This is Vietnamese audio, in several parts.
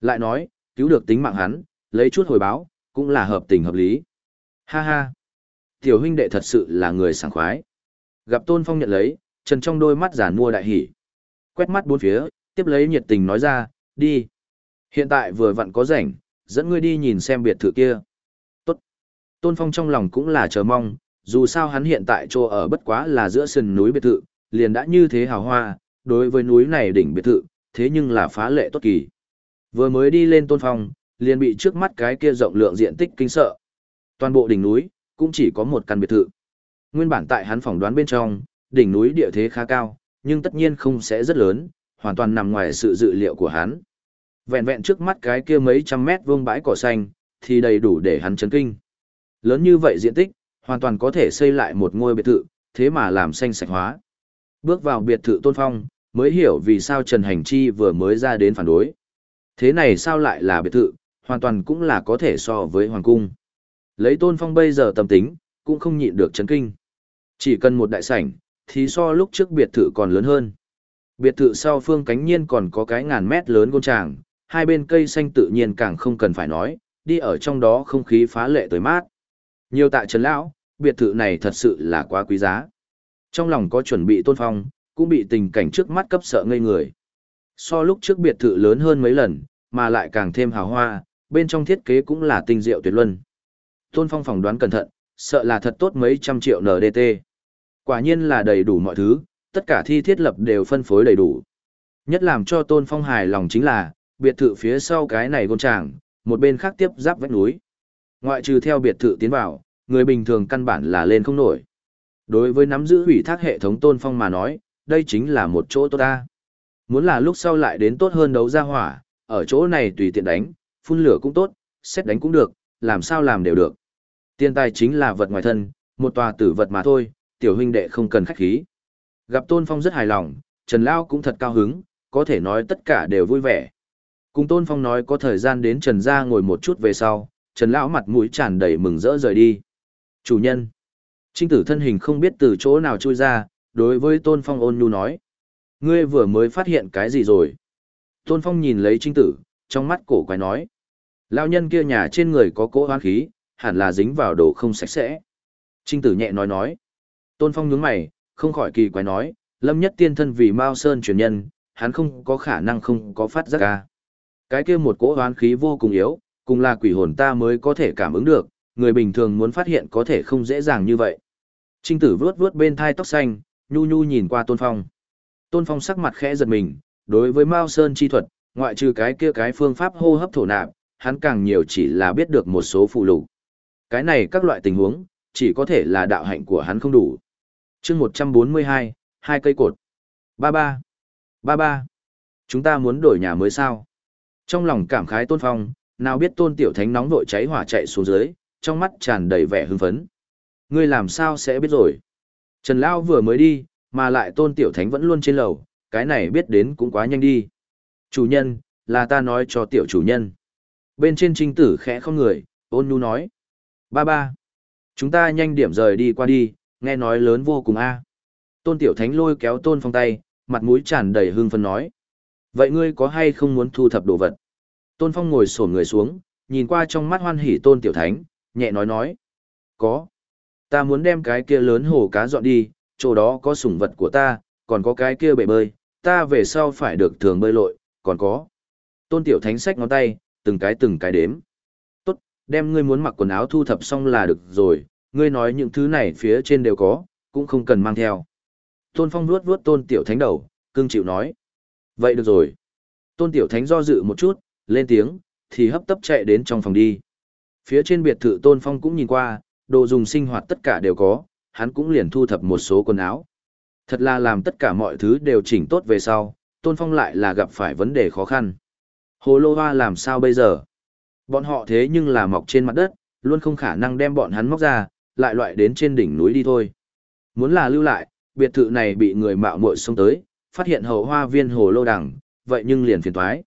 Lại nói, cứu được tính mạng hắn, lấy chút hồi báo, cũng là hợp tình hợp lý. Ha ha! Tiểu huynh đệ thật sự là người sảng khoái. Gặp Tôn Phong nhận lấy, trần trong đôi mắt giả mua đại hỉ. Quét mắt bốn phía, tiếp lấy nhiệt tình nói ra, đi. Hiện tại vừa vặn có rảnh, dẫn ngươi đi nhìn xem biệt thự kia. Tốt. Tôn Phong trong lòng cũng là chờ mong, dù sao hắn hiện tại chỗ ở bất quá là giữa sườn núi biệt thự, liền đã như thế hào hoa, đối với núi này đỉnh biệt thự, thế nhưng là phá lệ tốt kỳ. Vừa mới đi lên Tôn Phong, liền bị trước mắt cái kia rộng lượng diện tích kinh sợ. Toàn bộ đỉnh núi, cũng chỉ có một căn biệt thự. Nguyên bản tại hắn phỏng đoán bên trong, đỉnh núi địa thế khá cao, nhưng tất nhiên không sẽ rất lớn, hoàn toàn nằm ngoài sự dự liệu của hắn. Vẹn vẹn trước mắt cái kia mấy trăm mét vuông bãi cỏ xanh, thì đầy đủ để hắn chấn kinh. Lớn như vậy diện tích, hoàn toàn có thể xây lại một ngôi biệt thự, thế mà làm xanh sạch hóa. Bước vào biệt thự tôn phong, mới hiểu vì sao Trần Hành Chi vừa mới ra đến phản đối. Thế này sao lại là biệt thự, hoàn toàn cũng là có thể so với hoàng cung. Lấy tôn phong bây giờ tâm tính, cũng không nhịn được chấn kinh. Chỉ cần một đại sảnh, thì so lúc trước biệt thự còn lớn hơn. Biệt thự sau phương cánh nhiên còn có cái ngàn mét lớn gôn tràng, hai bên cây xanh tự nhiên càng không cần phải nói, đi ở trong đó không khí phá lệ tới mát. Nhiều tại Trần Lão, biệt thự này thật sự là quá quý giá. Trong lòng có chuẩn bị tôn phong, cũng bị tình cảnh trước mắt cấp sợ ngây người. So lúc trước biệt thự lớn hơn mấy lần, mà lại càng thêm hào hoa, bên trong thiết kế cũng là tinh diệu tuyệt luân. Tôn phong phỏng đoán cẩn thận, sợ là thật tốt mấy trăm triệu NDT. Quả nhiên là đầy đủ mọi thứ, tất cả thi thiết lập đều phân phối đầy đủ. Nhất làm cho Tôn Phong hài lòng chính là, biệt thự phía sau cái này gôn tràng, một bên khác tiếp giáp vách núi. Ngoại trừ theo biệt thự tiến vào, người bình thường căn bản là lên không nổi. Đối với nắm giữ ủy thác hệ thống Tôn Phong mà nói, đây chính là một chỗ tốt ta. Muốn là lúc sau lại đến tốt hơn đấu ra hỏa, ở chỗ này tùy tiện đánh, phun lửa cũng tốt, xét đánh cũng được, làm sao làm đều được. Tiên tài chính là vật ngoài thân, một tòa tử vật mà thôi, tiểu huynh đệ không cần khách khí. Gặp Tôn Phong rất hài lòng, Trần Lao cũng thật cao hứng, có thể nói tất cả đều vui vẻ. Cùng Tôn Phong nói có thời gian đến Trần gia ngồi một chút về sau, Trần Lão mặt mũi tràn đầy mừng rỡ rời đi. Chủ nhân. Trinh tử thân hình không biết từ chỗ nào chui ra, đối với Tôn Phong ôn nhu nói. Ngươi vừa mới phát hiện cái gì rồi? Tôn Phong nhìn lấy Trinh tử, trong mắt cổ quái nói. Lão nhân kia nhà trên người có cỗ hoang khí, hẳn là dính vào đồ không sạch sẽ. Trinh tử nhẹ nói nói. Tôn Phong nhướng mày, không khỏi kỳ quái nói, Lâm Nhất Tiên thân vì Mao Sơn truyền nhân, hắn không có khả năng không có phát giác ra, Cái kia một cỗ hoang khí vô cùng yếu, cùng là quỷ hồn ta mới có thể cảm ứng được, người bình thường muốn phát hiện có thể không dễ dàng như vậy. Trinh tử vướt vướt bên thai tóc xanh, nhu nhu nhìn qua Tôn Phong. Tôn Phong sắc mặt khẽ giật mình, đối với Mao Sơn chi thuật, ngoại trừ cái kia cái phương pháp hô hấp thổ nạp, hắn càng nhiều chỉ là biết được một số phụ lục. Cái này các loại tình huống, chỉ có thể là đạo hạnh của hắn không đủ. chương 142, hai cây cột. Ba ba. Ba ba. Chúng ta muốn đổi nhà mới sao? Trong lòng cảm khái tôn phong, nào biết tôn tiểu thánh nóng vội cháy hỏa chạy xuống dưới, trong mắt tràn đầy vẻ hưng phấn. Ngươi làm sao sẽ biết rồi? Trần Lao vừa mới đi, mà lại tôn tiểu thánh vẫn luôn trên lầu, cái này biết đến cũng quá nhanh đi. Chủ nhân, là ta nói cho tiểu chủ nhân. Bên trên trinh tử khẽ không người, ôn nhu nói. Ba ba. Chúng ta nhanh điểm rời đi qua đi, nghe nói lớn vô cùng a. Tôn Tiểu Thánh lôi kéo Tôn Phong tay, mặt mũi tràn đầy hương phân nói. Vậy ngươi có hay không muốn thu thập đồ vật? Tôn Phong ngồi xổm người xuống, nhìn qua trong mắt hoan hỉ Tôn Tiểu Thánh, nhẹ nói nói. Có. Ta muốn đem cái kia lớn hồ cá dọn đi, chỗ đó có sủng vật của ta, còn có cái kia bể bơi, ta về sau phải được thường bơi lội, còn có. Tôn Tiểu Thánh sách ngón tay, từng cái từng cái đếm. Tốt, đem ngươi muốn mặc quần áo thu thập xong là được rồi, ngươi nói những thứ này phía trên đều có, cũng không cần mang theo. Tôn Phong nuốt vuốt Tôn Tiểu Thánh đầu, cưng chịu nói. Vậy được rồi. Tôn Tiểu Thánh do dự một chút, lên tiếng, thì hấp tấp chạy đến trong phòng đi. Phía trên biệt thự Tôn Phong cũng nhìn qua, đồ dùng sinh hoạt tất cả đều có, hắn cũng liền thu thập một số quần áo. Thật là làm tất cả mọi thứ đều chỉnh tốt về sau, Tôn Phong lại là gặp phải vấn đề khó khăn. Hồ lô hoa làm sao bây giờ? Bọn họ thế nhưng là mọc trên mặt đất, luôn không khả năng đem bọn hắn móc ra, lại loại đến trên đỉnh núi đi thôi. Muốn là lưu lại, biệt thự này bị người mạo muội xông tới, phát hiện hậu hoa viên hồ lô đằng, vậy nhưng liền phiền toái.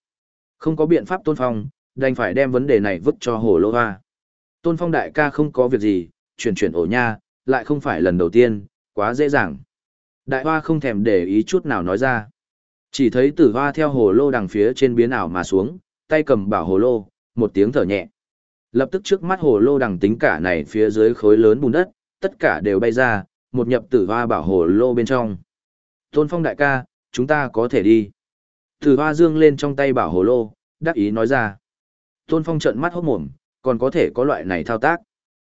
Không có biện pháp tôn phong, đành phải đem vấn đề này vứt cho hồ lô hoa. Tôn phong đại ca không có việc gì, chuyển chuyển ổ nha, lại không phải lần đầu tiên, quá dễ dàng. Đại hoa không thèm để ý chút nào nói ra. Chỉ thấy tử hoa theo hồ lô đằng phía trên biến ảo mà xuống, tay cầm bảo hồ lô, một tiếng thở nhẹ. Lập tức trước mắt hồ lô đằng tính cả này phía dưới khối lớn bùn đất, tất cả đều bay ra, một nhập tử hoa bảo hồ lô bên trong. Tôn Phong đại ca, chúng ta có thể đi. Tử hoa dương lên trong tay bảo hồ lô, đắc ý nói ra. Tôn Phong trợn mắt hốt mồm, còn có thể có loại này thao tác.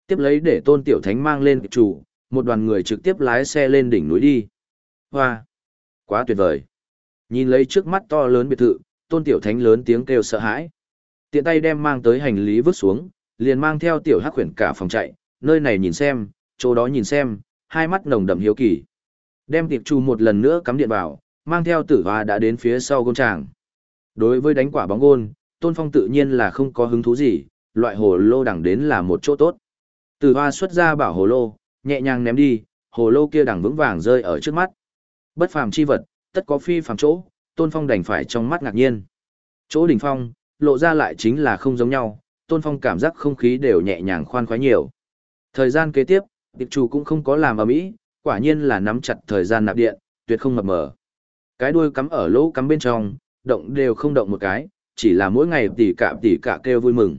Tiếp lấy để Tôn Tiểu Thánh mang lên chủ, một đoàn người trực tiếp lái xe lên đỉnh núi đi. Hoa! Quá tuyệt vời! Nhìn lấy trước mắt to lớn biệt thự, Tôn Tiểu Thánh lớn tiếng kêu sợ hãi. Tiện tay đem mang tới hành lý vứt xuống, liền mang theo Tiểu Hắc khuyển cả phòng chạy, nơi này nhìn xem, chỗ đó nhìn xem, hai mắt nồng đậm hiếu kỳ. Đem tiệp chủ một lần nữa cắm điện vào, mang theo tử hoa đã đến phía sau công tràng. Đối với đánh quả bóng gôn, Tôn Phong tự nhiên là không có hứng thú gì, loại hồ lô đẳng đến là một chỗ tốt. Tử hoa xuất ra bảo hồ lô, nhẹ nhàng ném đi, hồ lô kia đằng vững vàng rơi ở trước mắt. Bất phàm chi vật, tất có phi phàm chỗ, Tôn Phong đành phải trong mắt ngạc nhiên. Chỗ đỉnh phong, lộ ra lại chính là không giống nhau, Tôn Phong cảm giác không khí đều nhẹ nhàng khoan khoái nhiều. Thời gian kế tiếp, địch chủ cũng không có làm ở mỹ, quả nhiên là nắm chặt thời gian nạp điện, tuyệt không mập mờ. Cái đuôi cắm ở lỗ cắm bên trong, động đều không động một cái, chỉ là mỗi ngày tỉ cả tỉ cả kêu vui mừng.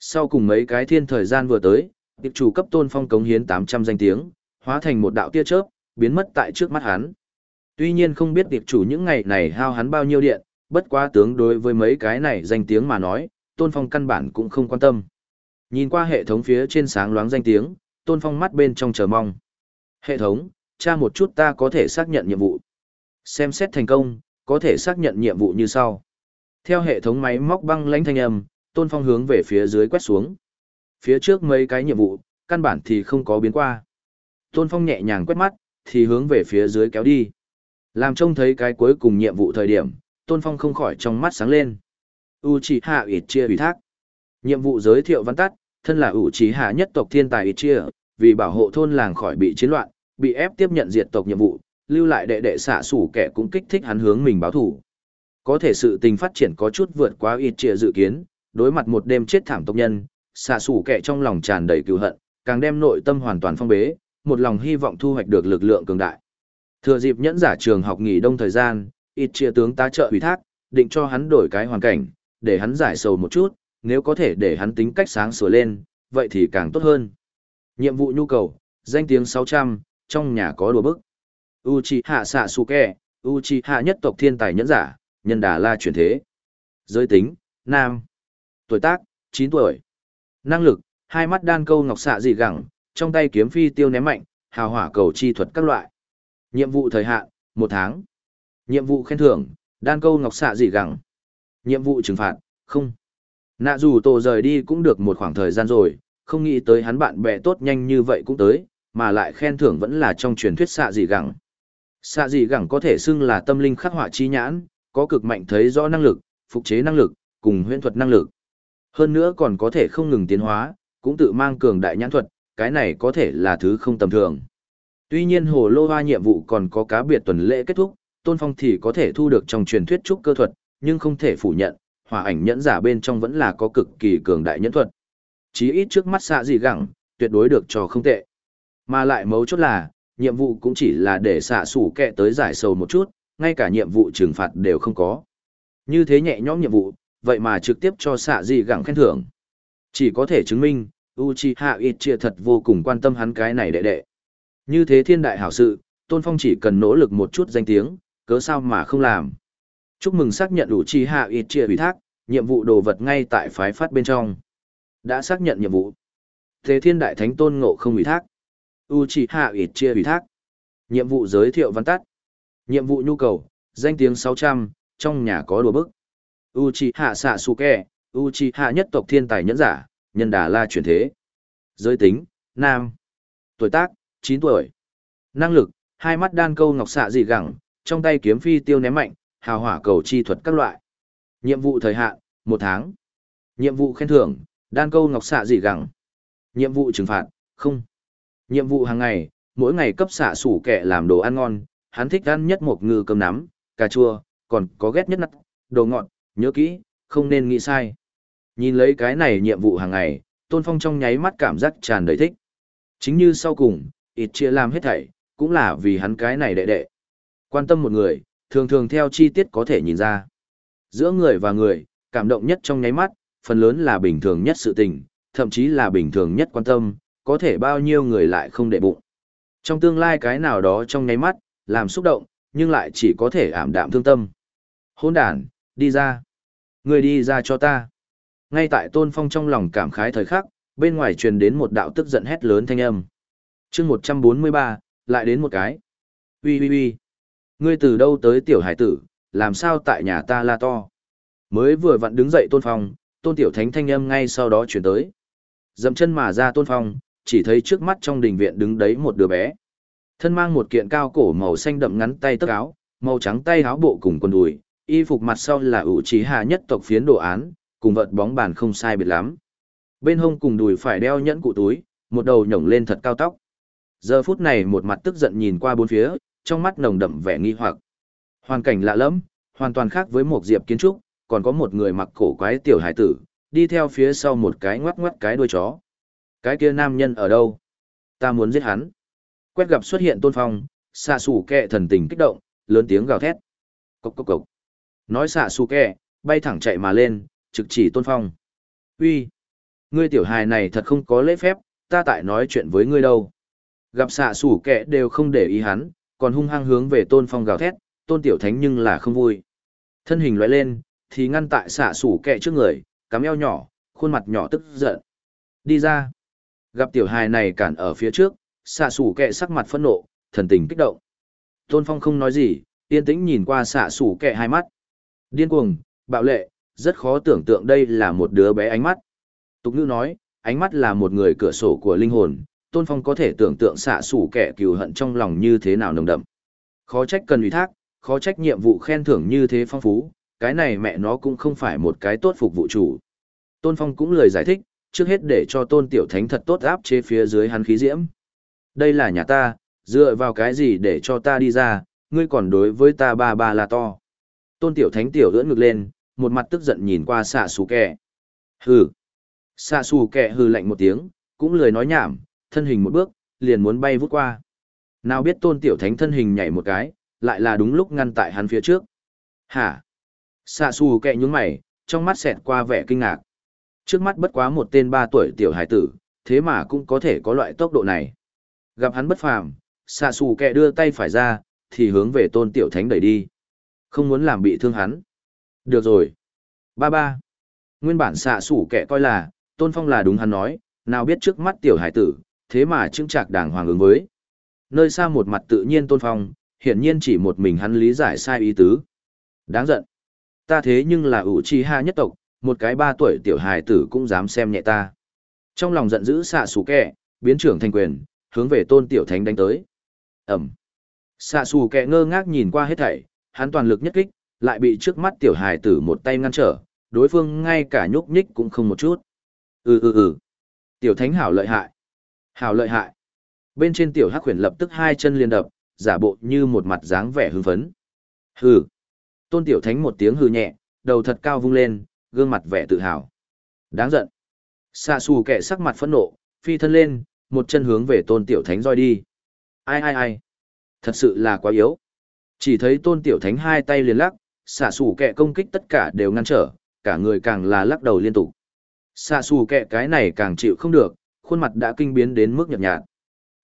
Sau cùng mấy cái thiên thời gian vừa tới, tiệp chủ cấp tôn phong cống hiến 800 danh tiếng, hóa thành một đạo tia chớp, biến mất tại trước mắt hắn. Tuy nhiên không biết tiệp chủ những ngày này hao hắn bao nhiêu điện, bất quá tướng đối với mấy cái này danh tiếng mà nói, tôn phong căn bản cũng không quan tâm. Nhìn qua hệ thống phía trên sáng loáng danh tiếng, tôn phong mắt bên trong chờ mong. Hệ thống, tra một chút ta có thể xác nhận nhiệm vụ. Xem xét thành công, có thể xác nhận nhiệm vụ như sau. Theo hệ thống máy móc băng lãnh thanh âm, tôn phong hướng về phía dưới quét xuống. Phía trước mấy cái nhiệm vụ, căn bản thì không có biến qua. Tôn phong nhẹ nhàng quét mắt, thì hướng về phía dưới kéo đi. Làm trông thấy cái cuối cùng nhiệm vụ thời điểm, tôn phong không khỏi trong mắt sáng lên. U chỉ hạ ịt chia ủy thác. Nhiệm vụ giới thiệu văn tắt, thân là ủ trí hạ nhất tộc thiên tài ít chia, vì bảo hộ thôn làng khỏi bị chiến loạn, bị ép tiếp nhận diệt tộc nhiệm vụ, lưu lại đệ đệ xạ sủ kẻ cũng kích thích hắn hướng mình báo thủ. Có thể sự tình phát triển có chút vượt quá ít chia dự kiến, đối mặt một đêm chết thảm tộc nhân, xạ xủ kẻ trong lòng tràn đầy cựu hận, càng đem nội tâm hoàn toàn phong bế, một lòng hy vọng thu hoạch được lực lượng cường đại. Thừa dịp nhẫn giả trường học nghỉ đông thời gian, ít chia tướng tá trợ ủy thác, định cho hắn đổi cái hoàn cảnh, để hắn giải sầu một chút, nếu có thể để hắn tính cách sáng sủa lên, vậy thì càng tốt hơn. Nhiệm vụ nhu cầu, danh tiếng 600, trong nhà có đùa bức. Uchiha Sasuke, Uchiha nhất tộc thiên tài nhẫn giả, nhân đà la chuyển thế. Giới tính, nam. Tuổi tác, 9 tuổi. Năng lực, hai mắt đan câu ngọc xạ dị gẳng, trong tay kiếm phi tiêu ném mạnh, hào hỏa cầu chi thuật các loại. Nhiệm vụ thời hạn, một tháng. Nhiệm vụ khen thưởng, đan câu ngọc xạ dị gẳng. Nhiệm vụ trừng phạt, không. Nạ dù tổ rời đi cũng được một khoảng thời gian rồi, không nghĩ tới hắn bạn bè tốt nhanh như vậy cũng tới, mà lại khen thưởng vẫn là trong truyền thuyết xạ dị gẳng. Xạ dị gẳng có thể xưng là tâm linh khắc họa chi nhãn, có cực mạnh thấy rõ năng lực, phục chế năng lực, cùng huyễn thuật năng lực. Hơn nữa còn có thể không ngừng tiến hóa, cũng tự mang cường đại nhãn thuật, cái này có thể là thứ không tầm thường. Tuy nhiên hồ lô hoa nhiệm vụ còn có cá biệt tuần lễ kết thúc, Tôn Phong thì có thể thu được trong truyền thuyết trúc cơ thuật, nhưng không thể phủ nhận, hỏa ảnh nhẫn giả bên trong vẫn là có cực kỳ cường đại nhẫn thuật. Chí ít trước mắt xạ gì gẳng, tuyệt đối được cho không tệ. Mà lại mấu chốt là, nhiệm vụ cũng chỉ là để xạ sủ kẹ tới giải sầu một chút, ngay cả nhiệm vụ trừng phạt đều không có. Như thế nhẹ nhõm nhiệm vụ, vậy mà trực tiếp cho xạ gì gẳng khen thưởng. Chỉ có thể chứng minh, Uchiha Itchia thật vô cùng quan tâm hắn cái này đệ đệ. Như thế thiên đại hảo sự, Tôn Phong chỉ cần nỗ lực một chút danh tiếng, cớ sao mà không làm. Chúc mừng xác nhận đủ Itchia hạ chia ủy thác, nhiệm vụ đồ vật ngay tại phái phát bên trong. Đã xác nhận nhiệm vụ. Thế thiên đại thánh tôn ngộ không ủy thác. U Itchia hạ chia ủy thác. Nhiệm vụ giới thiệu văn tắt. Nhiệm vụ nhu cầu, danh tiếng 600, trong nhà có đùa bức. U chi hạ xạ su kè, U hạ nhất tộc thiên tài nhẫn giả, nhân đà la chuyển thế. Giới tính, nam. Tuổi tác, 9 tuổi. Năng lực, hai mắt đan câu ngọc xạ dị gẳng, trong tay kiếm phi tiêu ném mạnh, hào hỏa cầu chi thuật các loại. Nhiệm vụ thời hạn, một tháng. Nhiệm vụ khen thưởng, đan câu ngọc xạ dị gẳng. Nhiệm vụ trừng phạt, không. Nhiệm vụ hàng ngày, mỗi ngày cấp xạ sủ kẻ làm đồ ăn ngon, hắn thích ăn nhất một ngư cơm nắm, cà chua, còn có ghét nhất nắt, đồ ngọt, nhớ kỹ, không nên nghĩ sai. Nhìn lấy cái này nhiệm vụ hàng ngày, Tôn Phong trong nháy mắt cảm giác tràn đầy thích. Chính như sau cùng, ít chia làm hết thảy, cũng là vì hắn cái này đệ đệ. Quan tâm một người, thường thường theo chi tiết có thể nhìn ra. Giữa người và người, cảm động nhất trong nháy mắt, phần lớn là bình thường nhất sự tình, thậm chí là bình thường nhất quan tâm, có thể bao nhiêu người lại không để bụng. Trong tương lai cái nào đó trong nháy mắt, làm xúc động, nhưng lại chỉ có thể ảm đạm thương tâm. Hôn đàn, đi ra. Người đi ra cho ta. Ngay tại Tôn Phong trong lòng cảm khái thời khắc, bên ngoài truyền đến một đạo tức giận hét lớn thanh âm. chương 143, lại đến một cái. Ui ui ui. Ngươi từ đâu tới tiểu hải tử, làm sao tại nhà ta la to. Mới vừa vặn đứng dậy Tôn Phong, Tôn Tiểu Thánh thanh âm ngay sau đó chuyển tới. Dậm chân mà ra Tôn Phong, chỉ thấy trước mắt trong đình viện đứng đấy một đứa bé. Thân mang một kiện cao cổ màu xanh đậm ngắn tay tức áo, màu trắng tay áo bộ cùng quần đùi, y phục mặt sau là ủ trí hạ nhất tộc phiến đồ án, cùng vợt bóng bàn không sai biệt lắm. Bên hông cùng đùi phải đeo nhẫn cụ túi, một đầu nhổng lên thật cao tóc. Giờ phút này một mặt tức giận nhìn qua bốn phía, trong mắt nồng đậm vẻ nghi hoặc. Hoàn cảnh lạ lẫm, hoàn toàn khác với một diệp kiến trúc, còn có một người mặc cổ quái tiểu hải tử, đi theo phía sau một cái ngoắc ngoắc cái đuôi chó. Cái kia nam nhân ở đâu? Ta muốn giết hắn. Quét gặp xuất hiện tôn phong, xạ xù kẹ thần tình kích động, lớn tiếng gào thét. Cốc cốc cốc. Nói xạ xù kẹ, bay thẳng chạy mà lên, trực chỉ tôn phong. Uy, Ngươi tiểu hài này thật không có lễ phép, ta tại nói chuyện với ngươi đâu. Gặp xạ xù kẹ đều không để ý hắn, còn hung hăng hướng về tôn phong gào thét, tôn tiểu thánh nhưng là không vui. Thân hình loại lên, thì ngăn tại xạ xù kẹ trước người, cắm eo nhỏ, khuôn mặt nhỏ tức giận. Đi ra. Gặp tiểu hài này cản ở phía trước, xạ xù kẹ sắc mặt phẫn nộ, thần tình kích động. Tôn Phong không nói gì, yên tĩnh nhìn qua xạ xù kẹ hai mắt. Điên cuồng, bạo lệ, rất khó tưởng tượng đây là một đứa bé ánh mắt. Tục ngữ nói, ánh mắt là một người cửa sổ của linh hồn, Tôn Phong có thể tưởng tượng xạ sủ kẻ cừu hận trong lòng như thế nào nồng đậm. Khó trách cần ủy thác, khó trách nhiệm vụ khen thưởng như thế phong phú, cái này mẹ nó cũng không phải một cái tốt phục vụ chủ. Tôn Phong cũng lời giải thích, trước hết để cho Tôn Tiểu Thánh thật tốt áp chế phía dưới hắn khí diễm. Đây là nhà ta, dựa vào cái gì để cho ta đi ra, ngươi còn đối với ta ba ba là to. Tôn Tiểu Thánh tiểu ưỡn ngực lên, một mặt tức giận nhìn qua xạ xù kẹ. Hừ. Xạ xù kẹ hừ lạnh một tiếng, cũng lười nói nhảm, thân hình một bước, liền muốn bay vút qua. Nào biết Tôn Tiểu Thánh thân hình nhảy một cái, lại là đúng lúc ngăn tại hắn phía trước. Hả? Xạ xù kẹ nhún mày, trong mắt xẹt qua vẻ kinh ngạc. Trước mắt bất quá một tên ba tuổi tiểu hải tử, thế mà cũng có thể có loại tốc độ này. Gặp hắn bất phàm, xạ xù kẹ đưa tay phải ra, thì hướng về tôn tiểu thánh đẩy đi. Không muốn làm bị thương hắn. Được rồi. Ba ba. Nguyên bản xạ sủ kẻ coi là, tôn phong là đúng hắn nói, nào biết trước mắt tiểu hải tử, thế mà chứng trạc đàng hoàng ứng với. Nơi xa một mặt tự nhiên tôn phong, hiển nhiên chỉ một mình hắn lý giải sai ý tứ. Đáng giận. Ta thế nhưng là ủ chi ha nhất tộc, một cái ba tuổi tiểu hài tử cũng dám xem nhẹ ta. Trong lòng giận dữ xạ xù kẹ, biến trưởng thành quyền, hướng về tôn tiểu thánh đánh tới. Ẩm. Xạ xù kẹ ngơ ngác nhìn qua hết thảy, hắn toàn lực nhất kích, lại bị trước mắt tiểu hài tử một tay ngăn trở, đối phương ngay cả nhúc nhích cũng không một chút. Ừ ừ ừ. Tiểu thánh hảo lợi hại. Hảo lợi hại. Bên trên tiểu hắc huyền lập tức hai chân liền đập, giả bộ như một mặt dáng vẻ hưng phấn. Hừ. Tôn tiểu thánh một tiếng hừ nhẹ, đầu thật cao vung lên, gương mặt vẻ tự hào. Đáng giận. Xạ xù kẻ sắc mặt phẫn nộ, phi thân lên, một chân hướng về tôn tiểu thánh roi đi. Ai ai ai. Thật sự là quá yếu. Chỉ thấy tôn tiểu thánh hai tay liền lắc, xạ xù kẹ công kích tất cả đều ngăn trở, cả người càng là lắc đầu liên tục. Xạ xù kẹ cái này càng chịu không được, khuôn mặt đã kinh biến đến mức nhợt nhạt.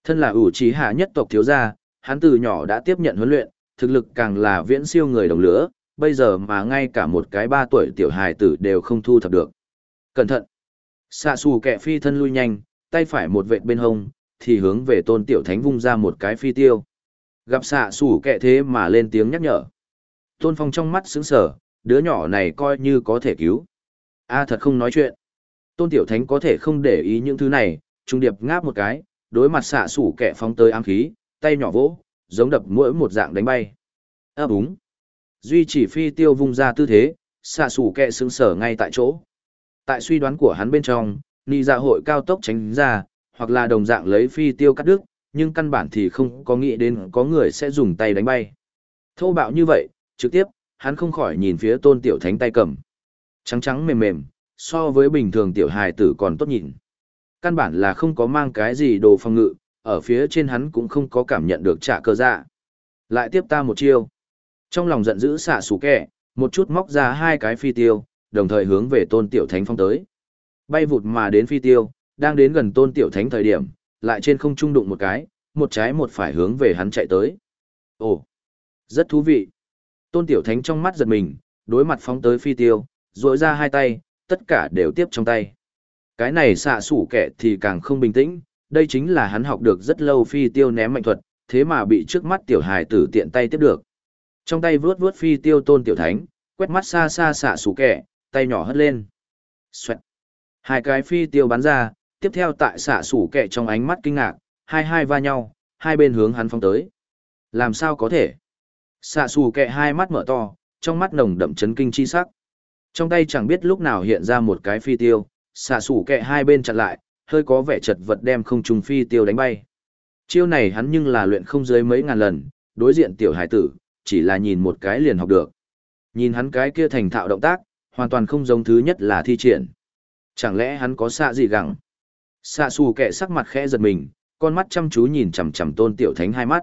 Thân là ủ trí hạ nhất tộc thiếu gia, hắn từ nhỏ đã tiếp nhận huấn luyện, thực lực càng là viễn siêu người đồng lửa, bây giờ mà ngay cả một cái ba tuổi tiểu hài tử đều không thu thập được. Cẩn thận! Xạ xù kẹ phi thân lui nhanh, tay phải một vệt bên hông, thì hướng về tôn tiểu thánh vung ra một cái phi tiêu. Gặp xạ xủ kệ thế mà lên tiếng nhắc nhở. Tôn phong trong mắt sững sở, đứa nhỏ này coi như có thể cứu. a thật không nói chuyện. Tôn tiểu thánh có thể không để ý những thứ này, trung điệp ngáp một cái, đối mặt xạ xủ kệ phóng tới ám khí, tay nhỏ vỗ, giống đập mỗi một dạng đánh bay. ấp úng duy chỉ phi tiêu vung ra tư thế xạ xủ kệ xứng sở ngay tại chỗ tại suy đoán của hắn bên trong ni dạ hội cao tốc tránh ra hoặc là đồng dạng lấy phi tiêu cắt đứt nhưng căn bản thì không có nghĩ đến có người sẽ dùng tay đánh bay. Thô bạo như vậy trực tiếp hắn không khỏi nhìn phía tôn tiểu thánh tay cầm. Trắng trắng mềm mềm so với bình thường tiểu hài tử còn tốt nhìn. Căn bản là không có mang cái gì đồ phòng ngự ở phía trên hắn cũng không có cảm nhận được trả cơ dạ. Lại tiếp ta một chiêu. Trong lòng giận dữ xả xù kẻ, một chút móc ra hai cái phi tiêu, đồng thời hướng về tôn tiểu thánh phong tới. Bay vụt mà đến phi tiêu, đang đến gần tôn tiểu thánh thời điểm, lại trên không trung đụng một cái, một trái một phải hướng về hắn chạy tới. Ồ, rất thú vị. Tôn tiểu thánh trong mắt giật mình, đối mặt phóng tới phi tiêu, rỗi ra hai tay, tất cả đều tiếp trong tay. Cái này xạ sủ kẻ thì càng không bình tĩnh, đây chính là hắn học được rất lâu phi tiêu ném mạnh thuật, thế mà bị trước mắt tiểu hài tử tiện tay tiếp được. Trong tay vướt vướt phi tiêu tôn tiểu thánh, quét mắt xa xa xạ sủ kẻ, tay nhỏ hất lên. Xoẹt. Hai cái phi tiêu bắn ra, tiếp theo tại xạ sủ kẹ trong ánh mắt kinh ngạc, hai hai va nhau, hai bên hướng hắn phong tới. Làm sao có thể? Xạ sủ kẹ hai mắt mở to, trong mắt nồng đậm chấn kinh chi sắc. Trong tay chẳng biết lúc nào hiện ra một cái phi tiêu, xạ sủ kẹ hai bên chặn lại, hơi có vẻ chật vật đem không trùng phi tiêu đánh bay. Chiêu này hắn nhưng là luyện không dưới mấy ngàn lần, đối diện tiểu hải tử, chỉ là nhìn một cái liền học được. Nhìn hắn cái kia thành thạo động tác, hoàn toàn không giống thứ nhất là thi triển. Chẳng lẽ hắn có xạ gì gặng? Xạ xù kệ sắc mặt khẽ giật mình, con mắt chăm chú nhìn chằm chằm tôn tiểu thánh hai mắt.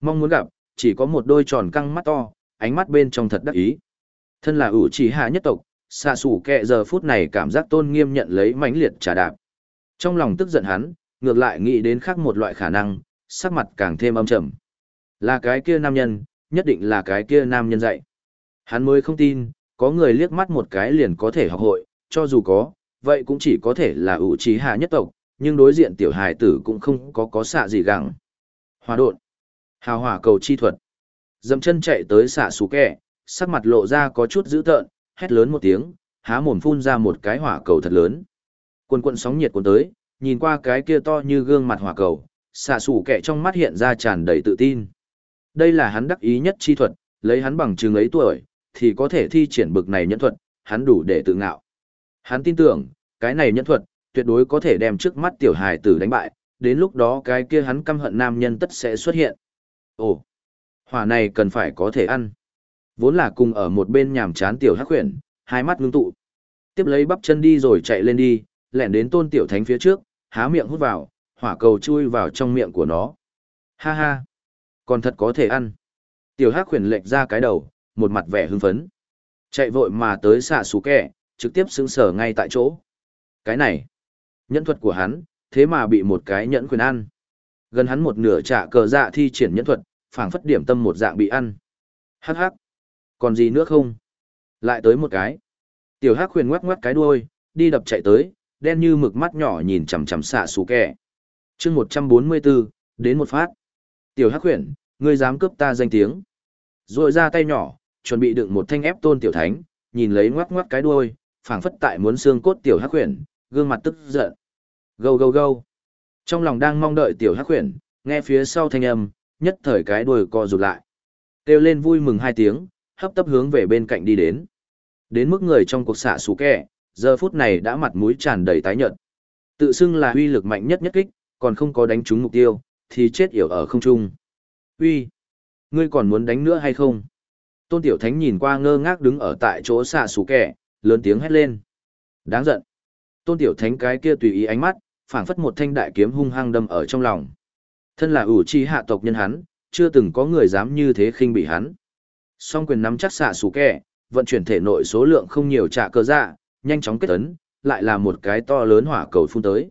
Mong muốn gặp, chỉ có một đôi tròn căng mắt to, ánh mắt bên trong thật đắc ý. Thân là ủ chỉ hạ nhất tộc, xạ xù kẹ giờ phút này cảm giác tôn nghiêm nhận lấy mãnh liệt trà đạp. Trong lòng tức giận hắn, ngược lại nghĩ đến khác một loại khả năng, sắc mặt càng thêm âm trầm. Là cái kia nam nhân, nhất định là cái kia nam nhân dạy. Hắn mới không tin, có người liếc mắt một cái liền có thể học hội, cho dù có, vậy cũng chỉ có thể là ủ trí hạ nhất tộc, nhưng đối diện tiểu hài tử cũng không có có xạ gì gẳng. Hòa đột, hào hỏa cầu chi thuật. Dậm chân chạy tới xạ xú kẹ, sắc mặt lộ ra có chút dữ tợn, hét lớn một tiếng, há mồm phun ra một cái hỏa cầu thật lớn. Quần quần sóng nhiệt cuốn tới, nhìn qua cái kia to như gương mặt hỏa cầu, xạ xù kẹ trong mắt hiện ra tràn đầy tự tin. Đây là hắn đắc ý nhất chi thuật, lấy hắn bằng chứng ấy tuổi, thì có thể thi triển bực này nhân thuật, hắn đủ để tự ngạo. Hắn tin tưởng, cái này nhẫn thuật, tuyệt đối có thể đem trước mắt tiểu hài tử đánh bại, đến lúc đó cái kia hắn căm hận nam nhân tất sẽ xuất hiện. Ồ, hỏa này cần phải có thể ăn. Vốn là cùng ở một bên nhàm chán tiểu hắc huyền, hai mắt ngưng tụ. Tiếp lấy bắp chân đi rồi chạy lên đi, lẹn đến tôn tiểu thánh phía trước, há miệng hút vào, hỏa cầu chui vào trong miệng của nó. Ha ha, còn thật có thể ăn. Tiểu hắc huyền lệch ra cái đầu, một mặt vẻ hưng phấn. Chạy vội mà tới xạ xú kẻ, trực tiếp xứng sở ngay tại chỗ. Cái này, nhẫn thuật của hắn, thế mà bị một cái nhẫn quyền ăn. Gần hắn một nửa trả cờ dạ thi triển nhẫn thuật, phảng phất điểm tâm một dạng bị ăn. Hắc hắc. Còn gì nữa không? Lại tới một cái. Tiểu Hắc huyền ngoắc ngoắc cái đuôi, đi đập chạy tới, đen như mực mắt nhỏ nhìn chằm chằm xạ xù kẻ. chương một trăm bốn mươi 144, đến một phát. Tiểu Hắc huyền, ngươi dám cướp ta danh tiếng. Rồi ra tay nhỏ, chuẩn bị đựng một thanh ép tôn tiểu thánh, nhìn lấy ngoắc ngoắc cái đuôi, phảng phất tại muốn xương cốt tiểu Hắc huyền, gương mặt tức giận. Gâu gâu gâu. Trong lòng đang mong đợi tiểu Hắc huyền, nghe phía sau thanh âm, nhất thời cái đuôi co rụt lại. Kêu lên vui mừng hai tiếng, hấp tấp hướng về bên cạnh đi đến. Đến mức người trong cuộc xạ sủ kẻ, giờ phút này đã mặt mũi tràn đầy tái nhợt. Tự xưng là uy lực mạnh nhất nhất kích, còn không có đánh trúng mục tiêu, thì chết yểu ở không trung. Uy, ngươi còn muốn đánh nữa hay không? Tôn Tiểu Thánh nhìn qua ngơ ngác đứng ở tại chỗ xạ sủ kẻ, lớn tiếng hét lên. Đáng giận. Tôn Tiểu Thánh cái kia tùy ý ánh mắt, phảng phất một thanh đại kiếm hung hăng đâm ở trong lòng. Thân là ủ chi hạ tộc nhân hắn, chưa từng có người dám như thế khinh bị hắn song quyền nắm chắc xạ xù kẹ, vận chuyển thể nội số lượng không nhiều trả cơ dạ, nhanh chóng kết ấn, lại là một cái to lớn hỏa cầu phun tới.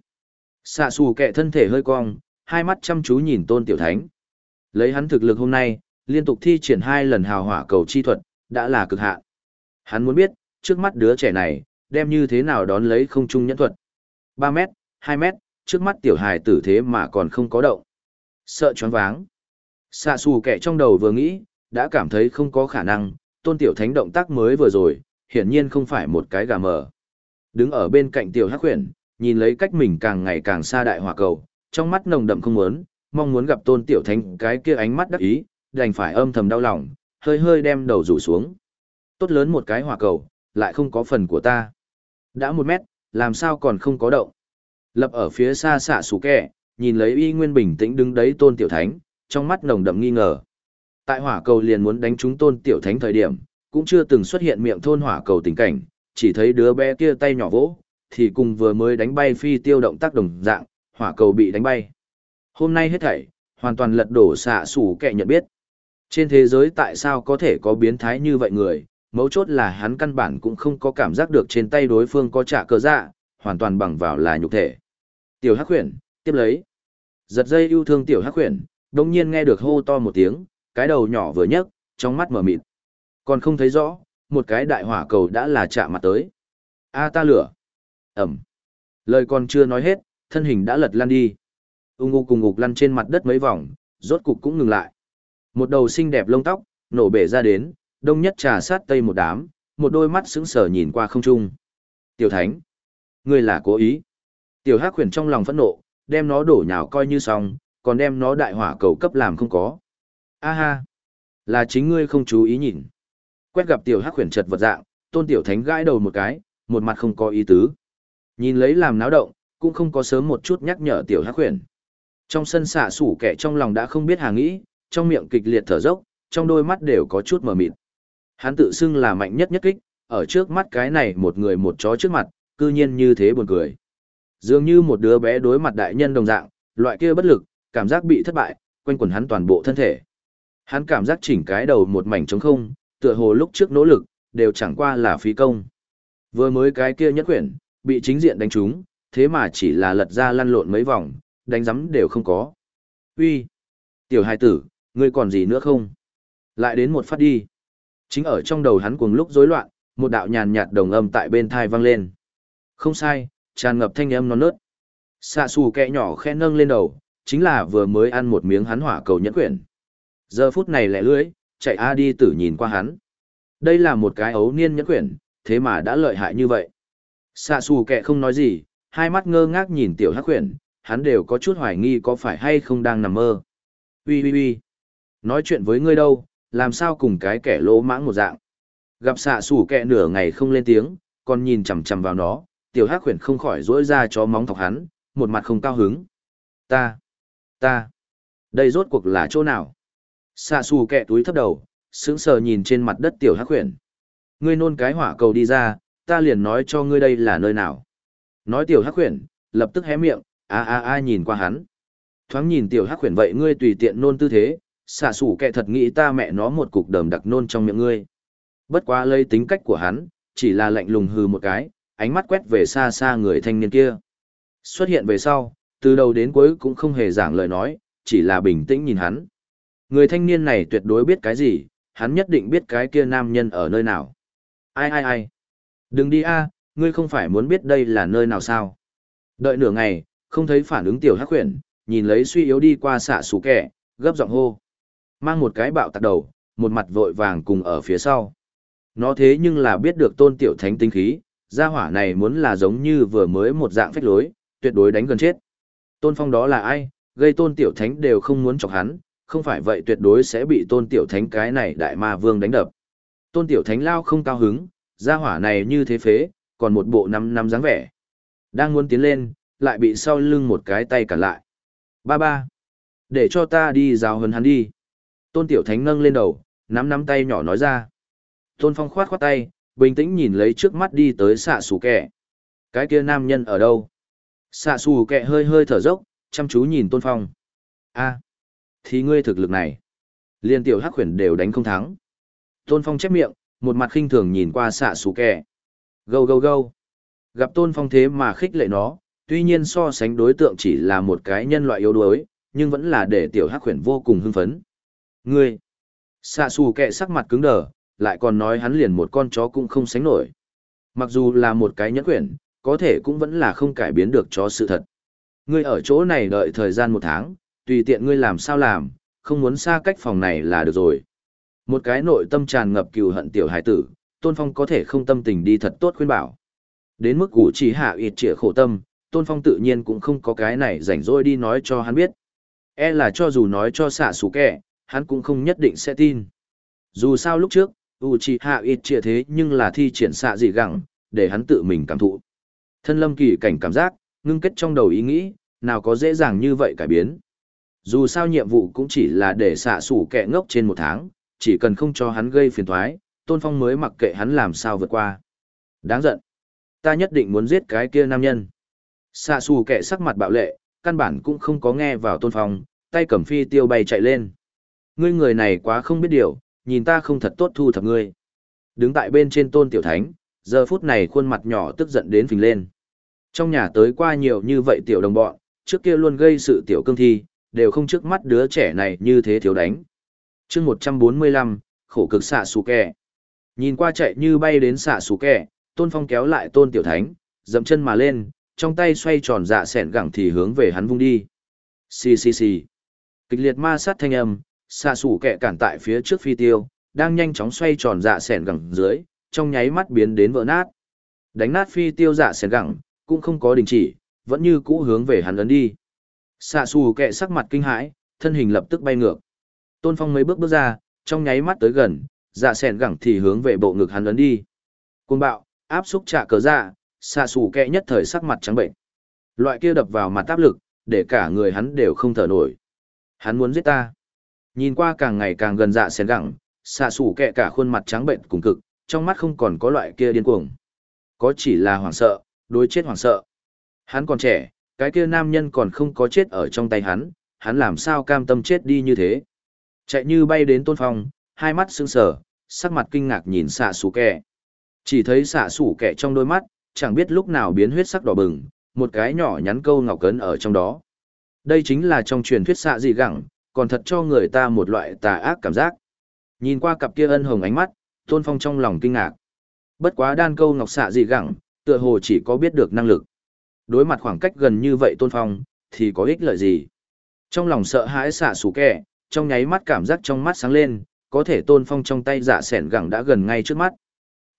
Xạ xù kẹ thân thể hơi cong, hai mắt chăm chú nhìn tôn tiểu thánh. Lấy hắn thực lực hôm nay, liên tục thi triển hai lần hào hỏa cầu chi thuật, đã là cực hạn. Hắn muốn biết, trước mắt đứa trẻ này, đem như thế nào đón lấy không trung nhẫn thuật. 3 mét, 2 mét, trước mắt tiểu hài tử thế mà còn không có động. Sợ choáng váng. Xạ xù kẻ trong đầu vừa nghĩ, đã cảm thấy không có khả năng, tôn tiểu thánh động tác mới vừa rồi, hiển nhiên không phải một cái gà mờ. Đứng ở bên cạnh tiểu hắc huyền, nhìn lấy cách mình càng ngày càng xa đại hỏa cầu, trong mắt nồng đậm không muốn, mong muốn gặp tôn tiểu thánh cái kia ánh mắt đắc ý, đành phải âm thầm đau lòng, hơi hơi đem đầu rủ xuống. Tốt lớn một cái hỏa cầu, lại không có phần của ta. Đã một mét, làm sao còn không có động. Lập ở phía xa xạ sủ kẻ, nhìn lấy y nguyên bình tĩnh đứng đấy tôn tiểu thánh, trong mắt nồng đậm nghi ngờ. Tại hỏa cầu liền muốn đánh trúng tôn tiểu thánh thời điểm, cũng chưa từng xuất hiện miệng thôn hỏa cầu tình cảnh, chỉ thấy đứa bé kia tay nhỏ vỗ, thì cùng vừa mới đánh bay phi tiêu động tác đồng dạng, hỏa cầu bị đánh bay. Hôm nay hết thảy, hoàn toàn lật đổ xạ sủ kẻ nhận biết. Trên thế giới tại sao có thể có biến thái như vậy người, mấu chốt là hắn căn bản cũng không có cảm giác được trên tay đối phương có trả cờ dạ, hoàn toàn bằng vào là nhục thể. Tiểu Hắc Huyền, tiếp lấy. Giật dây yêu thương Tiểu Hắc Huyền, đồng nhiên nghe được hô to một tiếng, cái đầu nhỏ vừa nhấc, trong mắt mở mịt. Còn không thấy rõ, một cái đại hỏa cầu đã là chạm mặt tới. A ta lửa. Ẩm. Lời còn chưa nói hết, thân hình đã lật lăn đi. Ung ung cùng ngục lăn trên mặt đất mấy vòng, rốt cục cũng ngừng lại. Một đầu xinh đẹp lông tóc, nổ bể ra đến, đông nhất trà sát tây một đám, một đôi mắt sững sờ nhìn qua không trung. Tiểu Thánh, ngươi là cố ý. Tiểu Hắc Huyền trong lòng phẫn nộ, đem nó đổ nhào coi như xong, còn đem nó đại hỏa cầu cấp làm không có. A ha, là chính ngươi không chú ý nhìn. Quét gặp Tiểu Hắc Huyền chật vật dạng, Tôn Tiểu Thánh gãi đầu một cái, một mặt không có ý tứ. Nhìn lấy làm náo động, cũng không có sớm một chút nhắc nhở Tiểu Hắc Huyền. Trong sân xạ sủ kẻ trong lòng đã không biết hàng nghĩ, trong miệng kịch liệt thở dốc, trong đôi mắt đều có chút mờ mịt. Hắn tự xưng là mạnh nhất nhất kích, ở trước mắt cái này một người một chó trước mặt, cư nhiên như thế buồn cười. Dường như một đứa bé đối mặt đại nhân đồng dạng, loại kia bất lực, cảm giác bị thất bại, quanh quẩn hắn toàn bộ thân thể. Hắn cảm giác chỉnh cái đầu một mảnh trống không, tựa hồ lúc trước nỗ lực, đều chẳng qua là phí công. Vừa mới cái kia nhất quyển, bị chính diện đánh trúng, thế mà chỉ là lật ra lăn lộn mấy vòng, đánh giấm đều không có. Uy, Tiểu hài tử, ngươi còn gì nữa không? Lại đến một phát đi. Chính ở trong đầu hắn cuồng lúc rối loạn, một đạo nhàn nhạt đồng âm tại bên thai vang lên. Không sai, tràn ngập thanh âm non nớt. Xạ xù kẹ nhỏ khẽ nâng lên đầu, chính là vừa mới ăn một miếng hắn hỏa cầu nhẫn quyển. Giờ phút này lẻ lưới, chạy A đi tử nhìn qua hắn. Đây là một cái ấu niên nhẫn quyển, thế mà đã lợi hại như vậy. Xạ xù kẹ không nói gì, hai mắt ngơ ngác nhìn tiểu hắc quyển, hắn đều có chút hoài nghi có phải hay không đang nằm mơ. Ui ui ui, nói chuyện với ngươi đâu, làm sao cùng cái kẻ lỗ mãng một dạng. Gặp xạ sủ kẹ nửa ngày không lên tiếng, còn nhìn chằm chằm vào nó, tiểu hắc khuyển không khỏi rỗi ra cho móng thọc hắn, một mặt không cao hứng. Ta, ta, đây rốt cuộc là chỗ nào? Xạ sủ kẹ túi thấp đầu, sững sờ nhìn trên mặt đất tiểu hắc khuyển. Ngươi nôn cái hỏa cầu đi ra, ta liền nói cho ngươi đây là nơi nào. Nói tiểu hắc khuyển, lập tức hé miệng, a a a nhìn qua hắn. Thoáng nhìn tiểu hắc khuyển vậy ngươi tùy tiện nôn tư thế, xạ sủ kệ thật nghĩ ta mẹ nó một cục đờm đặc nôn trong miệng ngươi. Bất quá lấy tính cách của hắn, chỉ là lạnh lùng hừ một cái, ánh mắt quét về xa xa người thanh niên kia. Xuất hiện về sau, từ đầu đến cuối cũng không hề giảng lời nói, chỉ là bình tĩnh nhìn hắn. Người thanh niên này tuyệt đối biết cái gì, hắn nhất định biết cái kia nam nhân ở nơi nào. Ai ai ai? Đừng đi a, ngươi không phải muốn biết đây là nơi nào sao? Đợi nửa ngày, không thấy phản ứng tiểu hắc khuyển, nhìn lấy suy yếu đi qua xạ sủ kẻ, gấp giọng hô. Mang một cái bạo tạc đầu, một mặt vội vàng cùng ở phía sau. Nó thế nhưng là biết được tôn tiểu thánh tinh khí, gia hỏa này muốn là giống như vừa mới một dạng phách lối, tuyệt đối đánh gần chết. Tôn phong đó là ai, gây tôn tiểu thánh đều không muốn chọc hắn, không phải vậy tuyệt đối sẽ bị tôn tiểu thánh cái này đại ma vương đánh đập. Tôn tiểu thánh lao không cao hứng, gia hỏa này như thế phế, còn một bộ năm năm dáng vẻ. Đang muốn tiến lên, lại bị sau lưng một cái tay cản lại. Ba ba, để cho ta đi rào hơn hắn đi. Tôn Tiểu Thánh nâng lên đầu, nắm nắm tay nhỏ nói ra. Tôn Phong khoát khoát tay, bình tĩnh nhìn lấy trước mắt đi tới xạ xù kẹ. Cái kia nam nhân ở đâu? Xạ xù kẹ hơi hơi thở dốc, chăm chú nhìn Tôn Phong. a thì ngươi thực lực này. Liên tiểu hắc khuyển đều đánh không thắng. Tôn Phong chép miệng, một mặt khinh thường nhìn qua xạ xù kẹ. Gâu gâu gâu. Gặp Tôn Phong thế mà khích lệ nó, tuy nhiên so sánh đối tượng chỉ là một cái nhân loại yếu đuối, nhưng vẫn là để tiểu hắc khuyển vô cùng hưng phấn. Ngươi! Xạ xù kẹ sắc mặt cứng đờ, lại còn nói hắn liền một con chó cũng không sánh nổi. Mặc dù là một cái nhẫn quyển, có thể cũng vẫn là không cải biến được chó sự thật. Ngươi ở chỗ này đợi thời gian một tháng, tùy tiện ngươi làm sao làm, không muốn xa cách phòng này là được rồi. Một cái nội tâm tràn ngập cừu hận tiểu hải tử, Tôn Phong có thể không tâm tình đi thật tốt khuyên bảo. Đến mức củ chỉ hạ ịt trịa khổ tâm, Tôn Phong tự nhiên cũng không có cái này rảnh rỗi đi nói cho hắn biết. E là cho dù nói cho xạ xù kẻ, hắn cũng không nhất định sẽ tin. Dù sao lúc trước, Uchiha Itchia thế nhưng là thi triển xạ gì gặng, để hắn tự mình cảm thụ. Thân lâm kỳ cảnh cảm giác, ngưng kết trong đầu ý nghĩ, nào có dễ dàng như vậy cải biến. Dù sao nhiệm vụ cũng chỉ là để xạ sủ kẹ ngốc trên một tháng, chỉ cần không cho hắn gây phiền thoái, Tôn Phong mới mặc kệ hắn làm sao vượt qua. Đáng giận. Ta nhất định muốn giết cái kia nam nhân. Xạ sủ kẹ sắc mặt bạo lệ, căn bản cũng không có nghe vào Tôn Phong, tay cầm phi tiêu bay chạy lên. Ngươi người này quá không biết điều, nhìn ta không thật tốt thu thập ngươi. đứng tại bên trên tôn tiểu thánh, giờ phút này khuôn mặt nhỏ tức giận đến phình lên. Trong nhà tới qua nhiều như vậy tiểu đồng bọn, trước kia luôn gây sự tiểu cương thi, đều không trước mắt đứa trẻ này như thế thiếu đánh. chương 145, khổ cực xạ xù kẹ. Nhìn qua chạy như bay đến xạ xù kẹ, tôn phong kéo lại tôn tiểu thánh, dậm chân mà lên, trong tay xoay tròn dạ sẹn gẳng thì hướng về hắn vung đi. Xì xì xì. Kịch liệt ma sát thanh âm, xạ xủ kẹ cản tại phía trước phi tiêu, đang nhanh chóng xoay tròn dạ sẹn gẳng dưới, trong nháy mắt biến đến vỡ nát. Đánh nát phi tiêu dạ sẹn gẳng, cũng không có đình chỉ, vẫn như cũ hướng về hắn ấn đi. Xạ xù kẹ sắc mặt kinh hãi, thân hình lập tức bay ngược. Tôn Phong mấy bước bước ra, trong nháy mắt tới gần, dạ sẹn gẳng thì hướng về bộ ngực hắn ấn đi. Côn bạo, áp xúc trả cờ dạ, xạ xù kẹ nhất thời sắc mặt trắng bệnh. Loại kia đập vào mặt áp lực, để cả người hắn đều không thở nổi. Hắn muốn giết ta. Nhìn qua càng ngày càng gần dạ xén gẳng, xạ xù kẹ cả khuôn mặt trắng bệnh cùng cực, trong mắt không còn có loại kia điên cuồng. Có chỉ là hoảng sợ, đối chết hoảng sợ. Hắn còn trẻ, cái kia nam nhân còn không có chết ở trong tay hắn, hắn làm sao cam tâm chết đi như thế. Chạy như bay đến tôn phong, hai mắt sưng sờ, sắc mặt kinh ngạc nhìn xạ xù kẹ. Chỉ thấy xạ xù kẹ trong đôi mắt, chẳng biết lúc nào biến huyết sắc đỏ bừng, một cái nhỏ nhắn câu ngọc cấn ở trong đó. Đây chính là trong truyền thuyết xạ gì gẳng, còn thật cho người ta một loại tà ác cảm giác. Nhìn qua cặp kia ân hồng ánh mắt, tôn phong trong lòng kinh ngạc. Bất quá đan câu ngọc xạ gì gẳng, tựa hồ chỉ có biết được năng lực. Đối mặt khoảng cách gần như vậy tôn phong, thì có ích lợi gì? Trong lòng sợ hãi xạ sủ kẻ, trong nháy mắt cảm giác trong mắt sáng lên, có thể tôn phong trong tay giả sẻn gẳng đã gần ngay trước mắt.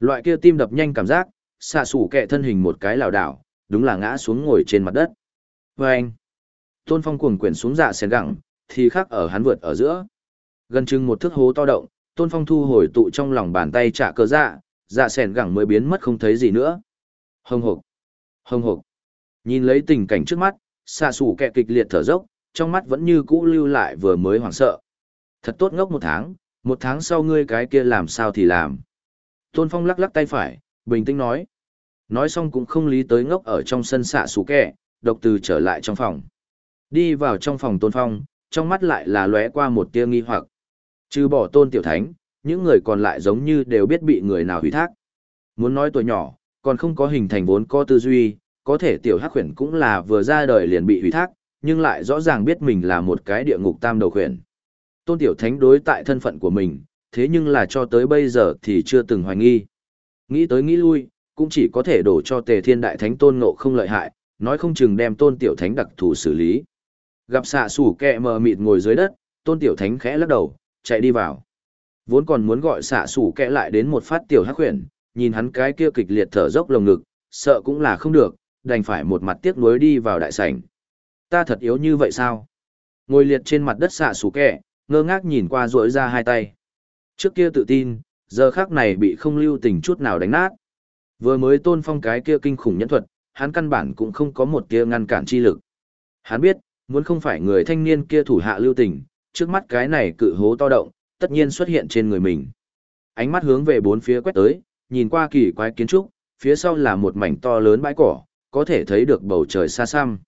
Loại kia tim đập nhanh cảm giác, xạ sủ kẻ thân hình một cái lảo đảo, đúng là ngã xuống ngồi trên mặt đất. Vâng! anh, tôn phong cuồng quyển xuống giả sẻn gẳng, thì khác ở hắn vượt ở giữa. Gần chừng một thước hố to động, tôn phong thu hồi tụ trong lòng bàn tay trả cơ dạ, dạ sẻn gẳng mới biến mất không thấy gì nữa. Hồng hộc, hồng hộc. Nhìn lấy tình cảnh trước mắt, xạ sủ kẹ kịch liệt thở dốc, trong mắt vẫn như cũ lưu lại vừa mới hoảng sợ. Thật tốt ngốc một tháng, một tháng sau ngươi cái kia làm sao thì làm. Tôn Phong lắc lắc tay phải, bình tĩnh nói. Nói xong cũng không lý tới ngốc ở trong sân xạ sủ kẹ, độc từ trở lại trong phòng. Đi vào trong phòng Tôn Phong, trong mắt lại là lóe qua một tia nghi hoặc. Trừ bỏ Tôn Tiểu Thánh, những người còn lại giống như đều biết bị người nào hủy thác. Muốn nói tuổi nhỏ, còn không có hình thành vốn có tư duy, có thể tiểu hắc khuyển cũng là vừa ra đời liền bị hủy thác, nhưng lại rõ ràng biết mình là một cái địa ngục tam đầu khuyển. Tôn tiểu thánh đối tại thân phận của mình, thế nhưng là cho tới bây giờ thì chưa từng hoài nghi. Nghĩ tới nghĩ lui, cũng chỉ có thể đổ cho tề thiên đại thánh tôn ngộ không lợi hại, nói không chừng đem tôn tiểu thánh đặc thù xử lý. Gặp xạ sủ kẹ mờ mịt ngồi dưới đất, tôn tiểu thánh khẽ lắc đầu, chạy đi vào. Vốn còn muốn gọi xạ sủ kẹ lại đến một phát tiểu hắc khuyển, nhìn hắn cái kia kịch liệt thở dốc lồng ngực, sợ cũng là không được, đành phải một mặt tiếc nuối đi vào đại sảnh. Ta thật yếu như vậy sao? Ngồi liệt trên mặt đất xạ xù kẹ, ngơ ngác nhìn qua dỗi ra hai tay. Trước kia tự tin, giờ khác này bị không lưu tình chút nào đánh nát. Vừa mới tôn phong cái kia kinh khủng nhẫn thuật, hắn căn bản cũng không có một tia ngăn cản chi lực. Hắn biết, muốn không phải người thanh niên kia thủ hạ lưu tình, trước mắt cái này cự hố to động, tất nhiên xuất hiện trên người mình. Ánh mắt hướng về bốn phía quét tới, nhìn qua kỳ quái kiến trúc, phía sau là một mảnh to lớn bãi cỏ, có thể thấy được bầu trời xa xăm.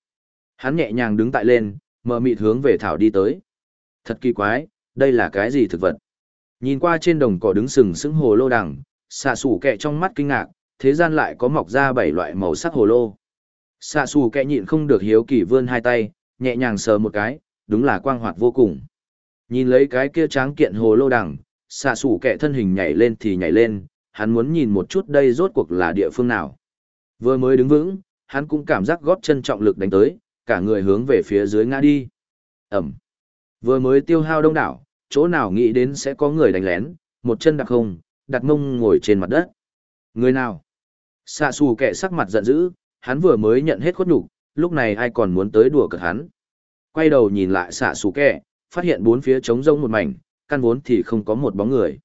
Hắn nhẹ nhàng đứng tại lên, mở mịt hướng về thảo đi tới. Thật kỳ quái, đây là cái gì thực vật? Nhìn qua trên đồng cỏ đứng sừng sững hồ lô đằng, xạ sủ kẹ trong mắt kinh ngạc, thế gian lại có mọc ra bảy loại màu sắc hồ lô. Xạ sủ kẹ nhịn không được hiếu kỳ vươn hai tay, nhẹ nhàng sờ một cái, đúng là quang hoạt vô cùng. Nhìn lấy cái kia tráng kiện hồ lô đằng, xạ sủ kẻ thân hình nhảy lên thì nhảy lên, hắn muốn nhìn một chút đây rốt cuộc là địa phương nào. Vừa mới đứng vững, hắn cũng cảm giác gót chân trọng lực đánh tới, cả người hướng về phía dưới ngã đi. Ẩm. Vừa mới tiêu hao đông đảo, chỗ nào nghĩ đến sẽ có người đánh lén, một chân đặt không, đặt mông ngồi trên mặt đất. Người nào? Xạ xù kẻ sắc mặt giận dữ, hắn vừa mới nhận hết khuất nhục, lúc này ai còn muốn tới đùa cợt hắn. Quay đầu nhìn lại xạ xù kẹ, phát hiện bốn phía trống rông một mảnh, căn vốn thì không có một bóng người.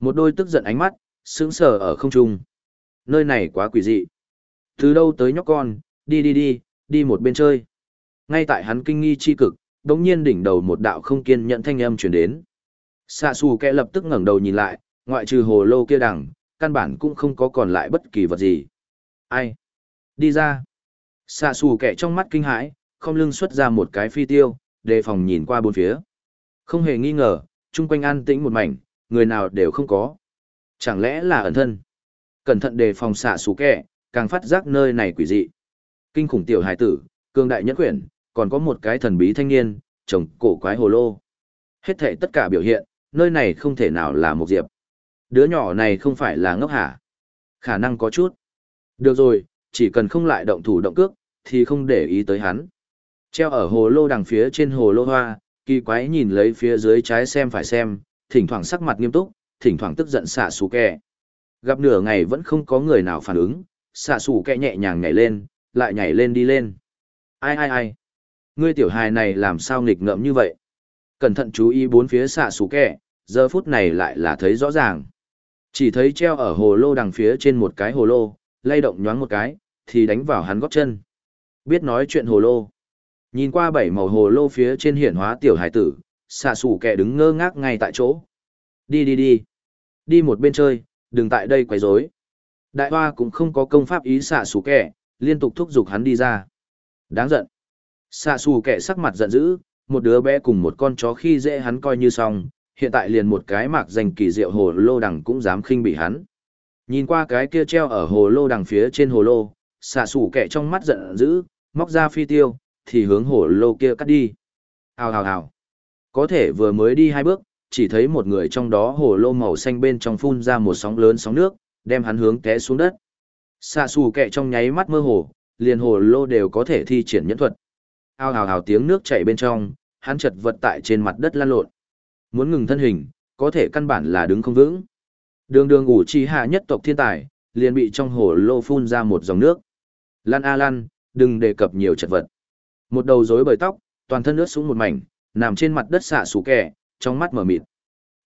Một đôi tức giận ánh mắt, sững sờ ở không trung. Nơi này quá quỷ dị. Từ đâu tới nhóc con, đi đi đi, đi một bên chơi. Ngay tại hắn kinh nghi chi cực, đống nhiên đỉnh đầu một đạo không kiên nhận thanh âm truyền đến. Xạ xù kẹ lập tức ngẩng đầu nhìn lại, ngoại trừ hồ lô kia đằng, căn bản cũng không có còn lại bất kỳ vật gì. Ai? Đi ra. Xạ xù kẻ trong mắt kinh hãi, không lưng xuất ra một cái phi tiêu, đề phòng nhìn qua bốn phía. Không hề nghi ngờ, chung quanh an tĩnh một mảnh, người nào đều không có. Chẳng lẽ là ẩn thân? Cẩn thận đề phòng xạ xù kẻ càng phát giác nơi này quỷ dị. Kinh khủng tiểu hải tử, cương đại nhất quyển, còn có một cái thần bí thanh niên, chồng cổ quái hồ lô. Hết thể tất cả biểu hiện, nơi này không thể nào là một diệp. Đứa nhỏ này không phải là ngốc hả? Khả năng có chút. Được rồi, chỉ cần không lại động thủ động cước, thì không để ý tới hắn. Treo ở hồ lô đằng phía trên hồ lô hoa, kỳ quái nhìn lấy phía dưới trái xem phải xem, thỉnh thoảng sắc mặt nghiêm túc, thỉnh thoảng tức giận xả xù kẹ. Gặp nửa ngày vẫn không có người nào phản ứng, xả xù kẹ nhẹ nhàng nhảy lên, lại nhảy lên đi lên. Ai ai ai? Ngươi tiểu hài này làm sao nghịch ngợm như vậy? Cẩn thận chú ý bốn phía xả xù kẹ, giờ phút này lại là thấy rõ ràng. Chỉ thấy treo ở hồ lô đằng phía trên một cái hồ lô, lay động nhoáng một cái, thì đánh vào hắn gót chân. Biết nói chuyện hồ lô. Nhìn qua bảy màu hồ lô phía trên hiển hóa tiểu hải tử, xạ xù kẻ đứng ngơ ngác ngay tại chỗ. Đi đi đi. Đi một bên chơi, đừng tại đây quấy rối. Đại hoa cũng không có công pháp ý xạ xù kẻ, liên tục thúc giục hắn đi ra. Đáng giận. Xạ xù kẻ sắc mặt giận dữ, một đứa bé cùng một con chó khi dễ hắn coi như xong, hiện tại liền một cái mạc danh kỳ diệu hồ lô đằng cũng dám khinh bị hắn. Nhìn qua cái kia treo ở hồ lô đằng phía trên hồ lô, xạ xù kẻ trong mắt giận dữ, móc ra phi tiêu, thì hướng hồ lô kia cắt đi. Hào hào hào. Có thể vừa mới đi hai bước, chỉ thấy một người trong đó hồ lô màu xanh bên trong phun ra một sóng lớn sóng nước, đem hắn hướng té xuống đất. Xạ xù kẹ trong nháy mắt mơ hồ, liền hồ lô đều có thể thi triển nhẫn thuật. Hào hào hào tiếng nước chảy bên trong, hắn chật vật tại trên mặt đất lăn lộn. Muốn ngừng thân hình, có thể căn bản là đứng không vững. Đường đường ủ chi hạ nhất tộc thiên tài, liền bị trong hồ lô phun ra một dòng nước. Lan a Lan, đừng đề cập nhiều chật vật. Một đầu rối bời tóc, toàn thân ướt xuống một mảnh, nằm trên mặt đất xạ sủ kẻ, trong mắt mở mịt.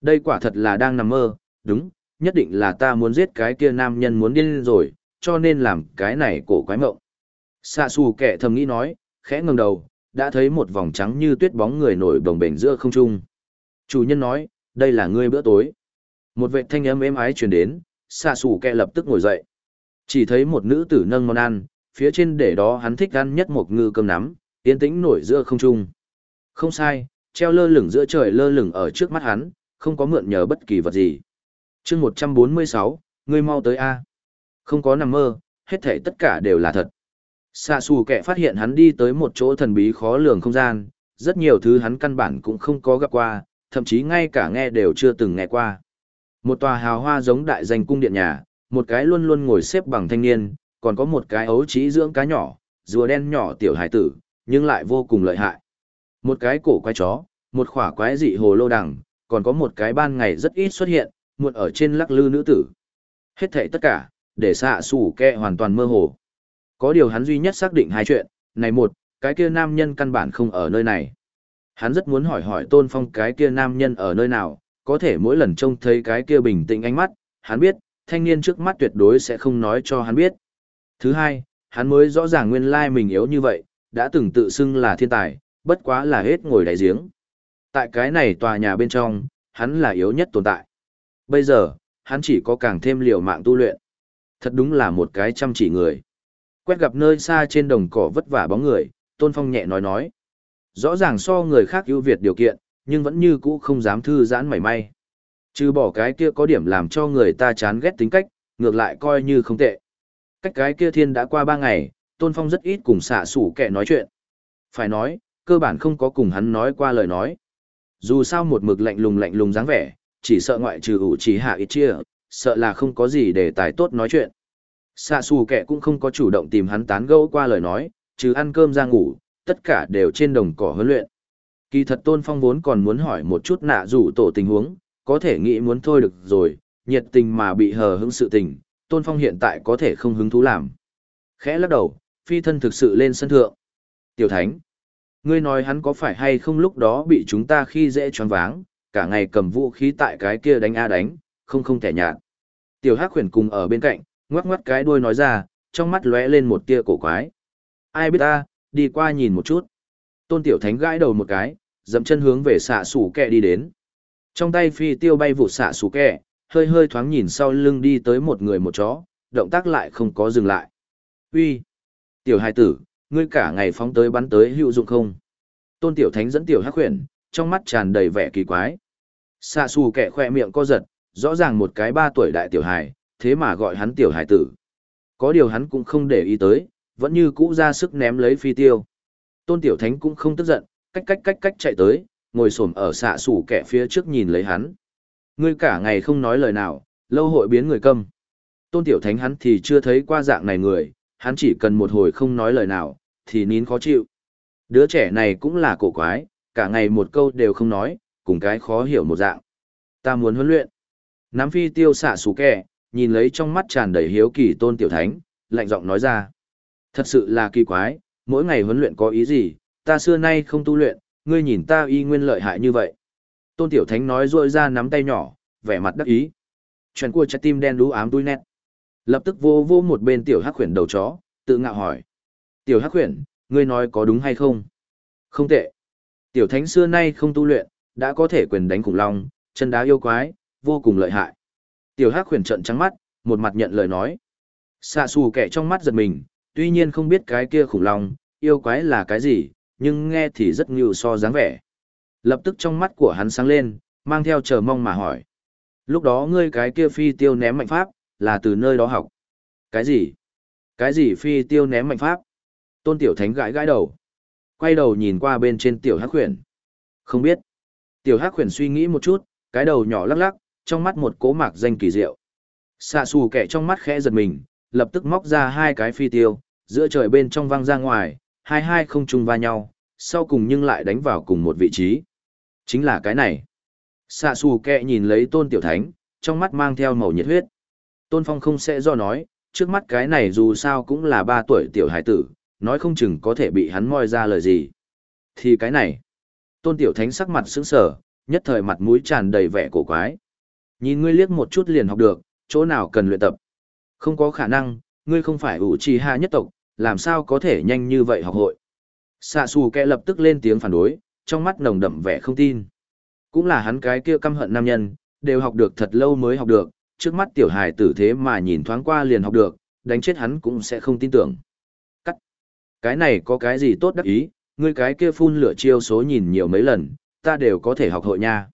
Đây quả thật là đang nằm mơ, đúng, nhất định là ta muốn giết cái kia nam nhân muốn điên rồi, cho nên làm cái này cổ quái mộng. Xạ xù kẻ thầm nghĩ nói, khẽ ngẩng đầu, đã thấy một vòng trắng như tuyết bóng người nổi đồng bềnh giữa không trung. Chủ nhân nói, đây là ngươi bữa tối. Một vệ thanh âm êm ái truyền đến, xạ xù kẻ lập tức ngồi dậy. Chỉ thấy một nữ tử nâng món ăn, phía trên để đó hắn thích ăn nhất một ngư cơm nắm, yên tĩnh nổi giữa không trung. Không sai, treo lơ lửng giữa trời lơ lửng ở trước mắt hắn, không có mượn nhờ bất kỳ vật gì. chương 146, ngươi mau tới A. Không có nằm mơ, hết thể tất cả đều là thật. Xạ xù kẻ phát hiện hắn đi tới một chỗ thần bí khó lường không gian, rất nhiều thứ hắn căn bản cũng không có gặp qua, thậm chí ngay cả nghe đều chưa từng nghe qua. Một tòa hào hoa giống đại danh cung điện nhà, một cái luôn luôn ngồi xếp bằng thanh niên, còn có một cái ấu trí dưỡng cá nhỏ, rùa đen nhỏ tiểu hải tử, nhưng lại vô cùng lợi hại. Một cái cổ quái chó, một khỏa quái dị hồ lô đằng, còn có một cái ban ngày rất ít xuất hiện, muộn ở trên lắc lư nữ tử. Hết thảy tất cả, để xạ sủ kẹ hoàn toàn mơ hồ. Có điều hắn duy nhất xác định hai chuyện, này một, cái kia nam nhân căn bản không ở nơi này. Hắn rất muốn hỏi hỏi tôn phong cái kia nam nhân ở nơi nào, có thể mỗi lần trông thấy cái kia bình tĩnh ánh mắt, hắn biết, thanh niên trước mắt tuyệt đối sẽ không nói cho hắn biết. Thứ hai, hắn mới rõ ràng nguyên lai mình yếu như vậy, đã từng tự xưng là thiên tài, bất quá là hết ngồi đáy giếng. Tại cái này tòa nhà bên trong, hắn là yếu nhất tồn tại. Bây giờ, hắn chỉ có càng thêm liều mạng tu luyện. Thật đúng là một cái chăm chỉ người. Quét gặp nơi xa trên đồng cỏ vất vả bóng người, Tôn Phong nhẹ nói nói. Rõ ràng so người khác ưu việt điều kiện, nhưng vẫn như cũ không dám thư giãn mảy may. Trừ bỏ cái kia có điểm làm cho người ta chán ghét tính cách, ngược lại coi như không tệ. Cách cái kia thiên đã qua ba ngày, Tôn Phong rất ít cùng xạ sủ kẻ nói chuyện. Phải nói, cơ bản không có cùng hắn nói qua lời nói. Dù sao một mực lạnh lùng lạnh lùng dáng vẻ, chỉ sợ ngoại trừ ủ chỉ hạ ít chia, sợ là không có gì để tài tốt nói chuyện. Xạ xù kẻ cũng không có chủ động tìm hắn tán gẫu qua lời nói, trừ ăn cơm ra ngủ, tất cả đều trên đồng cỏ huấn luyện. Kỳ thật Tôn Phong vốn còn muốn hỏi một chút nạ rủ tổ tình huống, có thể nghĩ muốn thôi được rồi, nhiệt tình mà bị hờ hững sự tình, Tôn Phong hiện tại có thể không hứng thú làm. Khẽ lắc đầu, phi thân thực sự lên sân thượng. Tiểu Thánh, ngươi nói hắn có phải hay không lúc đó bị chúng ta khi dễ choáng váng, cả ngày cầm vũ khí tại cái kia đánh a đánh, không không thể nhạt. Tiểu Hắc Huyền cùng ở bên cạnh, ngoắc ngoắc cái đuôi nói ra, trong mắt lóe lên một tia cổ quái. Ai biết ta, đi qua nhìn một chút. Tôn Tiểu Thánh gãi đầu một cái, dậm chân hướng về xạ sủ kẹ đi đến. Trong tay phi tiêu bay vụt xạ sủ kẹ, hơi hơi thoáng nhìn sau lưng đi tới một người một chó, động tác lại không có dừng lại. Uy, Tiểu hài tử, ngươi cả ngày phóng tới bắn tới hữu dụng không? Tôn Tiểu Thánh dẫn Tiểu Hắc Huyền, trong mắt tràn đầy vẻ kỳ quái. Xạ xù kẻ khoe miệng co giật, rõ ràng một cái ba tuổi đại tiểu hài, thế mà gọi hắn tiểu hài tử. Có điều hắn cũng không để ý tới, vẫn như cũ ra sức ném lấy phi tiêu. Tôn Tiểu Thánh cũng không tức giận, cách cách cách cách chạy tới, ngồi xổm ở xạ sủ kẻ phía trước nhìn lấy hắn. Ngươi cả ngày không nói lời nào, lâu hội biến người câm. Tôn Tiểu Thánh hắn thì chưa thấy qua dạng này người, hắn chỉ cần một hồi không nói lời nào, thì nín khó chịu. Đứa trẻ này cũng là cổ quái, cả ngày một câu đều không nói, cùng cái khó hiểu một dạng. Ta muốn huấn luyện. Nắm phi tiêu xạ sủ kẻ, nhìn lấy trong mắt tràn đầy hiếu kỳ Tôn Tiểu Thánh, lạnh giọng nói ra. Thật sự là kỳ quái, mỗi ngày huấn luyện có ý gì, ta xưa nay không tu luyện, ngươi nhìn ta y nguyên lợi hại như vậy. Tôn Tiểu Thánh nói rôi ra nắm tay nhỏ, vẻ mặt đắc ý. Chuyện của trái tim đen đú ám đuôi nét. Lập tức vô vô một bên Tiểu Hắc Khuyển đầu chó, tự ngạo hỏi. Tiểu Hắc Khuyển, ngươi nói có đúng hay không? Không tệ. Tiểu Thánh xưa nay không tu luyện, đã có thể quyền đánh khủng long, chân đá yêu quái, vô cùng lợi hại. Tiểu Hắc Khuyển trợn trắng mắt, một mặt nhận lời nói. Xạ xù kẻ trong mắt giật mình, tuy nhiên không biết cái kia khủng long, yêu quái là cái gì, nhưng nghe thì rất ngưu so dáng vẻ. Lập tức trong mắt của hắn sáng lên, mang theo chờ mong mà hỏi. Lúc đó ngươi cái kia phi tiêu ném mạnh pháp, là từ nơi đó học. Cái gì? Cái gì phi tiêu ném mạnh pháp? Tôn tiểu thánh gãi gãi đầu. Quay đầu nhìn qua bên trên tiểu hắc khuyển. Không biết. Tiểu hắc khuyển suy nghĩ một chút, cái đầu nhỏ lắc lắc, trong mắt một cố mạc danh kỳ diệu. Xạ xù kẻ trong mắt khẽ giật mình, lập tức móc ra hai cái phi tiêu, giữa trời bên trong văng ra ngoài, hai hai không trùng va nhau, sau cùng nhưng lại đánh vào cùng một vị trí. Chính là cái này. Xạ xù kẹ nhìn lấy tôn tiểu thánh, trong mắt mang theo màu nhiệt huyết. Tôn phong không sẽ do nói, trước mắt cái này dù sao cũng là ba tuổi tiểu hải tử, nói không chừng có thể bị hắn moi ra lời gì. Thì cái này. Tôn tiểu thánh sắc mặt sững sờ, nhất thời mặt mũi tràn đầy vẻ cổ quái. Nhìn ngươi liếc một chút liền học được, chỗ nào cần luyện tập. Không có khả năng, ngươi không phải ủ trì hạ nhất tộc, làm sao có thể nhanh như vậy học hội. Xạ xù kẹ lập tức lên tiếng phản đối, trong mắt nồng đậm vẻ không tin. Cũng là hắn cái kia căm hận nam nhân, đều học được thật lâu mới học được, trước mắt tiểu hài tử thế mà nhìn thoáng qua liền học được, đánh chết hắn cũng sẽ không tin tưởng. Cắt. Cái này có cái gì tốt đắc ý, ngươi cái kia phun lửa chiêu số nhìn nhiều mấy lần, ta đều có thể học hội nha.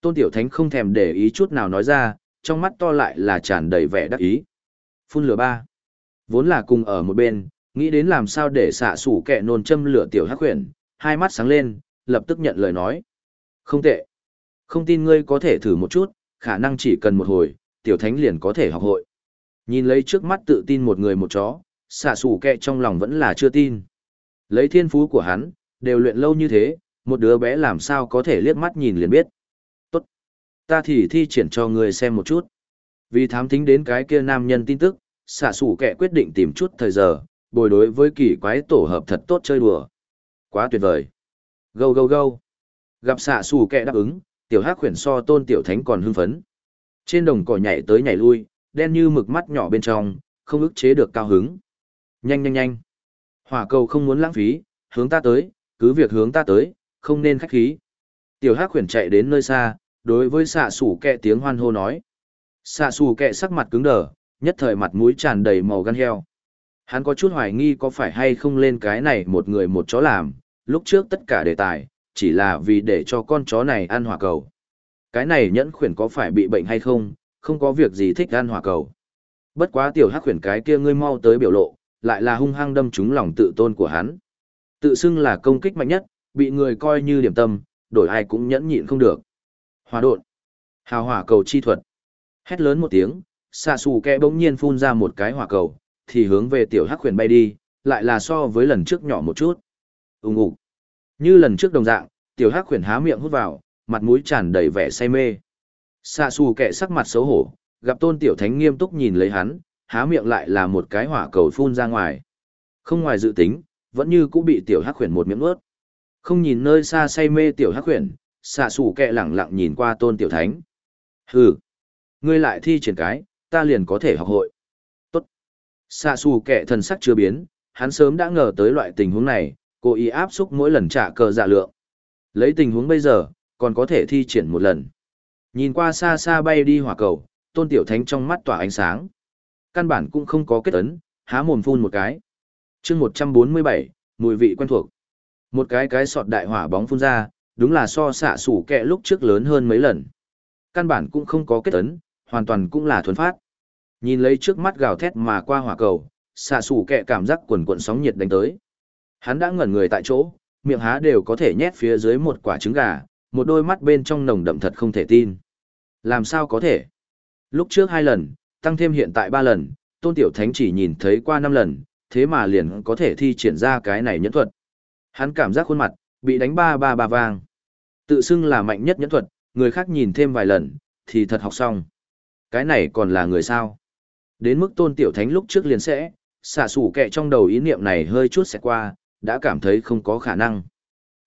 Tôn Tiểu Thánh không thèm để ý chút nào nói ra, trong mắt to lại là tràn đầy vẻ đắc ý. Phun lửa ba. Vốn là cùng ở một bên, nghĩ đến làm sao để xạ sủ kẹ nôn châm lửa tiểu hắc huyền, hai mắt sáng lên, lập tức nhận lời nói. Không tệ. Không tin ngươi có thể thử một chút, khả năng chỉ cần một hồi, tiểu thánh liền có thể học hội. Nhìn lấy trước mắt tự tin một người một chó, xạ sủ kẹ trong lòng vẫn là chưa tin. Lấy thiên phú của hắn, đều luyện lâu như thế, một đứa bé làm sao có thể liếc mắt nhìn liền biết. Tốt. Ta thì thi triển cho ngươi xem một chút. Vì thám thính đến cái kia nam nhân tin tức, xạ sủ kệ quyết định tìm chút thời giờ, bồi đối với kỳ quái tổ hợp thật tốt chơi đùa. Quá tuyệt vời. Gâu gâu gâu. Gặp xạ xù kẹ đáp ứng, tiểu hắc khuyển so tôn tiểu thánh còn hưng phấn. Trên đồng cỏ nhảy tới nhảy lui, đen như mực mắt nhỏ bên trong, không ức chế được cao hứng. Nhanh nhanh nhanh. Hỏa cầu không muốn lãng phí, hướng ta tới, cứ việc hướng ta tới, không nên khách khí. Tiểu hắc khuyển chạy đến nơi xa, đối với xạ xù kẹ tiếng hoan hô nói. Xạ xù kẹ sắc mặt cứng đờ, nhất thời mặt mũi tràn đầy màu gan heo. Hắn có chút hoài nghi có phải hay không lên cái này một người một chó làm, lúc trước tất cả đề tài, chỉ là vì để cho con chó này ăn hỏa cầu. Cái này nhẫn khuyển có phải bị bệnh hay không, không có việc gì thích ăn hỏa cầu. Bất quá tiểu hắc khuyển cái kia ngươi mau tới biểu lộ, lại là hung hăng đâm trúng lòng tự tôn của hắn. Tự xưng là công kích mạnh nhất, bị người coi như điểm tâm, đổi ai cũng nhẫn nhịn không được. Hòa độn. Hào hỏa cầu chi thuật. Hét lớn một tiếng, xạ xù kẹ bỗng nhiên phun ra một cái hỏa cầu, thì hướng về tiểu hắc khuyển bay đi, lại là so với lần trước nhỏ một chút. Ung ục. Như lần trước đồng dạng, tiểu hắc khuyển há miệng hút vào, mặt mũi tràn đầy vẻ say mê. Xạ xù kẹ sắc mặt xấu hổ, gặp tôn tiểu thánh nghiêm túc nhìn lấy hắn, há miệng lại là một cái hỏa cầu phun ra ngoài. Không ngoài dự tính, vẫn như cũng bị tiểu hắc khuyển một miệng ướt. Không nhìn nơi xa say mê tiểu hắc khuyển, xạ xù kẹ lẳng lặng nhìn qua tôn tiểu thánh. Hừ, ngươi lại thi triển cái, ta liền có thể học hội. Xạ xù kẻ thần sắc chưa biến, hắn sớm đã ngờ tới loại tình huống này, cố ý áp xúc mỗi lần trả cờ dạ lượng. Lấy tình huống bây giờ, còn có thể thi triển một lần. Nhìn qua xa xa bay đi hỏa cầu, tôn tiểu thánh trong mắt tỏa ánh sáng. Căn bản cũng không có kết ấn, há mồm phun một cái. chương 147, mùi vị quen thuộc. Một cái cái sọt đại hỏa bóng phun ra, đúng là so xạ xủ kẹ lúc trước lớn hơn mấy lần. căn bản cũng không có kết ấn, hoàn toàn cũng là thuần phát. Nhìn lấy trước mắt gào thét mà qua hỏa cầu, xạ sủ kẹ cảm giác quần cuộn sóng nhiệt đánh tới. Hắn đã ngẩn người tại chỗ, miệng há đều có thể nhét phía dưới một quả trứng gà, một đôi mắt bên trong nồng đậm thật không thể tin. Làm sao có thể? Lúc trước hai lần, tăng thêm hiện tại ba lần, tôn tiểu thánh chỉ nhìn thấy qua năm lần, thế mà liền có thể thi triển ra cái này nhẫn thuật. Hắn cảm giác khuôn mặt, bị đánh ba ba ba vang. Tự xưng là mạnh nhất nhẫn thuật, người khác nhìn thêm vài lần, thì thật học xong. Cái này còn là người sao? Đến mức tôn tiểu thánh lúc trước liền sẽ, xả sủ kẹ trong đầu ý niệm này hơi chút sẽ qua, đã cảm thấy không có khả năng.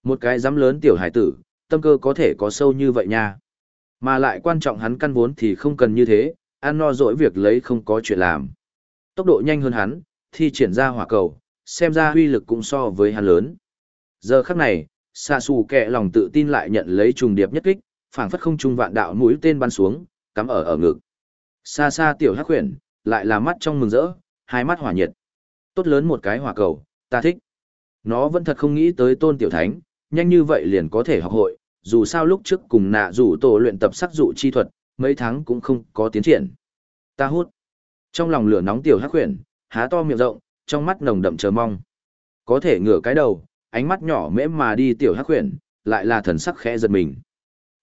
Một cái dám lớn tiểu hải tử, tâm cơ có thể có sâu như vậy nha. Mà lại quan trọng hắn căn vốn thì không cần như thế, ăn no dỗi việc lấy không có chuyện làm. Tốc độ nhanh hơn hắn, thi triển ra hỏa cầu, xem ra huy lực cũng so với hắn lớn. Giờ khắc này, xạ xù kẹ lòng tự tin lại nhận lấy trùng điệp nhất kích, phảng phất không trung vạn đạo mũi tên bắn xuống, cắm ở ở ngực. Xa xa tiểu hắc huyền, lại là mắt trong mừng rỡ, hai mắt hỏa nhiệt. Tốt lớn một cái hỏa cầu, ta thích. Nó vẫn thật không nghĩ tới tôn tiểu thánh, nhanh như vậy liền có thể học hội, dù sao lúc trước cùng nạ rủ tổ luyện tập sắc dụ chi thuật, mấy tháng cũng không có tiến triển. Ta hút. Trong lòng lửa nóng tiểu hắc huyền, há to miệng rộng, trong mắt nồng đậm chờ mong. Có thể ngửa cái đầu, ánh mắt nhỏ mễ mà đi tiểu hắc huyền, lại là thần sắc khẽ giật mình.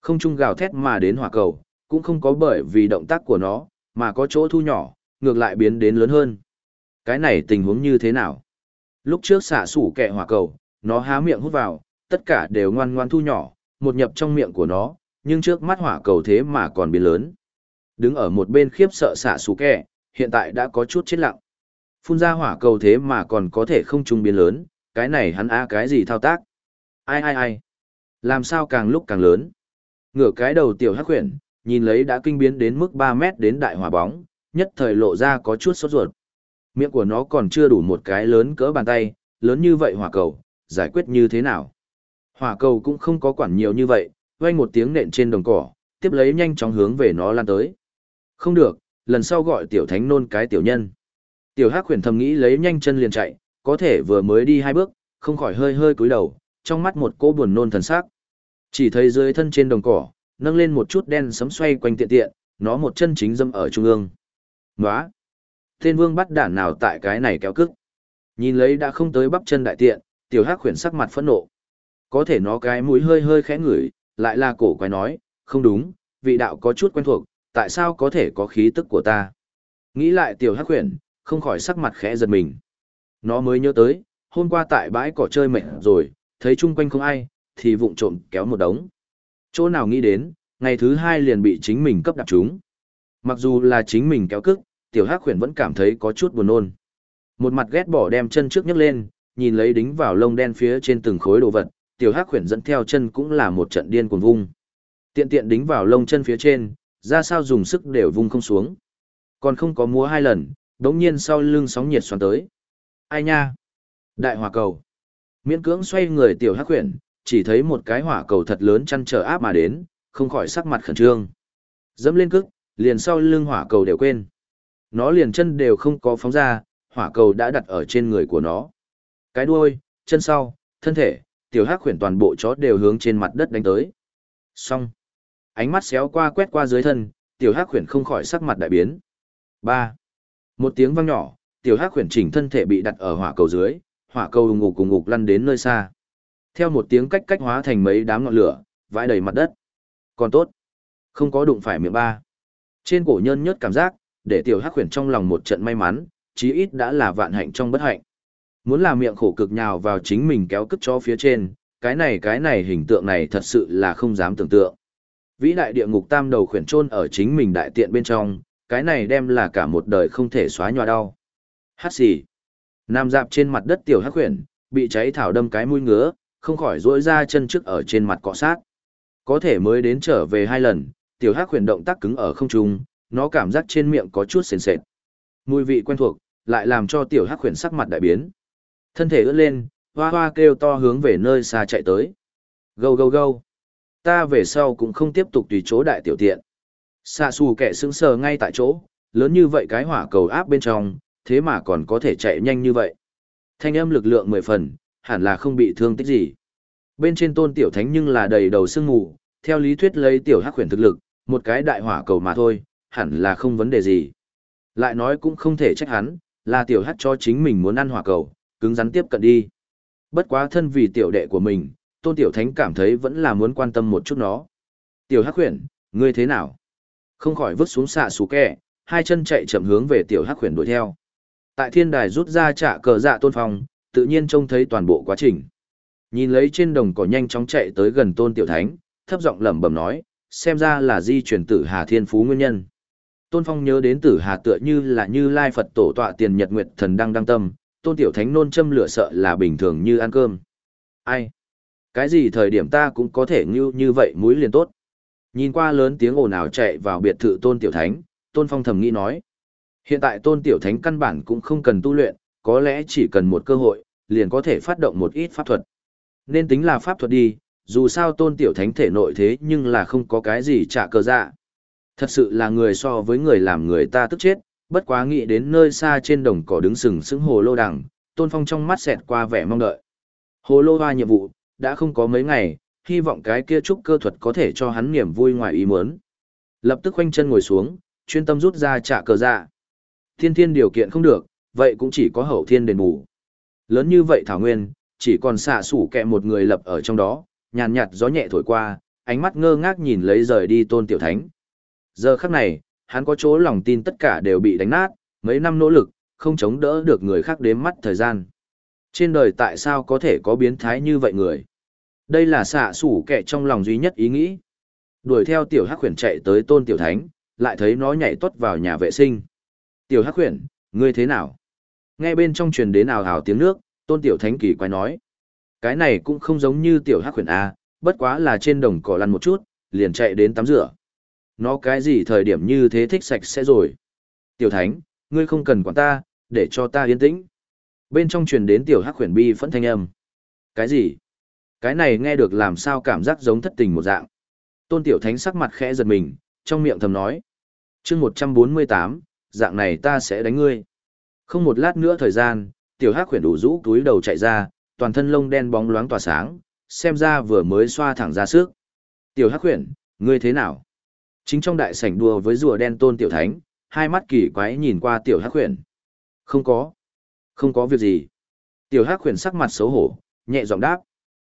Không trung gào thét mà đến hỏa cầu, cũng không có bởi vì động tác của nó, mà có chỗ thu nhỏ, ngược lại biến đến lớn hơn. Cái này tình huống như thế nào? Lúc trước xả sủ kẹ hỏa cầu, nó há miệng hút vào, tất cả đều ngoan ngoan thu nhỏ, một nhập trong miệng của nó, nhưng trước mắt hỏa cầu thế mà còn biến lớn. Đứng ở một bên khiếp sợ xả sủ kẹ, hiện tại đã có chút chết lặng. Phun ra hỏa cầu thế mà còn có thể không trung biến lớn, cái này hắn a cái gì thao tác? Ai ai ai? Làm sao càng lúc càng lớn? Ngửa cái đầu tiểu hắc khuyển, nhìn lấy đã kinh biến đến mức 3 mét đến đại hỏa bóng, nhất thời lộ ra có chút sốt ruột. Miệng của nó còn chưa đủ một cái lớn cỡ bàn tay, lớn như vậy hỏa cầu, giải quyết như thế nào? Hỏa cầu cũng không có quản nhiều như vậy, vang một tiếng nện trên đồng cỏ, tiếp lấy nhanh chóng hướng về nó lan tới. Không được, lần sau gọi tiểu thánh nôn cái tiểu nhân. Tiểu Hắc huyền thầm nghĩ lấy nhanh chân liền chạy, có thể vừa mới đi hai bước, không khỏi hơi hơi cúi đầu, trong mắt một cô buồn nôn thần sắc. Chỉ thấy dưới thân trên đồng cỏ, nâng lên một chút đen sấm xoay quanh tiện tiện, nó một chân chính dâm ở trung ương. Nóa! Tên vương bắt đản nào tại cái này kéo cức. Nhìn lấy đã không tới bắp chân đại tiện, tiểu hắc khuyển sắc mặt phẫn nộ. Có thể nó cái mũi hơi hơi khẽ ngửi, lại là cổ quái nói, không đúng, vị đạo có chút quen thuộc, tại sao có thể có khí tức của ta. Nghĩ lại tiểu hắc khuyển, không khỏi sắc mặt khẽ giật mình. Nó mới nhớ tới, hôm qua tại bãi cỏ chơi mệt rồi, thấy chung quanh không ai, thì vụng trộm kéo một đống. Chỗ nào nghĩ đến, ngày thứ hai liền bị chính mình cấp đạp chúng. Mặc dù là chính mình kéo cức, tiểu hắc khuyển vẫn cảm thấy có chút buồn nôn. Một mặt ghét bỏ đem chân trước nhấc lên, nhìn lấy đính vào lông đen phía trên từng khối đồ vật, tiểu hắc khuyển dẫn theo chân cũng là một trận điên cuồng vung. Tiện tiện đính vào lông chân phía trên, ra sao dùng sức đều vung không xuống. Còn không có múa hai lần, đống nhiên sau lưng sóng nhiệt xoắn tới. Ai nha? Đại hỏa cầu. Miễn cưỡng xoay người tiểu hắc khuyển, chỉ thấy một cái hỏa cầu thật lớn chăn trở áp mà đến, không khỏi sắc mặt khẩn trương. Dẫm lên cước, liền sau lưng hỏa cầu đều quên. Nó liền chân đều không có phóng ra, hỏa cầu đã đặt ở trên người của nó. Cái đuôi, chân sau, thân thể, tiểu hắc khuyển toàn bộ chó đều hướng trên mặt đất đánh tới. Xong. Ánh mắt xéo qua quét qua dưới thân, tiểu hắc khuyển không khỏi sắc mặt đại biến. ba Một tiếng vang nhỏ, tiểu hắc khuyển chỉnh thân thể bị đặt ở hỏa cầu dưới, hỏa cầu ngục cùng ngục lăn đến nơi xa. Theo một tiếng cách cách hóa thành mấy đám ngọn lửa, vãi đầy mặt đất. Còn tốt, không có đụng phải miệng ba. Trên cổ nhân nhớt cảm giác, để tiểu hắc khuyển trong lòng một trận may mắn, chí ít đã là vạn hạnh trong bất hạnh. Muốn làm miệng khổ cực nhào vào chính mình kéo cất cho phía trên, cái này cái này hình tượng này thật sự là không dám tưởng tượng. Vĩ đại địa ngục tam đầu khuyển trôn ở chính mình đại tiện bên trong, cái này đem là cả một đời không thể xóa nhòa đau. Hát xì. Nam dạp trên mặt đất tiểu hắc khuyển, bị cháy thảo đâm cái mũi ngứa, không khỏi rỗi ra chân trước ở trên mặt cọ sát. Có thể mới đến trở về hai lần, tiểu hắc Huyền động tác cứng ở không trung, nó cảm giác trên miệng có chút sền sệt. Mùi vị quen thuộc, lại làm cho tiểu hắc Huyền sắc mặt đại biến. Thân thể ưỡn lên, hoa hoa kêu to hướng về nơi xa chạy tới. Gâu gâu gâu. Ta về sau cũng không tiếp tục tùy chỗ đại tiểu tiện. Xạ xù kẻ sững sờ ngay tại chỗ, lớn như vậy cái hỏa cầu áp bên trong, thế mà còn có thể chạy nhanh như vậy. Thanh âm lực lượng mười phần, hẳn là không bị thương tích gì. Bên trên tôn tiểu thánh nhưng là đầy đầu sương mù, theo lý thuyết lấy tiểu hắc huyền thực lực, một cái đại hỏa cầu mà thôi, hẳn là không vấn đề gì. Lại nói cũng không thể trách hắn, là tiểu hắc cho chính mình muốn ăn hỏa cầu, cứng rắn tiếp cận đi. Bất quá thân vì tiểu đệ của mình, tôn tiểu thánh cảm thấy vẫn là muốn quan tâm một chút nó. Tiểu hắc huyền, ngươi thế nào? Không khỏi vứt xuống xạ xù kẹ, hai chân chạy chậm hướng về tiểu hắc huyền đuổi theo. Tại thiên đài rút ra trả cờ dạ tôn phong, tự nhiên trông thấy toàn bộ quá trình. Nhìn lấy trên đồng cỏ nhanh chóng chạy tới gần tôn tiểu thánh, thấp giọng lẩm bẩm nói, xem ra là di chuyển tử Hà Thiên Phú nguyên nhân. Tôn Phong nhớ đến tử Hà tựa như là như Lai Phật tổ tọa tiền nhật nguyệt thần đang đăng tâm, tôn tiểu thánh nôn châm lửa sợ là bình thường như ăn cơm. Ai? Cái gì thời điểm ta cũng có thể như như vậy mũi liền tốt. Nhìn qua lớn tiếng ồn ào chạy vào biệt thự tôn tiểu thánh, tôn phong thầm nghĩ nói. Hiện tại tôn tiểu thánh căn bản cũng không cần tu luyện, có lẽ chỉ cần một cơ hội, liền có thể phát động một ít pháp thuật. Nên tính là pháp thuật đi, dù sao tôn tiểu thánh thể nội thế nhưng là không có cái gì trả cơ dạ. Thật sự là người so với người làm người ta tức chết, bất quá nghĩ đến nơi xa trên đồng cỏ đứng sừng sững hồ lô đằng, tôn phong trong mắt xẹt qua vẻ mong đợi. Hồ lô hoa nhiệm vụ, đã không có mấy ngày, hy vọng cái kia trúc cơ thuật có thể cho hắn niềm vui ngoài ý muốn. Lập tức khoanh chân ngồi xuống, chuyên tâm rút ra trả cờ dạ. Thiên thiên điều kiện không được, vậy cũng chỉ có hậu thiên đền bù. Lớn như vậy thảo nguyên, chỉ còn xạ sủ kẹ một người lập ở trong đó, nhàn nhạt gió nhẹ thổi qua, ánh mắt ngơ ngác nhìn lấy rời đi tôn tiểu thánh. Giờ khắc này, hắn có chỗ lòng tin tất cả đều bị đánh nát, mấy năm nỗ lực, không chống đỡ được người khác đếm mắt thời gian. Trên đời tại sao có thể có biến thái như vậy người? Đây là xạ sủ kẻ trong lòng duy nhất ý nghĩ. Đuổi theo tiểu hắc khuyển chạy tới tôn tiểu thánh, lại thấy nó nhảy tuất vào nhà vệ sinh. Tiểu hắc khuyển, ngươi thế nào? Nghe bên trong truyền đến ào ào tiếng nước, tôn tiểu thánh kỳ quái nói. Cái này cũng không giống như tiểu hắc khuyển A, bất quá là trên đồng cỏ lăn một chút, liền chạy đến tắm rửa. Nó cái gì thời điểm như thế thích sạch sẽ rồi. Tiểu thánh, ngươi không cần quản ta, để cho ta yên tĩnh. Bên trong truyền đến tiểu hắc khuyển bi phẫn thanh âm. Cái gì? Cái này nghe được làm sao cảm giác giống thất tình một dạng. Tôn tiểu thánh sắc mặt khẽ giật mình, trong miệng thầm nói. chương một trăm bốn mươi tám, dạng này ta sẽ đánh ngươi. Không một lát nữa thời gian, tiểu hắc khuyển đủ rũ túi đầu chạy ra, toàn thân lông đen bóng loáng tỏa sáng, xem ra vừa mới xoa thẳng ra sức. Tiểu hắc Huyền, ngươi thế nào? Chính trong đại sảnh đùa với rùa đen tôn tiểu thánh, hai mắt kỳ quái nhìn qua tiểu hắc Huyền. Không có. Không có việc gì. Tiểu hắc Huyền sắc mặt xấu hổ, nhẹ giọng đáp.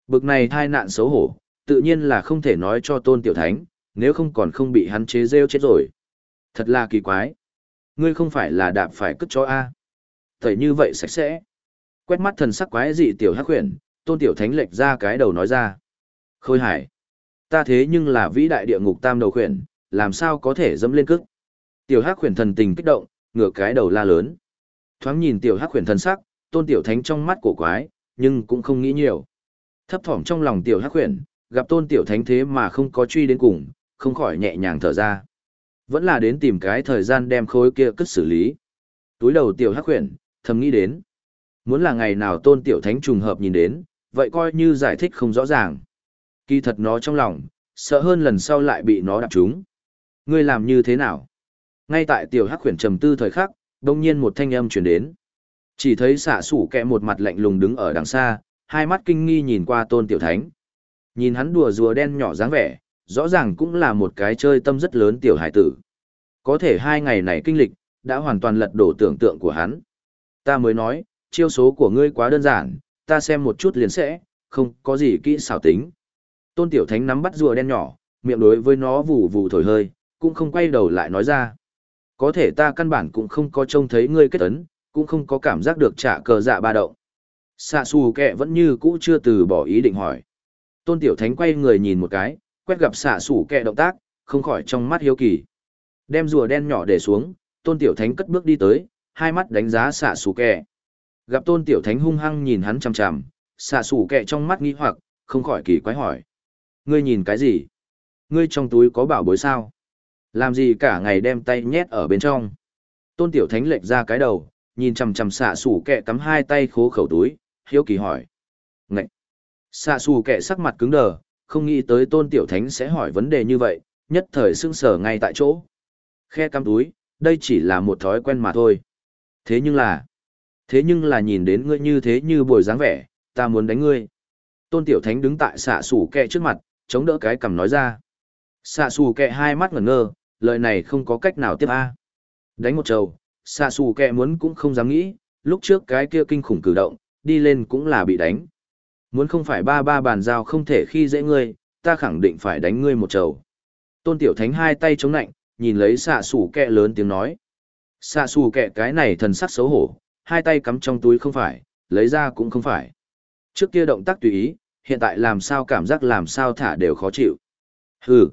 Bực này thai nạn xấu hổ, tự nhiên là không thể nói cho tôn tiểu thánh, nếu không còn không bị hắn chế rêu chết rồi. Thật là kỳ quái. Ngươi không phải là đạp phải cất cho A. Thầy như vậy sạch sẽ. Quét mắt thần sắc quái dị tiểu hắc huyền, tôn tiểu thánh lệch ra cái đầu nói ra. Khôi hải. Ta thế nhưng là vĩ đại địa ngục tam đầu khuyển, làm sao có thể dẫm lên cức. Tiểu hắc huyền thần tình kích động, ngửa cái đầu la lớn. Thoáng nhìn tiểu hắc huyền thần sắc, tôn tiểu thánh trong mắt cổ quái, nhưng cũng không nghĩ nhiều. Thấp thỏm trong lòng tiểu hắc huyền, gặp tôn tiểu thánh thế mà không có truy đến cùng, không khỏi nhẹ nhàng thở ra. Vẫn là đến tìm cái thời gian đem khối kia cất xử lý. Túi đầu tiểu hắc huyền, thầm nghĩ đến. Muốn là ngày nào tôn tiểu thánh trùng hợp nhìn đến, vậy coi như giải thích không rõ ràng. Kỳ thật nó trong lòng, sợ hơn lần sau lại bị nó đạp trúng. Ngươi làm như thế nào? Ngay tại tiểu hắc khuyển trầm tư thời khắc, đông nhiên một thanh âm chuyển đến. Chỉ thấy xạ sủ kẹ một mặt lạnh lùng đứng ở đằng xa, hai mắt kinh nghi nhìn qua tôn tiểu thánh. Nhìn hắn đùa rùa đen nhỏ dáng vẻ, rõ ràng cũng là một cái chơi tâm rất lớn tiểu hải tử. Có thể hai ngày này kinh lịch, đã hoàn toàn lật đổ tưởng tượng của hắn. Ta mới nói, chiêu số của ngươi quá đơn giản, ta xem một chút liền sẽ, không có gì kỹ xảo tính. Tôn Tiểu Thánh nắm bắt rùa đen nhỏ, miệng đối với nó vù vù thổi hơi, cũng không quay đầu lại nói ra. Có thể ta căn bản cũng không có trông thấy ngươi kết ấn, cũng không có cảm giác được trả cờ dạ ba động. Sạ xù kẹ vẫn như cũ chưa từ bỏ ý định hỏi. Tôn Tiểu Thánh quay người nhìn một cái, quét gặp xạ xù kẹ động tác, không khỏi trong mắt hiếu kỳ. Đem rùa đen nhỏ để xuống, Tôn Tiểu Thánh cất bước đi tới, hai mắt đánh giá xạ xù kẹ. Gặp Tôn Tiểu Thánh hung hăng nhìn hắn chằm chằm, xạ sủ kẹ trong mắt nghi hoặc, không khỏi kỳ quái hỏi. Ngươi nhìn cái gì? Ngươi trong túi có bảo bối sao? Làm gì cả ngày đem tay nhét ở bên trong? Tôn Tiểu Thánh lệch ra cái đầu, nhìn chằm chằm xạ sủ kẹ cắm hai tay khố khẩu túi, hiếu kỳ hỏi. Ngậy! Xạ xù kẹ sắc mặt cứng đờ, không nghĩ tới tôn tiểu thánh sẽ hỏi vấn đề như vậy, nhất thời sưng sở ngay tại chỗ. Khe cắm túi, đây chỉ là một thói quen mà thôi. Thế nhưng là, thế nhưng là nhìn đến ngươi như thế như bồi dáng vẻ, ta muốn đánh ngươi. Tôn tiểu thánh đứng tại xạ xù kẹ trước mặt, chống đỡ cái cầm nói ra. Xạ xù kẹ hai mắt ngẩn ngơ, lời này không có cách nào tiếp a. Đánh một trầu, xạ xù kẹ muốn cũng không dám nghĩ, lúc trước cái kia kinh khủng cử động, đi lên cũng là bị đánh. Muốn không phải ba ba bàn giao không thể khi dễ ngươi, ta khẳng định phải đánh ngươi một trầu. Tôn Tiểu Thánh hai tay chống nạnh, nhìn lấy xạ xù kẹ lớn tiếng nói. Xạ xù kẹ cái này thần sắc xấu hổ, hai tay cắm trong túi không phải, lấy ra cũng không phải. Trước kia động tác tùy ý, hiện tại làm sao cảm giác làm sao thả đều khó chịu. Hừ,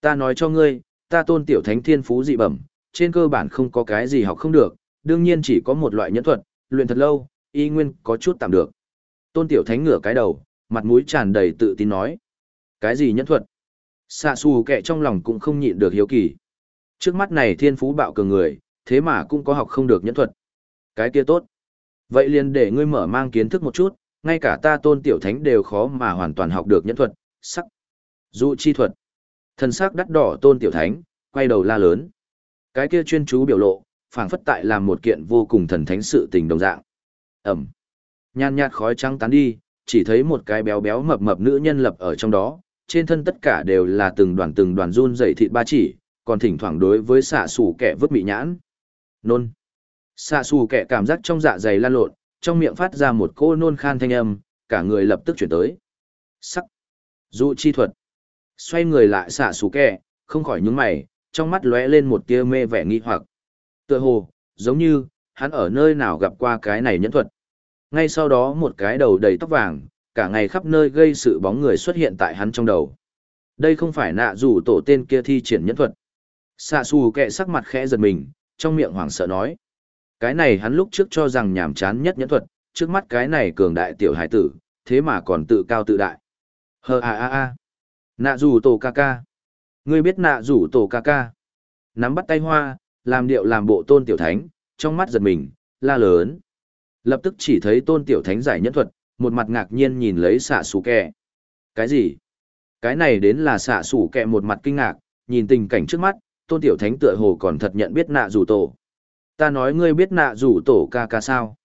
ta nói cho ngươi, ta tôn tiểu thánh thiên phú dị bẩm, trên cơ bản không có cái gì học không được, đương nhiên chỉ có một loại nhẫn thuật, luyện thật lâu, y nguyên có chút tạm được. Tôn tiểu thánh ngửa cái đầu, mặt mũi tràn đầy tự tin nói. Cái gì nhẫn thuật? Xạ xù kẹ trong lòng cũng không nhịn được hiếu kỳ. Trước mắt này thiên phú bạo cường người, thế mà cũng có học không được nhẫn thuật. Cái kia tốt. Vậy liền để ngươi mở mang kiến thức một chút, ngay cả ta tôn tiểu thánh đều khó mà hoàn toàn học được nhẫn thuật, sắc. Dụ chi thuật. Thần sắc đắt đỏ tôn tiểu thánh, quay đầu la lớn. Cái kia chuyên chú biểu lộ, phảng phất tại làm một kiện vô cùng thần thánh sự tình đồng dạng. Ẩm. Nhan nhạt khói trắng tán đi, chỉ thấy một cái béo béo mập mập nữ nhân lập ở trong đó, trên thân tất cả đều là từng đoàn từng đoàn run dày thịt ba chỉ, còn thỉnh thoảng đối với xạ sủ kẻ vứt bị nhãn. Nôn. Xạ xù kẻ cảm giác trong dạ dày lan lộn, trong miệng phát ra một cô nôn khan thanh âm, cả người lập tức chuyển tới. Sắc. Dụ chi thuật. Xoay người lại xạ xù kẻ, không khỏi nhúng mày, trong mắt lóe lên một tia mê vẻ nghi hoặc. Tựa hồ, giống như, hắn ở nơi nào gặp qua cái này nhẫn thuật. Ngay sau đó một cái đầu đầy tóc vàng, cả ngày khắp nơi gây sự bóng người xuất hiện tại hắn trong đầu. Đây không phải nạ rủ tổ tên kia thi triển nhẫn thuật. Xạ xù kẹ sắc mặt khẽ giật mình, trong miệng hoảng sợ nói. Cái này hắn lúc trước cho rằng nhàm chán nhất nhẫn thuật, trước mắt cái này cường đại tiểu hải tử, thế mà còn tự cao tự đại. Hờ a a a. Nạ rủ tổ ca ca. Ngươi biết nạ rủ tổ ca ca. Nắm bắt tay hoa, làm điệu làm bộ tôn tiểu thánh, trong mắt giật mình, la lớn. Lập tức chỉ thấy tôn tiểu thánh giải nhẫn thuật, một mặt ngạc nhiên nhìn lấy xạ xù kẹ. Cái gì? Cái này đến là xạ xù kẹ một mặt kinh ngạc, nhìn tình cảnh trước mắt, tôn tiểu thánh tựa hồ còn thật nhận biết nạ rủ tổ. Ta nói ngươi biết nạ rủ tổ ca ca sao?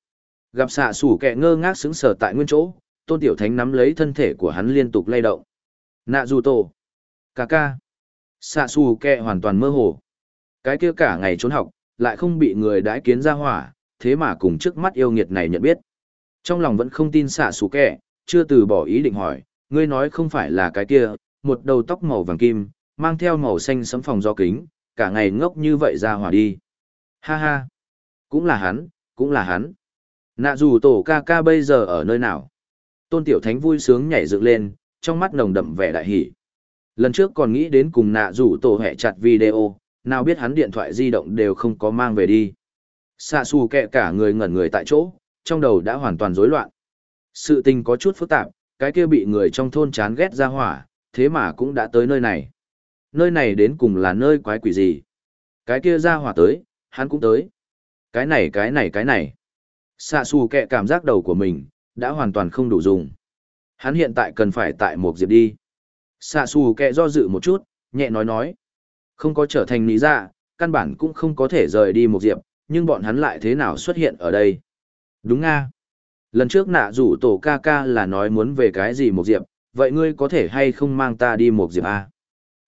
Gặp xạ xủ kẹ ngơ ngác sững sờ tại nguyên chỗ, tôn tiểu thánh nắm lấy thân thể của hắn liên tục lay động. Nạ rủ tổ. Ca ca. Xạ xù kẹ hoàn toàn mơ hồ. Cái kia cả ngày trốn học, lại không bị người đãi kiến ra hỏa, thế mà cùng trước mắt yêu nghiệt này nhận biết. Trong lòng vẫn không tin xạ xù kẹ, chưa từ bỏ ý định hỏi, ngươi nói không phải là cái kia, một đầu tóc màu vàng kim, mang theo màu xanh sấm phòng do kính, cả ngày ngốc như vậy ra hỏa đi. Ha ha, cũng là hắn, cũng là hắn. Nạ dù tổ ca ca bây giờ ở nơi nào? Tôn Tiểu Thánh vui sướng nhảy dựng lên, trong mắt nồng đậm vẻ đại hỉ. Lần trước còn nghĩ đến cùng nạ rủ tổ hẹ chặt video, nào biết hắn điện thoại di động đều không có mang về đi. Xạ xù kẹ cả người ngẩn người tại chỗ, trong đầu đã hoàn toàn rối loạn. Sự tình có chút phức tạp, cái kia bị người trong thôn chán ghét ra hỏa, thế mà cũng đã tới nơi này. Nơi này đến cùng là nơi quái quỷ gì? Cái kia ra hỏa tới, hắn cũng tới. Cái này cái này cái này. Xạ xù kẹ cảm giác đầu của mình, đã hoàn toàn không đủ dùng. Hắn hiện tại cần phải tại một diệp đi. Xạ xù kẹ do dự một chút, nhẹ nói nói. Không có trở thành lý ra, căn bản cũng không có thể rời đi một diệp, nhưng bọn hắn lại thế nào xuất hiện ở đây. Đúng nga. Lần trước nạ rủ tổ ca ca là nói muốn về cái gì một diệp, vậy ngươi có thể hay không mang ta đi một diệp à?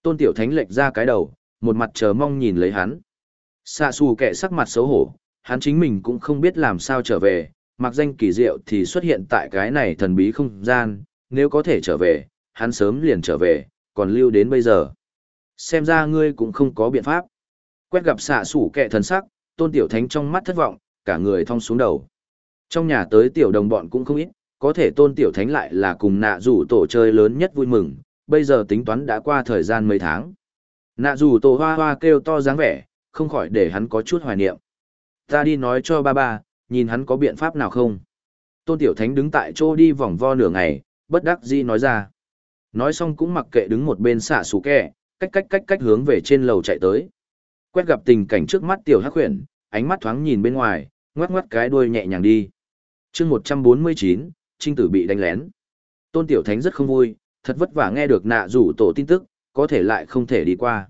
Tôn tiểu thánh lệch ra cái đầu, một mặt chờ mong nhìn lấy hắn. Xạ xù kẻ sắc mặt xấu hổ, hắn chính mình cũng không biết làm sao trở về, mặc danh kỳ diệu thì xuất hiện tại cái này thần bí không gian, nếu có thể trở về, hắn sớm liền trở về, còn lưu đến bây giờ. Xem ra ngươi cũng không có biện pháp. Quét gặp xạ xủ kẻ thần sắc, tôn tiểu thánh trong mắt thất vọng, cả người thong xuống đầu. Trong nhà tới tiểu đồng bọn cũng không ít, có thể tôn tiểu thánh lại là cùng nạ rủ tổ chơi lớn nhất vui mừng, bây giờ tính toán đã qua thời gian mấy tháng. Nạ rủ tổ hoa hoa kêu to dáng vẻ, không khỏi để hắn có chút hoài niệm. Ta đi nói cho ba ba, nhìn hắn có biện pháp nào không. Tôn tiểu thánh đứng tại chỗ đi vòng vo nửa ngày, bất đắc dĩ nói ra. Nói xong cũng mặc kệ đứng một bên xả xù kẹ, cách cách cách cách hướng về trên lầu chạy tới. Quét gặp tình cảnh trước mắt tiểu hắc huyền, ánh mắt thoáng nhìn bên ngoài, ngoắc ngoắc cái đuôi nhẹ nhàng đi. chương 149, trinh tử bị đánh lén. Tôn tiểu thánh rất không vui, thật vất vả nghe được nạ rủ tổ tin tức, có thể lại không thể đi qua.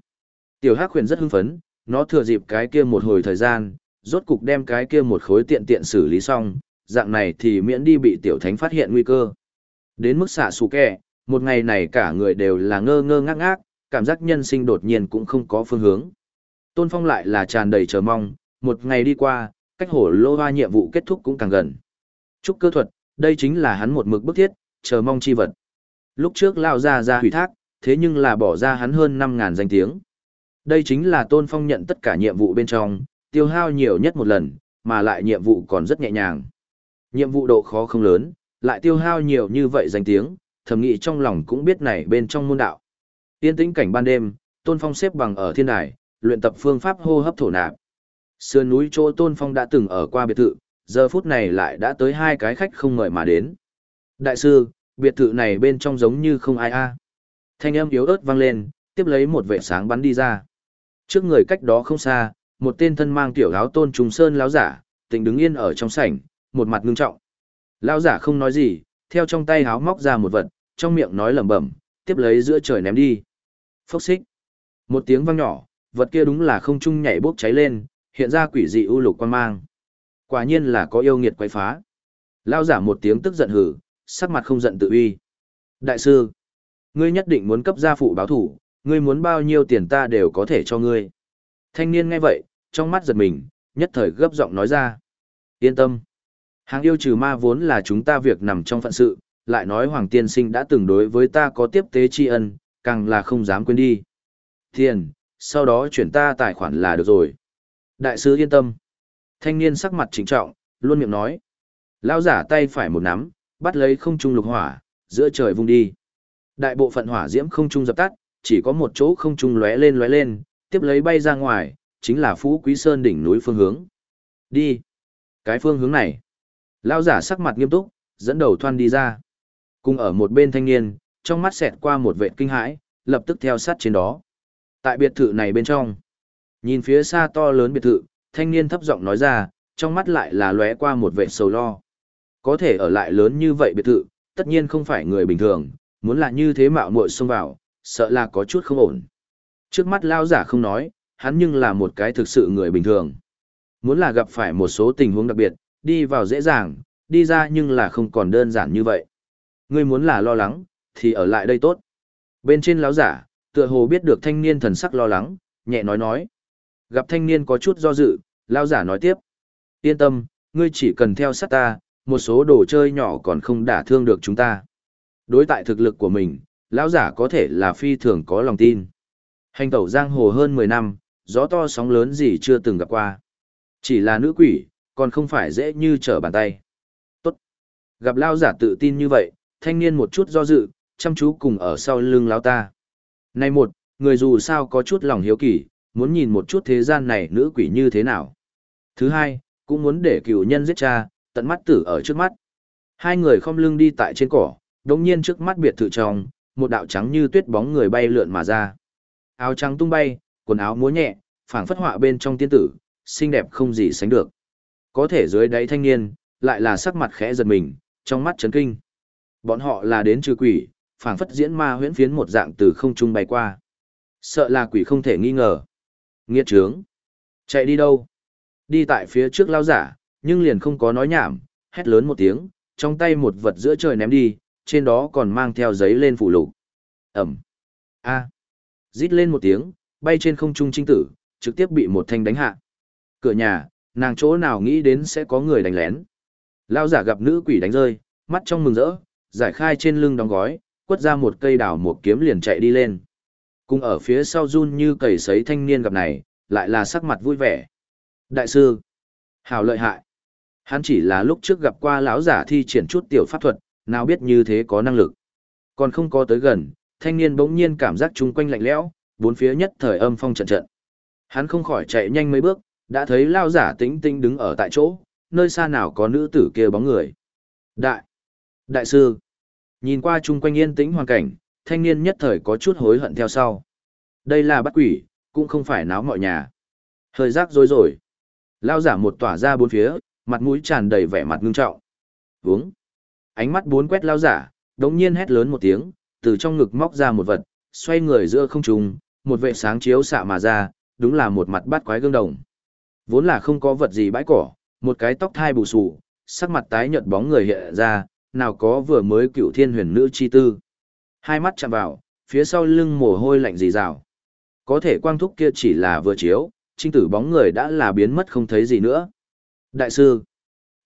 Tiểu hắc huyền rất hưng phấn, nó thừa dịp cái kia một hồi thời gian, rốt cục đem cái kia một khối tiện tiện xử lý xong, dạng này thì miễn đi bị tiểu thánh phát hiện nguy cơ. Đến mức xả xù kẹ, một ngày này cả người đều là ngơ ngơ ngác ngác, cảm giác nhân sinh đột nhiên cũng không có phương hướng. Tôn Phong lại là tràn đầy chờ mong, một ngày đi qua, cách hổ lô hoa nhiệm vụ kết thúc cũng càng gần. Trúc cơ thuật, đây chính là hắn một mực bức thiết, chờ mong chi vật. Lúc trước lao ra ra hủy thác, thế nhưng là bỏ ra hắn hơn 5.000 danh tiếng. Đây chính là Tôn Phong nhận tất cả nhiệm vụ bên trong, tiêu hao nhiều nhất một lần, mà lại nhiệm vụ còn rất nhẹ nhàng. Nhiệm vụ độ khó không lớn, lại tiêu hao nhiều như vậy danh tiếng, thầm nghĩ trong lòng cũng biết này bên trong môn đạo. Tiên tĩnh cảnh ban đêm, Tôn Phong xếp bằng ở thiên đài, luyện tập phương pháp hô hấp thổ nạp. Sườn núi chỗ Tôn Phong đã từng ở qua biệt thự, giờ phút này lại đã tới hai cái khách không ngợi mà đến. Đại sư, biệt thự này bên trong giống như không ai a. Thanh âm yếu ớt vang lên, tiếp lấy một vệ sáng bắn đi ra. Trước người cách đó không xa, một tên thân mang tiểu áo tôn trùng sơn lão giả, tỉnh đứng yên ở trong sảnh, một mặt ngưng trọng. Lão giả không nói gì, theo trong tay háo móc ra một vật, trong miệng nói lẩm bẩm, tiếp lấy giữa trời ném đi. Phốc xích. Một tiếng vang nhỏ, vật kia đúng là không trung nhảy bốc cháy lên, hiện ra quỷ dị u lục quan mang. Quả nhiên là có yêu nghiệt quấy phá. Lão giả một tiếng tức giận hừ, sắc mặt không giận tự uy. Đại sư, ngươi nhất định muốn cấp gia phụ báo thủ, ngươi muốn bao nhiêu tiền ta đều có thể cho ngươi. Thanh niên nghe vậy, trong mắt giật mình, nhất thời gấp giọng nói ra. Yên tâm. Hàng yêu trừ ma vốn là chúng ta việc nằm trong phận sự, lại nói Hoàng Tiên Sinh đã từng đối với ta có tiếp tế tri ân, càng là không dám quên đi. Tiền, sau đó chuyển ta tài khoản là được rồi. Đại sứ yên tâm. Thanh niên sắc mặt trịnh trọng, luôn miệng nói. Lão giả tay phải một nắm, bắt lấy không trung lục hỏa, giữa trời vung đi. Đại bộ phận hỏa diễm không trung dập tắt, chỉ có một chỗ không trung lóe lên lóe lên, tiếp lấy bay ra ngoài, chính là Phú Quý Sơn đỉnh núi phương hướng. Đi. Cái phương hướng này. Lão giả sắc mặt nghiêm túc, dẫn đầu thoan đi ra. Cùng ở một bên thanh niên, trong mắt xẹt qua một vệ kinh hãi, lập tức theo sát trên đó. Tại biệt thự này bên trong, nhìn phía xa to lớn biệt thự, thanh niên thấp giọng nói ra, trong mắt lại là lóe qua một vệ sầu lo. Có thể ở lại lớn như vậy biệt thự, tất nhiên không phải người bình thường, muốn là như thế mạo muội xông vào, sợ là có chút không ổn. Trước mắt lao giả không nói, hắn nhưng là một cái thực sự người bình thường. Muốn là gặp phải một số tình huống đặc biệt, đi vào dễ dàng, đi ra nhưng là không còn đơn giản như vậy. Ngươi muốn là lo lắng, thì ở lại đây tốt. Bên trên lão giả, tựa hồ biết được thanh niên thần sắc lo lắng, nhẹ nói nói. Gặp thanh niên có chút do dự, lão giả nói tiếp. Yên tâm, ngươi chỉ cần theo sát ta, một số đồ chơi nhỏ còn không đả thương được chúng ta. Đối tại thực lực của mình, lão giả có thể là phi thường có lòng tin. Hành tẩu giang hồ hơn 10 năm, gió to sóng lớn gì chưa từng gặp qua. Chỉ là nữ quỷ, còn không phải dễ như trở bàn tay. Tốt. Gặp lão giả tự tin như vậy, thanh niên một chút do dự, chăm chú cùng ở sau lưng lão ta. Này một, người dù sao có chút lòng hiếu kỳ, muốn nhìn một chút thế gian này nữ quỷ như thế nào. Thứ hai, cũng muốn để cựu nhân giết cha, tận mắt tử ở trước mắt. Hai người không lưng đi tại trên cỏ, đồng nhiên trước mắt biệt thự trong, một đạo trắng như tuyết bóng người bay lượn mà ra. Áo trắng tung bay, quần áo múa nhẹ, phảng phất họa bên trong tiên tử, xinh đẹp không gì sánh được. Có thể dưới đáy thanh niên, lại là sắc mặt khẽ giật mình, trong mắt chấn kinh. Bọn họ là đến trừ quỷ, phảng phất diễn ma huyễn phiến một dạng từ không trung bay qua. Sợ là quỷ không thể nghi ngờ. Nghiệt trướng. Chạy đi đâu? Đi tại phía trước lao giả, nhưng liền không có nói nhảm, hét lớn một tiếng, trong tay một vật giữa trời ném đi, trên đó còn mang theo giấy lên phụ lục. Ẩm. A. Rít lên một tiếng, bay trên không trung trinh tử, trực tiếp bị một thanh đánh hạ. Cửa nhà, nàng chỗ nào nghĩ đến sẽ có người đánh lén. Lao giả gặp nữ quỷ đánh rơi, mắt trong mừng rỡ, giải khai trên lưng đóng gói, quất ra một cây đào một kiếm liền chạy đi lên. Cùng ở phía sau run như cầy sấy thanh niên gặp này, lại là sắc mặt vui vẻ. Đại sư, hào lợi hại. Hắn chỉ là lúc trước gặp qua lão giả thi triển chút tiểu pháp thuật, nào biết như thế có năng lực. Còn không có tới gần, thanh niên bỗng nhiên cảm giác chung quanh lạnh lẽo, bốn phía nhất thời âm phong trận trận. Hắn không khỏi chạy nhanh mấy bước, đã thấy lão giả tĩnh tinh đứng ở tại chỗ, nơi xa nào có nữ tử kia bóng người. Đại, đại sư, nhìn qua chung quanh yên tĩnh hoàn cảnh, thanh niên nhất thời có chút hối hận theo sau. Đây là bắt quỷ, cũng không phải náo mọi nhà. Hơi rác rối rồi. Lão giả một tỏa ra bốn phía, mặt mũi tràn đầy vẻ mặt ngưng trọng. Vướng. Ánh mắt bốn quét lao giả, đống nhiên hét lớn một tiếng, từ trong ngực móc ra một vật, xoay người giữa không trung, một vệ sáng chiếu xạ mà ra, đúng là một mặt bát quái gương đồng. Vốn là không có vật gì bãi cỏ, một cái tóc thai bù xù, sắc mặt tái nhợt bóng người hiện ra, nào có vừa mới cựu thiên huyền nữ chi tư. Hai mắt chạm vào, Phía sau lưng mồ hôi lạnh dì rào. Có thể quang thúc kia chỉ là vừa chiếu, trinh tử bóng người đã là biến mất không thấy gì nữa. Đại sư,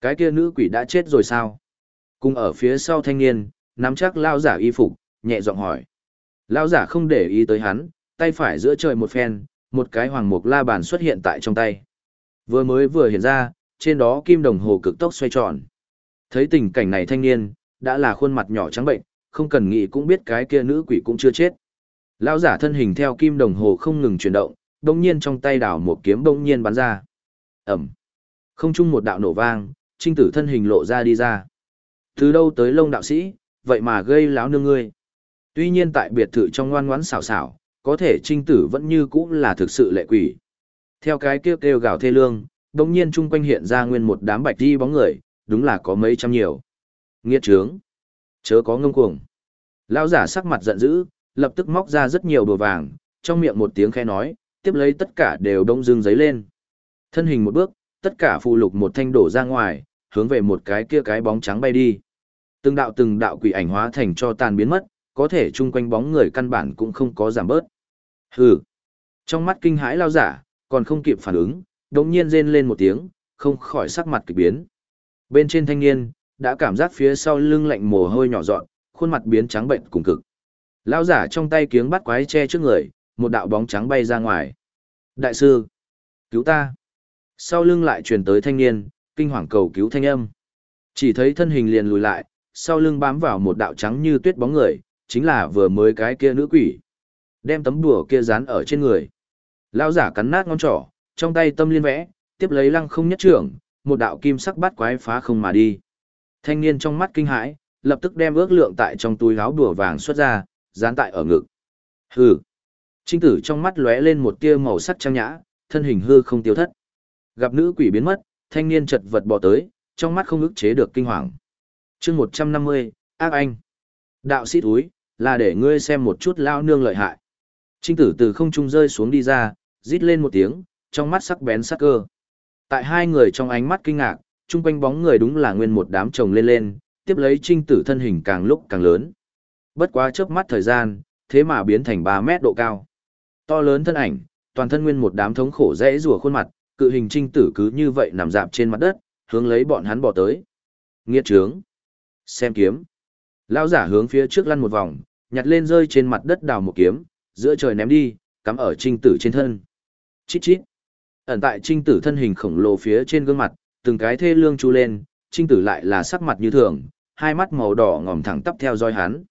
cái kia nữ quỷ đã chết rồi sao? Cùng ở phía sau thanh niên, nắm chắc lao giả y phục, nhẹ giọng hỏi. Lao giả không để ý tới hắn, tay phải giữa trời một phen, một cái hoàng mục la bàn xuất hiện tại trong tay. Vừa mới vừa hiện ra, trên đó kim đồng hồ cực tốc xoay tròn. Thấy tình cảnh này thanh niên, đã là khuôn mặt nhỏ trắng bệnh, không cần nghĩ cũng biết cái kia nữ quỷ cũng chưa chết. Lão giả thân hình theo kim đồng hồ không ngừng chuyển động, đông nhiên trong tay đảo một kiếm đông nhiên bắn ra. Ẩm. Không chung một đạo nổ vang, trinh tử thân hình lộ ra đi ra. Từ đâu tới lông đạo sĩ, vậy mà gây láo nương ngươi. Tuy nhiên tại biệt thự trong ngoan ngoãn xảo xảo, có thể trinh tử vẫn như cũ là thực sự lệ quỷ. Theo cái kêu kêu gào thê lương, đồng nhiên chung quanh hiện ra nguyên một đám bạch đi bóng người, đúng là có mấy trăm nhiều. Nghiệt trướng. Chớ có ngông cuồng. Lão giả sắc mặt giận dữ, lập tức móc ra rất nhiều đồ vàng, trong miệng một tiếng khẽ nói, tiếp lấy tất cả đều đông dương giấy lên. Thân hình một bước, tất cả phù lục một thanh đổ ra ngoài, hướng về một cái kia cái bóng trắng bay đi. Từng đạo từng đạo quỷ ảnh hóa thành cho tàn biến mất, có thể chung quanh bóng người căn bản cũng không có giảm bớt. Hừ. Trong mắt kinh hãi lao giả, còn không kịp phản ứng, đột nhiên rên lên một tiếng, không khỏi sắc mặt kỳ biến. Bên trên thanh niên, đã cảm giác phía sau lưng lạnh mồ hôi nhỏ dọn, khuôn mặt biến trắng bệnh cùng cực. Lão giả trong tay kiếng bắt quái che trước người, một đạo bóng trắng bay ra ngoài. Đại sư, cứu ta. Sau lưng lại truyền tới thanh niên, kinh hoàng cầu cứu thanh âm. Chỉ thấy thân hình liền lùi lại, sau lưng bám vào một đạo trắng như tuyết bóng người, chính là vừa mới cái kia nữ quỷ. Đem tấm đùa kia dán ở trên người. Lão giả cắn nát ngón trỏ, trong tay tâm liên vẽ, tiếp lấy lăng không nhất trưởng, một đạo kim sắc bắt quái phá không mà đi. Thanh niên trong mắt kinh hãi, lập tức đem ước lượng tại trong túi áo đùa vàng xuất ra, dán tại ở ngực. Hừ. Trinh tử trong mắt lóe lên một tia màu sắc trang nhã, thân hình hư không tiêu thất. Gặp nữ quỷ biến mất, thanh niên chật vật bỏ tới, trong mắt không ức chế được kinh hoàng chương 150, ác anh. Đạo sĩ túi, là để ngươi xem một chút lao nương lợi hại. Trinh tử từ không trung rơi xuống đi ra, rít lên một tiếng, trong mắt sắc bén sắc cơ. Tại hai người trong ánh mắt kinh ngạc, chung quanh bóng người đúng là nguyên một đám chồng lên lên, tiếp lấy trinh tử thân hình càng lúc càng lớn. Bất quá chớp mắt thời gian, thế mà biến thành 3 mét độ cao. To lớn thân ảnh, toàn thân nguyên một đám thống khổ rẽ rùa khuôn mặt, cự hình trinh tử cứ như vậy nằm dạp trên mặt đất, hướng lấy bọn hắn bỏ tới. Nghiệt trướng. Xem kiếm. Lão giả hướng phía trước lăn một vòng, nhặt lên rơi trên mặt đất đào một kiếm, giữa trời ném đi, cắm ở trinh tử trên thân. Chít chít. Ẩn tại trinh tử thân hình khổng lồ phía trên gương mặt, từng cái thê lương chu lên, trinh tử lại là sắc mặt như thường, hai mắt màu đỏ ngòm thẳng tắp theo dõi hắn.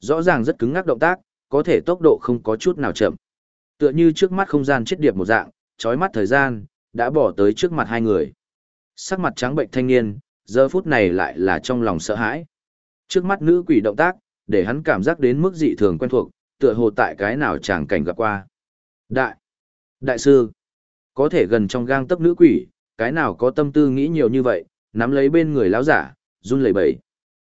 Rõ ràng rất cứng ngắc động tác, có thể tốc độ không có chút nào chậm. Tựa như trước mắt không gian chết điệp một dạng, chói mắt thời gian, đã bỏ tới trước mặt hai người. Sắc mặt trắng bệnh thanh niên, giờ phút này lại là trong lòng sợ hãi. Trước mắt nữ quỷ động tác, để hắn cảm giác đến mức dị thường quen thuộc, tựa hồ tại cái nào chàng cảnh gặp qua. Đại, đại sư, có thể gần trong gang tấc nữ quỷ, cái nào có tâm tư nghĩ nhiều như vậy, nắm lấy bên người lão giả, run lẩy bẩy.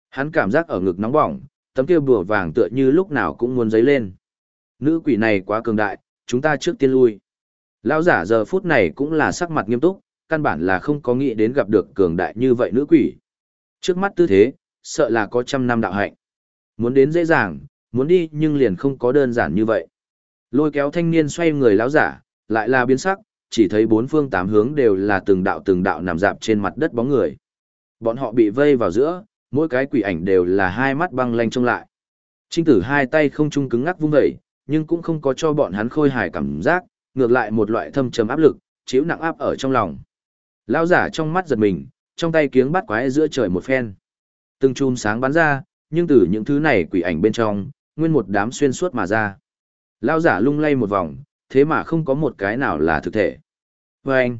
Hắn cảm giác ở ngực nóng bỏng, tấm kia bùa vàng tựa như lúc nào cũng muốn giấy lên. Nữ quỷ này quá cường đại, chúng ta trước tiên lui. Lão giả giờ phút này cũng là sắc mặt nghiêm túc, căn bản là không có nghĩ đến gặp được cường đại như vậy nữ quỷ. Trước mắt tư thế, sợ là có trăm năm đạo hạnh. Muốn đến dễ dàng, muốn đi nhưng liền không có đơn giản như vậy. Lôi kéo thanh niên xoay người lão giả, lại là biến sắc, chỉ thấy bốn phương tám hướng đều là từng đạo từng đạo nằm dạp trên mặt đất bóng người. Bọn họ bị vây vào giữa, mỗi cái quỷ ảnh đều là hai mắt băng lanh trông lại. Trinh tử hai tay không chung cứng ngắc vung vẩy, nhưng cũng không có cho bọn hắn khôi hài cảm giác, ngược lại một loại thâm trầm áp lực, chiếu nặng áp ở trong lòng. Lão giả trong mắt giật mình, trong tay kiếng bắt quái giữa trời một phen. Từng chùm sáng bắn ra, nhưng từ những thứ này quỷ ảnh bên trong, nguyên một đám xuyên suốt mà ra. Lão giả lung lay một vòng, thế mà không có một cái nào là thực thể. Và anh,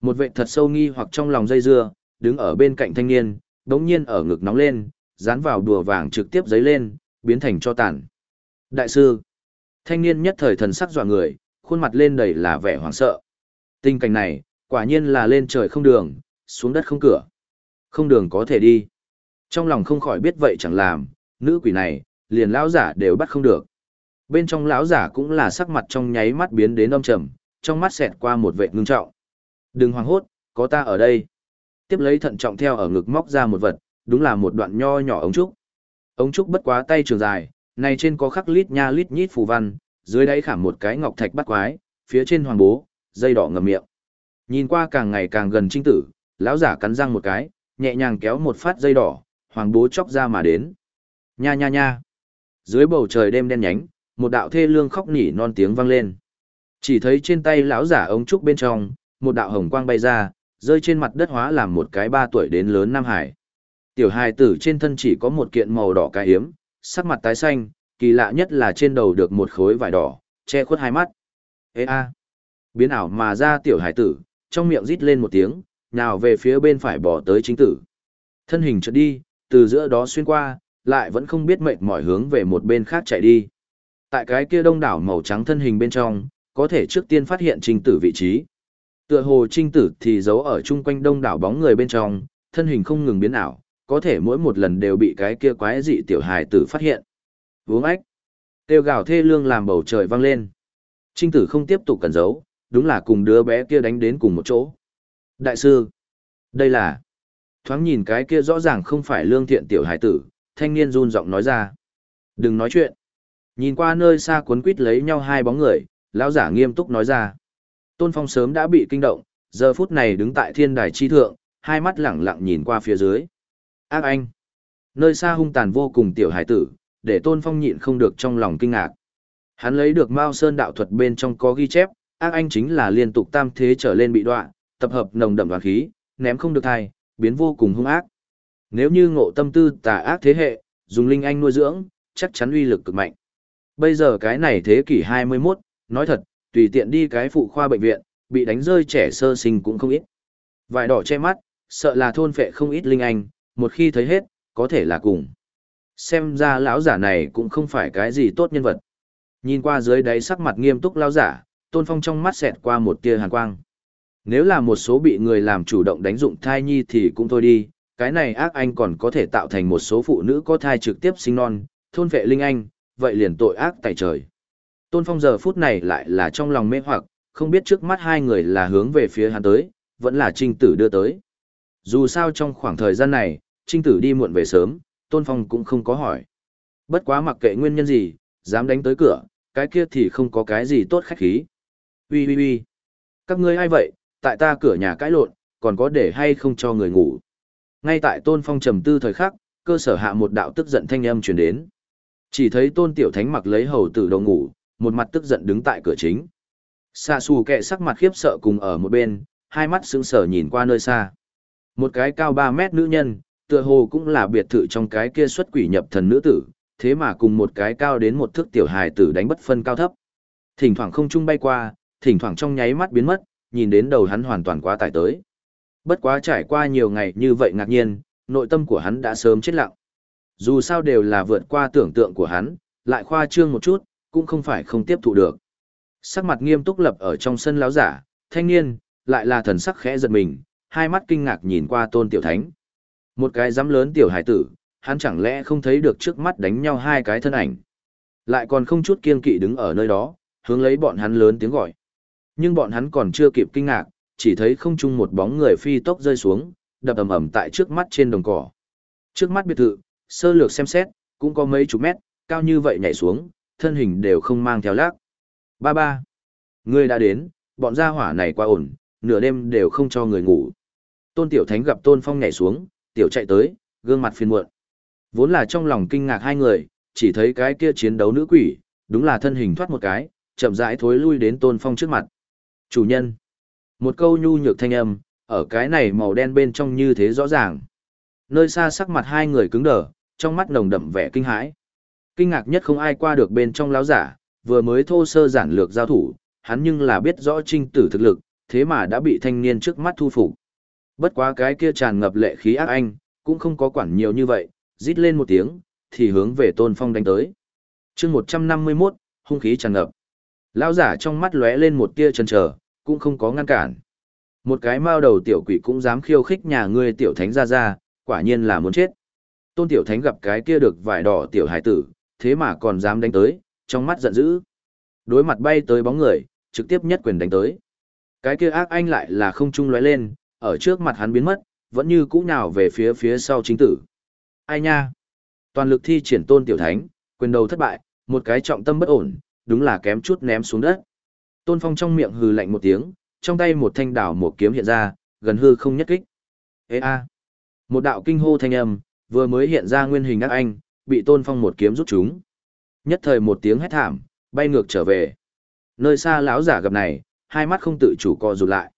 một vệ thật sâu nghi hoặc trong lòng dây dưa, đứng ở bên cạnh thanh niên, đống nhiên ở ngực nóng lên, dán vào đùa vàng trực tiếp giấy lên, biến thành cho tàn. Đại sư, thanh niên nhất thời thần sắc dọa người, khuôn mặt lên đầy là vẻ hoảng sợ. Tình cảnh này, quả nhiên là lên trời không đường, xuống đất không cửa. Không đường có thể đi. Trong lòng không khỏi biết vậy chẳng làm, nữ quỷ này, liền lão giả đều bắt không được. Bên trong lão giả cũng là sắc mặt trong nháy mắt biến đến âm trầm, trong mắt xẹt qua một vẻ ngưng trọng. Đừng hoảng hốt, có ta ở đây. Tiếp lấy thận trọng theo ở ngực móc ra một vật, đúng là một đoạn nho nhỏ ống trúc. Ống trúc bất quá tay trường dài, Này trên có khắc lít nha lít nhít phù văn, dưới đáy khảm một cái ngọc thạch bắt quái, phía trên hoàng bố, dây đỏ ngầm miệng. Nhìn qua càng ngày càng gần trinh tử, lão giả cắn răng một cái, nhẹ nhàng kéo một phát dây đỏ, hoàng bố chóc ra mà đến. Nha nha nha. Dưới bầu trời đêm đen nhánh, một đạo thê lương khóc nỉ non tiếng vang lên. Chỉ thấy trên tay lão giả ống trúc bên trong, một đạo hồng quang bay ra, rơi trên mặt đất hóa làm một cái ba tuổi đến lớn Nam Hải. Tiểu hài tử trên thân chỉ có một kiện màu đỏ cái hiếm, sắc mặt tái xanh, kỳ lạ nhất là trên đầu được một khối vải đỏ, che khuất hai mắt. Ê a! Biến ảo mà ra tiểu hài tử, trong miệng rít lên một tiếng, nào về phía bên phải bỏ tới chính tử. Thân hình chợt đi, từ giữa đó xuyên qua, lại vẫn không biết mệnh mỏi hướng về một bên khác chạy đi. Tại cái kia đông đảo màu trắng thân hình bên trong, có thể trước tiên phát hiện trinh tử vị trí. Tựa hồ trinh tử thì giấu ở chung quanh đông đảo bóng người bên trong, thân hình không ngừng biến ảo, có thể mỗi một lần đều bị cái kia quái dị tiểu hài tử phát hiện. Vướng ách. Tiêu gào thê lương làm bầu trời vang lên. Trinh tử không tiếp tục cần giấu, đúng là cùng đứa bé kia đánh đến cùng một chỗ. Đại sư, đây là... Thoáng nhìn cái kia rõ ràng không phải lương thiện tiểu hải tử, thanh niên run giọng nói ra. Đừng nói chuyện. Nhìn qua nơi xa cuốn quýt lấy nhau hai bóng người, lão giả nghiêm túc nói ra. Tôn Phong sớm đã bị kinh động, giờ phút này đứng tại thiên đài chi thượng, hai mắt lẳng lặng nhìn qua phía dưới. Ác anh. Nơi xa hung tàn vô cùng tiểu hải tử, để Tôn Phong nhịn không được trong lòng kinh ngạc. Hắn lấy được Mao Sơn đạo thuật bên trong có ghi chép, ác anh chính là liên tục tam thế trở lên bị đoạn, tập hợp nồng đậm đoàn khí, ném không được thai, biến vô cùng hung ác. Nếu như ngộ tâm tư tà ác thế hệ, dùng linh anh nuôi dưỡng, chắc chắn uy lực cực mạnh. Bây giờ cái này thế kỷ 21, nói thật, tùy tiện đi cái phụ khoa bệnh viện, bị đánh rơi trẻ sơ sinh cũng không ít. Vải đỏ che mắt, sợ là thôn phệ không ít linh anh, một khi thấy hết, có thể là cùng. Xem ra lão giả này cũng không phải cái gì tốt nhân vật. Nhìn qua dưới đáy sắc mặt nghiêm túc lão giả, Tôn Phong trong mắt xẹt qua một tia hàn quang. Nếu là một số bị người làm chủ động đánh dụng thai nhi thì cũng thôi đi, cái này ác anh còn có thể tạo thành một số phụ nữ có thai trực tiếp sinh non, thôn vệ linh anh, vậy liền tội ác tại trời. Tôn Phong giờ phút này lại là trong lòng mê hoặc, không biết trước mắt hai người là hướng về phía hắn tới, vẫn là trinh tử đưa tới. Dù sao trong khoảng thời gian này, trinh tử đi muộn về sớm, Tôn Phong cũng không có hỏi. Bất quá mặc kệ nguyên nhân gì, dám đánh tới cửa, cái kia thì không có cái gì tốt khách khí. Ui ui ui, các ngươi ai vậy, tại ta cửa nhà cãi lộn, còn có để hay không cho người ngủ. Ngay tại Tôn Phong trầm tư thời khắc, cơ sở hạ một đạo tức giận thanh âm truyền đến. Chỉ thấy Tôn Tiểu Thánh mặc lấy hầu tử đầu ngủ, một mặt tức giận đứng tại cửa chính. Xạ xù kẹ sắc mặt khiếp sợ cùng ở một bên, hai mắt sững sờ nhìn qua nơi xa. Một cái cao 3 mét nữ nhân, tựa hồ cũng là biệt thự trong cái kia xuất quỷ nhập thần nữ tử, thế mà cùng một cái cao đến một thước tiểu hài tử đánh bất phân cao thấp. Thỉnh thoảng không trung bay qua, thỉnh thoảng trong nháy mắt biến mất, nhìn đến đầu hắn hoàn toàn quá tải tới. Bất quá trải qua nhiều ngày như vậy ngạc nhiên, nội tâm của hắn đã sớm chết lặng. Dù sao đều là vượt qua tưởng tượng của hắn, lại khoa trương một chút, cũng không phải không tiếp thụ được. Sắc mặt nghiêm túc lập ở trong sân láo giả, thanh niên, lại là thần sắc khẽ giật mình, hai mắt kinh ngạc nhìn qua tôn tiểu thánh. Một cái dám lớn tiểu hải tử, hắn chẳng lẽ không thấy được trước mắt đánh nhau hai cái thân ảnh. Lại còn không chút kiên kỵ đứng ở nơi đó, hướng lấy bọn hắn lớn tiếng gọi. Nhưng bọn hắn còn chưa kịp kinh ngạc, chỉ thấy không chung một bóng người phi tốc rơi xuống, đập ầm ầm tại trước mắt trên đồng cỏ. Trước mắt biệt thự, sơ lược xem xét, cũng có mấy chục mét, cao như vậy nhảy xuống, thân hình đều không mang theo lác. Ba ba. Người đã đến, bọn gia hỏa này quá ổn, nửa đêm đều không cho người ngủ. Tôn Tiểu Thánh gặp Tôn Phong nhảy xuống, Tiểu chạy tới, gương mặt phiền muộn. Vốn là trong lòng kinh ngạc hai người, chỉ thấy cái kia chiến đấu nữ quỷ, đúng là thân hình thoát một cái, chậm rãi thối lui đến Tôn Phong trước mặt. Chủ nhân. Một câu nhu nhược thanh âm, ở cái này màu đen bên trong như thế rõ ràng. Nơi xa sắc mặt hai người cứng đờ, trong mắt nồng đậm vẻ kinh hãi. Kinh ngạc nhất không ai qua được bên trong láo giả, vừa mới thô sơ giản lược giao thủ, hắn nhưng là biết rõ trinh tử thực lực, thế mà đã bị thanh niên trước mắt thu phục. Bất quá cái kia tràn ngập lệ khí ác anh, cũng không có quản nhiều như vậy, rít lên một tiếng, thì hướng về tôn phong đánh tới. chương 151, hung khí tràn ngập. Lão giả trong mắt lóe lên một tia chần chờ, cũng không có ngăn cản. Một cái mao đầu tiểu quỷ cũng dám khiêu khích nhà ngươi tiểu thánh ra ra, quả nhiên là muốn chết. Tôn tiểu thánh gặp cái kia được vải đỏ tiểu hải tử, thế mà còn dám đánh tới, trong mắt giận dữ. Đối mặt bay tới bóng người, trực tiếp nhất quyền đánh tới. Cái kia ác anh lại là không trung lóe lên, ở trước mặt hắn biến mất, vẫn như cũ nào về phía phía sau chính tử. Ai nha? Toàn lực thi triển tôn tiểu thánh, Quyền đầu thất bại, một cái trọng tâm bất ổn, đúng là kém chút ném xuống đất. Tôn Phong trong miệng hừ lạnh một tiếng, trong tay một thanh đảo một kiếm hiện ra, gần hư không nhất kích. Ê a! Một đạo kinh hô thanh âm, vừa mới hiện ra nguyên hình ác anh, bị Tôn Phong một kiếm rút chúng. Nhất thời một tiếng hét thảm, bay ngược trở về. Nơi xa lão giả gặp này, hai mắt không tự chủ co rụt lại.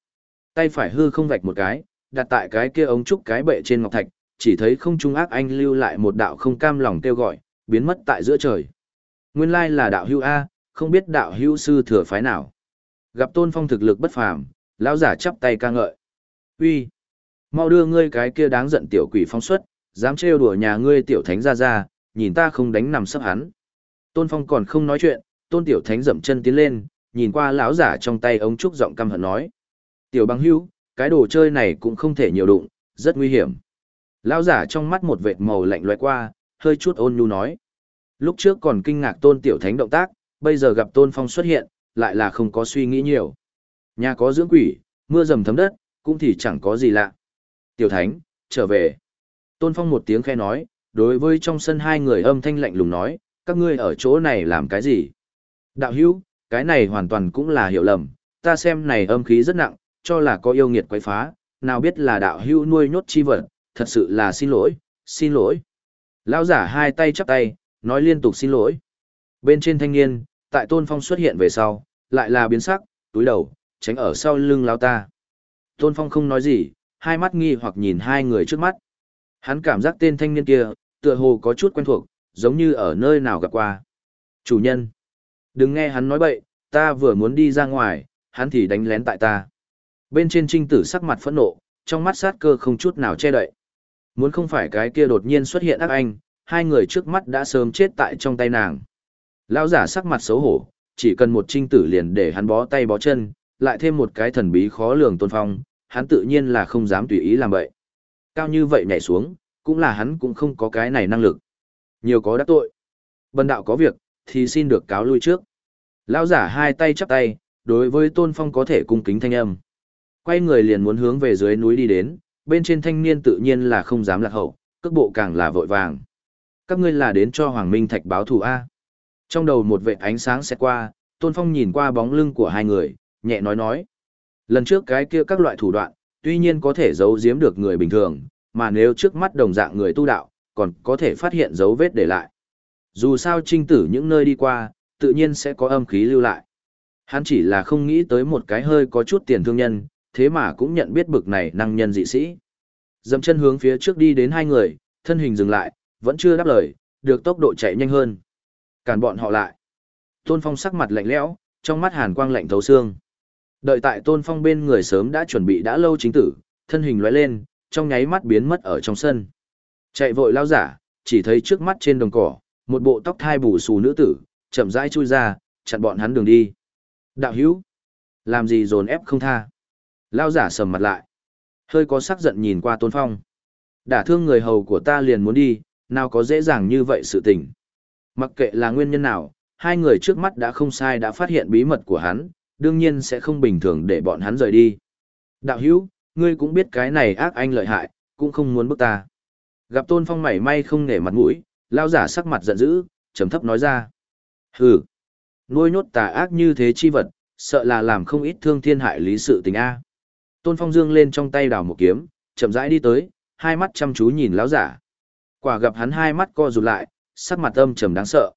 Tay phải hư không vạch một cái, đặt tại cái kia ống trúc cái bệ trên ngọc thạch, chỉ thấy không trung ác anh lưu lại một đạo không cam lòng kêu gọi, biến mất tại giữa trời. Nguyên lai là đạo hưu A, không biết đạo hữu sư thừa phái nào. Gặp tôn phong thực lực bất phàm, lão giả chắp tay ca ngợi. Uy, mau đưa ngươi cái kia đáng giận tiểu quỷ phong xuất, dám trêu đùa nhà ngươi tiểu thánh ra ra, nhìn ta không đánh nằm sấp hắn. Tôn phong còn không nói chuyện, tôn tiểu thánh dậm chân tiến lên, nhìn qua lão giả trong tay ống trúc giọng căm hận nói. Tiểu băng Hữu, cái đồ chơi này cũng không thể nhiều đụng, rất nguy hiểm. Lão giả trong mắt một vệt màu lạnh loại qua, hơi chút ôn nhu nói. Lúc trước còn kinh ngạc tôn tiểu thánh động tác, bây giờ gặp tôn phong xuất hiện, lại là không có suy nghĩ nhiều. Nhà có dưỡng quỷ, mưa dầm thấm đất, cũng thì chẳng có gì lạ. Tiểu thánh, trở về. Tôn phong một tiếng khe nói, đối với trong sân hai người âm thanh lạnh lùng nói, các ngươi ở chỗ này làm cái gì? Đạo hữu, cái này hoàn toàn cũng là hiểu lầm, ta xem này âm khí rất nặng, cho là có yêu nghiệt quấy phá, nào biết là đạo hữu nuôi nhốt chi vật, thật sự là xin lỗi, xin lỗi. Lão giả hai tay chắp tay, nói liên tục xin lỗi. Bên trên thanh niên, tại Tôn Phong xuất hiện về sau, lại là biến sắc, túi đầu, tránh ở sau lưng lão ta. Tôn Phong không nói gì, hai mắt nghi hoặc nhìn hai người trước mắt. Hắn cảm giác tên thanh niên kia, tựa hồ có chút quen thuộc, giống như ở nơi nào gặp qua. Chủ nhân, đừng nghe hắn nói bậy, ta vừa muốn đi ra ngoài, hắn thì đánh lén tại ta. Bên trên trinh tử sắc mặt phẫn nộ, trong mắt sát cơ không chút nào che đậy. Muốn không phải cái kia đột nhiên xuất hiện ác anh, hai người trước mắt đã sớm chết tại trong tay nàng. Lão giả sắc mặt xấu hổ, chỉ cần một trinh tử liền để hắn bó tay bó chân, lại thêm một cái thần bí khó lường tôn phong, hắn tự nhiên là không dám tùy ý làm vậy. Cao như vậy nhảy xuống, cũng là hắn cũng không có cái này năng lực. Nhiều có đắc tội. Bần đạo có việc, thì xin được cáo lui trước. Lão giả hai tay chắp tay, đối với tôn phong có thể cung kính thanh âm. Quay người liền muốn hướng về dưới núi đi đến, bên trên thanh niên tự nhiên là không dám lạc hậu, cước bộ càng là vội vàng. Các ngươi là đến cho Hoàng Minh Thạch báo thù A. Trong đầu một vệ ánh sáng sẽ qua, Tôn Phong nhìn qua bóng lưng của hai người, nhẹ nói nói. Lần trước cái kia các loại thủ đoạn, tuy nhiên có thể giấu giếm được người bình thường, mà nếu trước mắt đồng dạng người tu đạo, còn có thể phát hiện dấu vết để lại. Dù sao trinh tử những nơi đi qua, tự nhiên sẽ có âm khí lưu lại. Hắn chỉ là không nghĩ tới một cái hơi có chút tiền thương nhân, thế mà cũng nhận biết bực này năng nhân dị sĩ. Dậm chân hướng phía trước đi đến hai người, thân hình dừng lại, vẫn chưa đáp lời, được tốc độ chạy nhanh hơn. Cản bọn họ lại. Tôn Phong sắc mặt lạnh lẽo, trong mắt hàn quang lạnh thấu xương. Đợi tại Tôn Phong bên người sớm đã chuẩn bị đã lâu chính tử, thân hình lóe lên, trong nháy mắt biến mất ở trong sân. Chạy vội lao giả, chỉ thấy trước mắt trên đồng cỏ, một bộ tóc thai bù xù nữ tử, chậm rãi chui ra, chặn bọn hắn đường đi. Đạo hữu, làm gì dồn ép không tha. Lao giả sầm mặt lại. Hơi có sắc giận nhìn qua Tôn Phong. Đả thương người hầu của ta liền muốn đi, nào có dễ dàng như vậy sự tình. Mặc kệ là nguyên nhân nào, hai người trước mắt đã không sai đã phát hiện bí mật của hắn, đương nhiên sẽ không bình thường để bọn hắn rời đi. Đạo hữu, ngươi cũng biết cái này ác anh lợi hại, cũng không muốn bức ta. Gặp Tôn Phong mảy may không nể mặt mũi, lao giả sắc mặt giận dữ, trầm thấp nói ra. Hừ, nuôi nhốt tà ác như thế chi vật, sợ là làm không ít thương thiên hại lý sự tình A. Tôn Phong dương lên trong tay đào một kiếm, chậm rãi đi tới, hai mắt chăm chú nhìn lão giả. Quả gặp hắn hai mắt co rụt lại, sắc mặt âm trầm đáng sợ.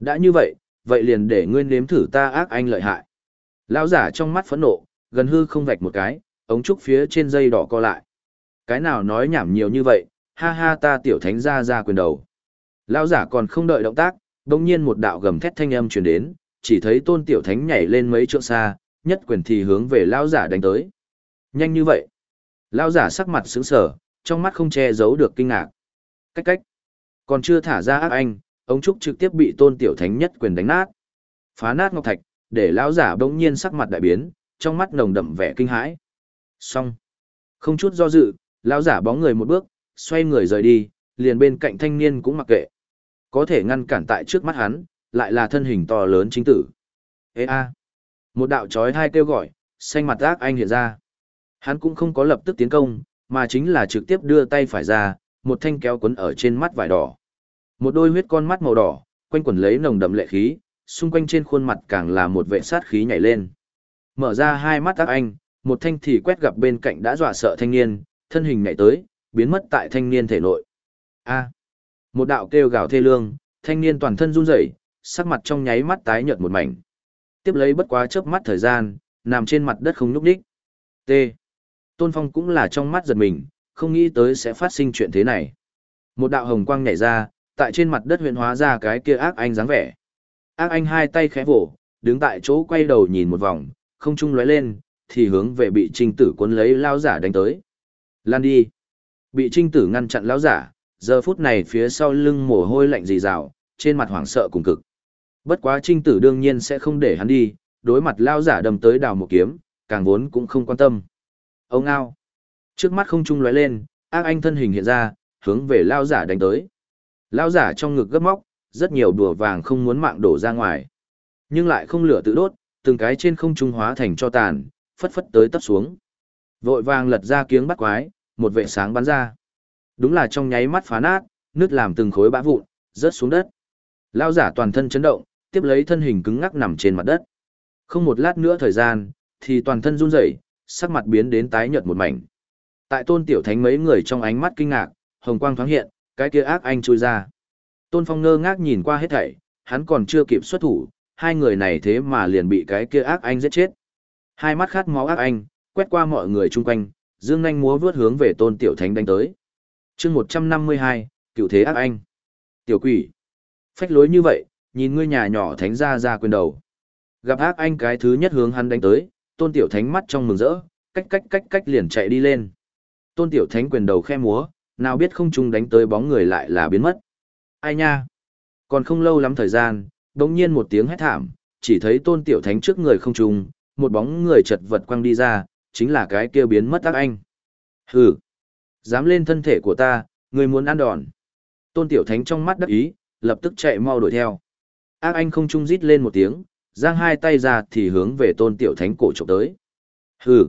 Đã như vậy, vậy liền để ngươi nếm thử ta ác anh lợi hại. Lão giả trong mắt phẫn nộ, gần hư không vạch một cái, ống trúc phía trên dây đỏ co lại. Cái nào nói nhảm nhiều như vậy, ha ha ta tiểu thánh ra ra quyền đầu. Lão giả còn không đợi động tác, đồng nhiên một đạo gầm thét thanh âm truyền đến, chỉ thấy tôn tiểu thánh nhảy lên mấy trượng xa, nhất quyền thì hướng về lão giả đánh tới. Nhanh như vậy. Lão giả sắc mặt sững sờ, trong mắt không che giấu được kinh ngạc. Cách cách. Còn chưa thả ra ác anh, ông trúc trực tiếp bị tôn tiểu thánh nhất quyền đánh nát. Phá nát ngọc thạch, để lão giả bỗng nhiên sắc mặt đại biến, trong mắt nồng đậm vẻ kinh hãi. Xong. Không chút do dự, lão giả bóng người một bước, xoay người rời đi, liền bên cạnh thanh niên cũng mặc kệ. Có thể ngăn cản tại trước mắt hắn, lại là thân hình to lớn chính tử. Ê a. Một đạo chói hai kêu gọi, xanh mặt ác anh hiện ra. Hắn cũng không có lập tức tiến công, mà chính là trực tiếp đưa tay phải ra, một thanh kéo quấn ở trên mắt vải đỏ. Một đôi huyết con mắt màu đỏ, quanh quẩn lấy nồng đậm lệ khí, xung quanh trên khuôn mặt càng là một vệ sát khí nhảy lên. Mở ra hai mắt ác anh, một thanh thì quét gặp bên cạnh đã dọa sợ thanh niên, thân hình nhảy tới, biến mất tại thanh niên thể nội. A. một đạo kêu gào thê lương, thanh niên toàn thân run rẩy, sắc mặt trong nháy mắt tái nhợt một mảnh. Tiếp lấy bất quá chớp mắt thời gian, nằm trên mặt đất không nhúc nhích. T. Tôn Phong cũng là trong mắt giật mình, không nghĩ tới sẽ phát sinh chuyện thế này. Một đạo hồng quang nhảy ra, tại trên mặt đất huyện hóa ra cái kia ác anh dáng vẻ. Ác anh hai tay khẽ vỗ, đứng tại chỗ quay đầu nhìn một vòng, không trung lóe lên, thì hướng về bị trinh tử cuốn lấy lao giả đánh tới. Lan đi. Bị trinh tử ngăn chặn lao giả, giờ phút này phía sau lưng mồ hôi lạnh dì rào, trên mặt hoảng sợ cùng cực. Bất quá trinh tử đương nhiên sẽ không để hắn đi, đối mặt lao giả đâm tới đào một kiếm, càng vốn cũng không quan tâm. Ông ao. Trước mắt không trung lóe lên, ác anh thân hình hiện ra, hướng về lao giả đánh tới. Lao giả trong ngực gấp móc, rất nhiều đùa vàng không muốn mạng đổ ra ngoài. Nhưng lại không lửa tự đốt, từng cái trên không trung hóa thành cho tàn, phất phất tới tấp xuống. Vội vàng lật ra kiếng bắt quái, một vệ sáng bắn ra. Đúng là trong nháy mắt phá nát, nước làm từng khối bã vụn, rớt xuống đất. Lao giả toàn thân chấn động, tiếp lấy thân hình cứng ngắc nằm trên mặt đất. Không một lát nữa thời gian, thì toàn thân run rẩy, sắc mặt biến đến tái nhợt một mảnh. Tại tôn tiểu thánh mấy người trong ánh mắt kinh ngạc, hồng quang thoáng hiện, cái kia ác anh chui ra. Tôn Phong ngơ ngác nhìn qua hết thảy, hắn còn chưa kịp xuất thủ, hai người này thế mà liền bị cái kia ác anh giết chết. Hai mắt khát máu ác anh, quét qua mọi người chung quanh, dương nhanh múa vướt hướng về tôn tiểu thánh đánh tới. chương 152, cựu thế ác anh. Tiểu quỷ. Phách lối như vậy, nhìn ngươi nhà nhỏ thánh ra ra quyền đầu. Gặp ác anh cái thứ nhất hướng hắn đánh tới, tôn tiểu thánh mắt trong mừng rỡ, cách cách cách cách liền chạy đi lên. Tôn tiểu thánh quyền đầu khe múa, nào biết không Trung đánh tới bóng người lại là biến mất. Ai nha? Còn không lâu lắm thời gian, đống nhiên một tiếng hét thảm, chỉ thấy tôn tiểu thánh trước người không trung, một bóng người chật vật quăng đi ra, chính là cái kia biến mất ác anh. Hừ! Dám lên thân thể của ta, người muốn ăn đòn. Tôn tiểu thánh trong mắt đắc ý, lập tức chạy mau đuổi theo. Ác anh không trung rít lên một tiếng, giang hai tay ra thì hướng về tôn tiểu thánh cổ trộm tới. Hừ!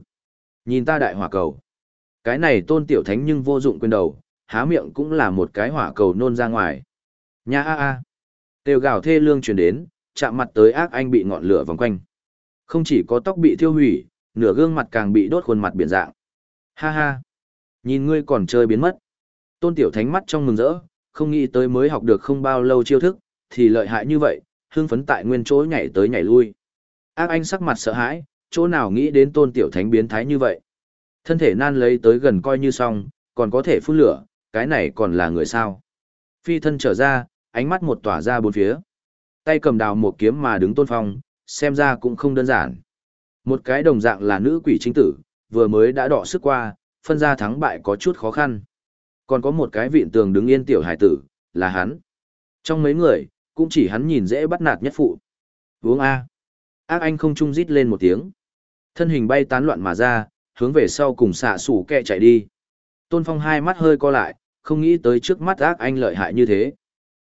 Nhìn ta đại hỏa cầu. Cái này tôn tiểu thánh nhưng vô dụng quên đầu, há miệng cũng là một cái hỏa cầu nôn ra ngoài. Nha a a! Tiêu gào thê lương truyền đến, chạm mặt tới ác anh bị ngọn lửa vòng quanh. Không chỉ có tóc bị thiêu hủy, nửa gương mặt càng bị đốt khuôn mặt biển dạng. Ha ha! Nhìn ngươi còn chơi biến mất. Tôn tiểu thánh mắt trong mừng rỡ, không nghĩ tới mới học được không bao lâu chiêu thức, thì lợi hại như vậy, hương phấn tại nguyên chỗ nhảy tới nhảy lui. Ác anh sắc mặt sợ hãi, chỗ nào nghĩ đến tôn tiểu thánh biến thái như vậy. Thân thể nan lấy tới gần coi như xong, còn có thể phun lửa, cái này còn là người sao. Phi thân trở ra, ánh mắt một tỏa ra bốn phía. Tay cầm đào một kiếm mà đứng tôn phong, xem ra cũng không đơn giản. Một cái đồng dạng là nữ quỷ chính tử, vừa mới đã đọ sức qua, phân ra thắng bại có chút khó khăn. Còn có một cái vịn tường đứng yên tiểu hải tử, là hắn. Trong mấy người, cũng chỉ hắn nhìn dễ bắt nạt nhất phụ. Uống A. Ác anh không trung rít lên một tiếng. Thân hình bay tán loạn mà ra, hướng về sau cùng xạ sủ kẹ chạy đi. Tôn Phong hai mắt hơi co lại, không nghĩ tới trước mắt ác anh lợi hại như thế.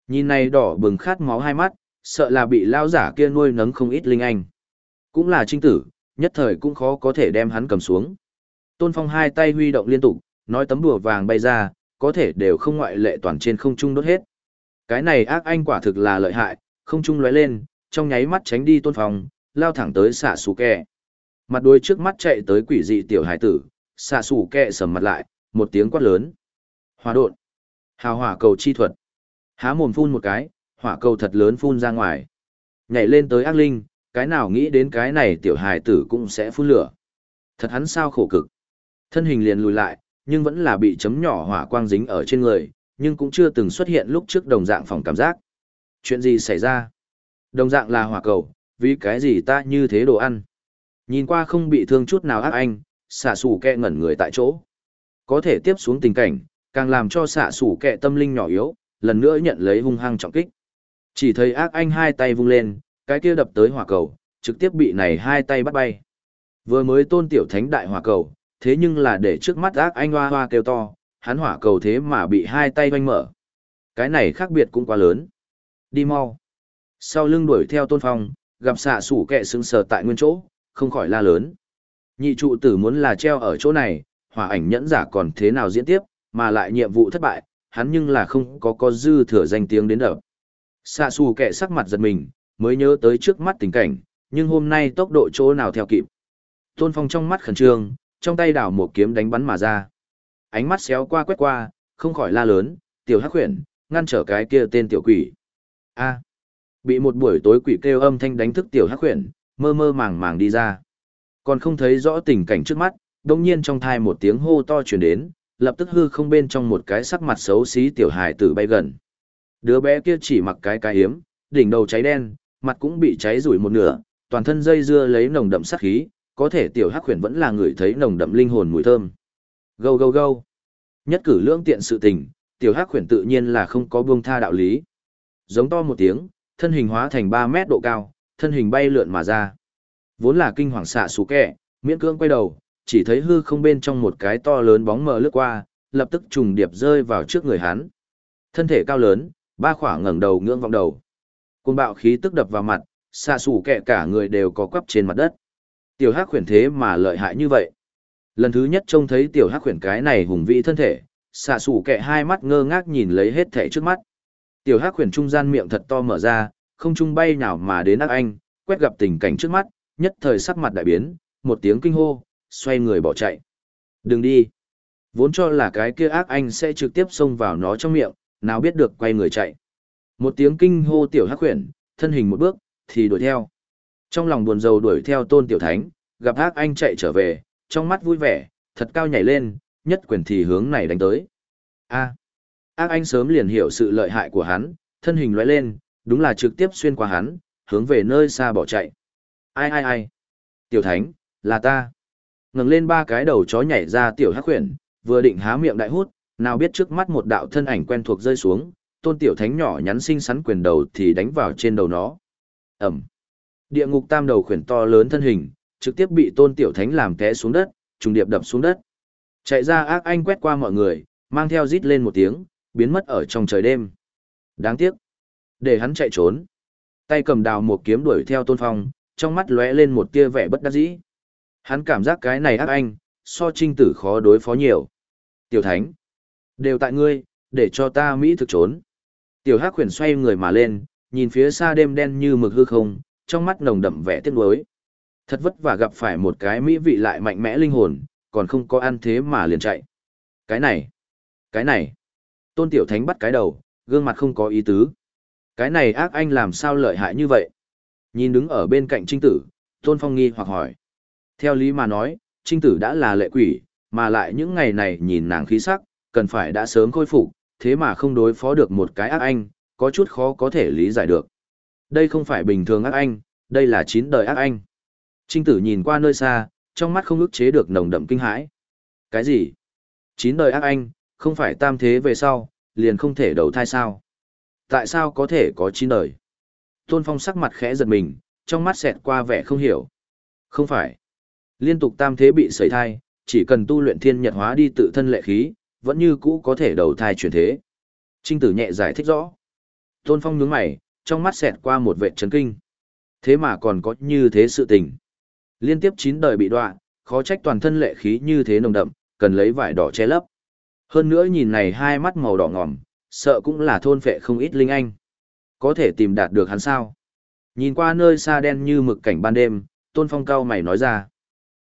Nhìn này đỏ bừng khát máu hai mắt, sợ là bị lao giả kia nuôi nấng không ít linh anh. Cũng là trinh tử, nhất thời cũng khó có thể đem hắn cầm xuống. Tôn Phong hai tay huy động liên tục, nói tấm đùa vàng bay ra, có thể đều không ngoại lệ toàn trên không trung đốt hết. Cái này ác anh quả thực là lợi hại, không trung lóe lên, trong nháy mắt tránh đi Tôn Phong, lao thẳng tới xạ sủ kẹ. Mặt đuôi trước mắt chạy tới quỷ dị tiểu hải tử, xạ xù kẹ sầm mặt lại, một tiếng quát lớn. Hòa đột. Hào hỏa cầu chi thuật. Há mồm phun một cái, hỏa cầu thật lớn phun ra ngoài. Nhảy lên tới ác linh, cái nào nghĩ đến cái này tiểu hài tử cũng sẽ phun lửa. Thật hắn sao khổ cực. Thân hình liền lùi lại, nhưng vẫn là bị chấm nhỏ hỏa quang dính ở trên người, nhưng cũng chưa từng xuất hiện lúc trước đồng dạng phòng cảm giác. Chuyện gì xảy ra? Đồng dạng là hỏa cầu, vì cái gì ta như thế đồ ăn? Nhìn qua không bị thương chút nào ác anh, xạ sủ kẹ ngẩn người tại chỗ. Có thể tiếp xuống tình cảnh, càng làm cho xạ sủ kẹ tâm linh nhỏ yếu, lần nữa nhận lấy hung hăng trọng kích. Chỉ thấy ác anh hai tay vung lên, cái kia đập tới hỏa cầu, trực tiếp bị này hai tay bắt bay. Vừa mới tôn tiểu thánh đại hỏa cầu, thế nhưng là để trước mắt ác anh hoa hoa kêu to, hắn hỏa cầu thế mà bị hai tay vanh mở. Cái này khác biệt cũng quá lớn. Đi mau. Sau lưng đuổi theo tôn phong, gặp xạ sủ kẹ sững sờ tại nguyên chỗ, không khỏi la lớn. Nhị trụ tử muốn là treo ở chỗ này, hỏa ảnh nhẫn giả còn thế nào diễn tiếp, mà lại nhiệm vụ thất bại, hắn nhưng là không có có dư thừa danh tiếng đến đập. Xạ xù kẻ sắc mặt giật mình, mới nhớ tới trước mắt tình cảnh, nhưng hôm nay tốc độ chỗ nào theo kịp. Tôn Phong trong mắt khẩn trương, trong tay đảo một kiếm đánh bắn mà ra. Ánh mắt xéo qua quét qua, không khỏi la lớn, tiểu hắc khuyển, ngăn trở cái kia tên tiểu quỷ. A. bị một buổi tối quỷ kêu âm thanh đánh thức tiểu hắc khuyển, mơ mơ màng màng đi ra. Còn không thấy rõ tình cảnh trước mắt, đồng nhiên trong thai một tiếng hô to truyền đến, lập tức hư không bên trong một cái sắc mặt xấu xí tiểu hài tử bay gần. Đứa bé kia chỉ mặc cái cái hiếm, đỉnh đầu cháy đen, mặt cũng bị cháy rủi một nửa, toàn thân dây dưa lấy nồng đậm sát khí, có thể tiểu hắc huyền vẫn là người thấy nồng đậm linh hồn mùi thơm. Gâu gâu gâu. Nhất cử lưỡng tiện sự tình, tiểu hắc huyền tự nhiên là không có buông tha đạo lý. Giống to một tiếng, thân hình hóa thành 3 mét độ cao, thân hình bay lượn mà ra. Vốn là kinh hoàng xạ xú kẹ, miễn cưỡng quay đầu, chỉ thấy hư không bên trong một cái to lớn bóng mờ lướt qua, lập tức trùng điệp rơi vào trước người hắn. Thân thể cao lớn, ba khỏa ngẩng đầu ngưỡng vọng đầu. côn bạo khí tức đập vào mặt, xạ xù kẹ cả người đều có quắp trên mặt đất. Tiểu hắc khuyển thế mà lợi hại như vậy. Lần thứ nhất trông thấy tiểu hắc khuyển cái này hùng vĩ thân thể, xạ xù kẹ hai mắt ngơ ngác nhìn lấy hết thể trước mắt. Tiểu hắc khuyển trung gian miệng thật to mở ra, không trung bay nào mà đến ác anh, quét gặp tình cảnh trước mắt, nhất thời sắc mặt đại biến, một tiếng kinh hô, xoay người bỏ chạy. Đừng đi. Vốn cho là cái kia ác anh sẽ trực tiếp xông vào nó trong miệng, nào biết được quay người chạy. Một tiếng kinh hô tiểu hắc khuyển, thân hình một bước, thì đuổi theo. Trong lòng buồn rầu đuổi theo tôn tiểu thánh, gặp ác anh chạy trở về, trong mắt vui vẻ, thật cao nhảy lên, nhất quyền thì hướng này đánh tới. A. ác anh sớm liền hiểu sự lợi hại của hắn, thân hình lóe lên, đúng là trực tiếp xuyên qua hắn, hướng về nơi xa bỏ chạy. Ai ai ai? Tiểu thánh, là ta. Ngừng lên ba cái đầu chó nhảy ra tiểu hắc khuyển, vừa định há miệng đại hút, nào biết trước mắt một đạo thân ảnh quen thuộc rơi xuống, tôn tiểu thánh nhỏ nhắn xinh xắn quyền đầu thì đánh vào trên đầu nó. Ẩm. Địa ngục tam đầu khuyển to lớn thân hình, trực tiếp bị tôn tiểu thánh làm té xuống đất, trùng điệp đập xuống đất. Chạy ra ác anh quét qua mọi người, mang theo rít lên một tiếng, biến mất ở trong trời đêm. Đáng tiếc. Để hắn chạy trốn. Tay cầm đào một kiếm đuổi theo tôn phong, trong mắt lóe lên một tia vẻ bất đắc dĩ. Hắn cảm giác cái này ác anh, so trinh tử khó đối phó nhiều. Tiểu thánh. Đều tại ngươi, để cho ta Mỹ thực trốn. Tiểu hắc khuyển xoay người mà lên, nhìn phía xa đêm đen như mực hư không, trong mắt nồng đậm vẻ tiếc nuối. Thật vất vả gặp phải một cái mỹ vị lại mạnh mẽ linh hồn, còn không có ăn thế mà liền chạy. Cái này, cái này. Tôn Tiểu Thánh bắt cái đầu, gương mặt không có ý tứ. Cái này ác anh làm sao lợi hại như vậy? Nhìn đứng ở bên cạnh trinh tử, Tôn Phong nghi hoặc hỏi. Theo lý mà nói, trinh tử đã là lệ quỷ, mà lại những ngày này nhìn nàng khí sắc, cần phải đã sớm khôi phục, thế mà không đối phó được một cái ác anh, có chút khó có thể lý giải được. Đây không phải bình thường ác anh, đây là chín đời ác anh. Trinh tử nhìn qua nơi xa, trong mắt không ức chế được nồng đậm kinh hãi. Cái gì? Chín đời ác anh, không phải tam thế về sau, liền không thể đầu thai sao? Tại sao có thể có chín đời? Tôn Phong sắc mặt khẽ giật mình, trong mắt xẹt qua vẻ không hiểu. Không phải. Liên tục tam thế bị sẩy thai, chỉ cần tu luyện thiên nhật hóa đi tự thân lệ khí, vẫn như cũ có thể đầu thai chuyển thế. Trinh tử nhẹ giải thích rõ. Tôn Phong nhướng mày, trong mắt xẹt qua một vệ chấn kinh. Thế mà còn có như thế sự tình. Liên tiếp chín đời bị đoạn, khó trách toàn thân lệ khí như thế nồng đậm, cần lấy vải đỏ che lấp. Hơn nữa nhìn này hai mắt màu đỏ ngòm, sợ cũng là thôn phệ không ít linh anh. Có thể tìm đạt được hắn sao? Nhìn qua nơi xa đen như mực cảnh ban đêm, Tôn Phong cao mày nói ra.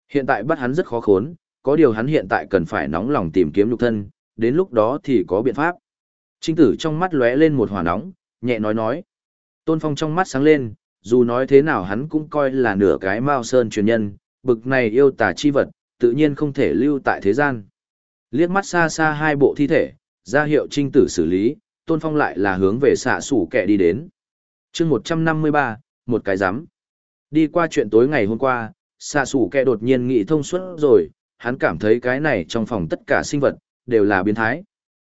Hiện tại bắt hắn rất khó khốn, có điều hắn hiện tại cần phải nóng lòng tìm kiếm lục thân, đến lúc đó thì có biện pháp. Trinh tử trong mắt lóe lên một hỏa nóng, nhẹ nói nói. Tôn Phong trong mắt sáng lên, dù nói thế nào hắn cũng coi là nửa cái Mao Sơn truyền nhân, bực này yêu tà chi vật, tự nhiên không thể lưu tại thế gian. Liếc mắt xa xa hai bộ thi thể, ra hiệu trinh tử xử lý, Tôn Phong lại là hướng về xạ sủ kẻ đi đến. chương 153, một cái giám. Đi qua chuyện tối ngày hôm qua, xạ sủ kẻ đột nhiên nghị thông suốt rồi, hắn cảm thấy cái này trong phòng tất cả sinh vật, đều là biến thái.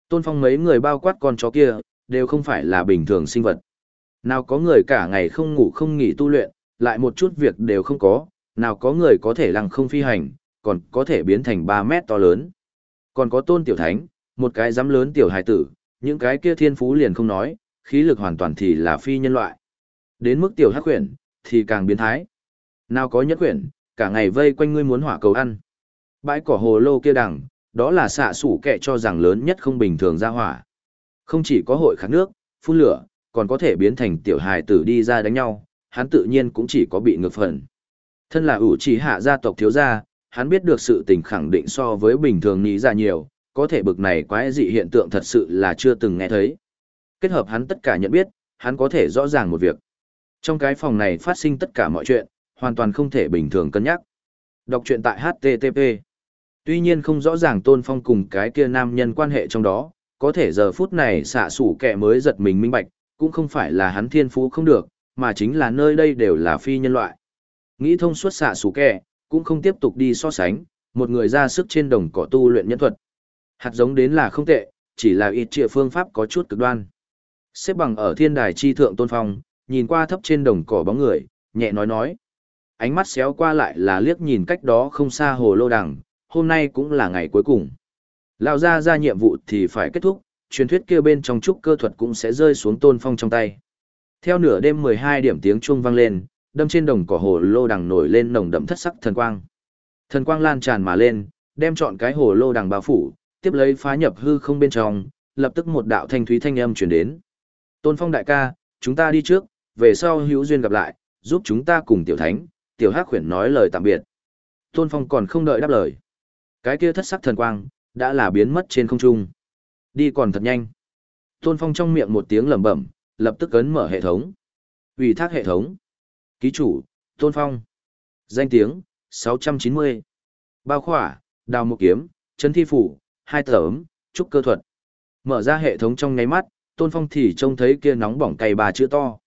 Tôn Phong mấy người bao quát con chó kia, đều không phải là bình thường sinh vật. Nào có người cả ngày không ngủ không nghỉ tu luyện, lại một chút việc đều không có, nào có người có thể lăng không phi hành, còn có thể biến thành 3 mét to lớn. Còn có tôn tiểu thánh, một cái dám lớn tiểu hài tử, những cái kia thiên phú liền không nói, khí lực hoàn toàn thì là phi nhân loại. Đến mức tiểu hắc quyển, thì càng biến thái. Nào có nhất quyển, cả ngày vây quanh ngươi muốn hỏa cầu ăn. Bãi cỏ hồ lô kia đằng, đó là xạ sủ kệ cho rằng lớn nhất không bình thường ra hỏa. Không chỉ có hội khát nước, phun lửa, còn có thể biến thành tiểu hài tử đi ra đánh nhau, hắn tự nhiên cũng chỉ có bị ngược phần. Thân là ủ chỉ hạ gia tộc thiếu gia, hắn biết được sự tình khẳng định so với bình thường nghĩ ra nhiều, có thể bực này quái dị hiện tượng thật sự là chưa từng nghe thấy. Kết hợp hắn tất cả nhận biết, hắn có thể rõ ràng một việc. Trong cái phòng này phát sinh tất cả mọi chuyện, hoàn toàn không thể bình thường cân nhắc. Đọc truyện tại HTTP. Tuy nhiên không rõ ràng Tôn Phong cùng cái kia nam nhân quan hệ trong đó, có thể giờ phút này xạ sủ kẻ mới giật mình minh bạch, cũng không phải là hắn thiên phú không được, mà chính là nơi đây đều là phi nhân loại. Nghĩ thông suốt xạ sủ kẻ, cũng không tiếp tục đi so sánh, một người ra sức trên đồng cỏ tu luyện nhân thuật. Hạt giống đến là không tệ, chỉ là ít trịa phương pháp có chút cực đoan. Xếp bằng ở thiên đài chi thượng tôn phong, nhìn qua thấp trên đồng cỏ bóng người, nhẹ nói nói. Ánh mắt xéo qua lại là liếc nhìn cách đó không xa hồ lô đằng, hôm nay cũng là ngày cuối cùng. lao ra ra nhiệm vụ thì phải kết thúc, truyền thuyết kia bên trong trúc cơ thuật cũng sẽ rơi xuống tôn phong trong tay. Theo nửa đêm 12 điểm tiếng chuông vang lên, đâm trên đồng cỏ hồ lô đằng nổi lên nồng đậm thất sắc thần quang. Thần quang lan tràn mà lên, đem chọn cái hồ lô đằng bao phủ, tiếp lấy phá nhập hư không bên trong, lập tức một đạo thanh thúy thanh âm truyền đến. Tôn Phong đại ca, chúng ta đi trước, về sau hữu duyên gặp lại, giúp chúng ta cùng tiểu thánh, tiểu hắc khuyển nói lời tạm biệt. Tôn Phong còn không đợi đáp lời. Cái kia thất sắc thần quang, đã là biến mất trên không trung. Đi còn thật nhanh. Tôn Phong trong miệng một tiếng lẩm bẩm, lập tức ấn mở hệ thống. Ủy thác hệ thống. Ký chủ, Tôn Phong. Danh tiếng, 690. Bao khỏa, đào một kiếm, chân thi phủ, hai tấm, trúc cơ thuật. Mở ra hệ thống trong ngáy mắt, Tôn Phong thì trông thấy kia nóng bỏng cay bà chữ to.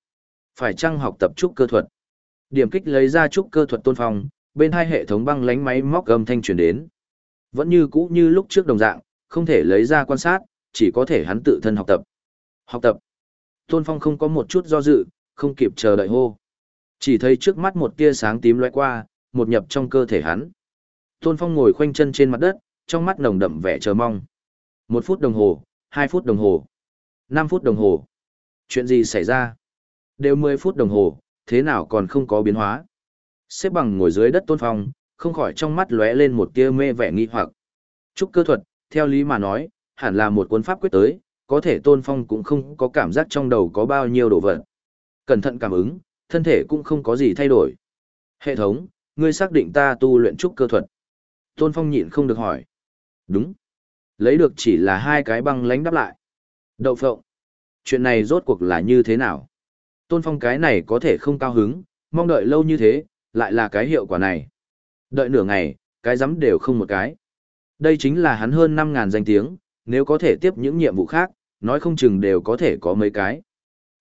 Phải chăng học tập trúc cơ thuật? Điểm kích lấy ra trúc cơ thuật Tôn Phong, bên hai hệ thống băng lánh máy móc âm thanh truyền đến. Vẫn như cũ như lúc trước đồng dạng, không thể lấy ra quan sát, chỉ có thể hắn tự thân học tập. Học tập. Tôn Phong không có một chút do dự, không kịp chờ đợi hô. Chỉ thấy trước mắt một tia sáng tím lóe qua, một nhập trong cơ thể hắn. Tôn Phong ngồi khoanh chân trên mặt đất, trong mắt nồng đậm vẻ chờ mong. Một phút đồng hồ, hai phút đồng hồ, năm phút đồng hồ. Chuyện gì xảy ra? Đều mười phút đồng hồ, thế nào còn không có biến hóa? Xếp bằng ngồi dưới đất Tôn Phong, không khỏi trong mắt lóe lên một tia mê vẻ nghi hoặc. Trúc cơ thuật, theo lý mà nói, hẳn là một cuốn pháp quyết tới, có thể Tôn Phong cũng không có cảm giác trong đầu có bao nhiêu đồ vật. Cẩn thận cảm ứng, thân thể cũng không có gì thay đổi. Hệ thống, ngươi xác định ta tu luyện trúc cơ thuật. Tôn Phong nhịn không được hỏi. Đúng. Lấy được chỉ là hai cái băng lánh đáp lại. Đậu phộng. Chuyện này rốt cuộc là như thế nào? Tôn Phong cái này có thể không cao hứng, mong đợi lâu như thế, lại là cái hiệu quả này. Đợi nửa ngày, cái rắm đều không một cái. Đây chính là hắn hơn 5.000 danh tiếng, nếu có thể tiếp những nhiệm vụ khác, nói không chừng đều có thể có mấy cái.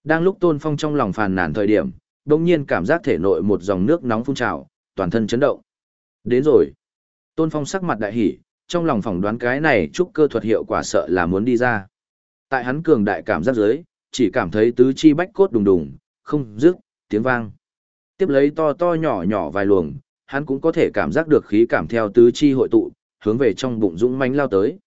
Đang lúc Tôn Phong trong lòng phàn nàn thời điểm, đồng nhiên cảm giác thể nội một dòng nước nóng phun trào, toàn thân chấn động. Đến rồi. Tôn Phong sắc mặt đại hỉ, trong lòng phỏng đoán cái này trúc cơ thuật hiệu quả sợ là muốn đi ra. Tại hắn cường đại cảm giác dưới, chỉ cảm thấy tứ chi bách cốt đùng đùng, không dứt, tiếng vang. Tiếp lấy to to nhỏ nhỏ vài luồng, hắn cũng có thể cảm giác được khí cảm theo tứ chi hội tụ, hướng về trong bụng dũng mãnh lao tới.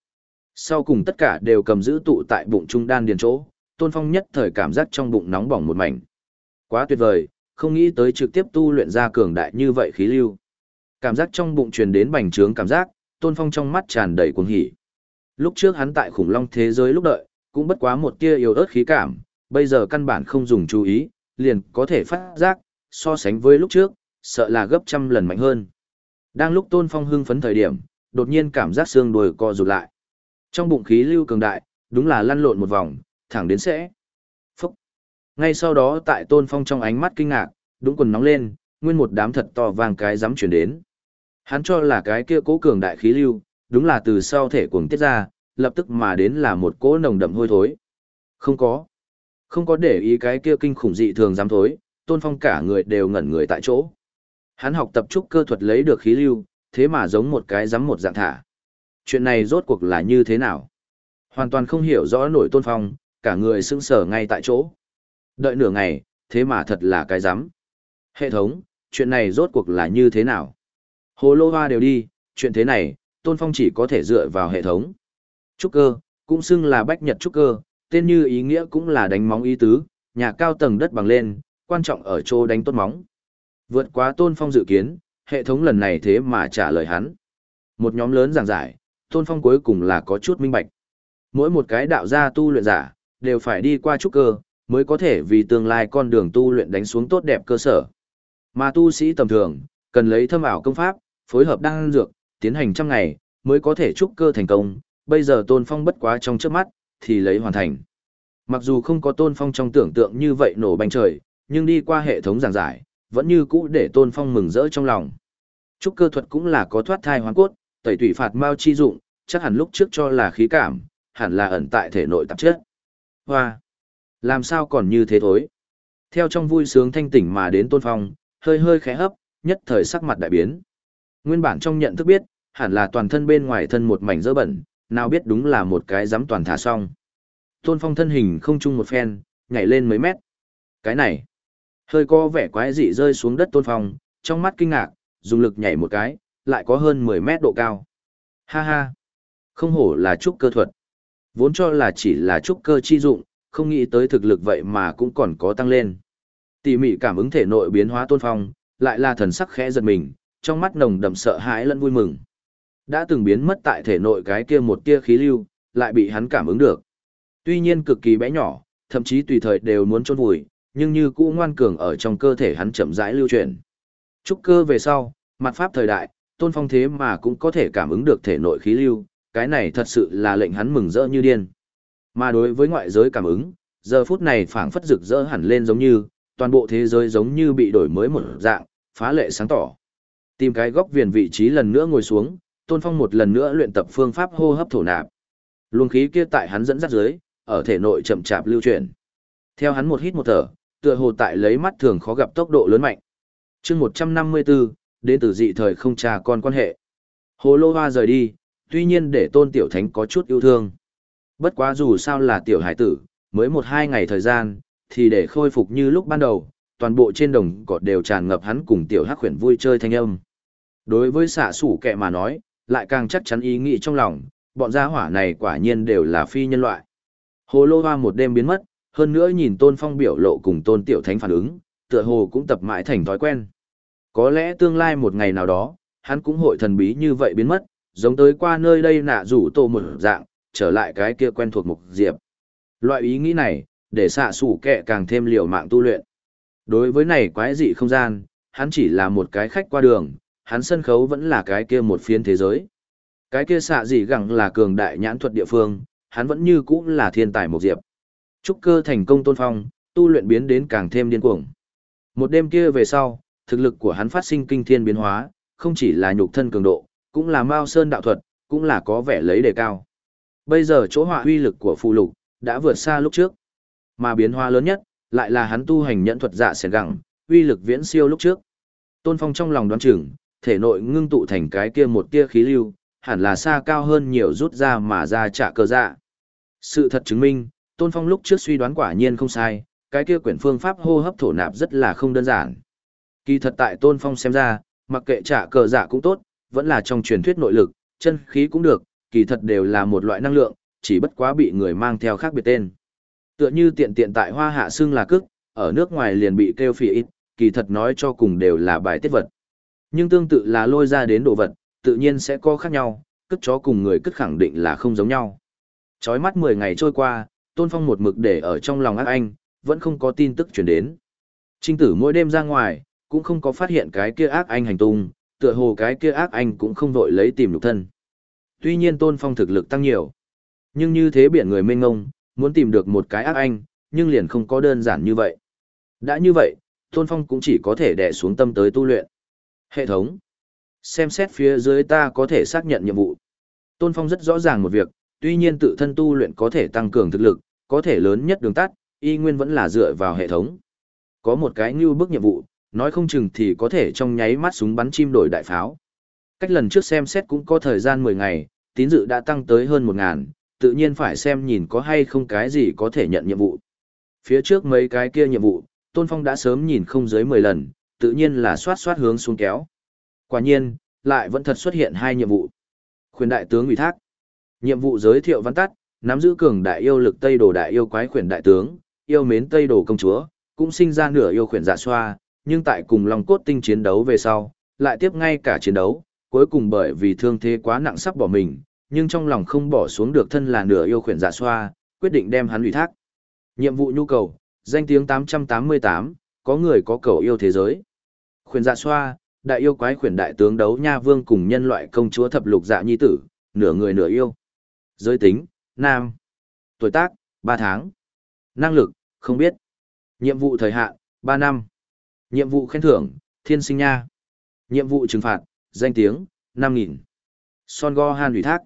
Sau cùng tất cả đều cầm giữ tụ tại bụng trung đan điền chỗ, Tôn Phong nhất thời cảm giác trong bụng nóng bỏng một mảnh. Quá tuyệt vời, không nghĩ tới trực tiếp tu luyện ra cường đại như vậy khí lưu. Cảm giác trong bụng truyền đến bành trướng cảm giác, Tôn Phong trong mắt tràn đầy cuồng hỉ. Lúc trước hắn tại khủng long thế giới lúc đợi, cũng bất quá một tia yếu ớt khí cảm, bây giờ căn bản không dùng chú ý, liền có thể phát giác, so sánh với lúc trước, sợ là gấp trăm lần mạnh hơn. Đang lúc Tôn Phong hưng phấn thời điểm, đột nhiên cảm giác xương đùi co rụt lại. Trong bụng khí lưu cường đại, đúng là lăn lộn một vòng, thẳng đến sẽ. Phúc. Ngay sau đó tại Tôn Phong trong ánh mắt kinh ngạc, đúng quần nóng lên, nguyên một đám thật to vàng cái dám chuyển đến. Hắn cho là cái kia cố cường đại khí lưu, đúng là từ sau thể cuồng tiết ra, lập tức mà đến là một cỗ nồng đậm hôi thối. Không có. Không có để ý cái kia kinh khủng dị thường dám thối, Tôn Phong cả người đều ngẩn người tại chỗ. Hắn học tập trúc cơ thuật lấy được khí lưu, thế mà giống một cái dám một dạng thả. Chuyện này rốt cuộc là như thế nào? Hoàn toàn không hiểu rõ nổi Tôn Phong, cả người sững sờ ngay tại chỗ. Đợi nửa ngày, thế mà thật là cái dám. Hệ thống, chuyện này rốt cuộc là như thế nào? Hồ lô hoa đều đi, chuyện thế này, Tôn Phong chỉ có thể dựa vào hệ thống. Trúc cơ, cũng xưng là bách nhật trúc cơ, tên như ý nghĩa cũng là đánh móng ý tứ, nhà cao tầng đất bằng lên, quan trọng ở chỗ đánh tốt móng. Vượt quá Tôn Phong dự kiến, hệ thống lần này thế mà trả lời hắn. Một nhóm lớn giảng giải, Tôn Phong cuối cùng là có chút minh bạch. Mỗi một cái đạo gia tu luyện giả, đều phải đi qua trúc cơ, mới có thể vì tương lai con đường tu luyện đánh xuống tốt đẹp cơ sở. Mà tu sĩ tầm thường, cần lấy thâm ảo công pháp, phối hợp đan dược, tiến hành trăm ngày, mới có thể trúc cơ thành công, bây giờ Tôn Phong bất quá trong trước mắt, thì lấy hoàn thành. Mặc dù không có Tôn Phong trong tưởng tượng như vậy nổ banh trời, nhưng đi qua hệ thống giảng giải, vẫn như cũ để Tôn Phong mừng rỡ trong lòng. Trúc cơ thuật cũng là có thoát thai hoàn cốt, tẩy tủy phạt mao chi dụng, chắc hẳn lúc trước cho là khí cảm, hẳn là ẩn tại thể nội tạp chất. Hoa! Làm sao còn như thế thối? Theo trong vui sướng thanh tỉnh mà đến Tôn Phong, hơi hơi khẽ hấp, nhất thời sắc mặt đại biến. Nguyên bản trong nhận thức biết, hẳn là toàn thân bên ngoài thân một mảnh dơ bẩn, nào biết đúng là một cái dám toàn thả xong. Tôn Phong thân hình không chung một phen, nhảy lên mấy mét. Cái này, hơi có vẻ quái dị rơi xuống đất Tôn Phong, trong mắt kinh ngạc, dùng lực nhảy một cái, lại có hơn 10 mét độ cao. Ha ha, không hổ là trúc cơ thuật. Vốn cho là chỉ là trúc cơ chi dụng, không nghĩ tới thực lực vậy mà cũng còn có tăng lên. Tỉ mỉ cảm ứng thể nội biến hóa Tôn Phong, lại là thần sắc khẽ giật mình, trong mắt nồng đậm sợ hãi lẫn vui mừng. Đã từng biến mất tại thể nội cái kia một tia khí lưu, lại bị hắn cảm ứng được. Tuy nhiên cực kỳ bé nhỏ, thậm chí tùy thời đều muốn trôn vùi, nhưng như cũ ngoan cường ở trong cơ thể hắn chậm rãi lưu chuyển. Trúc cơ về sau, mặt pháp thời đại, tôn phong thế mà cũng có thể cảm ứng được thể nội khí lưu, cái này thật sự là lệnh hắn mừng rỡ như điên. Mà đối với ngoại giới cảm ứng, giờ phút này phảng phất rực rỡ hẳn lên giống như, toàn bộ thế giới giống như bị đổi mới một dạng, phá lệ sáng tỏ. Tìm cái góc viền vị trí lần nữa ngồi xuống, Tôn Phong một lần nữa luyện tập phương pháp hô hấp thổ nạp. Luồng khí kia tại hắn dẫn dắt dưới, ở thể nội chậm chạp lưu chuyển. Theo hắn một hít một thở, tựa hồ tại lấy mắt thường khó gặp tốc độ lớn mạnh. Chương 154, đến từ dị thời không trà con quan hệ. Hồ Lô Hoa rời đi, tuy nhiên để Tôn Tiểu Thánh có chút yêu thương. Bất quá dù sao là tiểu hải tử, mới một hai ngày thời gian, thì để khôi phục như lúc ban đầu, toàn bộ trên đồng cỏ đều tràn ngập hắn cùng tiểu hắc khuyển vui chơi thanh âm. Đối với xạ sủ kẹ mà nói, lại càng chắc chắn ý nghĩ trong lòng, bọn gia hỏa này quả nhiên đều là phi nhân loại. Hồ lô hoa một đêm biến mất, hơn nữa nhìn tôn phong biểu lộ cùng tôn tiểu thánh phản ứng, tựa hồ cũng tập mãi thành thói quen. Có lẽ tương lai một ngày nào đó, hắn cũng hội thần bí như vậy biến mất, giống tới qua nơi đây nạ rủ tô một dạng, trở lại cái kia quen thuộc mục diệp. Loại ý nghĩ này, để xạ sủ kẹ càng thêm liều mạng tu luyện. Đối với này quái dị không gian, hắn chỉ là một cái khách qua đường, hắn sân khấu vẫn là cái kia một phiên thế giới. Cái kia xạ gì gẳng là cường đại nhãn thuật địa phương, hắn vẫn như cũ là thiên tài một diệp. Trúc cơ thành công tôn phong, tu luyện biến đến càng thêm điên cuồng. Một đêm kia về sau, thực lực của hắn phát sinh kinh thiên biến hóa, không chỉ là nhục thân cường độ, cũng là mao sơn đạo thuật, cũng là có vẻ lấy đề cao. Bây giờ chỗ họa uy lực của phù lục, đã vượt xa lúc trước. Mà biến hóa lớn nhất, lại là hắn tu hành nhẫn thuật dạ sẻn gẳng, uy lực viễn siêu lúc trước. Tôn Phong trong lòng đoán chừng, thể nội ngưng tụ thành cái kia một tia khí lưu, hẳn là xa cao hơn nhiều rút ra mà ra trả cơ dạ. Sự thật chứng minh, Tôn Phong lúc trước suy đoán quả nhiên không sai, cái kia quyển phương pháp hô hấp thổ nạp rất là không đơn giản. Kỳ thật tại Tôn Phong xem ra, mặc kệ trả cờ dạ cũng tốt, vẫn là trong truyền thuyết nội lực, chân khí cũng được, kỳ thật đều là một loại năng lượng, chỉ bất quá bị người mang theo khác biệt tên. Tựa như tiện tiện tại hoa hạ xương là cức, ở nước ngoài liền bị kêu phỉ ít, kỳ thật nói cho cùng đều là bài tiết vật. Nhưng tương tự là lôi ra đến đồ vật, tự nhiên sẽ có khác nhau, cất chó cùng người cất khẳng định là không giống nhau. Chói mắt 10 ngày trôi qua, Tôn Phong một mực để ở trong lòng ác anh, vẫn không có tin tức chuyển đến. Trinh tử mỗi đêm ra ngoài, cũng không có phát hiện cái kia ác anh hành tung, tựa hồ cái kia ác anh cũng không vội lấy tìm lục thân. Tuy nhiên Tôn Phong thực lực tăng nhiều, nhưng như thế biển người mênh ngông, muốn tìm được một cái ác anh, nhưng liền không có đơn giản như vậy. Đã như vậy, Tôn Phong cũng chỉ có thể đè xuống tâm tới tu luyện. Hệ thống. Xem xét phía dưới ta có thể xác nhận nhiệm vụ. Tôn Phong rất rõ ràng một việc, tuy nhiên tự thân tu luyện có thể tăng cường thực lực, có thể lớn nhất đường tắt, y nguyên vẫn là dựa vào hệ thống. Có một cái như bức nhiệm vụ, nói không chừng thì có thể trong nháy mắt súng bắn chim đổi đại pháo. Cách lần trước xem xét cũng có thời gian 10 ngày, tín dự đã tăng tới hơn 1.000, tự nhiên phải xem nhìn có hay không cái gì có thể nhận nhiệm vụ. Phía trước mấy cái kia nhiệm vụ, Tôn Phong đã sớm nhìn không dưới 10 lần, tự nhiên là xoát xoát hướng xuống kéo. Quả nhiên, lại vẫn thật xuất hiện hai nhiệm vụ. Khuyển đại tướng ủy thác. Nhiệm vụ giới thiệu văn tắt, nắm giữ cường đại yêu lực Tây Đồ đại yêu quái khuyển đại tướng, yêu mến Tây Đồ công chúa, cũng sinh ra nửa yêu khuyển dạ xoa, nhưng tại cùng lòng cốt tinh chiến đấu về sau, lại tiếp ngay cả chiến đấu, cuối cùng bởi vì thương thế quá nặng sắp bỏ mình, nhưng trong lòng không bỏ xuống được thân là nửa yêu khuyển dạ xoa, quyết định đem hắn ủy thác. Nhiệm vụ nhu cầu, danh tiếng 888, có người có cầu yêu thế giới. Khuyển dạ xoa, đại yêu quái khuyển đại tướng đấu nha vương cùng nhân loại công chúa thập lục dạ nhi tử, nửa người nửa yêu. Giới tính, nam. Tuổi tác, 3 tháng. Năng lực, không biết. Nhiệm vụ thời hạn, 3 năm. Nhiệm vụ khen thưởng, thiên sinh nha. Nhiệm vụ trừng phạt, danh tiếng, 5.000. Son Go Han ủy thác.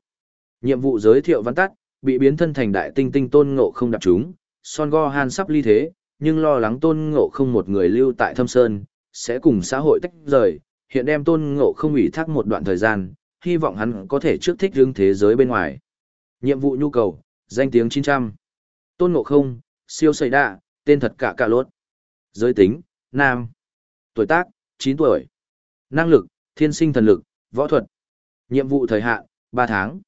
Nhiệm vụ giới thiệu văn tắt, bị biến thân thành đại tinh tinh tôn ngộ không đạp chúng. Son Go Han sắp ly thế, nhưng lo lắng tôn ngộ không một người lưu tại thâm sơn, sẽ cùng xã hội tách rời, hiện đem tôn ngộ không ủy thác một đoạn thời gian, hy vọng hắn có thể trước thích hướng thế giới bên ngoài. Nhiệm vụ nhu cầu, danh tiếng 900. Tôn ngộ không, siêu sầy đạ, tên thật cả cả lốt. Giới tính, nam. Tuổi tác, 9 tuổi. Năng lực, thiên sinh thần lực, võ thuật. Nhiệm vụ thời hạn, 3 tháng.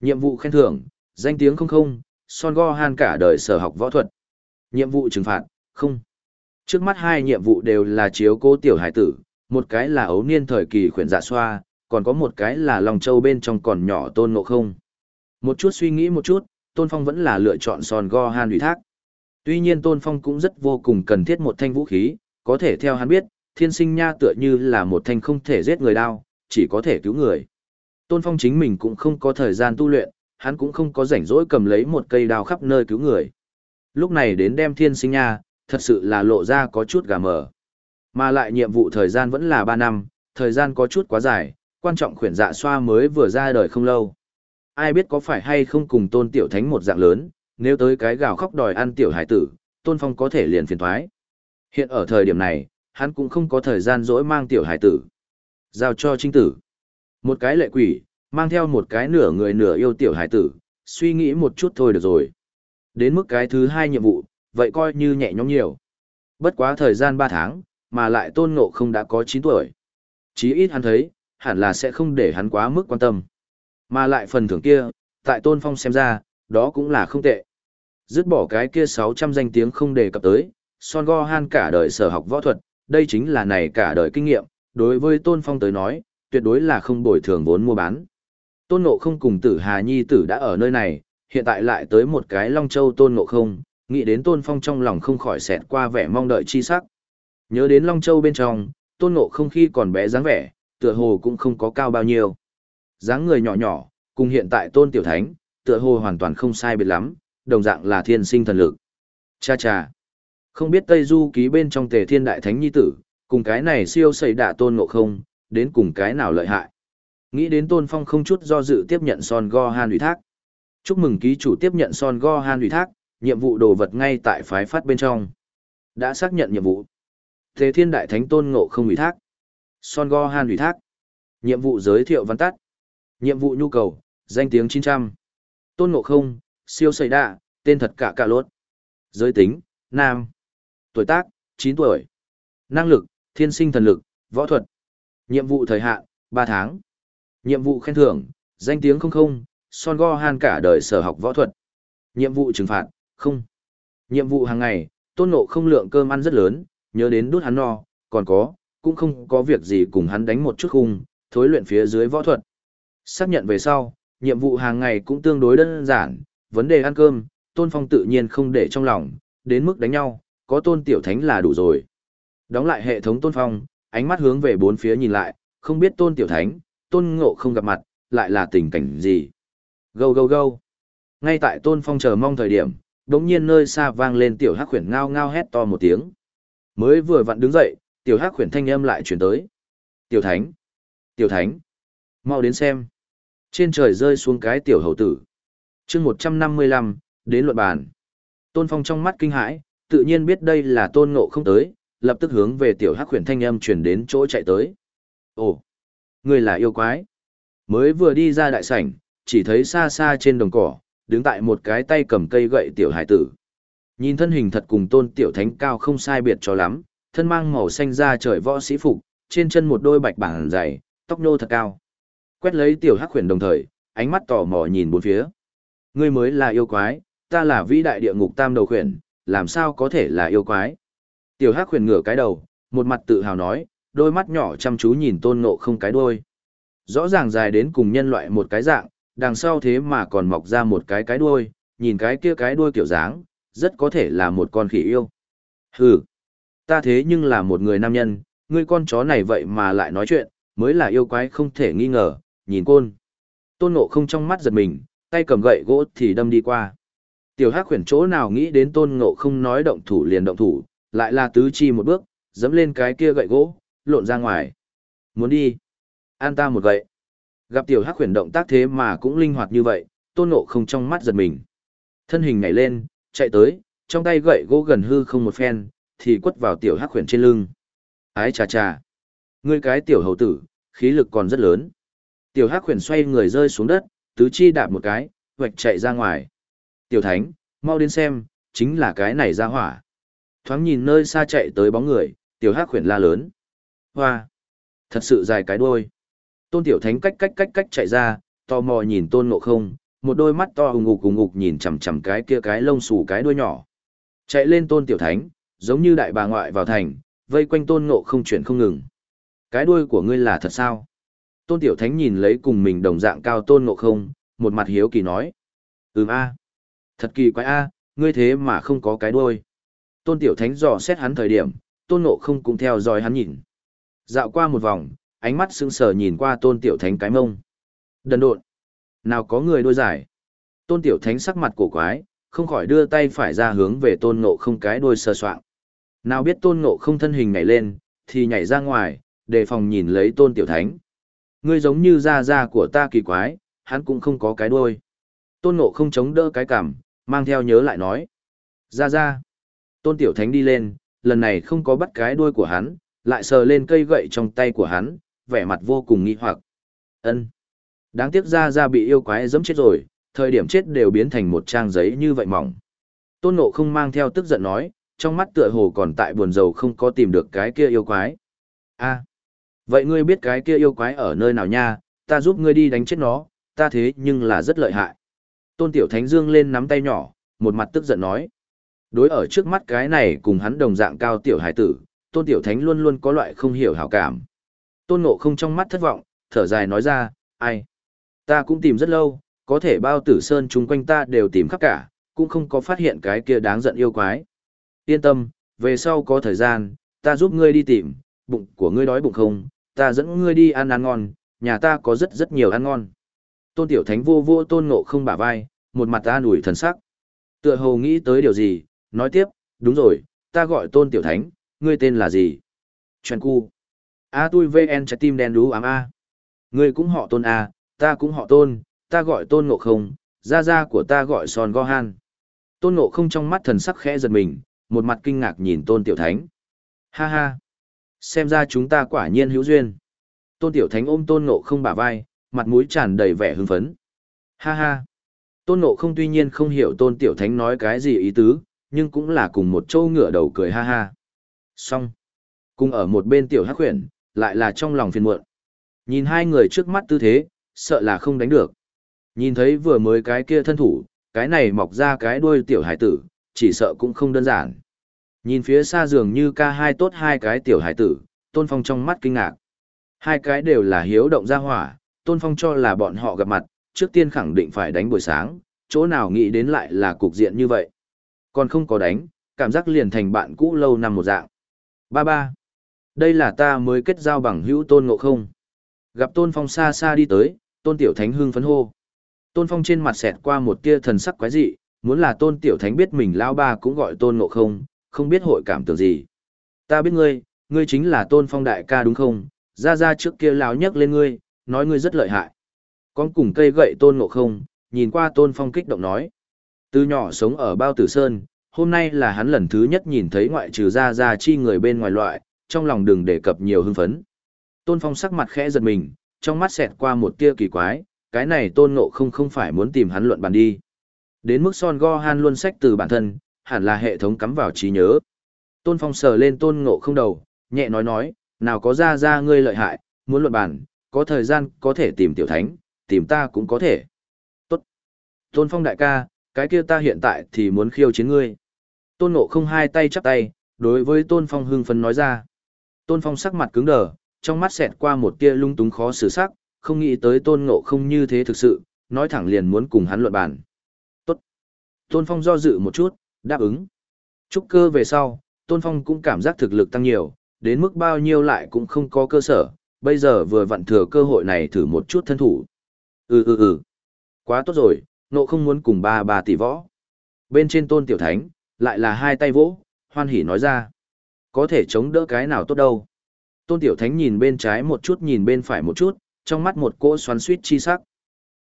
Nhiệm vụ khen thưởng, danh tiếng không không, son go han cả đời sở học võ thuật. Nhiệm vụ trừng phạt, không. Trước mắt hai nhiệm vụ đều là chiếu cố tiểu hải tử, một cái là ấu niên thời kỳ khuyển dạ xoa, còn có một cái là lòng châu bên trong còn nhỏ tôn ngộ không. Một chút suy nghĩ một chút, tôn phong vẫn là lựa chọn son go han ủy thác. Tuy nhiên tôn phong cũng rất vô cùng cần thiết một thanh vũ khí, có thể theo hắn biết, thiên sinh nha tựa như là một thanh không thể giết người đao, chỉ có thể cứu người. Tôn phong chính mình cũng không có thời gian tu luyện, hắn cũng không có rảnh rỗi cầm lấy một cây đao khắp nơi cứu người. Lúc này đến đem thiên sinh nha, thật sự là lộ ra có chút gà mờ. Mà lại nhiệm vụ thời gian vẫn là 3 năm, thời gian có chút quá dài, quan trọng khuyển dạ xoa mới vừa ra đời không lâu. Ai biết có phải hay không cùng tôn tiểu thánh một dạng lớn, nếu tới cái gào khóc đòi ăn tiểu hải tử, tôn phong có thể liền phiền thoái. Hiện ở thời điểm này, hắn cũng không có thời gian dỗi mang tiểu hải tử. Giao cho trinh tử. Một cái lệ quỷ, mang theo một cái nửa người nửa yêu tiểu hải tử, suy nghĩ một chút thôi được rồi. Đến mức cái thứ hai nhiệm vụ, vậy coi như nhẹ nhõm nhiều. Bất quá thời gian 3 tháng, mà lại tôn ngộ không đã có 9 tuổi. Chí ít hắn thấy, hẳn là sẽ không để hắn quá mức quan tâm. Mà lại phần thưởng kia, tại tôn phong xem ra, đó cũng là không tệ. Dứt bỏ cái kia 600 danh tiếng không đề cập tới, Son Go Han cả đời sở học võ thuật, đây chính là này cả đời kinh nghiệm, đối với tôn phong tới nói, tuyệt đối là không bồi thường vốn mua bán. Tôn Ngộ không cùng tử Hà Nhi tử đã ở nơi này, hiện tại lại tới một cái Long Châu Tôn Ngộ không, nghĩ đến Tôn Phong trong lòng không khỏi xẹt qua vẻ mong đợi chi sắc. Nhớ đến Long Châu bên trong, Tôn Ngộ không khi còn bé dáng vẻ, tựa hồ cũng không có cao bao nhiêu. dáng người nhỏ nhỏ, cùng hiện tại Tôn Tiểu Thánh, tựa hồ hoàn toàn không sai biệt lắm, đồng dạng là thiên sinh thần lực. Cha cha. Không biết Tây Du ký bên trong tề thiên đại thánh nhi tử, cùng cái này siêu xây đạ Tôn Ngộ không, đến cùng cái nào lợi hại. Nghĩ đến Tôn Phong không chút do dự tiếp nhận Son Go Han ủy thác. Chúc mừng ký chủ tiếp nhận Son Go Han ủy thác, nhiệm vụ đồ vật ngay tại phái phát bên trong. Đã xác nhận nhiệm vụ. Thế Thiên Đại Thánh Tôn Ngộ không ủy thác. Son Go Han ủy thác. Nhiệm vụ giới thiệu văn tắt. Nhiệm vụ nhu cầu, danh tiếng 900. Tôn Ngộ không, siêu sầy đạ, tên thật cả cả lốt. Giới tính, nam. Tuổi tác, 9 tuổi. Năng lực, thiên sinh thần lực, võ thuật. Nhiệm vụ thời hạn, 3 tháng. Nhiệm vụ khen thưởng, danh tiếng không không, Son Go Han cả đời sở học võ thuật. Nhiệm vụ trừng phạt, không. Nhiệm vụ hàng ngày, tôn ngộ không lượng cơm ăn rất lớn, nhớ đến đút hắn no, còn có, cũng không có việc gì cùng hắn đánh một chút khung, thối luyện phía dưới võ thuật. Xác nhận về sau, nhiệm vụ hàng ngày cũng tương đối đơn giản, vấn đề ăn cơm, tôn phong tự nhiên không để trong lòng, đến mức đánh nhau, có tôn tiểu thánh là đủ rồi. Đóng lại hệ thống tôn phong, ánh mắt hướng về bốn phía nhìn lại, không biết tôn tiểu thánh, tôn ngộ không gặp mặt, lại là tình cảnh gì. Gâu gâu gâu. Ngay tại tôn phong chờ mong thời điểm, đống nhiên nơi xa vang lên tiểu hắc khuyển ngao ngao hét to một tiếng. Mới vừa vặn đứng dậy, tiểu hắc khuyển thanh âm lại chuyển tới. Tiểu thánh! Tiểu thánh! Mau đến xem. Trên trời rơi xuống cái tiểu hầu tử. chương một trăm năm mươi lăm đến luận bàn. Tôn phong trong mắt kinh hãi, tự nhiên biết đây là tôn ngộ không tới, lập tức hướng về tiểu hắc khuyển thanh âm chuyển đến chỗ chạy tới. Ồ! Người là yêu quái. Mới vừa đi ra đại sảnh, chỉ thấy xa xa trên đồng cỏ, đứng tại một cái tay cầm cây gậy tiểu hải tử. Nhìn thân hình thật cùng tôn tiểu thánh cao không sai biệt cho lắm, thân mang màu xanh da trời võ sĩ phục, trên chân một đôi bạch bảng dày, tóc nô thật cao. Quét lấy tiểu hắc huyền đồng thời, ánh mắt tò mò nhìn bốn phía. Ngươi mới là yêu quái, ta là vĩ đại địa ngục tam đầu khuyển, làm sao có thể là yêu quái. Tiểu hắc huyền ngửa cái đầu, một mặt tự hào nói, đôi mắt nhỏ chăm chú nhìn tôn ngộ không cái đuôi. Rõ ràng dài đến cùng nhân loại một cái dạng, đằng sau thế mà còn mọc ra một cái cái đuôi, nhìn cái kia cái đuôi kiểu dáng, rất có thể là một con khỉ yêu. Hừ, ta thế nhưng là một người nam nhân, ngươi con chó này vậy mà lại nói chuyện, mới là yêu quái không thể nghi ngờ, nhìn côn. Tôn ngộ không trong mắt giật mình, tay cầm gậy gỗ thì đâm đi qua. Tiểu hắc khuyển chỗ nào nghĩ đến tôn ngộ không nói động thủ liền động thủ, lại là tứ chi một bước, dẫm lên cái kia gậy gỗ, lộn ra ngoài. Muốn đi. An ta một gậy. Gặp tiểu hắc khuyển động tác thế mà cũng linh hoạt như vậy, tôn ngộ không trong mắt giật mình. Thân hình nhảy lên, chạy tới, trong tay gậy gỗ gần hư không một phen, thì quất vào tiểu hắc khuyển trên lưng. Ái chà chà. Ngươi cái tiểu hầu tử, khí lực còn rất lớn. Tiểu hắc khuyển xoay người rơi xuống đất, tứ chi đạp một cái, hoạch chạy ra ngoài. Tiểu thánh, mau đến xem, chính là cái này ra hỏa. Thoáng nhìn nơi xa chạy tới bóng người, tiểu hắc khuyển la lớn. Hoa! Thật sự dài cái đuôi. Tôn tiểu thánh cách cách cách cách chạy ra, tò mò nhìn tôn ngộ không, một đôi mắt to ùng ngục ùng ngục nhìn chằm chằm cái kia cái lông xù cái đuôi nhỏ. Chạy lên tôn tiểu thánh, giống như đại bà ngoại vào thành, vây quanh tôn ngộ không chuyển không ngừng. Cái đuôi của ngươi là thật sao? Tôn tiểu thánh nhìn lấy cùng mình đồng dạng cao tôn ngộ không, một mặt hiếu kỳ nói. Ừm a, Thật kỳ quái a, ngươi thế mà không có cái đuôi. Tôn tiểu thánh dò xét hắn thời điểm, tôn ngộ không cũng theo dõi hắn nhìn. Dạo qua một vòng, ánh mắt sững sờ nhìn qua tôn tiểu thánh cái mông. Đần độn. Nào có người đôi giải. Tôn tiểu thánh sắc mặt cổ quái, không khỏi đưa tay phải ra hướng về tôn ngộ không cái đôi sờ soạng. Nào biết tôn ngộ không thân hình nhảy lên, thì nhảy ra ngoài, đề phòng nhìn lấy tôn tiểu thánh. Ngươi giống như da da của ta kỳ quái, hắn cũng không có cái đuôi. Tôn ngộ không chống đỡ cái cảm, mang theo nhớ lại nói. Ra ra. Tôn tiểu thánh đi lên, lần này không có bắt cái đuôi của hắn, lại sờ lên cây gậy trong tay của hắn, vẻ mặt vô cùng nghi hoặc. ân Đáng tiếc ra ra bị yêu quái dẫm chết rồi, thời điểm chết đều biến thành một trang giấy như vậy mỏng. Tôn ngộ không mang theo tức giận nói, trong mắt tựa hồ còn tại buồn rầu không có tìm được cái kia yêu quái. a vậy ngươi biết cái kia yêu quái ở nơi nào nha, ta giúp ngươi đi đánh chết nó, ta thế nhưng là rất lợi hại. Tôn Tiểu Thánh Dương lên nắm tay nhỏ, một mặt tức giận nói. Đối ở trước mắt cái này cùng hắn đồng dạng cao tiểu hải tử, Tôn Tiểu Thánh luôn luôn có loại không hiểu hảo cảm. Tôn Ngộ không trong mắt thất vọng, thở dài nói ra, ai? Ta cũng tìm rất lâu, có thể bao tử sơn chung quanh ta đều tìm khắp cả, cũng không có phát hiện cái kia đáng giận yêu quái. Yên tâm, về sau có thời gian, ta giúp ngươi đi tìm, bụng của ngươi đói bụng không, ta dẫn ngươi đi ăn ăn ngon, nhà ta có rất rất nhiều ăn ngon. Tôn Tiểu Thánh vô vô tôn ngộ không bả vai, một mặt ta nủi thần sắc. Tựa hồ nghĩ tới điều gì, nói tiếp, đúng rồi, ta gọi tôn Tiểu Thánh, ngươi tên là gì? Chuyện cu. A tui VN trái tim đen đú ám A. Ngươi cũng họ tôn A, ta cũng họ tôn, ta gọi tôn ngộ không, gia gia của ta gọi son go han. Tôn ngộ không trong mắt thần sắc khẽ giật mình, một mặt kinh ngạc nhìn tôn tiểu thánh. Ha ha! Xem ra chúng ta quả nhiên hữu duyên. Tôn tiểu thánh ôm tôn ngộ không bả vai, mặt mũi tràn đầy vẻ hưng phấn. Ha ha! Tôn ngộ không tuy nhiên không hiểu tôn tiểu thánh nói cái gì ý tứ, nhưng cũng là cùng một châu ngựa đầu cười ha ha. Xong! Cùng ở một bên tiểu hắc khuyển, lại là trong lòng phiền muộn. Nhìn hai người trước mắt tư thế, sợ là không đánh được. Nhìn thấy vừa mới cái kia thân thủ, cái này mọc ra cái đuôi tiểu hải tử, chỉ sợ cũng không đơn giản. Nhìn phía xa dường như ca hai tốt hai cái tiểu hải tử, Tôn Phong trong mắt kinh ngạc. Hai cái đều là hiếu động ra hỏa, Tôn Phong cho là bọn họ gặp mặt, trước tiên khẳng định phải đánh buổi sáng, chỗ nào nghĩ đến lại là cục diện như vậy. Còn không có đánh, cảm giác liền thành bạn cũ lâu năm một dạng. Ba ba. Đây là ta mới kết giao bằng hữu Tôn Ngộ không. Gặp Tôn Phong xa xa đi tới, Tôn Tiểu Thánh hưng phấn hô. Tôn Phong trên mặt xẹt qua một tia thần sắc quái dị, muốn là Tôn Tiểu Thánh biết mình lão ba cũng gọi Tôn Ngộ không, không biết hội cảm tưởng gì. Ta biết ngươi, ngươi chính là tôn phong đại ca đúng không? Ra ra trước kia láo nhấc lên ngươi, nói ngươi rất lợi hại. Con cùng cây gậy tôn ngộ không, nhìn qua tôn phong kích động nói. Từ nhỏ sống ở bao tử sơn, hôm nay là hắn lần thứ nhất nhìn thấy ngoại trừ ra ra chi người bên ngoài loại, trong lòng đừng đề cập nhiều hưng phấn. Tôn phong sắc mặt khẽ giật mình, trong mắt xẹt qua một tia kỳ quái, cái này tôn ngộ không không phải muốn tìm hắn luận bàn đi. Đến mức son go han luôn sách từ bản thân, hẳn là hệ thống cắm vào trí nhớ. Tôn Phong sờ lên tôn ngộ không đầu, nhẹ nói nói, nào có ra ra ngươi lợi hại, muốn luận bàn, có thời gian có thể tìm tiểu thánh, tìm ta cũng có thể. Tốt. Tôn Phong đại ca, cái kia ta hiện tại thì muốn khiêu chiến ngươi. Tôn ngộ không hai tay chắp tay, đối với Tôn Phong hưng phấn nói ra. Tôn Phong sắc mặt cứng đờ, trong mắt xẹt qua một tia lung túng khó xử sắc, không nghĩ tới Tôn ngộ không như thế thực sự, nói thẳng liền muốn cùng hắn luận bản. Tốt. Tôn Phong do dự một chút, Đáp ứng. Trúc cơ về sau, Tôn Phong cũng cảm giác thực lực tăng nhiều, đến mức bao nhiêu lại cũng không có cơ sở, bây giờ vừa vặn thừa cơ hội này thử một chút thân thủ. Ừ ừ ừ, quá tốt rồi, nộ không muốn cùng ba bà tỷ võ. Bên trên tôn tiểu thánh, lại là hai tay vỗ, hoan hỉ nói ra. Có thể chống đỡ cái nào tốt đâu. Tôn tiểu thánh nhìn bên trái một chút nhìn bên phải một chút, trong mắt một cỗ xoắn suýt chi sắc.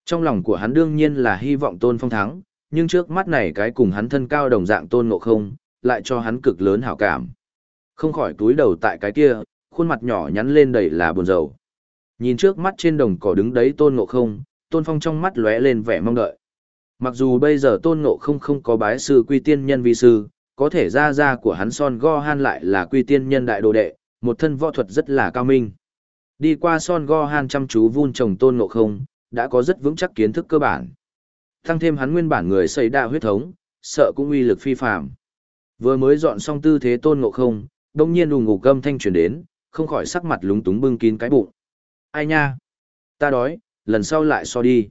Trong lòng của hắn đương nhiên là hy vọng tôn phong thắng, nhưng trước mắt này cái cùng hắn thân cao đồng dạng tôn ngộ không, lại cho hắn cực lớn hảo cảm. Không khỏi túi đầu tại cái kia, khuôn mặt nhỏ nhắn lên đầy là buồn rầu. Nhìn trước mắt trên đồng cỏ đứng đấy tôn ngộ không, tôn phong trong mắt lóe lên vẻ mong đợi. Mặc dù bây giờ tôn ngộ không không có bái sư quy tiên nhân vi sư, có thể ra ra của hắn son Gohan lại là quy tiên nhân đại đồ đệ, một thân võ thuật rất là cao minh. Đi qua son Gohan chăm chú vun trồng tôn ngộ không, đã có rất vững chắc kiến thức cơ bản. Tăng thêm hắn nguyên bản người xây đa huyết thống, sợ cũng uy lực phi phàm. Vừa mới dọn xong tư thế tôn ngộ không, đông nhiên đùng ngủ gâm thanh truyền đến, không khỏi sắc mặt lúng túng bưng kín cái bụng. Ai nha? Ta đói, lần sau lại so đi.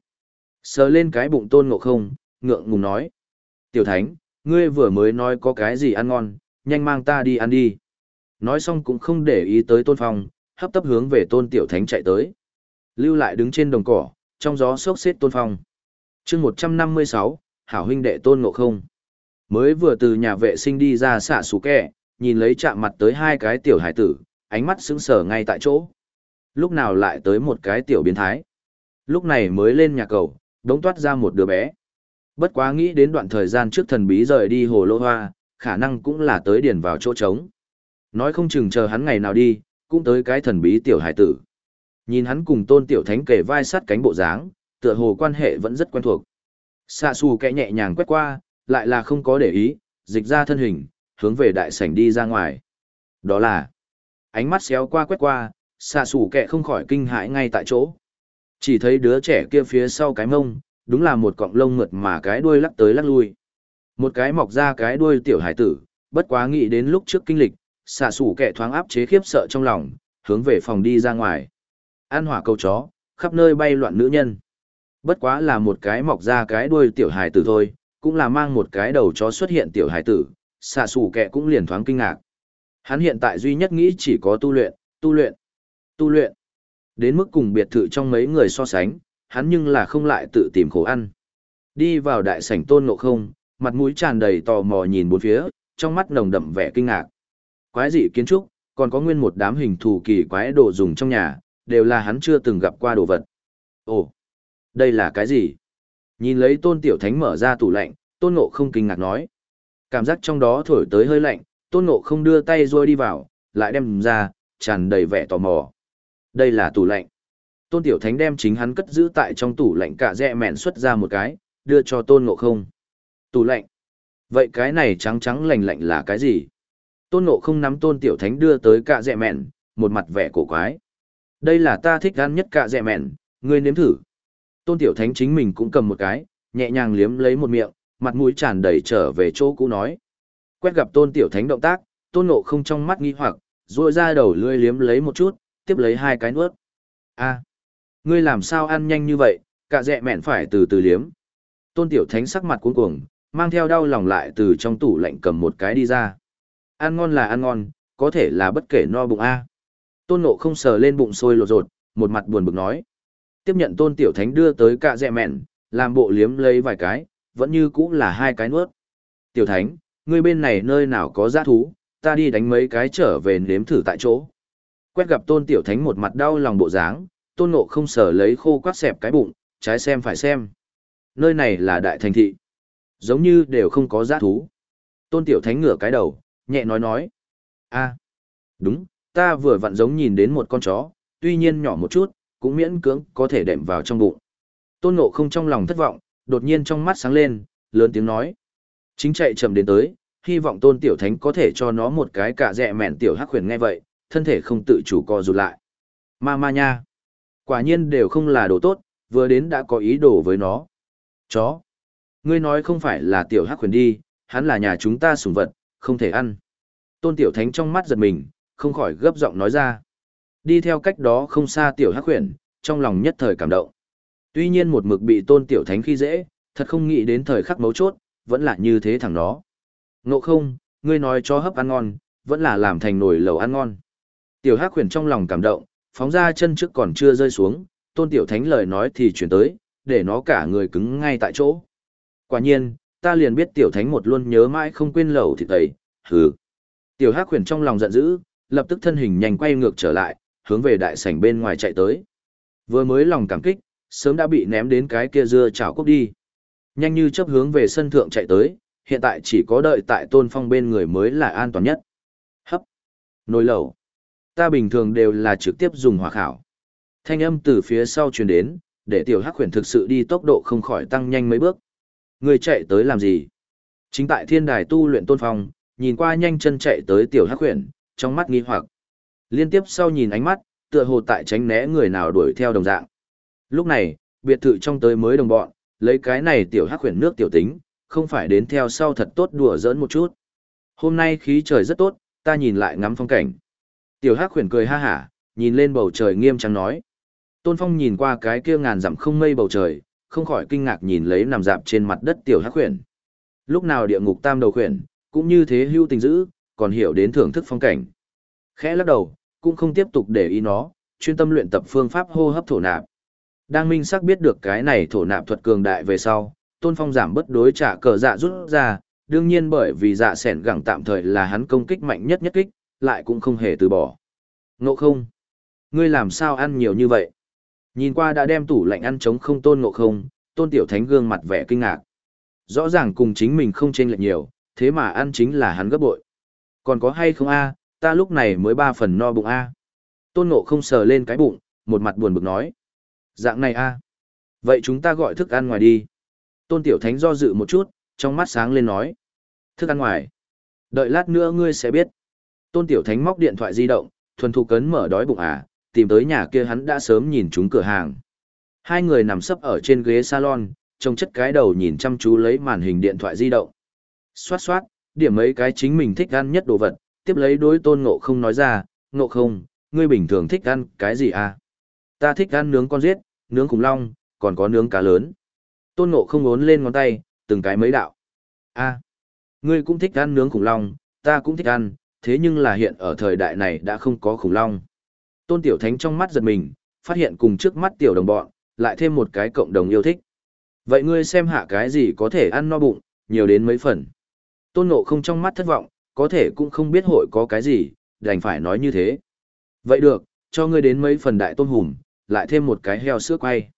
Sờ lên cái bụng tôn ngộ không, ngượng ngùng nói. Tiểu thánh, ngươi vừa mới nói có cái gì ăn ngon, nhanh mang ta đi ăn đi. Nói xong cũng không để ý tới tôn phong, hấp tấp hướng về tôn tiểu thánh chạy tới. Lưu lại đứng trên đồng cỏ, trong gió sốc xếp tôn phong. chương một trăm năm mươi sáu hảo huynh đệ tôn ngộ không. Mới vừa từ nhà vệ sinh đi ra xạ xú kẹ, nhìn lấy chạm mặt tới hai cái tiểu hải tử, ánh mắt sững sờ ngay tại chỗ. Lúc nào lại tới một cái tiểu biến thái. Lúc này mới lên nhà cầu, đống toát ra một đứa bé. Bất quá nghĩ đến đoạn thời gian trước thần bí rời đi hồ lô hoa, khả năng cũng là tới điền vào chỗ trống. Nói không chừng chờ hắn ngày nào đi, cũng tới cái thần bí tiểu hải tử. Nhìn hắn cùng tôn tiểu thánh kề vai sát cánh bộ dáng, tựa hồ quan hệ vẫn rất quen thuộc. Xạ xù kẽ nhẹ nhàng quét qua, lại là không có để ý, dịch ra thân hình, hướng về đại sảnh đi ra ngoài. Đó là, ánh mắt xéo qua quét qua, xạ xù kẹ không khỏi kinh hãi ngay tại chỗ. Chỉ thấy đứa trẻ kia phía sau cái mông, đúng là một cọng lông mượt mà cái đuôi lắc tới lắc lui. Một cái mọc ra cái đuôi tiểu hải tử, bất quá nghĩ đến lúc trước kinh lịch, xạ sủ kẻ thoáng áp chế khiếp sợ trong lòng, hướng về phòng đi ra ngoài. An hỏa câu chó, khắp nơi bay loạn nữ nhân. Bất quá là một cái mọc ra cái đuôi tiểu hải tử thôi, cũng là mang một cái đầu chó xuất hiện tiểu hải tử, xạ sủ kẻ cũng liền thoáng kinh ngạc. Hắn hiện tại duy nhất nghĩ chỉ có tu luyện, tu luyện, tu luyện. Đến mức cùng biệt thự trong mấy người so sánh, hắn nhưng là không lại tự tìm khổ ăn. Đi vào đại sảnh tôn ngộ không, mặt mũi tràn đầy tò mò nhìn bốn phía, trong mắt nồng đậm vẻ kinh ngạc. Quái dị kiến trúc, còn có nguyên một đám hình thù kỳ quái đồ dùng trong nhà, đều là hắn chưa từng gặp qua đồ vật. Ồ, đây là cái gì? Nhìn lấy tôn tiểu thánh mở ra tủ lạnh, tôn ngộ không kinh ngạc nói. Cảm giác trong đó thổi tới hơi lạnh, tôn ngộ không đưa tay rồi đi vào, lại đem ra, tràn đầy vẻ tò mò. Đây là tủ lạnh. Tôn tiểu thánh đem chính hắn cất giữ tại trong tủ lạnh cả dẹ mẹn xuất ra một cái, đưa cho tôn ngộ không. Tủ lạnh. Vậy cái này trắng trắng lạnh lạnh là cái gì? Tôn ngộ không nắm tôn tiểu thánh đưa tới cả dẹ mẹn, một mặt vẻ cổ quái. Đây là ta thích ăn nhất cả dẹ mẹn, ngươi nếm thử. Tôn Tiểu Thánh chính mình cũng cầm một cái, nhẹ nhàng liếm lấy một miệng, mặt mũi tràn đầy trở về chỗ cũ nói. Quét gặp Tôn Tiểu Thánh động tác, Tôn Ngộ không trong mắt nghi hoặc, ruôi ra đầu lươi liếm lấy một chút, tiếp lấy hai cái nuốt. a ngươi làm sao ăn nhanh như vậy, cả dẹ mẹn phải từ từ liếm. Tôn Tiểu Thánh sắc mặt cuống cuồng, mang theo đau lòng lại từ trong tủ lạnh cầm một cái đi ra. Ăn ngon là ăn ngon, có thể là bất kể no bụng a. Tôn nộ không sờ lên bụng sôi lột rột, một mặt buồn bực nói tiếp nhận tôn tiểu thánh đưa tới cạ dẹ mẹn, làm bộ liếm lấy vài cái, vẫn như cũng là hai cái nuốt. Tiểu thánh, ngươi bên này nơi nào có giá thú, ta đi đánh mấy cái trở về nếm thử tại chỗ. Quét gặp tôn tiểu thánh một mặt đau lòng bộ dáng, tôn nộ không sở lấy khô quát xẹp cái bụng, trái xem phải xem. Nơi này là đại thành thị. Giống như đều không có giá thú. Tôn tiểu thánh ngửa cái đầu, nhẹ nói nói. a đúng, ta vừa vặn giống nhìn đến một con chó, tuy nhiên nhỏ một chút, cũng miễn cưỡng có thể đệm vào trong bụng. Tôn nộ không trong lòng thất vọng, đột nhiên trong mắt sáng lên, lớn tiếng nói. Chính chạy chậm đến tới, hy vọng Tôn Tiểu Thánh có thể cho nó một cái cả dẹ mẹn Tiểu Hắc khuyển nghe vậy, thân thể không tự chủ co rụt lại. Ma ma nha. Quả nhiên đều không là đồ tốt, vừa đến đã có ý đồ với nó. Chó. Ngươi nói không phải là Tiểu Hắc Huyền đi, hắn là nhà chúng ta sủng vật, không thể ăn. Tôn Tiểu Thánh trong mắt giật mình, không khỏi gấp giọng nói ra. Đi theo cách đó không xa tiểu hắc huyền, trong lòng nhất thời cảm động. Tuy nhiên một mực bị tôn tiểu thánh khi dễ, thật không nghĩ đến thời khắc mấu chốt, vẫn là như thế thằng đó. Ngộ không, ngươi nói cho hấp ăn ngon, vẫn là làm thành nồi lẩu ăn ngon. Tiểu Hắc Huyền trong lòng cảm động, phóng ra chân trước còn chưa rơi xuống, Tôn Tiểu Thánh lời nói thì chuyển tới, để nó cả người cứng ngay tại chỗ. Quả nhiên, ta liền biết Tiểu Thánh một luôn nhớ mãi không quên lẩu thì tẩy, hừ. Tiểu Hắc Huyền trong lòng giận dữ, lập tức thân hình nhanh quay ngược trở lại, hướng về đại sảnh bên ngoài chạy tới. Vừa mới lòng cảm kích, sớm đã bị ném đến cái kia dưa chảo cốc đi. Nhanh như chấp hướng về sân thượng chạy tới, hiện tại chỉ có đợi tại tôn phong bên người mới là an toàn nhất. Hấp. Nồi lẩu. Ta bình thường đều là trực tiếp dùng hỏa khảo. Thanh âm từ phía sau truyền đến, để tiểu hắc khuyển thực sự đi tốc độ không khỏi tăng nhanh mấy bước. Người chạy tới làm gì? Chính tại thiên đài tu luyện tôn phong, nhìn qua nhanh chân chạy tới tiểu hắc khuyển, trong mắt nghi hoặc. Liên tiếp sau nhìn ánh mắt, tựa hồ tại tránh né người nào đuổi theo đồng dạng. Lúc này, biệt thự trong tới mới đồng bọn, lấy cái này tiểu hắc khuyển nước tiểu tính, không phải đến theo sau thật tốt đùa giỡn một chút. Hôm nay khí trời rất tốt, ta nhìn lại ngắm phong cảnh. Tiểu hắc khuyển cười ha hả, nhìn lên bầu trời nghiêm trang nói. Tôn Phong nhìn qua cái kia ngàn dặm không mây bầu trời, không khỏi kinh ngạc nhìn lấy nằm dạp trên mặt đất tiểu hắc khuyển. Lúc nào địa ngục tam đầu khuyển, cũng như thế hưu tình dữ, còn hiểu đến thưởng thức phong cảnh. Khẽ lắc đầu, cũng không tiếp tục để ý nó, chuyên tâm luyện tập phương pháp hô hấp thổ nạp. Đang minh sắc biết được cái này thổ nạp thuật cường đại về sau, Tôn Phong giảm bất đối trả cờ dạ rút ra, đương nhiên bởi vì dạ sẻn gẳng tạm thời là hắn công kích mạnh nhất nhất kích, lại cũng không hề từ bỏ. Ngộ không? Ngươi làm sao ăn nhiều như vậy? Nhìn qua đã đem tủ lạnh ăn chống không tôn ngộ không, tôn tiểu thánh gương mặt vẻ kinh ngạc. Rõ ràng cùng chính mình không chênh lệch nhiều, thế mà ăn chính là hắn gấp bội. Còn có hay không a? ta lúc này mới ba phần no bụng a. Tôn ngộ không sờ lên cái bụng, một mặt buồn bực nói. Dạng này a. Vậy chúng ta gọi thức ăn ngoài đi. Tôn tiểu thánh do dự một chút, trong mắt sáng lên nói. Thức ăn ngoài. Đợi lát nữa ngươi sẽ biết. Tôn tiểu thánh móc điện thoại di động, thuần thục cấn mở đói bụng à, tìm tới nhà kia hắn đã sớm nhìn chúng cửa hàng. Hai người nằm sấp ở trên ghế salon, trông chất cái đầu nhìn chăm chú lấy màn hình điện thoại di động. Xoát xoát, điểm mấy cái chính mình thích ăn nhất đồ vật, tiếp lấy đối tôn ngộ không nói ra, ngộ không, ngươi bình thường thích ăn cái gì à? Ta thích ăn nướng con giết, nướng khủng long, còn có nướng cá lớn. Tôn ngộ không ốn lên ngón tay, từng cái mấy đạo. a à, ngươi cũng thích ăn nướng khủng long, ta cũng thích ăn, thế nhưng là hiện ở thời đại này đã không có khủng long. Tôn Tiểu Thánh trong mắt giật mình, phát hiện cùng trước mắt tiểu đồng bọn, lại thêm một cái cộng đồng yêu thích. Vậy ngươi xem hạ cái gì có thể ăn no bụng, nhiều đến mấy phần. Tôn Ngộ không trong mắt thất vọng, có thể cũng không biết hội có cái gì, đành phải nói như thế. Vậy được, cho ngươi đến mấy phần đại tôn hùm, lại thêm một cái heo sữa quay.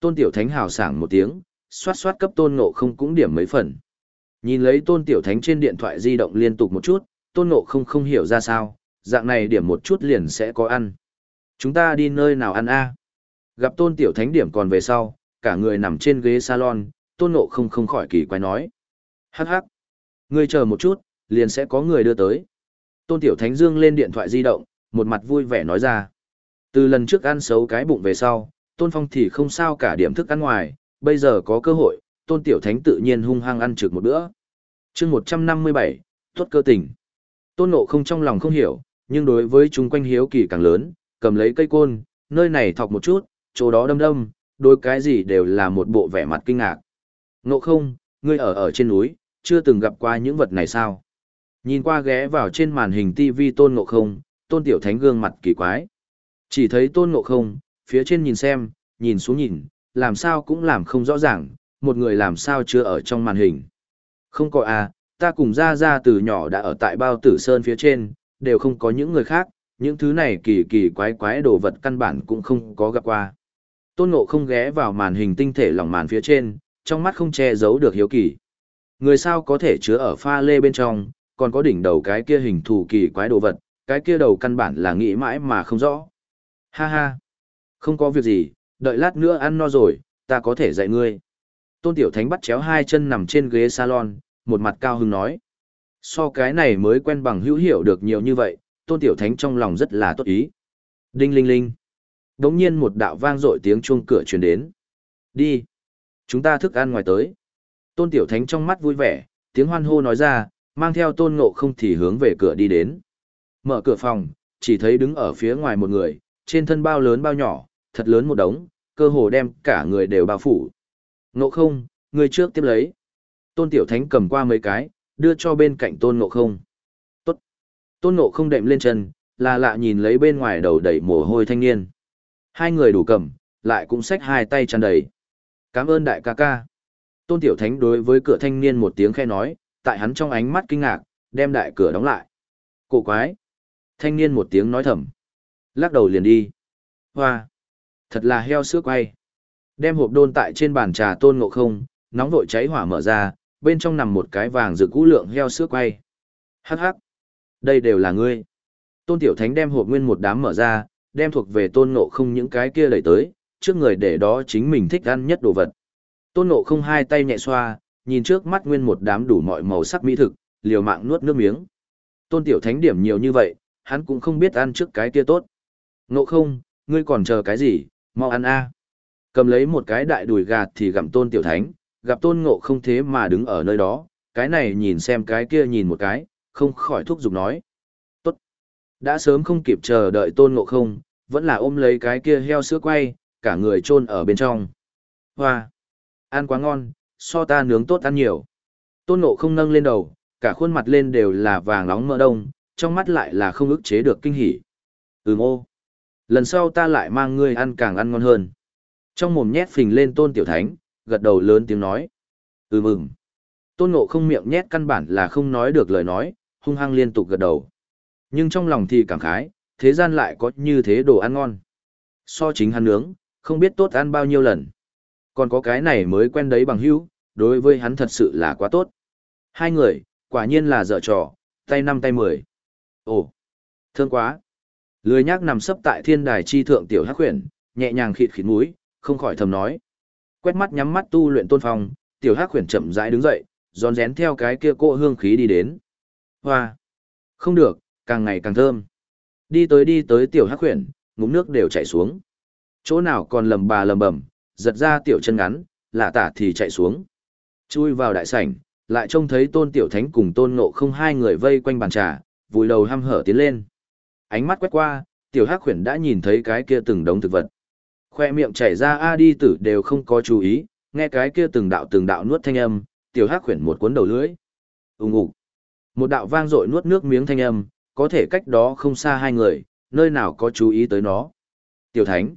Tôn Tiểu Thánh hào sảng một tiếng, xoát xoát cấp Tôn Ngộ không cũng điểm mấy phần. Nhìn lấy Tôn Tiểu Thánh trên điện thoại di động liên tục một chút, Tôn Ngộ không không hiểu ra sao, dạng này điểm một chút liền sẽ có ăn. Chúng ta đi nơi nào ăn a? Gặp Tôn Tiểu Thánh điểm còn về sau, cả người nằm trên ghế salon, Tôn Ngộ không không khỏi kỳ quái nói. Hắc hắc. Ngươi chờ một chút, liền sẽ có người đưa tới. Tôn Tiểu Thánh dương lên điện thoại di động, một mặt vui vẻ nói ra. Từ lần trước ăn xấu cái bụng về sau, Tôn Phong thì không sao cả điểm thức ăn ngoài, bây giờ có cơ hội, Tôn Tiểu Thánh tự nhiên hung hăng ăn trực một bữa. chương 157, tuất cơ tình. Tôn Nộ không trong lòng không hiểu, nhưng đối với chúng quanh hiếu kỳ càng lớn, cầm lấy cây côn, nơi này thọc một chút, chỗ đó đâm đâm, đối cái gì đều là một bộ vẻ mặt kinh ngạc. Nộ không, ngươi ở ở trên núi, chưa từng gặp qua những vật này sao? Nhìn qua ghé vào trên màn hình TV tôn ngộ không, tôn tiểu thánh gương mặt kỳ quái. Chỉ thấy tôn ngộ không, phía trên nhìn xem, nhìn xuống nhìn, làm sao cũng làm không rõ ràng, một người làm sao chưa ở trong màn hình. Không có à, ta cùng ra ra từ nhỏ đã ở tại bao tử sơn phía trên, đều không có những người khác, những thứ này kỳ kỳ quái quái đồ vật căn bản cũng không có gặp qua. Tôn ngộ không ghé vào màn hình tinh thể lỏng màn phía trên, trong mắt không che giấu được hiếu kỳ. Người sao có thể chứa ở pha lê bên trong, còn có đỉnh đầu cái kia hình thù kỳ quái đồ vật, cái kia đầu căn bản là nghĩ mãi mà không rõ. Ha ha, không có việc gì, đợi lát nữa ăn no rồi, ta có thể dạy ngươi. Tôn Tiểu Thánh bắt chéo hai chân nằm trên ghế salon, một mặt cao hứng nói. So cái này mới quen bằng hữu hiểu được nhiều như vậy, Tôn Tiểu Thánh trong lòng rất là tốt ý. Đinh linh linh. Đống nhiên một đạo vang dội tiếng chuông cửa truyền đến. Đi. Chúng ta thức ăn ngoài tới. Tôn Tiểu Thánh trong mắt vui vẻ, tiếng hoan hô nói ra, mang theo tôn ngộ không thì hướng về cửa đi đến. Mở cửa phòng, chỉ thấy đứng ở phía ngoài một người, trên thân bao lớn bao nhỏ, thật lớn một đống, cơ hồ đem cả người đều bao phủ. Ngộ không, người trước tiếp lấy. Tôn Tiểu Thánh cầm qua mấy cái, đưa cho bên cạnh tôn ngộ không. Tốt. Tôn Ngộ không đệm lên chân, là lạ nhìn lấy bên ngoài đầu đầy mồ hôi thanh niên. Hai người đủ cầm, lại cũng xách hai tay tràn đầy. Cảm ơn đại ca ca. Tôn Tiểu Thánh đối với cửa thanh niên một tiếng khe nói, tại hắn trong ánh mắt kinh ngạc, đem đại cửa đóng lại. Cổ quái. Thanh niên một tiếng nói thầm. Lắc đầu liền đi. Hoa. Thật là heo sữa quay. Đem hộp đôn tại trên bàn trà tôn ngộ không, nóng vội cháy hỏa mở ra, bên trong nằm một cái vàng rực cũ lượng heo sữa quay. Hắc hắc. Đây đều là ngươi. Tôn Tiểu Thánh đem hộp nguyên một đám mở ra, đem thuộc về tôn ngộ không những cái kia đẩy tới, trước người để đó chính mình thích ăn nhất đồ vật. Tôn ngộ không hai tay nhẹ xoa, nhìn trước mắt nguyên một đám đủ mọi màu sắc mỹ thực, liều mạng nuốt nước miếng. Tôn Tiểu Thánh điểm nhiều như vậy, hắn cũng không biết ăn trước cái kia tốt. Ngộ không, ngươi còn chờ cái gì, mau ăn a. Cầm lấy một cái đại đùi gà thì gặm Tôn Tiểu Thánh, gặp Tôn Ngộ không thế mà đứng ở nơi đó, cái này nhìn xem cái kia nhìn một cái, không khỏi thúc giục nói. Tốt. Đã sớm không kịp chờ đợi Tôn Ngộ không, vẫn là ôm lấy cái kia heo sữa quay, cả người chôn ở bên trong. Hoa! Ăn quá ngon, so ta nướng tốt ăn nhiều. Tôn Ngộ không nâng lên đầu, cả khuôn mặt lên đều là vàng nóng mỡ đông, trong mắt lại là không ức chế được kinh hỉ. Ừm ô! Lần sau ta lại mang ngươi ăn càng ăn ngon hơn. Trong mồm nhét phình lên Tôn Tiểu Thánh, gật đầu lớn tiếng nói. Ừm ừm. Tôn Ngộ không miệng nhét căn bản là không nói được lời nói, hung hăng liên tục gật đầu. Nhưng trong lòng thì cảm khái, thế gian lại có như thế đồ ăn ngon. So chính hắn nướng, không biết tốt ăn bao nhiêu lần. Còn có cái này mới quen đấy bằng hữu, đối với hắn thật sự là quá tốt. Hai người, quả nhiên là dở trò, tay năm tay mười. Ồ, thương quá. Lười nhác nằm sấp tại thiên đài chi thượng tiểu hắc khuyển, nhẹ nhàng khịt khịt mũi, không khỏi thầm nói. Quét mắt nhắm mắt tu luyện tôn phong, tiểu hắc huyền chậm rãi đứng dậy, rón rén theo cái kia cỗ hương khí đi đến. Hoa! Không được, càng ngày càng thơm. Đi tới đi tới tiểu hắc huyền, ngụm nước đều chảy xuống. Chỗ nào còn lầm bà lầm bầm, giật ra tiểu chân ngắn, lạ tả thì chạy xuống. Chui vào đại sảnh, lại trông thấy tôn tiểu thánh cùng tôn nộ không hai người vây quanh bàn trà, vùi đầu hăm hở tiến lên. Ánh mắt quét qua, tiểu hắc huyền đã nhìn thấy cái kia từng đống thực vật. Khoe miệng chảy ra a đi tử đều không có chú ý, nghe cái kia từng đạo từng đạo nuốt thanh âm, tiểu hắc huyền một cuốn đầu lưỡi. Ùng ục. Một đạo vang dội nuốt nước miếng thanh âm, có thể cách đó không xa hai người, nơi nào có chú ý tới nó. Tiểu Thánh.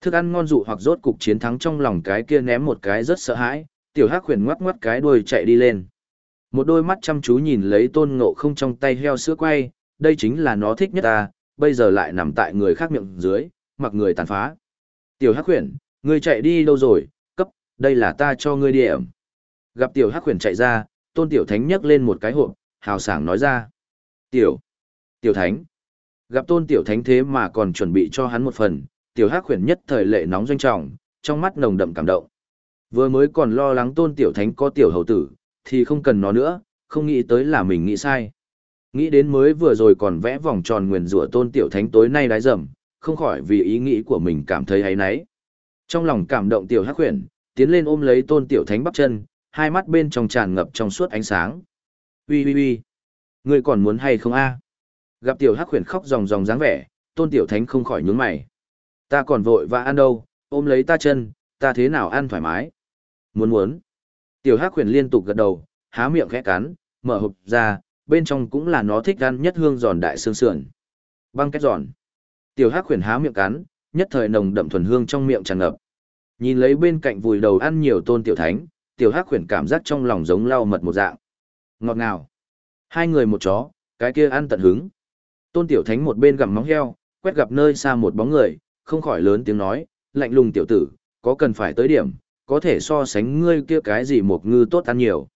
Thức ăn ngon dụ hoặc rốt cục chiến thắng trong lòng cái kia ném một cái rất sợ hãi, tiểu hắc huyền ngoắc ngoắc cái đuôi chạy đi lên. Một đôi mắt chăm chú nhìn lấy tôn ngộ không trong tay heo sữa quay, đây chính là nó thích nhất ta, bây giờ lại nằm tại người khác miệng dưới, mặc người tàn phá. Tiểu hắc huyền, ngươi chạy đi đâu rồi, cấp, đây là ta cho ngươi điểm. Gặp tiểu hắc huyền chạy ra, tôn tiểu thánh nhấc lên một cái hộp, hào sảng nói ra. Tiểu, tiểu thánh. Gặp tôn tiểu thánh thế mà còn chuẩn bị cho hắn một phần, tiểu hắc huyền nhất thời lệ nóng doanh trọng, trong mắt nồng đậm cảm động. Vừa mới còn lo lắng tôn tiểu thánh có tiểu hầu tử, thì không cần nó nữa, không nghĩ tới là mình nghĩ sai. Nghĩ đến mới vừa rồi còn vẽ vòng tròn nguyền rủa tôn tiểu thánh tối nay đái dầm, không khỏi vì ý nghĩ của mình cảm thấy hay náy. Trong lòng cảm động tiểu hắc huyền, tiến lên ôm lấy tôn tiểu thánh bắp chân, hai mắt bên trong tràn ngập trong suốt ánh sáng. Ui ui ui, ngươi còn muốn hay không a? Gặp tiểu hắc huyền khóc ròng ròng dáng vẻ, tôn tiểu thánh không khỏi nhướng mày. Ta còn vội và ăn đâu, ôm lấy ta chân, ta thế nào ăn thoải mái. Muốn muốn. Tiểu hắc huyền liên tục gật đầu, há miệng khẽ cắn, mở hộp ra, bên trong cũng là nó thích ăn nhất hương giòn đại xương sườn. Băng kết giòn. Tiểu hắc huyền há miệng cắn, nhất thời nồng đậm thuần hương trong miệng tràn ngập. Nhìn lấy bên cạnh vùi đầu ăn nhiều tôn tiểu thánh, tiểu hắc huyền cảm giác trong lòng giống lau mật một dạng. Ngọt ngào. Hai người một chó, cái kia ăn tận hứng. Tôn tiểu thánh một bên gặm móng heo, quét gặp nơi xa một bóng người, không khỏi lớn tiếng nói, lạnh lùng tiểu tử, có cần phải tới điểm, có thể so sánh ngươi kia cái gì một ngư tốt ăn nhiều.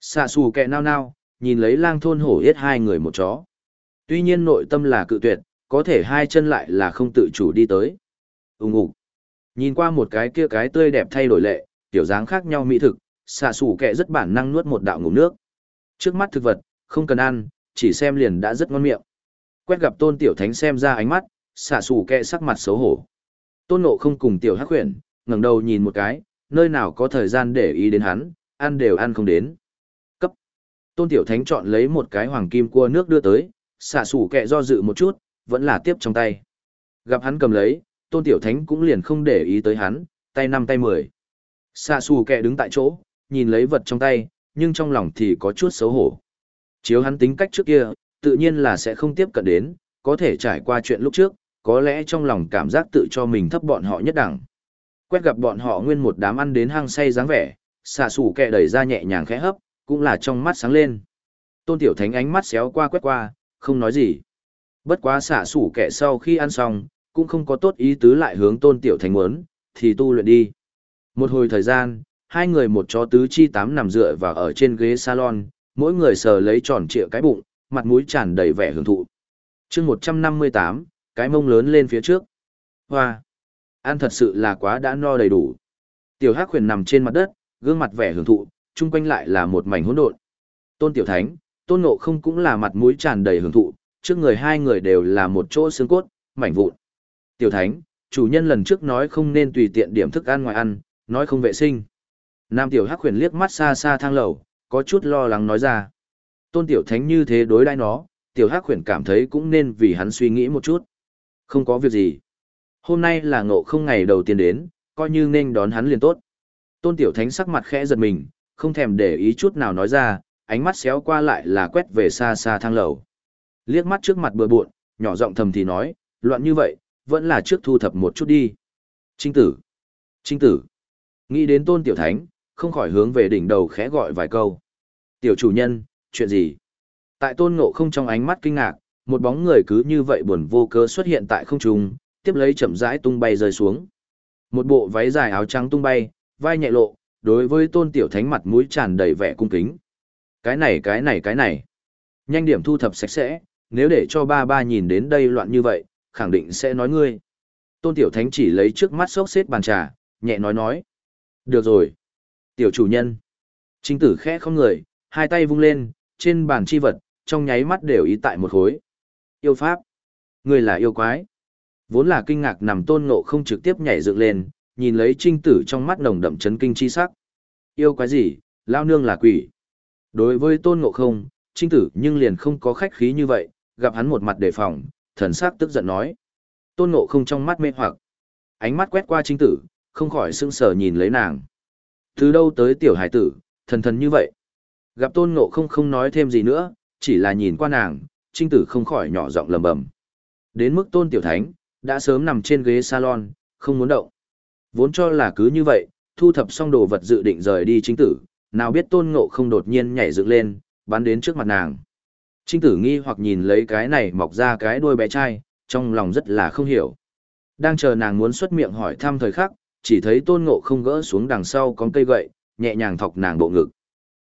Xạ xù kẹ nao nao, nhìn lấy lang thôn hổ yết hai người một chó. Tuy nhiên nội tâm là cự tuyệt, có thể hai chân lại là không tự chủ đi tới. Úng ục. Nhìn qua một cái kia cái tươi đẹp thay đổi lệ, tiểu dáng khác nhau mỹ thực, xạ sủ kẹ rất bản năng nuốt một đạo ngụm nước. Trước mắt thực vật, không cần ăn, chỉ xem liền đã rất ngon miệng. Quét gặp tôn tiểu thánh xem ra ánh mắt, xạ sủ kẹ sắc mặt xấu hổ. Tôn nộ không cùng tiểu hắc huyển, ngẩng đầu nhìn một cái, nơi nào có thời gian để ý đến hắn, ăn đều ăn không đến. Cấp. Tôn tiểu thánh chọn lấy một cái hoàng kim cua nước đưa tới, xả sủ kẹ do dự một chút, vẫn là tiếp trong tay. Gặp hắn cầm lấy, tôn tiểu thánh cũng liền không để ý tới hắn, tay năm tay mười. Xạ xù kẹ đứng tại chỗ, nhìn lấy vật trong tay, nhưng trong lòng thì có chút xấu hổ. Chiếu hắn tính cách trước kia, tự nhiên là sẽ không tiếp cận đến, có thể trải qua chuyện lúc trước, có lẽ trong lòng cảm giác tự cho mình thấp bọn họ nhất đẳng. Quét gặp bọn họ nguyên một đám ăn đến hang say dáng vẻ, xạ xù kẹ đẩy ra nhẹ nhàng khẽ hấp, cũng là trong mắt sáng lên. Tôn Tiểu Thánh ánh mắt xéo qua quét qua, không nói gì. Bất quá xả sủ kẻ sau khi ăn xong, cũng không có tốt ý tứ lại hướng Tôn Tiểu Thánh muốn, thì tu luyện đi. Một hồi thời gian, hai người một chó tứ chi tám nằm dựa vào ở trên ghế salon, mỗi người sờ lấy tròn trịa cái bụng, mặt mũi tràn đầy vẻ hưởng thụ. chương 158, cái mông lớn lên phía trước. Hoa! Ăn thật sự là quá đã no đầy đủ. Tiểu Hắc Huyền nằm trên mặt đất, gương mặt vẻ hưởng thụ, chung quanh lại là một mảnh hỗn độn. Tôn Tiểu Thánh, Tôn Ngộ không cũng là mặt mũi tràn đầy hưởng thụ, trước người hai người đều là một chỗ xương cốt, mảnh vụn. Tiểu Thánh, chủ nhân lần trước nói không nên tùy tiện điểm thức ăn ngoài ăn, nói không vệ sinh. Nam Tiểu Hắc Huyền liếc mắt xa xa thang lầu, có chút lo lắng nói ra. Tôn Tiểu Thánh như thế đối đãi nó, Tiểu Hắc Huyền cảm thấy cũng nên vì hắn suy nghĩ một chút. Không có việc gì. Hôm nay là ngộ không ngày đầu tiên đến, coi như nên đón hắn liền tốt. Tôn Tiểu Thánh sắc mặt khẽ giật mình, không thèm để ý chút nào nói ra, ánh mắt xéo qua lại là quét về xa xa thang lầu. Liếc mắt trước mặt bừa bộn, nhỏ giọng thầm thì nói, loạn như vậy, vẫn là trước thu thập một chút đi. Trinh tử! Trinh tử! Nghĩ đến Tôn Tiểu Thánh, không khỏi hướng về đỉnh đầu khẽ gọi vài câu. Tiểu chủ nhân, chuyện gì? Tại Tôn Ngộ không trong ánh mắt kinh ngạc, một bóng người cứ như vậy buồn vô cớ xuất hiện tại không trung, tiếp lấy chậm rãi tung bay rơi xuống. Một bộ váy dài áo trắng tung bay, vai nhẹ lộ, đối với tôn tiểu thánh mặt mũi tràn đầy vẻ cung kính. Cái này cái này cái này. Nhanh điểm thu thập sạch sẽ, nếu để cho ba ba nhìn đến đây loạn như vậy, khẳng định sẽ nói ngươi. Tôn tiểu thánh chỉ lấy trước mắt sốc xếp bàn trà, nhẹ nói nói. Được rồi. Tiểu chủ nhân. Trinh tử khẽ không người, hai tay vung lên, trên bàn chi vật, trong nháy mắt đều ý tại một khối. Yêu pháp. Người là yêu quái. Vốn là kinh ngạc nằm tôn ngộ không trực tiếp nhảy dựng lên, nhìn lấy trinh tử trong mắt nồng đậm chấn kinh chi sắc. Yêu quái gì, lao nương là quỷ. Đối với tôn ngộ không, trinh tử nhưng liền không có khách khí như vậy, gặp hắn một mặt đề phòng, thần sắc tức giận nói. Tôn ngộ không trong mắt mê hoặc. Ánh mắt quét qua trinh tử, không khỏi sững sờ nhìn lấy nàng. Từ đâu tới tiểu hải tử, thần thần như vậy. Gặp tôn ngộ không không nói thêm gì nữa, chỉ là nhìn qua nàng, trinh tử không khỏi nhỏ giọng lầm bầm. Đến mức tôn tiểu thánh, đã sớm nằm trên ghế salon, không muốn động. Vốn cho là cứ như vậy, thu thập xong đồ vật dự định rời đi chính tử, nào biết tôn ngộ không đột nhiên nhảy dựng lên, bắn đến trước mặt nàng. Trinh tử nghi hoặc nhìn lấy cái này mọc ra cái đuôi bé trai, trong lòng rất là không hiểu. Đang chờ nàng muốn xuất miệng hỏi thăm thời khắc, chỉ thấy tôn ngộ không gỡ xuống đằng sau con cây gậy, nhẹ nhàng thọc nàng bộ ngực.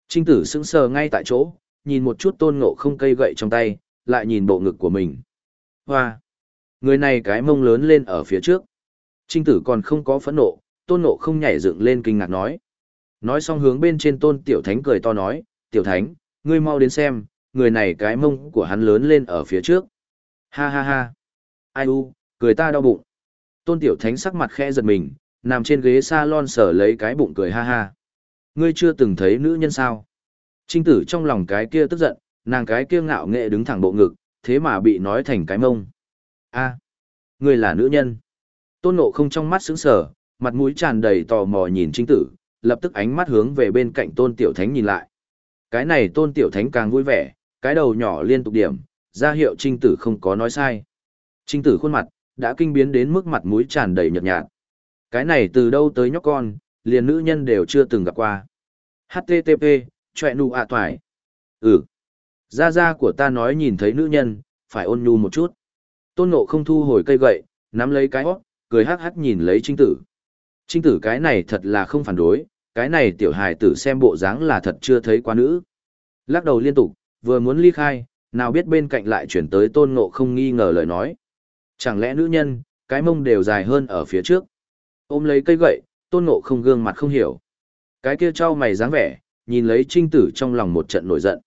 Trinh tử sững sờ ngay tại chỗ, nhìn một chút tôn ngộ không cây gậy trong tay, lại nhìn bộ ngực của mình. Hoa! Người này cái mông lớn lên ở phía trước. Trinh tử còn không có phẫn nộ, tôn ngộ không nhảy dựng lên kinh ngạc nói. Nói xong hướng bên trên tôn tiểu thánh cười to nói, tiểu thánh, ngươi mau đến xem, người này cái mông của hắn lớn lên ở phía trước. Ha ha ha. Ai u, cười ta đau bụng. Tôn tiểu thánh sắc mặt khẽ giật mình, nằm trên ghế salon sở lấy cái bụng cười ha ha. Ngươi chưa từng thấy nữ nhân sao? Trinh tử trong lòng cái kia tức giận, nàng cái kia ngạo nghệ đứng thẳng bộ ngực, thế mà bị nói thành cái mông a à, ngươi là nữ nhân tôn nộ không trong mắt sững sờ mặt mũi tràn đầy tò mò nhìn trinh tử lập tức ánh mắt hướng về bên cạnh tôn tiểu thánh nhìn lại cái này tôn tiểu thánh càng vui vẻ cái đầu nhỏ liên tục điểm ra hiệu trinh tử không có nói sai trinh tử khuôn mặt đã kinh biến đến mức mặt mũi tràn đầy nhợt nhạt cái này từ đâu tới nhóc con liền nữ nhân đều chưa từng gặp qua http choẹ nụ ạ toài. ừ gia gia của ta nói nhìn thấy nữ nhân phải ôn nhu một chút Tôn Ngộ không thu hồi cây gậy, nắm lấy cái hót, cười hắc hắc nhìn lấy trinh tử. Trinh tử cái này thật là không phản đối, cái này tiểu hài tử xem bộ dáng là thật chưa thấy quá nữ. Lắc đầu liên tục, vừa muốn ly khai, nào biết bên cạnh lại chuyển tới tôn ngộ không nghi ngờ lời nói. Chẳng lẽ nữ nhân, cái mông đều dài hơn ở phía trước. Ôm lấy cây gậy, tôn ngộ không gương mặt không hiểu. Cái kia trao mày dáng vẻ, nhìn lấy trinh tử trong lòng một trận nổi giận.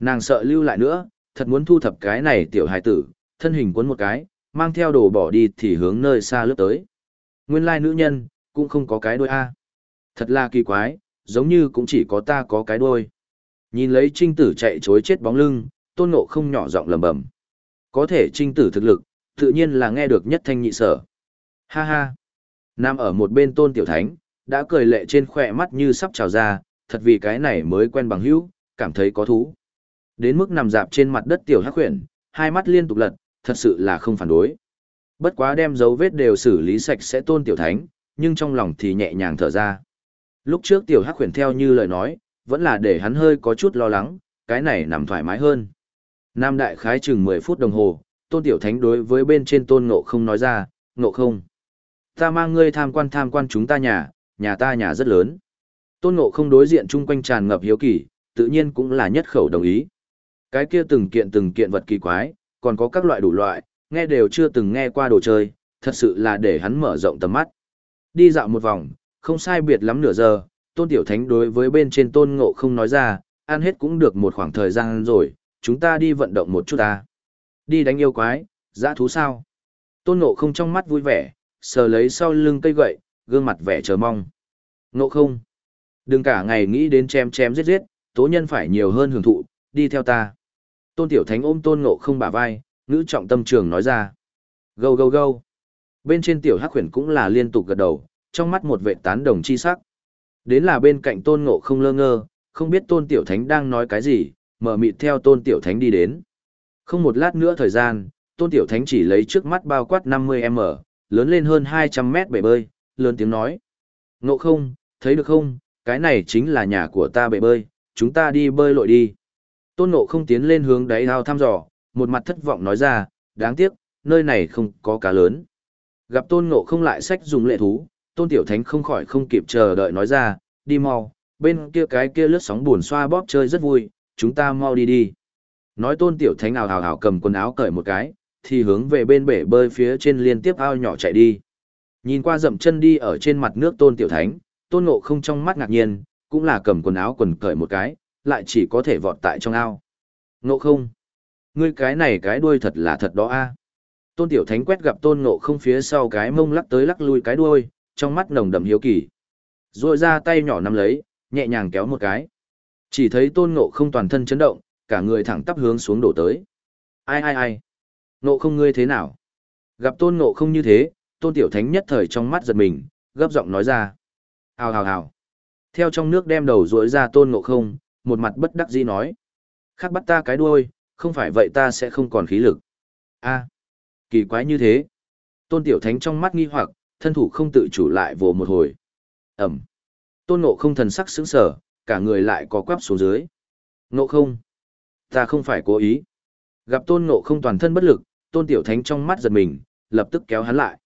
Nàng sợ lưu lại nữa, thật muốn thu thập cái này tiểu hài tử, thân hình cuốn một cái, mang theo đồ bỏ đi thì hướng nơi xa lướt tới. Nguyên lai nữ nhân, cũng không có cái đôi A. Thật là kỳ quái, giống như cũng chỉ có ta có cái đôi. Nhìn lấy trinh tử chạy chối chết bóng lưng, tôn ngộ không nhỏ giọng lầm bầm. Có thể trinh tử thực lực, tự nhiên là nghe được nhất thanh nhị sở. Ha ha. Nam ở một bên tôn tiểu thánh, đã cười lệ trên khỏe mắt như sắp trào ra, thật vì cái này mới quen bằng hữu, cảm thấy có thú. Đến mức nằm dạp trên mặt đất tiểu hắc huyền, hai mắt liên tục lật, thật sự là không phản đối. Bất quá đem dấu vết đều xử lý sạch sẽ tôn tiểu thánh, nhưng trong lòng thì nhẹ nhàng thở ra. Lúc trước tiểu hắc huyền theo như lời nói, vẫn là để hắn hơi có chút lo lắng, cái này nằm thoải mái hơn. Nam đại khái chừng 10 phút đồng hồ, tôn tiểu thánh đối với bên trên tôn ngộ không nói ra, ngộ không. Ta mang ngươi tham quan tham quan chúng ta nhà, nhà ta nhà rất lớn. Tôn ngộ không đối diện chung quanh tràn ngập hiếu kỳ, tự nhiên cũng là nhất khẩu đồng ý. Cái kia từng kiện từng kiện vật kỳ quái, còn có các loại đủ loại, nghe đều chưa từng nghe qua đồ chơi, thật sự là để hắn mở rộng tầm mắt. Đi dạo một vòng, không sai biệt lắm nửa giờ, tôn tiểu thánh đối với bên trên tôn ngộ không nói ra, ăn hết cũng được một khoảng thời gian rồi, chúng ta đi vận động một chút ta. Đi đánh yêu quái, dã thú sao? Tôn ngộ không trong mắt vui vẻ, sờ lấy sau lưng cây gậy, gương mặt vẻ chờ mong. Ngộ không? Đừng cả ngày nghĩ đến chém chém giết giết, tố nhân phải nhiều hơn hưởng thụ, đi theo ta. Tôn tiểu thánh ôm tôn ngộ không bả vai, ngữ trọng tâm trường nói ra. Gâu gâu gâu. Bên trên tiểu hắc khuyển cũng là liên tục gật đầu, trong mắt một vệ tán đồng chi sắc. Đến là bên cạnh tôn ngộ không lơ ngơ, không biết tôn tiểu thánh đang nói cái gì, mở mịt theo tôn tiểu thánh đi đến. Không một lát nữa thời gian, tôn tiểu thánh chỉ lấy trước mắt bao quát 50m, lớn lên hơn 200 mét bể bơi, lớn tiếng nói. Ngộ không, thấy được không, cái này chính là nhà của ta bể bơi, chúng ta đi bơi lội đi. Tôn ngộ không tiến lên hướng đáy ao thăm dò, một mặt thất vọng nói ra, đáng tiếc, nơi này không có cá lớn. Gặp tôn ngộ không lại sách dùng lệ thú, tôn tiểu thánh không khỏi không kịp chờ đợi nói ra, đi mau, bên kia cái kia lướt sóng buồn xoa bóp chơi rất vui, chúng ta mau đi đi. Nói tôn tiểu thánh ào hào hào cầm quần áo cởi một cái, thì hướng về bên bể bơi phía trên liên tiếp ao nhỏ chạy đi. Nhìn qua dậm chân đi ở trên mặt nước tôn tiểu thánh, tôn ngộ không trong mắt ngạc nhiên, cũng là cầm quần áo quần cởi một cái, lại chỉ có thể vọt tại trong ao. Ngộ không? Ngươi cái này cái đuôi thật là thật đó a. Tôn tiểu thánh quét gặp tôn ngộ không phía sau cái mông lắc tới lắc lui cái đuôi, trong mắt nồng đậm hiếu kỳ. Rồi ra tay nhỏ nắm lấy, nhẹ nhàng kéo một cái. Chỉ thấy tôn ngộ không toàn thân chấn động, cả người thẳng tắp hướng xuống đổ tới. Ai ai ai? Ngộ không ngươi thế nào? Gặp tôn ngộ không như thế, tôn tiểu thánh nhất thời trong mắt giật mình, gấp giọng nói ra. Hào hào hào. Theo trong nước đem đầu rối ra tôn ngộ không, một mặt bất đắc dĩ nói. Khác bắt ta cái đuôi, không phải vậy ta sẽ không còn khí lực. a kỳ quái như thế. Tôn tiểu thánh trong mắt nghi hoặc, thân thủ không tự chủ lại vồ một hồi. Ẩm. Tôn ngộ không thần sắc sững sở, cả người lại có quắp xuống dưới. Ngộ không. Ta không phải cố ý. Gặp tôn ngộ không toàn thân bất lực, tôn tiểu thánh trong mắt giật mình, lập tức kéo hắn lại.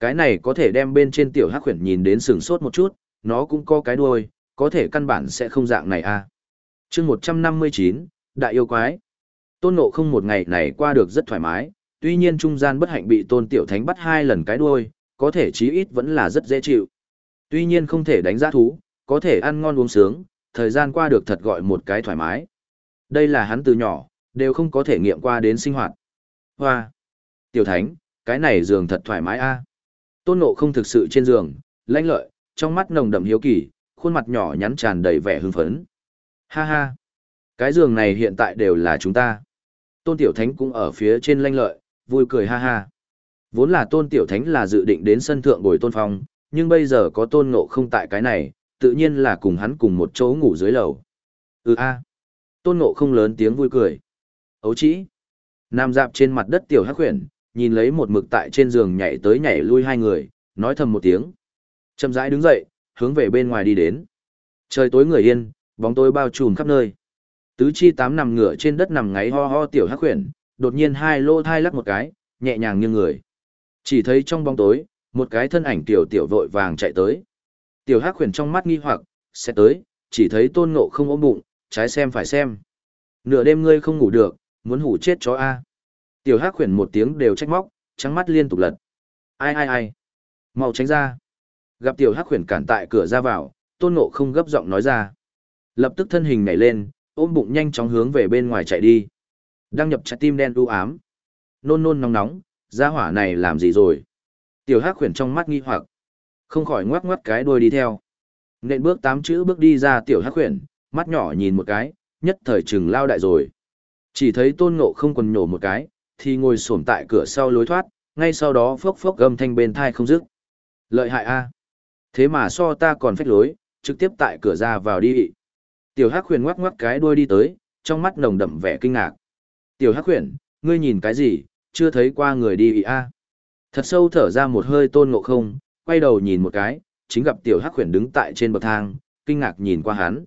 Cái này có thể đem bên trên tiểu hắc khuyển nhìn đến sừng sốt một chút, nó cũng có cái đuôi, có thể căn bản sẽ không dạng này a. À. chương 159, Đại yêu quái. Tôn ngộ không một ngày này qua được rất thoải mái, tuy nhiên trung gian bất hạnh bị tôn tiểu thánh bắt hai lần cái đuôi, có thể chí ít vẫn là rất dễ chịu. Tuy nhiên không thể đánh giá thú, có thể ăn ngon uống sướng, thời gian qua được thật gọi một cái thoải mái. Đây là hắn từ nhỏ, đều không có thể nghiệm qua đến sinh hoạt. Hoa! Tiểu thánh, cái này giường thật thoải mái a. Tôn nộ không thực sự trên giường, lãnh lợi, trong mắt nồng đậm hiếu kỳ, khuôn mặt nhỏ nhắn tràn đầy vẻ hưng phấn. Ha ha! Cái giường này hiện tại đều là chúng ta. Tôn tiểu thánh cũng ở phía trên lanh lợi, vui cười ha ha. Vốn là tôn tiểu thánh là dự định đến sân thượng bồi tôn phong, nhưng bây giờ có tôn ngộ không tại cái này, tự nhiên là cùng hắn cùng một chỗ ngủ dưới lầu. Ừ a Tôn ngộ không lớn tiếng vui cười. Ấu chỉ. Nam dạp trên mặt đất tiểu hắc khuyển, nhìn lấy một mực tại trên giường nhảy tới nhảy lui hai người, nói thầm một tiếng. Chậm rãi đứng dậy, hướng về bên ngoài đi đến. Trời tối người yên, bóng tối bao trùm khắp nơi. Tứ chi tám nằm ngửa trên đất nằm ngáy ho ho tiểu hắc khuyển, đột nhiên hai lô thai lắc một cái, nhẹ nhàng như người. Chỉ thấy trong bóng tối, một cái thân ảnh tiểu tiểu vội vàng chạy tới. Tiểu Hắc Huyền trong mắt nghi hoặc, sẽ tới, chỉ thấy Tôn Ngộ không ôm bụng, trái xem phải xem. Nửa đêm ngươi không ngủ được, muốn hủ chết chó a. Tiểu Hắc Huyền một tiếng đều trách móc, trắng mắt liên tục lật. Ai ai ai? Mau tránh ra. Gặp Tiểu Hắc Huyền cản tại cửa ra vào, Tôn Ngộ không gấp giọng nói ra. Lập tức thân hình nhảy lên, ôm bụng nhanh chóng hướng về bên ngoài chạy đi. Đăng nhập trái tim đen u ám. Nôn nôn nóng nóng, gia hỏa này làm gì rồi? Tiểu Hắc khuyển trong mắt nghi hoặc, không khỏi ngoắc ngoắc cái đuôi đi theo. Nện bước tám chữ bước đi ra tiểu Hắc khuyển, mắt nhỏ nhìn một cái, nhất thời chừng lao đại rồi. Chỉ thấy Tôn Ngộ không quần nhổ một cái, thì ngồi xổm tại cửa sau lối thoát, ngay sau đó phốc phốc gầm thanh bên thai không dứt. Lợi hại a. Thế mà so ta còn phách lối, trực tiếp tại cửa ra vào đi. Tiểu Hắc khuyển ngoắc ngoắc cái đuôi đi tới, trong mắt nồng đậm vẻ kinh ngạc. Tiểu Hắc khuyển, ngươi nhìn cái gì, chưa thấy qua người đi a? Thật sâu thở ra một hơi tôn ngộ không, quay đầu nhìn một cái, chính gặp Tiểu Hắc Huyền đứng tại trên bậc thang, kinh ngạc nhìn qua hắn.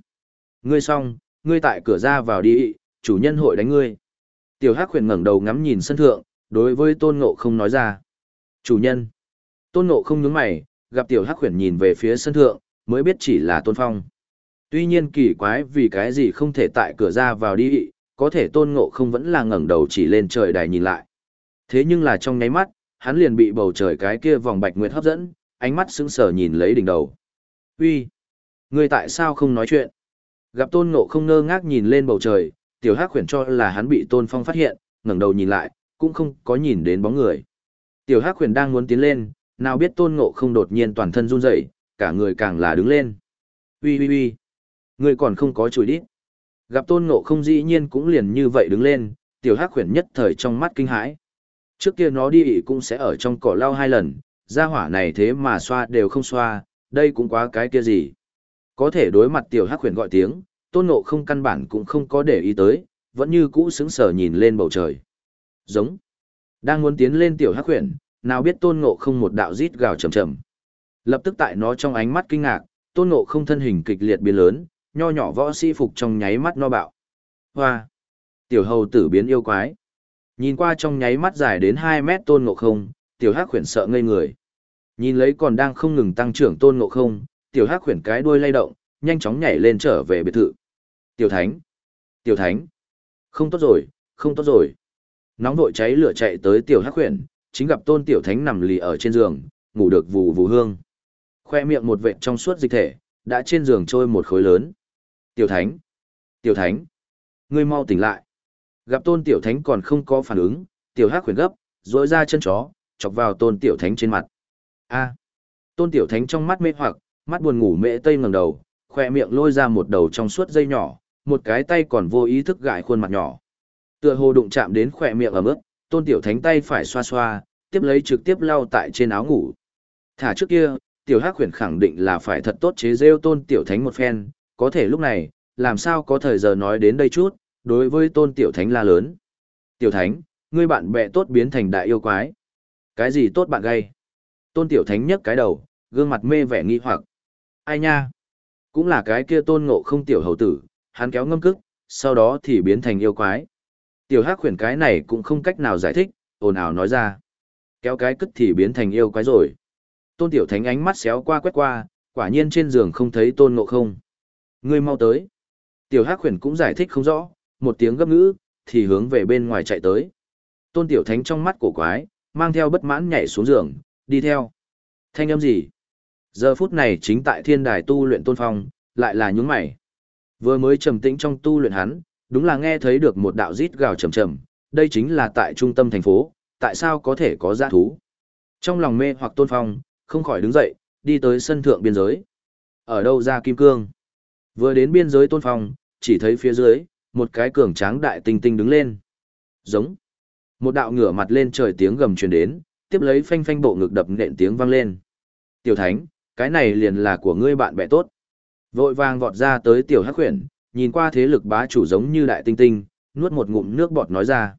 Ngươi xong, ngươi tại cửa ra vào đi, chủ nhân hội đánh ngươi. Tiểu Hắc Huyền ngẩng đầu ngắm nhìn sân thượng, đối với tôn ngộ không nói ra. Chủ nhân. Tôn ngộ không nhướng mày, gặp Tiểu Hắc Huyền nhìn về phía sân thượng, mới biết chỉ là tôn phong. Tuy nhiên kỳ quái vì cái gì không thể tại cửa ra vào đi, có thể tôn ngộ không vẫn là ngẩng đầu chỉ lên trời đài nhìn lại. Thế nhưng là trong nháy mắt, hắn liền bị bầu trời cái kia vòng bạch nguyệt hấp dẫn, ánh mắt sững sờ nhìn lấy đỉnh đầu. Uy, ngươi tại sao không nói chuyện? Gặp tôn ngộ không ngơ ngác nhìn lên bầu trời, tiểu hắc khuyển cho là hắn bị tôn phong phát hiện, ngẩng đầu nhìn lại, cũng không có nhìn đến bóng người. Tiểu hắc khuyển đang muốn tiến lên, nào biết tôn ngộ không đột nhiên toàn thân run rẩy, cả người càng là đứng lên. Uy uy uy, ngươi còn không có chùi đít. Gặp tôn ngộ không dĩ nhiên cũng liền như vậy đứng lên, tiểu hắc khuyển nhất thời trong mắt kinh hãi. Trước kia nó đi ị cũng sẽ ở trong cỏ lau hai lần, ra hỏa này thế mà xoa đều không xoa, đây cũng quá cái kia gì. Có thể đối mặt tiểu hắc huyền gọi tiếng, tôn ngộ không căn bản cũng không có để ý tới, vẫn như cũ sững sờ nhìn lên bầu trời. Giống. Đang muốn tiến lên tiểu hắc huyền, nào biết tôn ngộ không một đạo rít gào trầm trầm. Lập tức tại nó trong ánh mắt kinh ngạc, tôn ngộ không thân hình kịch liệt biến lớn, nho nhỏ võ sĩ phục trong nháy mắt no bạo. Hoa! Tiểu hầu tử biến yêu quái. Nhìn qua trong nháy mắt dài đến 2 mét tôn ngộ không, tiểu hắc khuyển sợ ngây người. Nhìn lấy còn đang không ngừng tăng trưởng tôn ngộ không, tiểu hắc khuyển cái đuôi lay động, nhanh chóng nhảy lên trở về biệt thự. Tiểu thánh! Tiểu thánh! Không tốt rồi, không tốt rồi. Nóng vội cháy lửa chạy tới tiểu hắc khuyển, chính gặp tôn tiểu thánh nằm lì ở trên giường, ngủ được vù vù hương. Khoe miệng một vệt trong suốt dịch thể, đã trên giường trôi một khối lớn. Tiểu thánh! Tiểu thánh! Ngươi mau tỉnh lại! Gặp tôn tiểu thánh còn không có phản ứng, tiểu hắc khuyển gấp, rỗi ra chân chó, chọc vào tôn tiểu thánh trên mặt. A! Tôn tiểu thánh trong mắt mê hoặc, mắt buồn ngủ mẹ tây ngẩng đầu, khoe miệng lôi ra một đầu trong suốt dây nhỏ, một cái tay còn vô ý thức gãi khuôn mặt nhỏ. Tựa hồ đụng chạm đến khoe miệng ở mức, tôn tiểu thánh tay phải xoa xoa, tiếp lấy trực tiếp lau tại trên áo ngủ. Thả trước kia, tiểu hắc huyền khẳng định là phải thật tốt chế rêu tôn tiểu thánh một phen, có thể lúc này, làm sao có thời giờ nói đến đây chút, đối với tôn tiểu thánh la lớn. Tiểu thánh, ngươi bạn bè tốt biến thành đại yêu quái. Cái gì tốt bạn gây? Tôn tiểu thánh nhấc cái đầu, gương mặt mê vẻ nghi hoặc. Ai nha? Cũng là cái kia tôn ngộ không tiểu hầu tử, hắn kéo ngâm cức, sau đó thì biến thành yêu quái. Tiểu hắc khuyển cái này cũng không cách nào giải thích, ồn ào nói ra. Kéo cái cất thì biến thành yêu quái rồi. Tôn tiểu thánh ánh mắt xéo qua quét qua, quả nhiên trên giường không thấy tôn ngộ không. Ngươi mau tới. Tiểu hắc khuyển cũng giải thích không rõ, một tiếng gấp ngữ, thì hướng về bên ngoài chạy tới. Tôn tiểu thánh trong mắt cổ quái, mang theo bất mãn nhảy xuống giường, đi theo. Thanh âm gì? Giờ phút này chính tại thiên đài tu luyện tôn phong, lại là nhúng mày. Vừa mới trầm tĩnh trong tu luyện hắn, đúng là nghe thấy được một đạo rít gào trầm trầm, đây chính là tại trung tâm thành phố, tại sao có thể có giã thú. Trong lòng mê hoặc tôn phong, không khỏi đứng dậy, đi tới sân thượng biên giới. Ở đâu ra kim cương? Vừa đến biên giới tôn phong, chỉ thấy phía dưới, một cái cường tráng đại tinh tinh đứng lên. Giống. Một đạo ngửa mặt lên trời tiếng gầm truyền đến, tiếp lấy phanh phanh bộ ngực đập nện tiếng vang lên. Tiểu thánh, cái này liền là của ngươi bạn bè tốt. Vội vàng vọt ra tới tiểu hắc huyền, nhìn qua thế lực bá chủ giống như đại tinh tinh, nuốt một ngụm nước bọt nói ra.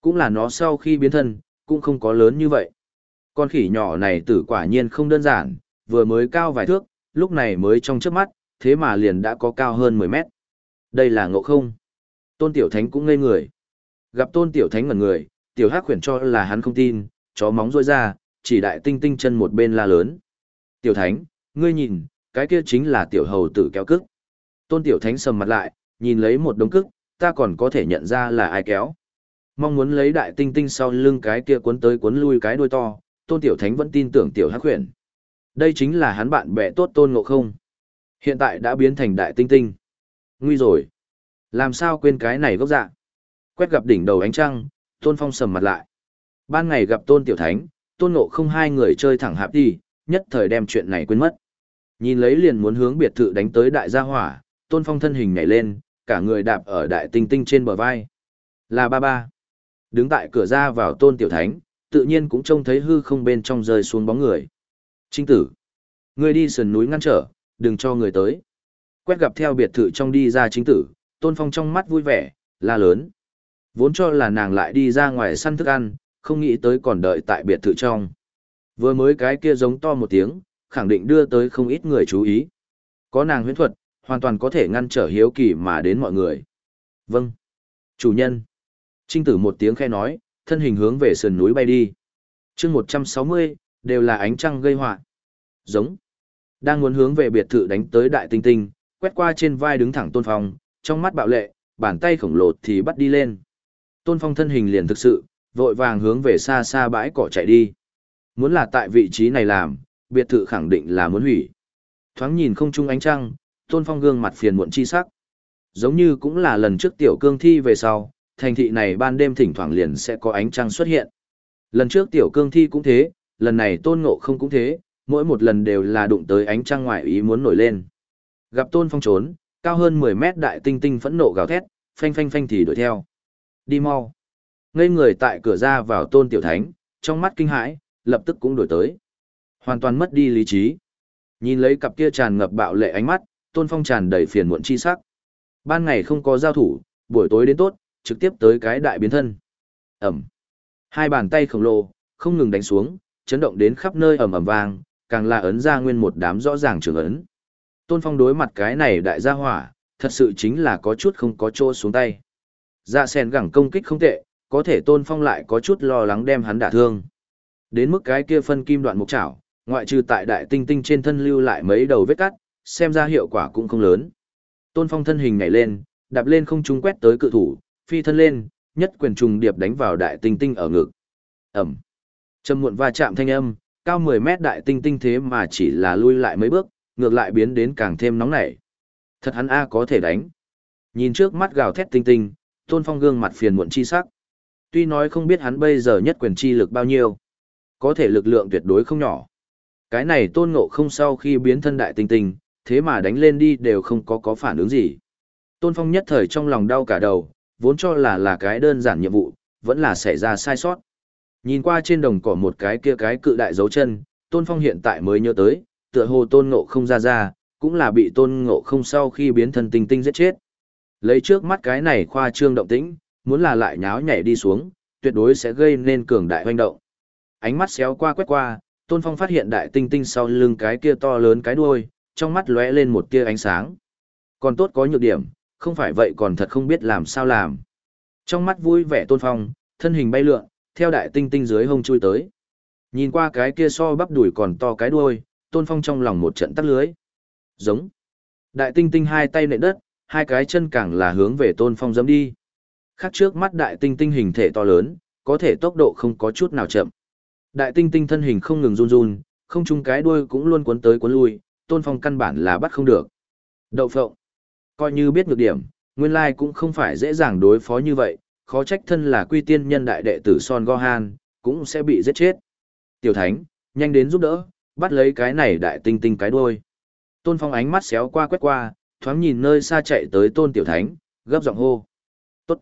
Cũng là nó sau khi biến thân, cũng không có lớn như vậy. Con khỉ nhỏ này tử quả nhiên không đơn giản, vừa mới cao vài thước, lúc này mới trong trước mắt, thế mà liền đã có cao hơn 10 mét. Đây là ngộ không. Tôn Tiểu Thánh cũng ngây người. Gặp Tôn Tiểu Thánh ngẩn người, Tiểu Hắc khuyển cho là hắn không tin, chó móng rôi ra, chỉ đại tinh tinh chân một bên la lớn. Tiểu Thánh, ngươi nhìn, cái kia chính là Tiểu Hầu tử kéo cức. Tôn Tiểu Thánh sầm mặt lại, nhìn lấy một đống cức, ta còn có thể nhận ra là ai kéo. Mong muốn lấy đại tinh tinh sau lưng cái kia cuốn tới cuốn lui cái đuôi to, Tôn Tiểu Thánh vẫn tin tưởng Tiểu Hắc khuyển. Đây chính là hắn bạn bè tốt Tôn Ngộ Không. Hiện tại đã biến thành đại tinh tinh. Nguy rồi. Làm sao quên cái này gốc dạ? Quét gặp đỉnh đầu ánh trăng, Tôn Phong sầm mặt lại. Ban ngày gặp Tôn Tiểu Thánh, Tôn Ngộ không hai người chơi thẳng hạp đi, nhất thời đem chuyện này quên mất. Nhìn lấy liền muốn hướng biệt thự đánh tới đại gia hỏa, Tôn Phong thân hình nhảy lên, cả người đạp ở đại tinh tinh trên bờ vai. Là ba ba. Đứng tại cửa ra vào Tôn Tiểu Thánh, tự nhiên cũng trông thấy hư không bên trong rơi xuống bóng người. Trinh tử. Người đi sườn núi ngăn trở, đừng cho người tới. Quét gặp theo biệt thự trong đi ra chính tử, Tôn Phong trong mắt vui vẻ, la lớn. Vốn cho là nàng lại đi ra ngoài săn thức ăn, không nghĩ tới còn đợi tại biệt thự trong. Vừa mới cái kia giống to một tiếng, khẳng định đưa tới không ít người chú ý. Có nàng huyễn thuật, hoàn toàn có thể ngăn trở hiếu kỳ mà đến mọi người. Vâng. Chủ nhân. Trinh tử một tiếng khe nói, thân hình hướng về sườn núi bay đi. chương 160, đều là ánh trăng gây họa Giống. Đang muốn hướng về biệt thự đánh tới đại tinh tinh, quét qua trên vai đứng thẳng tôn phong, trong mắt bạo lệ, bàn tay khổng lồ thì bắt đi lên. Tôn phong thân hình liền thực sự, vội vàng hướng về xa xa bãi cỏ chạy đi. Muốn là tại vị trí này làm, biệt thự khẳng định là muốn hủy. Thoáng nhìn không trung ánh trăng, tôn phong gương mặt phiền muộn chi sắc. Giống như cũng là lần trước tiểu cương thi về sau, thành thị này ban đêm thỉnh thoảng liền sẽ có ánh trăng xuất hiện. Lần trước tiểu cương thi cũng thế, lần này tôn ngộ không cũng thế, mỗi một lần đều là đụng tới ánh trăng ngoại ý muốn nổi lên. Gặp tôn phong trốn, cao hơn 10 mét đại tinh tinh phẫn nộ gào thét, phanh phanh phanh thì đuổi theo. Đi mau. Ngây người tại cửa ra vào tôn tiểu thánh, trong mắt kinh hãi, lập tức cũng đuổi tới. Hoàn toàn mất đi lý trí. Nhìn lấy cặp kia tràn ngập bạo lệ ánh mắt, tôn phong tràn đầy phiền muộn chi sắc. Ban ngày không có giao thủ, buổi tối đến tốt, trực tiếp tới cái đại biến thân. Ẩm. Hai bàn tay khổng lồ, không ngừng đánh xuống, chấn động đến khắp nơi ầm ầm vang, càng là ấn ra nguyên một đám rõ ràng trường ấn. Tôn Phong đối mặt cái này đại gia hỏa, thật sự chính là có chút không có chỗ xuống tay. Dạ sen gẳng công kích không tệ, có thể Tôn Phong lại có chút lo lắng đem hắn đả thương. Đến mức cái kia phân kim đoạn mục chảo, ngoại trừ tại đại tinh tinh trên thân lưu lại mấy đầu vết cắt, xem ra hiệu quả cũng không lớn. Tôn Phong thân hình nhảy lên, đạp lên không trung quét tới cự thủ, phi thân lên, nhất quyền trùng điệp đánh vào đại tinh tinh ở ngực. Ẩm. Trầm muộn va chạm thanh âm, cao 10 mét đại tinh tinh thế mà chỉ là lui lại mấy bước, ngược lại biến đến càng thêm nóng nảy. Thật hắn A có thể đánh. Nhìn trước mắt gào thét tinh tinh, Tôn Phong gương mặt phiền muộn chi sắc. Tuy nói không biết hắn bây giờ nhất quyền chi lực bao nhiêu, có thể lực lượng tuyệt đối không nhỏ. Cái này Tôn Ngộ không sau khi biến thân đại tinh tinh, thế mà đánh lên đi đều không có có phản ứng gì. Tôn Phong nhất thời trong lòng đau cả đầu, vốn cho là là cái đơn giản nhiệm vụ, vẫn là xảy ra sai sót. Nhìn qua trên đồng cỏ một cái kia cái cự đại dấu chân, Tôn Phong hiện tại mới nhớ tới, tựa hồ Tôn Ngộ không ra ra, cũng là bị Tôn Ngộ không sau khi biến thân tinh tinh giết chết. Lấy trước mắt cái này khoa trương động tĩnh, muốn là lại nháo nhảy đi xuống, tuyệt đối sẽ gây nên cường đại hoành động. Ánh mắt xéo qua quét qua, Tôn Phong phát hiện đại tinh tinh sau lưng cái kia to lớn cái đuôi, trong mắt lóe lên một tia ánh sáng. Còn tốt có nhược điểm, không phải vậy còn thật không biết làm sao làm. Trong mắt vui vẻ Tôn Phong, thân hình bay lượn, theo đại tinh tinh dưới hông chui tới. Nhìn qua cái kia so bắp đuổi còn to cái đuôi, Tôn Phong trong lòng một trận tắt lưới. Giống. Đại tinh tinh hai tay nện đất, hai cái chân càng là hướng về Tôn Phong dẫm đi. Khác trước mắt đại tinh tinh hình thể to lớn, có thể tốc độ không có chút nào chậm. Đại tinh tinh thân hình không ngừng run run, không chung cái đuôi cũng luôn cuốn tới cuốn lui, Tôn Phong căn bản là bắt không được. Đậu phộng. Coi như biết nhược điểm, nguyên lai cũng không phải dễ dàng đối phó như vậy, khó trách thân là quy tiên nhân đại đệ tử Son Gohan, cũng sẽ bị giết chết. Tiểu Thánh, nhanh đến giúp đỡ, bắt lấy cái này đại tinh tinh cái đuôi. Tôn Phong ánh mắt xéo qua quét qua, thoáng nhìn nơi xa chạy tới Tôn Tiểu Thánh, gấp giọng hô. Tốt.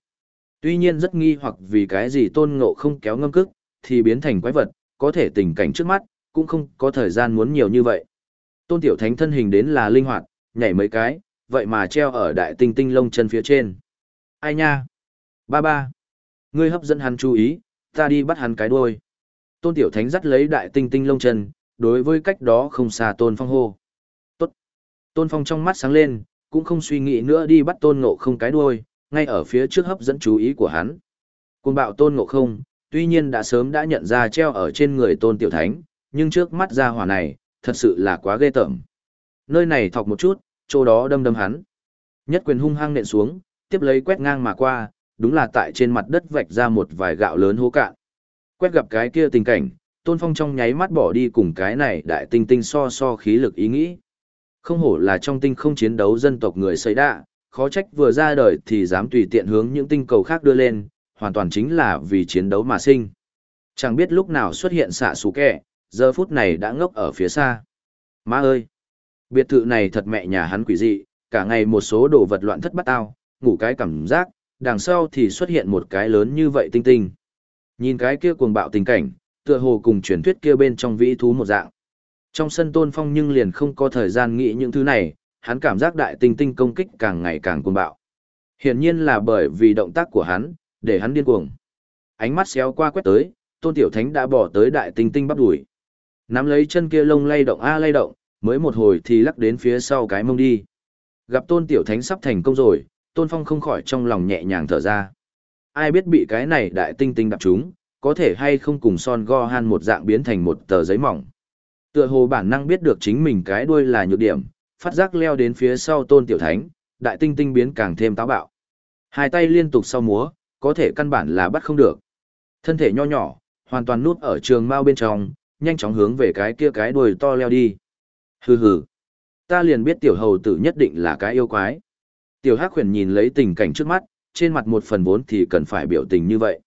Tuy nhiên rất nghi hoặc vì cái gì Tôn Ngộ không kéo ngâm cức, thì biến thành quái vật, có thể tình cảnh trước mắt, cũng không có thời gian muốn nhiều như vậy. Tôn Tiểu Thánh thân hình đến là linh hoạt, nhảy mấy cái, vậy mà treo ở đại tinh tinh lông chân phía trên. Ai nha? Ba ba. Ngươi hấp dẫn hắn chú ý, ta đi bắt hắn cái đuôi. Tôn Tiểu Thánh dắt lấy đại tinh tinh lông chân, đối với cách đó không xa Tôn Phong hô. Tốt. Tôn Phong trong mắt sáng lên, cũng không suy nghĩ nữa đi bắt Tôn Ngộ không cái đuôi, ngay ở phía trước hấp dẫn chú ý của hắn. Cuồng bạo Tôn Ngộ không, tuy nhiên đã sớm đã nhận ra treo ở trên người Tôn Tiểu Thánh, nhưng trước mắt ra hỏa này, thật sự là quá ghê tởm. Nơi này thọc một chút, chỗ đó đâm đâm hắn. Nhất quyền hung hăng nện xuống, tiếp lấy quét ngang mà qua, đúng là tại trên mặt đất vạch ra một vài gạo lớn hố cạn. Quét gặp cái kia tình cảnh, Tôn Phong trong nháy mắt bỏ đi cùng cái này đại tinh tinh so so khí lực ý nghĩ. Không hổ là trong tinh không chiến đấu dân tộc người xây đạ, khó trách vừa ra đời thì dám tùy tiện hướng những tinh cầu khác đưa lên, hoàn toàn chính là vì chiến đấu mà sinh. Chẳng biết lúc nào xuất hiện xạ xù kẹ, giờ phút này đã ngốc ở phía xa. Má ơi! Biệt thự này thật mẹ nhà hắn quỷ dị, cả ngày một số đồ vật loạn thất bắt ao, ngủ cái cảm giác, đằng sau thì xuất hiện một cái lớn như vậy tinh tinh. Nhìn cái kia cuồng bạo tình cảnh, tựa hồ cùng truyền thuyết kia bên trong vĩ thú một dạng. Trong sân tôn phong nhưng liền không có thời gian nghĩ những thứ này, hắn cảm giác đại tinh tinh công kích càng ngày càng cuồng bạo. Hiển nhiên là bởi vì động tác của hắn, để hắn điên cuồng. Ánh mắt xéo qua quét tới, Tôn Tiểu Thánh đã bỏ tới đại tinh tinh bắp đuổi. Nắm lấy chân kia lông lay động a lay động, mới một hồi thì lắc đến phía sau cái mông đi. Gặp Tôn Tiểu Thánh sắp thành công rồi, Tôn Phong không khỏi trong lòng nhẹ nhàng thở ra. Ai biết bị cái này đại tinh tinh đập chúng, có thể hay không cùng son go han một dạng biến thành một tờ giấy mỏng. Tựa hồ bản năng biết được chính mình cái đuôi là nhược điểm, phát giác leo đến phía sau Tôn Tiểu Thánh, đại tinh tinh biến càng thêm táo bạo. Hai tay liên tục sau múa, có thể căn bản là bắt không được. Thân thể nho nhỏ, hoàn toàn nút ở trường mao bên trong, nhanh chóng hướng về cái kia cái đuôi to leo đi. Hừ hừ. Ta liền biết tiểu hầu tử nhất định là cái yêu quái. Tiểu Hắc Huyền nhìn lấy tình cảnh trước mắt, trên mặt một phần vốn thì cần phải biểu tình như vậy.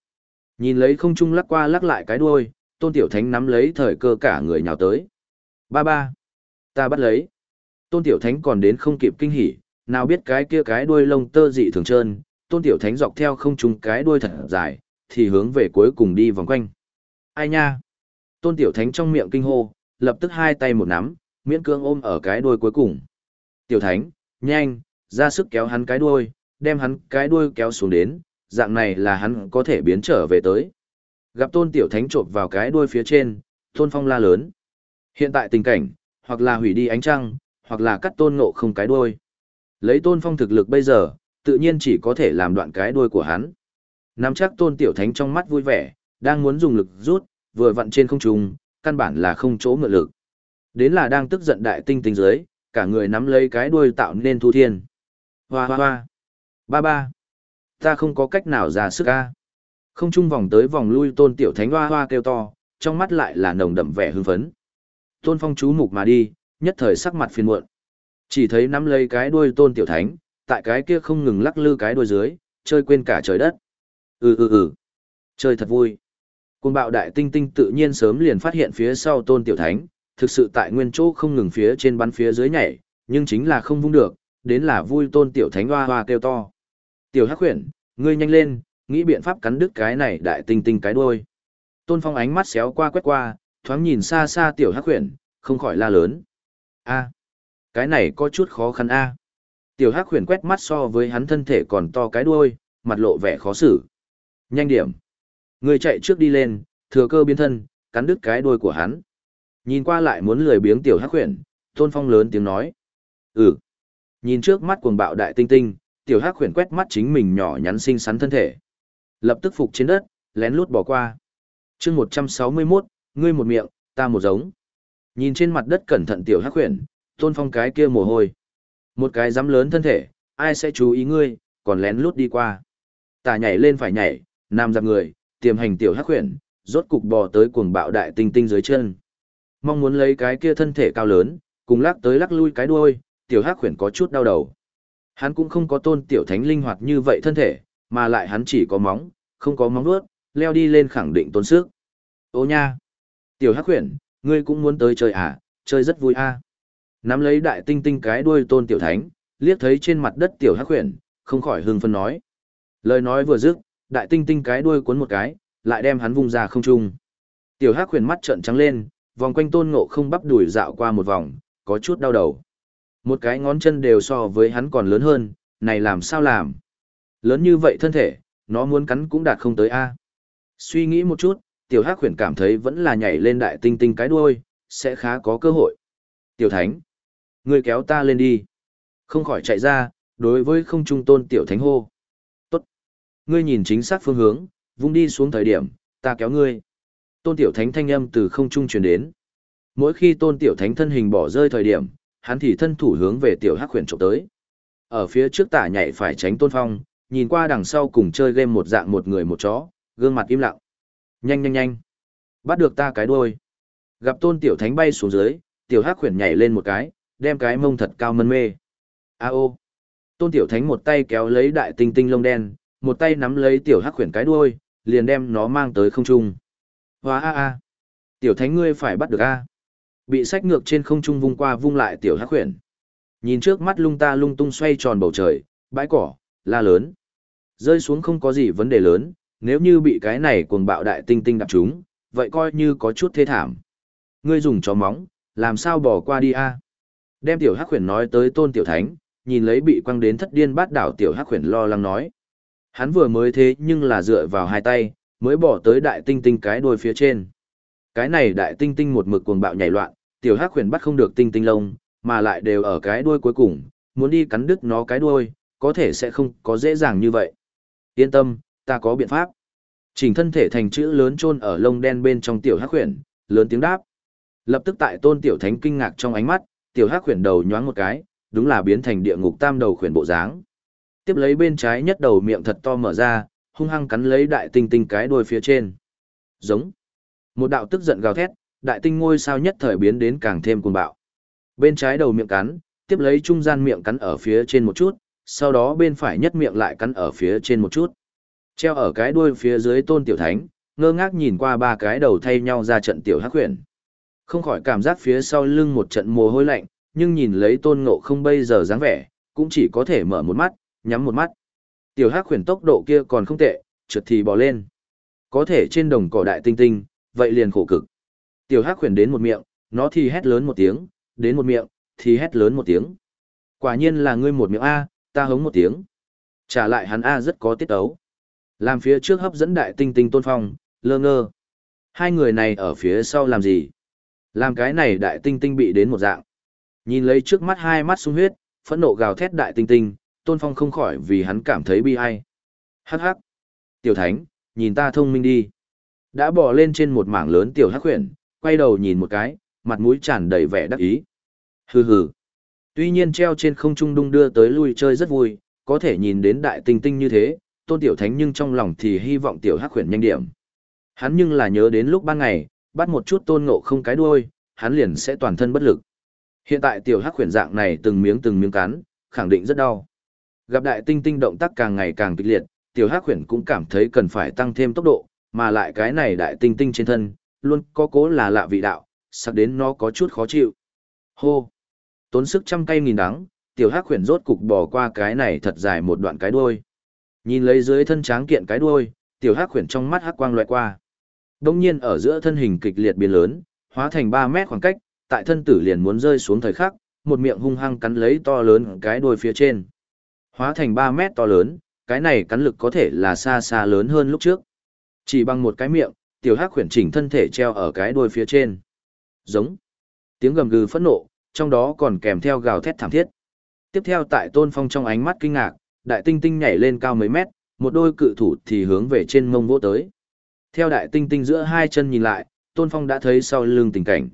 Nhìn lấy không trung lắc qua lắc lại cái đuôi, Tôn Tiểu Thánh nắm lấy thời cơ cả người nhào tới. Ba ba. Ta bắt lấy. Tôn Tiểu Thánh còn đến không kịp kinh hỉ, nào biết cái kia cái đuôi lông tơ dị thường trơn, Tôn Tiểu Thánh dọc theo không trung cái đuôi thật dài, thì hướng về cuối cùng đi vòng quanh. Ai nha? Tôn Tiểu Thánh trong miệng kinh hô, lập tức hai tay một nắm, miễn cưỡng ôm ở cái đuôi cuối cùng. Tiểu Thánh, nhanh, ra sức kéo hắn cái đuôi, đem hắn cái đuôi kéo xuống đến, dạng này là hắn có thể biến trở về tới. Gặp Tôn Tiểu Thánh trộm vào cái đuôi phía trên, Tôn Phong la lớn. Hiện tại tình cảnh, hoặc là hủy đi ánh trăng, hoặc là cắt Tôn Ngộ không cái đuôi. Lấy Tôn Phong thực lực bây giờ, tự nhiên chỉ có thể làm đoạn cái đuôi của hắn. Nắm chắc Tôn Tiểu Thánh trong mắt vui vẻ, đang muốn dùng lực rút, vừa vặn trên không trung, căn bản là không chỗ ngựa lực. Đến là đang tức giận đại tinh tinh dưới, cả người nắm lấy cái đuôi tạo nên thu thiên. Hoa hoa hoa. Ba ba. Ta không có cách nào ra sức ca. Không chung vòng tới vòng lui tôn tiểu thánh hoa hoa kêu to, trong mắt lại là nồng đậm vẻ hưng phấn. Tôn phong chú mục mà đi, nhất thời sắc mặt phiền muộn. Chỉ thấy nắm lấy cái đuôi tôn tiểu thánh, tại cái kia không ngừng lắc lư cái đuôi dưới, chơi quên cả trời đất. Ừ ừ ừ. Chơi thật vui. Côn bạo đại tinh tinh tự nhiên sớm liền phát hiện phía sau tôn tiểu thánh, thực sự tại nguyên chỗ không ngừng phía trên bắn phía dưới nhảy, nhưng chính là không vung được, đến là vui tôn tiểu thánh hoa hoa kêu to. Tiểu hắc huyền, ngươi nhanh lên, nghĩ biện pháp cắn đứt cái này đại tinh tinh cái đuôi. Tôn phong ánh mắt xéo qua quét qua, thoáng nhìn xa xa tiểu hắc huyền, không khỏi la lớn. a cái này có chút khó khăn a Tiểu hắc huyền quét mắt so với hắn thân thể còn to cái đuôi, mặt lộ vẻ khó xử. Nhanh điểm. Ngươi chạy trước đi lên, thừa cơ biến thân, cắn đứt cái đuôi của hắn. Nhìn qua lại muốn lười biếng tiểu hắc huyền, Tôn Phong lớn tiếng nói. Ừ. Nhìn trước mắt cuồng bạo đại tinh tinh, tiểu hắc khuyển quét mắt chính mình nhỏ nhắn xinh xắn thân thể. Lập tức phục trên đất, lén lút bỏ qua. chương 161, ngươi một miệng, ta một giống. Nhìn trên mặt đất cẩn thận tiểu hắc khuyển, Tôn Phong cái kia mồ hôi. Một cái dám lớn thân thể, ai sẽ chú ý ngươi, còn lén lút đi qua. Tà nhảy lên phải nhảy, nam giặc người, tiềm hành tiểu hắc khuyển, rốt cục bò tới cuồng bạo đại tinh tinh dưới chân. Mong muốn lấy cái kia thân thể cao lớn, cùng lắc tới lắc lui cái đuôi, tiểu hắc khuyển có chút đau đầu. Hắn cũng không có tôn tiểu thánh linh hoạt như vậy thân thể, mà lại hắn chỉ có móng, không có móng vuốt, leo đi lên khẳng định tốn sức. Ô nha! Tiểu hắc huyền, ngươi cũng muốn tới chơi à, chơi rất vui à. Nắm lấy đại tinh tinh cái đuôi tôn tiểu thánh, liếc thấy trên mặt đất tiểu hắc huyền, không khỏi hưng phân nói. Lời nói vừa dứt, đại tinh tinh cái đuôi cuốn một cái, lại đem hắn vung ra không trung. Tiểu Hắc huyền mắt trợn trắng lên, vòng quanh Tôn Ngộ không bắp đuổi dạo qua một vòng, có chút đau đầu. Một cái ngón chân đều so với hắn còn lớn hơn, này làm sao làm? Lớn như vậy thân thể, nó muốn cắn cũng đạt không tới a. Suy nghĩ một chút, Tiểu Hắc huyền cảm thấy vẫn là nhảy lên đại tinh tinh cái đuôi, sẽ khá có cơ hội. Tiểu Thánh, ngươi kéo ta lên đi. Không khỏi chạy ra, đối với không trung tôn Tiểu Thánh hô. tốt, Ngươi nhìn chính xác phương hướng, vung đi xuống thời điểm, ta kéo ngươi. Tôn Tiểu Thánh thanh âm từ không trung truyền đến. Mỗi khi Tôn Tiểu Thánh thân hình bỏ rơi thời điểm, hắn thì thân thủ hướng về Tiểu Hắc huyền trộm tới. Ở phía trước tả nhảy phải tránh Tôn Phong, nhìn qua đằng sau cùng chơi game một dạng một người một chó, gương mặt im lặng. Nhanh nhanh nhanh. Bắt được ta cái đuôi. Gặp Tôn Tiểu Thánh bay xuống dưới, Tiểu Hắc huyền nhảy lên một cái, đem cái mông thật cao mân mê. A ô. Tôn Tiểu Thánh một tay kéo lấy đại tinh tinh lông đen, một tay nắm lấy tiểu hắc huyền cái đuôi, liền đem nó mang tới không trung. Hóa a a. Tiểu thánh ngươi phải bắt được a. Bị sách ngược trên không trung vung qua vung lại tiểu hắc khuyển. Nhìn trước mắt lung ta lung tung xoay tròn bầu trời, bãi cỏ, la lớn. Rơi xuống không có gì vấn đề lớn, nếu như bị cái này cuồng bạo đại tinh tinh đập chúng, vậy coi như có chút thê thảm. Ngươi dùng chó móng, làm sao bỏ qua đi a? Đem tiểu hắc khuyển nói tới tôn tiểu thánh, nhìn lấy bị quăng đến thất điên bát đảo tiểu hắc khuyển lo lắng nói. Hắn vừa mới thế nhưng là dựa vào hai tay, mới bỏ tới đại tinh tinh cái đuôi phía trên. Cái này đại tinh tinh một mực cuồng bạo nhảy loạn, tiểu hắc huyền bắt không được tinh tinh lông, mà lại đều ở cái đuôi cuối cùng, muốn đi cắn đứt nó cái đuôi, có thể sẽ không có dễ dàng như vậy. Yên tâm, ta có biện pháp. Chỉnh thân thể thành chữ lớn chôn ở lông đen bên trong tiểu hắc huyền, lớn tiếng đáp. Lập tức tại tôn tiểu thánh kinh ngạc trong ánh mắt, tiểu hắc huyền đầu nhoáng một cái, đúng là biến thành địa ngục tam đầu khuyển bộ dáng. Tiếp lấy bên trái nhất đầu miệng thật to mở ra, hung hăng cắn lấy đại tinh tinh cái đuôi phía trên. Giống. Một đạo tức giận gào thét, đại tinh ngôi sao nhất thời biến đến càng thêm cuồng bạo. Bên trái đầu miệng cắn, tiếp lấy trung gian miệng cắn ở phía trên một chút, sau đó bên phải nhất miệng lại cắn ở phía trên một chút. Treo ở cái đuôi phía dưới tôn tiểu thánh, ngơ ngác nhìn qua ba cái đầu thay nhau ra trận tiểu hắc huyền. Không khỏi cảm giác phía sau lưng một trận mồ hôi lạnh, nhưng nhìn lấy tôn ngộ không bây giờ dáng vẻ, cũng chỉ có thể mở một mắt, nhắm một mắt. Tiểu hắc huyền tốc độ kia còn không tệ, trượt thì bò lên. Có thể trên đồng cỏ đại tinh tinh, vậy liền khổ cực. Tiểu hắc khuyển đến một miệng, nó thì hét lớn một tiếng, đến một miệng, thì hét lớn một tiếng. Quả nhiên là ngươi một miệng A, ta hống một tiếng. Trả lại hắn A rất có tiết ấu. Làm phía trước hấp dẫn đại tinh tinh tôn phong, lơ ngơ. Hai người này ở phía sau làm gì? Làm cái này đại tinh tinh bị đến một dạng. Nhìn lấy trước mắt hai mắt sung huyết, phẫn nộ gào thét đại tinh tinh, tôn phong không khỏi vì hắn cảm thấy bi ai. Hắc hắc. Tiểu thánh, nhìn ta thông minh đi. Đã bỏ lên trên một mảng lớn tiểu hắc khuyển, quay đầu nhìn một cái, mặt mũi tràn đầy vẻ đắc ý. Hừ hừ. Tuy nhiên treo trên không trung đung đưa tới lui chơi rất vui, có thể nhìn đến đại tinh tinh như thế, tôn tiểu thánh nhưng trong lòng thì hy vọng tiểu hắc huyền nhanh điểm. Hắn nhưng là nhớ đến lúc ban ngày, bắt một chút tôn ngộ không cái đuôi, hắn liền sẽ toàn thân bất lực. Hiện tại tiểu hắc huyền dạng này từng miếng từng miếng cắn, khẳng định rất đau. Gặp đại tinh tinh động tác càng ngày càng kịch liệt, tiểu hắc huyền cũng cảm thấy cần phải tăng thêm tốc độ, mà lại cái này đại tinh tinh trên thân, luôn có cố là lạ vị đạo, sắc đến nó có chút khó chịu. Hô! Tốn sức trăm cây nghìn đắng, tiểu hắc huyền rốt cục bỏ qua cái này thật dài một đoạn cái đuôi. Nhìn lấy dưới thân tráng kiện cái đuôi, tiểu hắc huyền trong mắt hắc quang loại qua. Đông nhiên ở giữa thân hình kịch liệt biến lớn, hóa thành 3 mét khoảng cách, tại thân tử liền muốn rơi xuống thời khắc, một miệng hung hăng cắn lấy to lớn cái đuôi phía trên. Hóa thành 3 mét to lớn, cái này cắn lực có thể là xa xa lớn hơn lúc trước. Chỉ bằng một cái miệng, tiểu hắc khuyển chỉnh thân thể treo ở cái đuôi phía trên. Giống. Tiếng gầm gừ phẫn nộ, trong đó còn kèm theo gào thét thảm thiết. Tiếp theo tại tôn phong trong ánh mắt kinh ngạc, đại tinh tinh nhảy lên cao mấy mét, một đôi cự thủ thì hướng về trên mông vỗ tới. Theo đại tinh tinh giữa hai chân nhìn lại, tôn phong đã thấy sau lưng tình cảnh.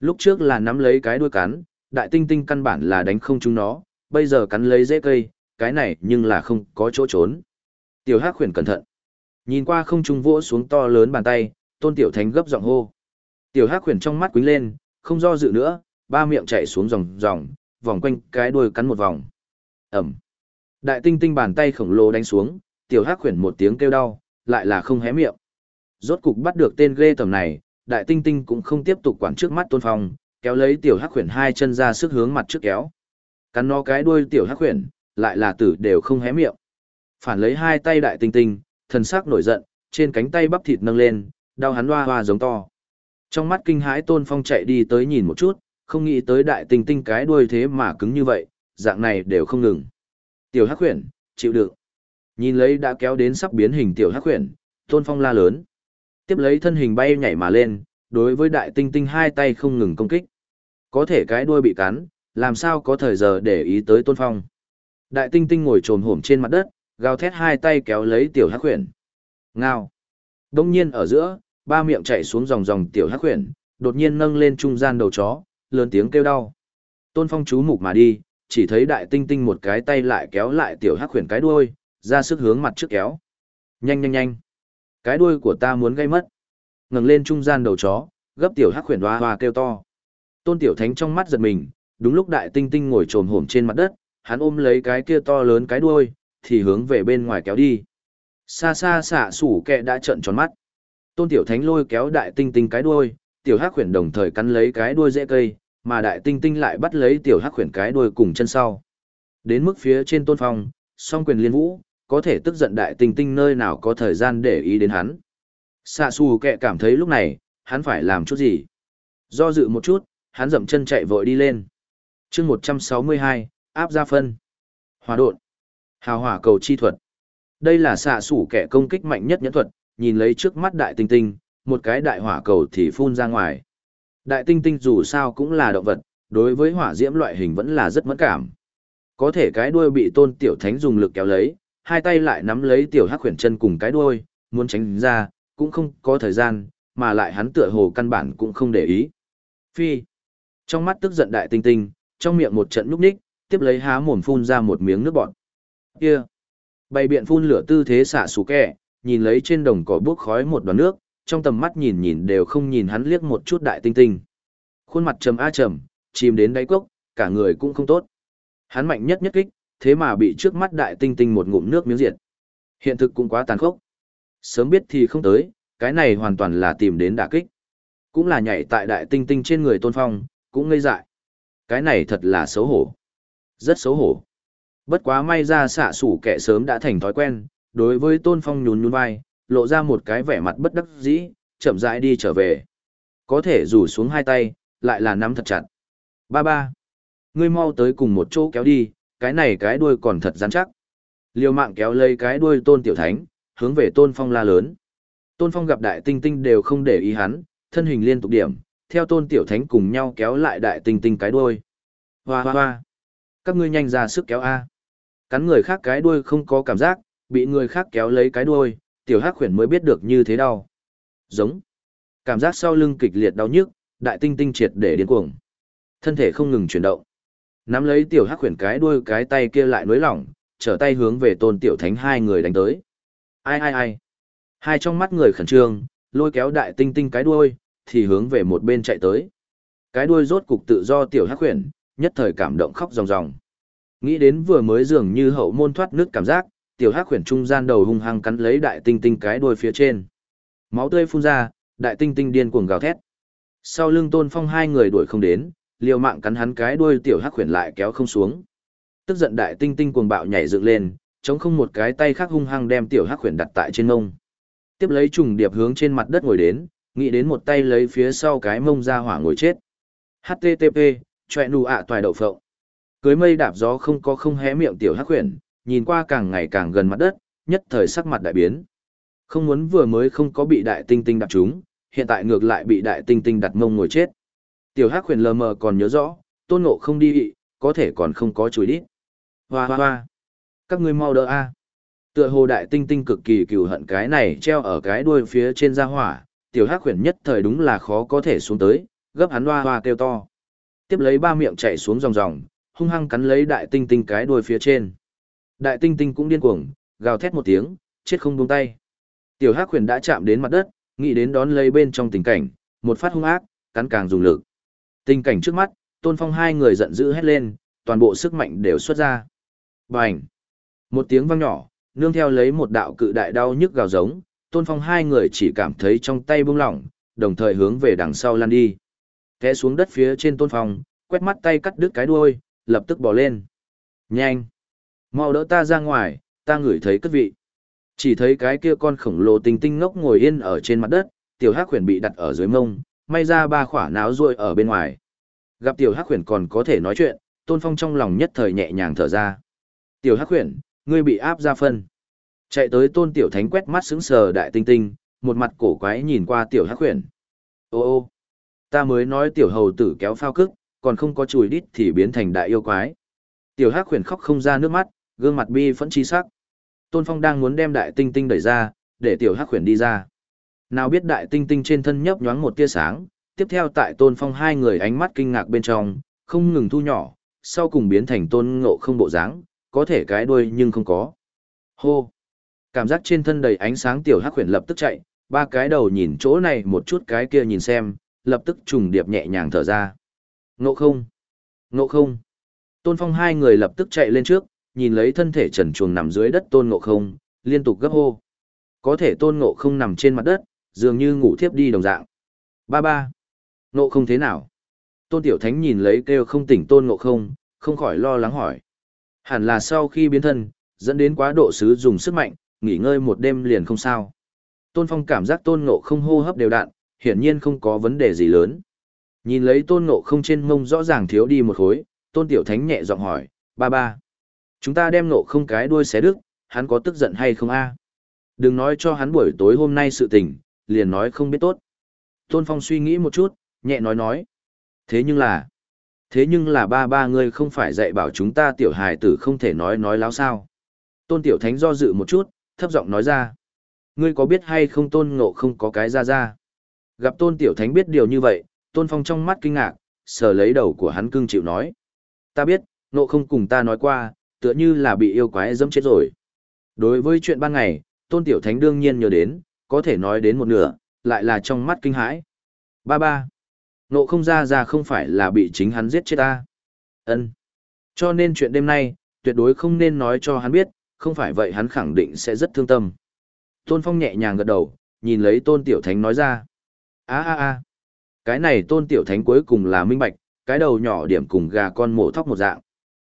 Lúc trước là nắm lấy cái đuôi cắn, đại tinh tinh căn bản là đánh không chúng nó, bây giờ cắn lấy dễ cây, cái này nhưng là không có chỗ trốn. Tiểu Hắc khuyển cẩn thận. Nhìn qua không trung vỗ xuống to lớn bàn tay, Tôn Tiểu Thánh gấp giọng hô. Tiểu Hắc khuyển trong mắt quính lên, không do dự nữa, ba miệng chạy xuống dòng dòng, vòng quanh cái đuôi cắn một vòng. Ẩm. Đại tinh tinh bàn tay khổng lồ đánh xuống, Tiểu Hắc khuyển một tiếng kêu đau, lại là không hé miệng. Rốt cục bắt được tên ghê tầm này, Đại tinh tinh cũng không tiếp tục quản trước mắt Tôn Phong, kéo lấy Tiểu Hắc khuyển hai chân ra sức hướng mặt trước kéo. Cắn nó cái đuôi Tiểu Hắc khuyển, lại là tử đều không hé miệng. Phản lấy hai tay đại tinh tinh, thần sắc nổi giận, trên cánh tay bắp thịt nâng lên, đau hắn hoa hoa giống to. Trong mắt kinh hãi Tôn Phong chạy đi tới nhìn một chút, không nghĩ tới đại tinh tinh cái đuôi thế mà cứng như vậy, dạng này đều không ngừng. Tiểu Hắc Huyền, chịu được. Nhìn lấy đã kéo đến sắp biến hình tiểu Hắc Huyền, Tôn Phong la lớn. Tiếp lấy thân hình bay nhảy mà lên, đối với đại tinh tinh hai tay không ngừng công kích. Có thể cái đuôi bị cắn, làm sao có thời giờ để ý tới Tôn Phong. Đại tinh tinh ngồi trồm hổm trên mặt đất, gào thét hai tay kéo lấy tiểu hắc huyền. Ngao. Đông nhiên ở giữa, ba miệng chạy xuống dòng dòng tiểu hắc huyền, đột nhiên nâng lên trung gian đầu chó, lớn tiếng kêu đau. Tôn Phong chú mục mà đi, chỉ thấy đại tinh tinh một cái tay lại kéo lại tiểu hắc huyền cái đuôi, ra sức hướng mặt trước kéo. Nhanh nhanh nhanh. Cái đuôi của ta muốn gây mất. Ngẩng lên trung gian đầu chó, gấp tiểu hắc huyền hoa hoa kêu to. Tôn tiểu thánh trong mắt giật mình, đúng lúc đại tinh tinh ngồi trồm hổm trên mặt đất, hắn ôm lấy cái kia to lớn cái đuôi, thì hướng về bên ngoài kéo đi. Xa xa xạ sủ kẹ đã trợn tròn mắt. Tôn Tiểu Thánh lôi kéo đại tinh tinh cái đuôi, Tiểu Hắc Huyền đồng thời cắn lấy cái đuôi dễ cây, mà đại tinh tinh lại bắt lấy Tiểu Hắc Huyền cái đuôi cùng chân sau. Đến mức phía trên Tôn Phong, song quyền liên vũ, có thể tức giận đại tinh tinh nơi nào có thời gian để ý đến hắn. Xạ xù kẹ cảm thấy lúc này, hắn phải làm chút gì. Do dự một chút, hắn dậm chân chạy vội đi lên. chương 162, áp ra phân, hòa độn, hào hỏa cầu chi thuật. Đây là xạ sủ kẻ công kích mạnh nhất nhẫn thuật, nhìn lấy trước mắt đại tinh tinh, một cái đại hỏa cầu thì phun ra ngoài. Đại tinh tinh dù sao cũng là động vật, đối với hỏa diễm loại hình vẫn là rất mẫn cảm. Có thể cái đuôi bị tôn tiểu thánh dùng lực kéo lấy, hai tay lại nắm lấy tiểu hắc khuyển chân cùng cái đuôi, muốn tránh ra, cũng không có thời gian, mà lại hắn tựa hồ căn bản cũng không để ý. Phi. Trong mắt tức giận đại tinh tinh, trong miệng một trận núp ních, tiếp lấy há mồm phun ra một miếng nước bọt. Kia. Bày biện phun lửa tư thế xả xù kẹ, nhìn lấy trên đồng cỏ buốc khói một đoàn nước, trong tầm mắt nhìn nhìn đều không nhìn hắn liếc một chút đại tinh tinh. Khuôn mặt trầm a trầm, chìm đến đáy cốc, cả người cũng không tốt. Hắn mạnh nhất nhất kích, thế mà bị trước mắt đại tinh tinh một ngụm nước miếng diệt. Hiện thực cũng quá tàn khốc. Sớm biết thì không tới, cái này hoàn toàn là tìm đến đả kích. Cũng là nhảy tại đại tinh tinh trên người tôn phong, cũng ngây dại. Cái này thật là xấu hổ. Rất xấu hổ. Bất quá may ra xạ sủ kẻ sớm đã thành thói quen, đối với tôn phong nhún nhún vai, lộ ra một cái vẻ mặt bất đắc dĩ, chậm rãi đi trở về. Có thể rủ xuống hai tay, lại là nắm thật chặt. Ba ba. Ngươi mau tới cùng một chỗ kéo đi, cái này cái đuôi còn thật rắn chắc. Liều mạng kéo lấy cái đuôi tôn tiểu thánh, hướng về tôn phong la lớn. Tôn phong gặp đại tinh tinh đều không để ý hắn, thân hình liên tục điểm, theo tôn tiểu thánh cùng nhau kéo lại đại tinh tinh cái đuôi. Hoa hoa hoa. Các ngươi nhanh ra sức kéo A. Cắn người khác cái đuôi không có cảm giác, bị người khác kéo lấy cái đuôi, tiểu hắc khuyển mới biết được như thế đau. Giống. Cảm giác sau lưng kịch liệt đau nhức, đại tinh tinh triệt để điên cuồng. Thân thể không ngừng chuyển động. Nắm lấy tiểu hắc khuyển cái đuôi cái tay kia lại nối lỏng, trở tay hướng về tôn tiểu thánh hai người đánh tới. Ai ai ai. Hai trong mắt người khẩn trương, lôi kéo đại tinh tinh cái đuôi, thì hướng về một bên chạy tới. Cái đuôi rốt cục tự do tiểu hắc khuyển, nhất thời cảm động khóc ròng ròng. Nghĩ đến vừa mới dường như hậu môn thoát nước cảm giác, tiểu hắc khuyển trung gian đầu hung hăng cắn lấy đại tinh tinh cái đuôi phía trên. Máu tươi phun ra, đại tinh tinh điên cuồng gào thét. Sau lưng tôn phong hai người đuổi không đến, liều mạng cắn hắn cái đuôi tiểu hắc khuyển lại kéo không xuống. Tức giận đại tinh tinh cuồng bạo nhảy dựng lên, chống không một cái tay khác hung hăng đem tiểu hắc khuyển đặt tại trên mông. Tiếp lấy trùng điệp hướng trên mặt đất ngồi đến, nghĩ đến một tay lấy phía sau cái mông ra hỏa ngồi chết. HTTP, choẹ nù ạ toài đậu phộng. Cưới mây đạp gió không có không hé miệng tiểu hắc huyền, nhìn qua càng ngày càng gần mặt đất, nhất thời sắc mặt đại biến. Không muốn vừa mới không có bị đại tinh tinh đạp trúng, hiện tại ngược lại bị đại tinh tinh đặt mông ngồi chết. Tiểu Hắc huyền lờ mờ còn nhớ rõ, tôn ngộ không đi có thể còn không có chùi đít. Hoa hoa hoa. Các ngươi mau đỡ a. Tựa hồ đại tinh tinh cực kỳ cừu hận cái này treo ở cái đuôi phía trên ra hỏa, tiểu Hắc huyền nhất thời đúng là khó có thể xuống tới, gấp hắn hoa hoa kêu to. Tiếp lấy ba miệng chạy xuống ròng ròng, hung hăng cắn lấy đại tinh tinh cái đuôi phía trên. Đại tinh tinh cũng điên cuồng, gào thét một tiếng, chết không buông tay. Tiểu Hắc huyền đã chạm đến mặt đất, nghĩ đến đón lấy bên trong tình cảnh, một phát hung ác, cắn càng dùng lực. Tình cảnh trước mắt, Tôn Phong hai người giận dữ hét lên, toàn bộ sức mạnh đều xuất ra. Bành! Một tiếng vang nhỏ, nương theo lấy một đạo cự đại đau nhức gào giống, Tôn Phong hai người chỉ cảm thấy trong tay buông lỏng, đồng thời hướng về đằng sau lăn đi. Té xuống đất phía trên Tôn Phong, quét mắt tay cắt đứt cái đuôi, lập tức bỏ lên. Nhanh! Mau đỡ ta ra ngoài, ta ngửi thấy cất vị. Chỉ thấy cái kia con khổng lồ tinh tinh ngốc ngồi yên ở trên mặt đất, tiểu hắc khuyển bị đặt ở dưới mông, may ra ba khỏa náo ruồi ở bên ngoài. Gặp tiểu hắc khuyển còn có thể nói chuyện, tôn phong trong lòng nhất thời nhẹ nhàng thở ra. Tiểu hắc khuyển, ngươi bị áp ra phân. Chạy tới tôn tiểu thánh quét mắt sững sờ đại tinh tinh, một mặt cổ quái nhìn qua tiểu hắc khuyển. Ô ô, ta mới nói tiểu hầu tử kéo phao cức, còn không có chùi đít thì biến thành đại yêu quái. Tiểu hắc huyền khóc không ra nước mắt, gương mặt bi phẫn chi sắc. Tôn Phong đang muốn đem đại tinh tinh đẩy ra, để tiểu hắc huyền đi ra. Nào biết đại tinh tinh trên thân nhấp nhoáng một tia sáng, tiếp theo tại Tôn Phong hai người ánh mắt kinh ngạc bên trong, không ngừng thu nhỏ, sau cùng biến thành tôn ngộ không bộ dáng, có thể cái đuôi nhưng không có. Hô! Cảm giác trên thân đầy ánh sáng tiểu hắc huyền lập tức chạy, ba cái đầu nhìn chỗ này một chút cái kia nhìn xem, lập tức trùng điệp nhẹ nhàng thở ra. Ngộ không! Ngộ không! Tôn Phong hai người lập tức chạy lên trước, nhìn lấy thân thể trần chuồng nằm dưới đất tôn ngộ không, liên tục gấp hô. Có thể tôn ngộ không nằm trên mặt đất, dường như ngủ thiếp đi đồng dạng. Ba ba. Ngộ không thế nào? Tôn tiểu thánh nhìn lấy kêu không tỉnh tôn ngộ không, không khỏi lo lắng hỏi. Hẳn là sau khi biến thân, dẫn đến quá độ sứ dùng sức mạnh, nghỉ ngơi một đêm liền không sao. Tôn phong cảm giác tôn ngộ không hô hấp đều đặn, hiển nhiên không có vấn đề gì lớn. Nhìn lấy tôn ngộ không trên mông rõ ràng thiếu đi một khối, tôn tiểu thánh nhẹ giọng hỏi, ba ba. Chúng ta đem nộ không cái đuôi xé đứt, hắn có tức giận hay không a? Đừng nói cho hắn buổi tối hôm nay sự tình, liền nói không biết tốt. Tôn Phong suy nghĩ một chút, nhẹ nói nói. Thế nhưng là, thế nhưng là ba ba ngươi không phải dạy bảo chúng ta tiểu hài tử không thể nói nói láo sao. Tôn Tiểu Thánh do dự một chút, thấp giọng nói ra. Ngươi có biết hay không tôn ngộ không có cái ra ra? Gặp tôn Tiểu Thánh biết điều như vậy, tôn Phong trong mắt kinh ngạc, sờ lấy đầu của hắn cưng chịu nói. Ta biết, nộ không cùng ta nói qua, tựa như là bị yêu quái dẫm chết rồi. Đối với chuyện ban ngày, tôn Tiểu Thánh đương nhiên nhớ đến, có thể nói đến một nửa, lại là trong mắt kinh hãi. Ba ba. Nộ không ra ra không phải là bị chính hắn giết chết ta. ân Cho nên chuyện đêm nay, tuyệt đối không nên nói cho hắn biết, không phải vậy hắn khẳng định sẽ rất thương tâm. Tôn Phong nhẹ nhàng gật đầu, nhìn lấy Tôn Tiểu Thánh nói ra. a a a cái này Tôn Tiểu Thánh cuối cùng là minh bạch, cái đầu nhỏ điểm cùng gà con mổ thóc một dạng.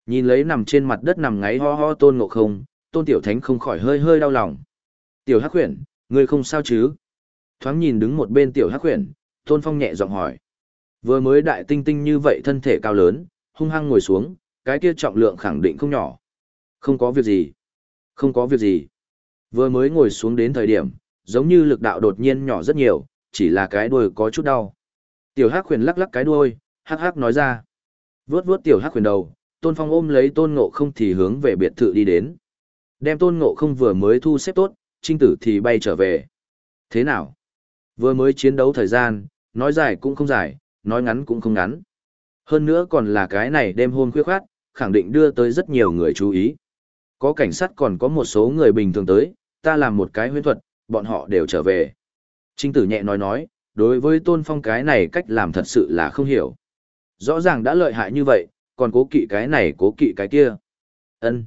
Nhìn lấy nằm trên mặt đất nằm ngáy ho ho Tôn Ngộ Không, Tôn Tiểu Thánh không khỏi hơi hơi đau lòng. Tiểu Hắc Huyền, ngươi không sao chứ? Thoáng nhìn đứng một bên Tiểu Hắc Huyền, Tôn Phong nhẹ giọng hỏi. Vừa mới đại tinh tinh như vậy thân thể cao lớn, hung hăng ngồi xuống, cái kia trọng lượng khẳng định không nhỏ. Không có việc gì. Không có việc gì. Vừa mới ngồi xuống đến thời điểm, giống như lực đạo đột nhiên nhỏ rất nhiều, chỉ là cái đuôi có chút đau. Tiểu Hắc Huyền lắc lắc cái đuôi, hắc hắc nói ra. Vướt vướt Tiểu Hắc Huyền đầu, Tôn Phong ôm lấy Tôn Ngộ Không thì hướng về biệt thự đi đến. Đem Tôn Ngộ Không vừa mới thu xếp tốt, Trinh Tử thì bay trở về. Thế nào? Vừa mới chiến đấu thời gian, nói dài cũng không dài, nói ngắn cũng không ngắn. Hơn nữa còn là cái này đêm hôm khuya khoát, khẳng định đưa tới rất nhiều người chú ý. Có cảnh sát còn có một số người bình thường tới, ta làm một cái huyễn thuật, bọn họ đều trở về. Trinh tử nhẹ nói nói, đối với tôn phong cái này cách làm thật sự là không hiểu. Rõ ràng đã lợi hại như vậy, còn cố kỵ cái này cố kỵ cái kia. ân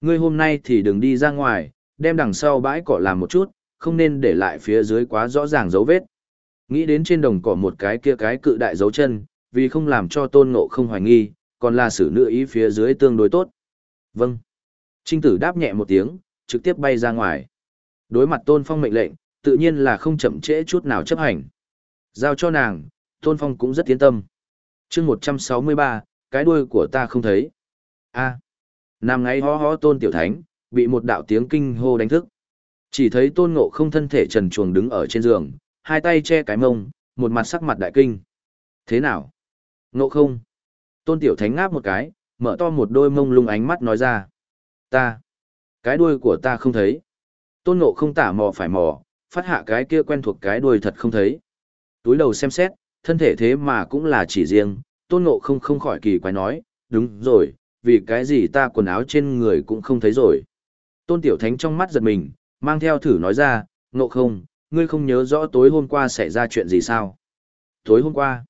Ngươi hôm nay thì đừng đi ra ngoài, đem đằng sau bãi cỏ làm một chút, không nên để lại phía dưới quá rõ ràng dấu vết. Nghĩ đến trên đồng cỏ một cái kia cái cự đại dấu chân, vì không làm cho tôn ngộ không hoài nghi, còn là xử nữ ý phía dưới tương đối tốt. Vâng. Trinh tử đáp nhẹ một tiếng, trực tiếp bay ra ngoài. Đối mặt tôn phong mệnh lệnh, tự nhiên là không chậm trễ chút nào chấp hành. Giao cho nàng, tôn phong cũng rất tiến tâm. chương 163, cái đuôi của ta không thấy. a à. Nam ngáy hó hó tôn tiểu thánh, bị một đạo tiếng kinh hô đánh thức. Chỉ thấy tôn ngộ không thân thể trần chuồng đứng ở trên giường, hai tay che cái mông, một mặt sắc mặt đại kinh. Thế nào? Ngộ không? Tôn tiểu thánh ngáp một cái, mở to một đôi mông lung ánh mắt nói ra. Ta, cái đuôi của ta không thấy. Tôn ngộ không tả mò phải mò, phát hạ cái kia quen thuộc cái đuôi thật không thấy. Túi đầu xem xét, thân thể thế mà cũng là chỉ riêng, tôn ngộ không không khỏi kỳ quái nói, đúng rồi, vì cái gì ta quần áo trên người cũng không thấy rồi. Tôn tiểu thánh trong mắt giật mình, mang theo thử nói ra, ngộ không, ngươi không nhớ rõ tối hôm qua xảy ra chuyện gì sao? Tối hôm qua?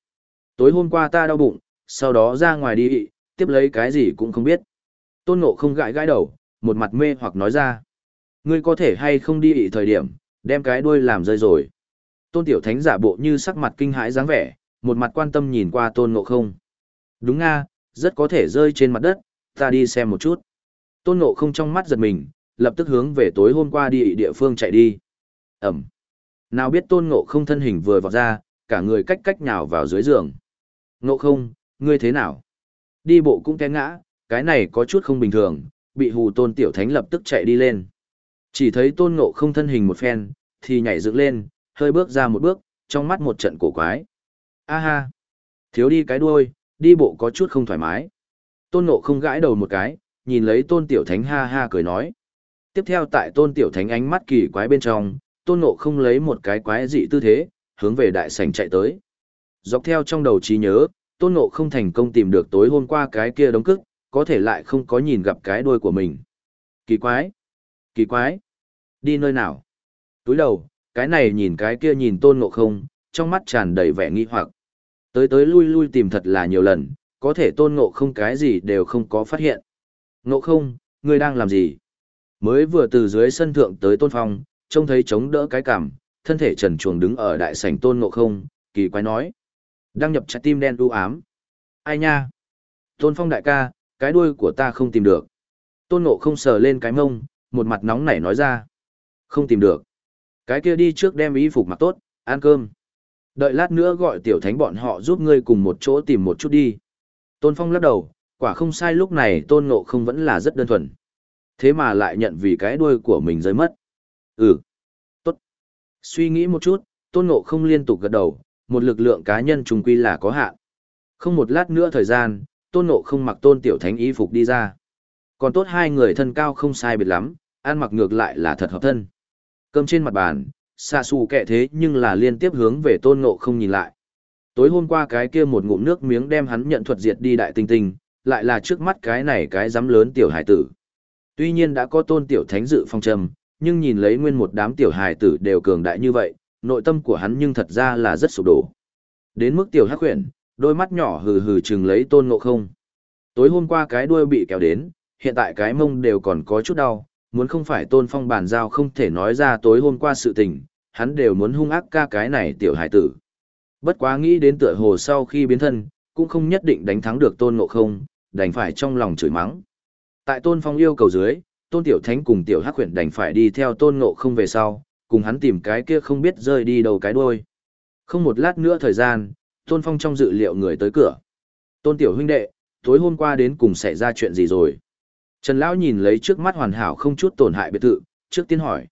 Tối hôm qua ta đau bụng, sau đó ra ngoài đi, tiếp lấy cái gì cũng không biết. Tôn ngộ không gãi gãi đầu, một mặt mê hoặc nói ra. Ngươi có thể hay không đi ị thời điểm, đem cái đuôi làm rơi rồi. Tôn tiểu thánh giả bộ như sắc mặt kinh hãi dáng vẻ, một mặt quan tâm nhìn qua tôn ngộ không. Đúng nga, rất có thể rơi trên mặt đất, ta đi xem một chút. Tôn ngộ không trong mắt giật mình, lập tức hướng về tối hôm qua đi địa phương chạy đi. Ẩm. Nào biết tôn ngộ không thân hình vừa vọt ra, cả người cách cách nhào vào dưới giường. Ngộ không, ngươi thế nào? Đi bộ cũng té ngã, cái này có chút không bình thường, bị hù tôn tiểu thánh lập tức chạy đi lên. Chỉ thấy tôn ngộ không thân hình một phen, thì nhảy dựng lên, hơi bước ra một bước, trong mắt một trận cổ quái. A ha! Thiếu đi cái đuôi, đi bộ có chút không thoải mái. Tôn ngộ không gãi đầu một cái, nhìn lấy tôn tiểu thánh ha ha cười nói. Tiếp theo tại tôn tiểu thánh ánh mắt kỳ quái bên trong, tôn ngộ không lấy một cái quái dị tư thế, hướng về đại sảnh chạy tới. Dọc theo trong đầu trí nhớ, tôn ngộ không thành công tìm được tối hôm qua cái kia đống cức, có thể lại không có nhìn gặp cái đuôi của mình. Kỳ quái! Kỳ quái! Đi nơi nào? Túi đầu, cái này nhìn cái kia nhìn tôn ngộ không, trong mắt tràn đầy vẻ nghi hoặc. Tới tới lui lui tìm thật là nhiều lần, có thể tôn ngộ không cái gì đều không có phát hiện. Ngộ không, ngươi đang làm gì? Mới vừa từ dưới sân thượng tới tôn phong, trông thấy chống đỡ cái cảm thân thể trần chuồng đứng ở đại sảnh tôn ngộ không, kỳ quái nói. Đăng nhập trái tim đen u ám. Ai nha? Tôn phong đại ca, cái đuôi của ta không tìm được. Tôn ngộ không sờ lên cái mông, một mặt nóng nảy nói ra. Không tìm được. Cái kia đi trước đem y phục mặc tốt, ăn cơm. Đợi lát nữa gọi tiểu thánh bọn họ giúp ngươi cùng một chỗ tìm một chút đi. Tôn phong lắc đầu, Quả không sai lúc này tôn ngộ không vẫn là rất đơn thuần. Thế mà lại nhận vì cái đuôi của mình rơi mất. Ừ. Tốt. Suy nghĩ một chút, tôn ngộ không liên tục gật đầu, một lực lượng cá nhân trùng quy là có hạn. Không một lát nữa thời gian, tôn ngộ không mặc tôn tiểu thánh y phục đi ra. Còn tốt hai người thân cao không sai biệt lắm, ăn mặc ngược lại là thật hợp thân. Cơm trên mặt bàn, xa xù kệ thế nhưng là liên tiếp hướng về tôn ngộ không nhìn lại. Tối hôm qua cái kia một ngụm nước miếng đem hắn nhận thuật diệt đi đại tinh tinh, lại là trước mắt cái này cái dám lớn tiểu hải tử. Tuy nhiên đã có tôn tiểu thánh dự phong trầm, nhưng nhìn lấy nguyên một đám tiểu hải tử đều cường đại như vậy, nội tâm của hắn nhưng thật ra là rất sụp đổ. Đến mức tiểu hắc huyền, đôi mắt nhỏ hừ hừ chừng lấy tôn ngộ không. Tối hôm qua cái đuôi bị kéo đến, hiện tại cái mông đều còn có chút đau, muốn không phải tôn phong bàn giao không thể nói ra tối hôm qua sự tình, hắn đều muốn hung ác ca cái này tiểu hải tử. Bất quá nghĩ đến tựa hồ sau khi biến thân, cũng không nhất định đánh thắng được tôn ngộ không, đành phải trong lòng chửi mắng. Tại tôn phong yêu cầu dưới, tôn tiểu thánh cùng tiểu hắc huyền đành phải đi theo tôn ngộ không về sau, cùng hắn tìm cái kia không biết rơi đi đầu cái đuôi. Không một lát nữa thời gian, tôn phong trong dự liệu người tới cửa. Tôn tiểu huynh đệ, tối hôm qua đến cùng xảy ra chuyện gì rồi? Trần Lão nhìn lấy trước mắt hoàn hảo không chút tổn hại biệt thự, trước tiên hỏi.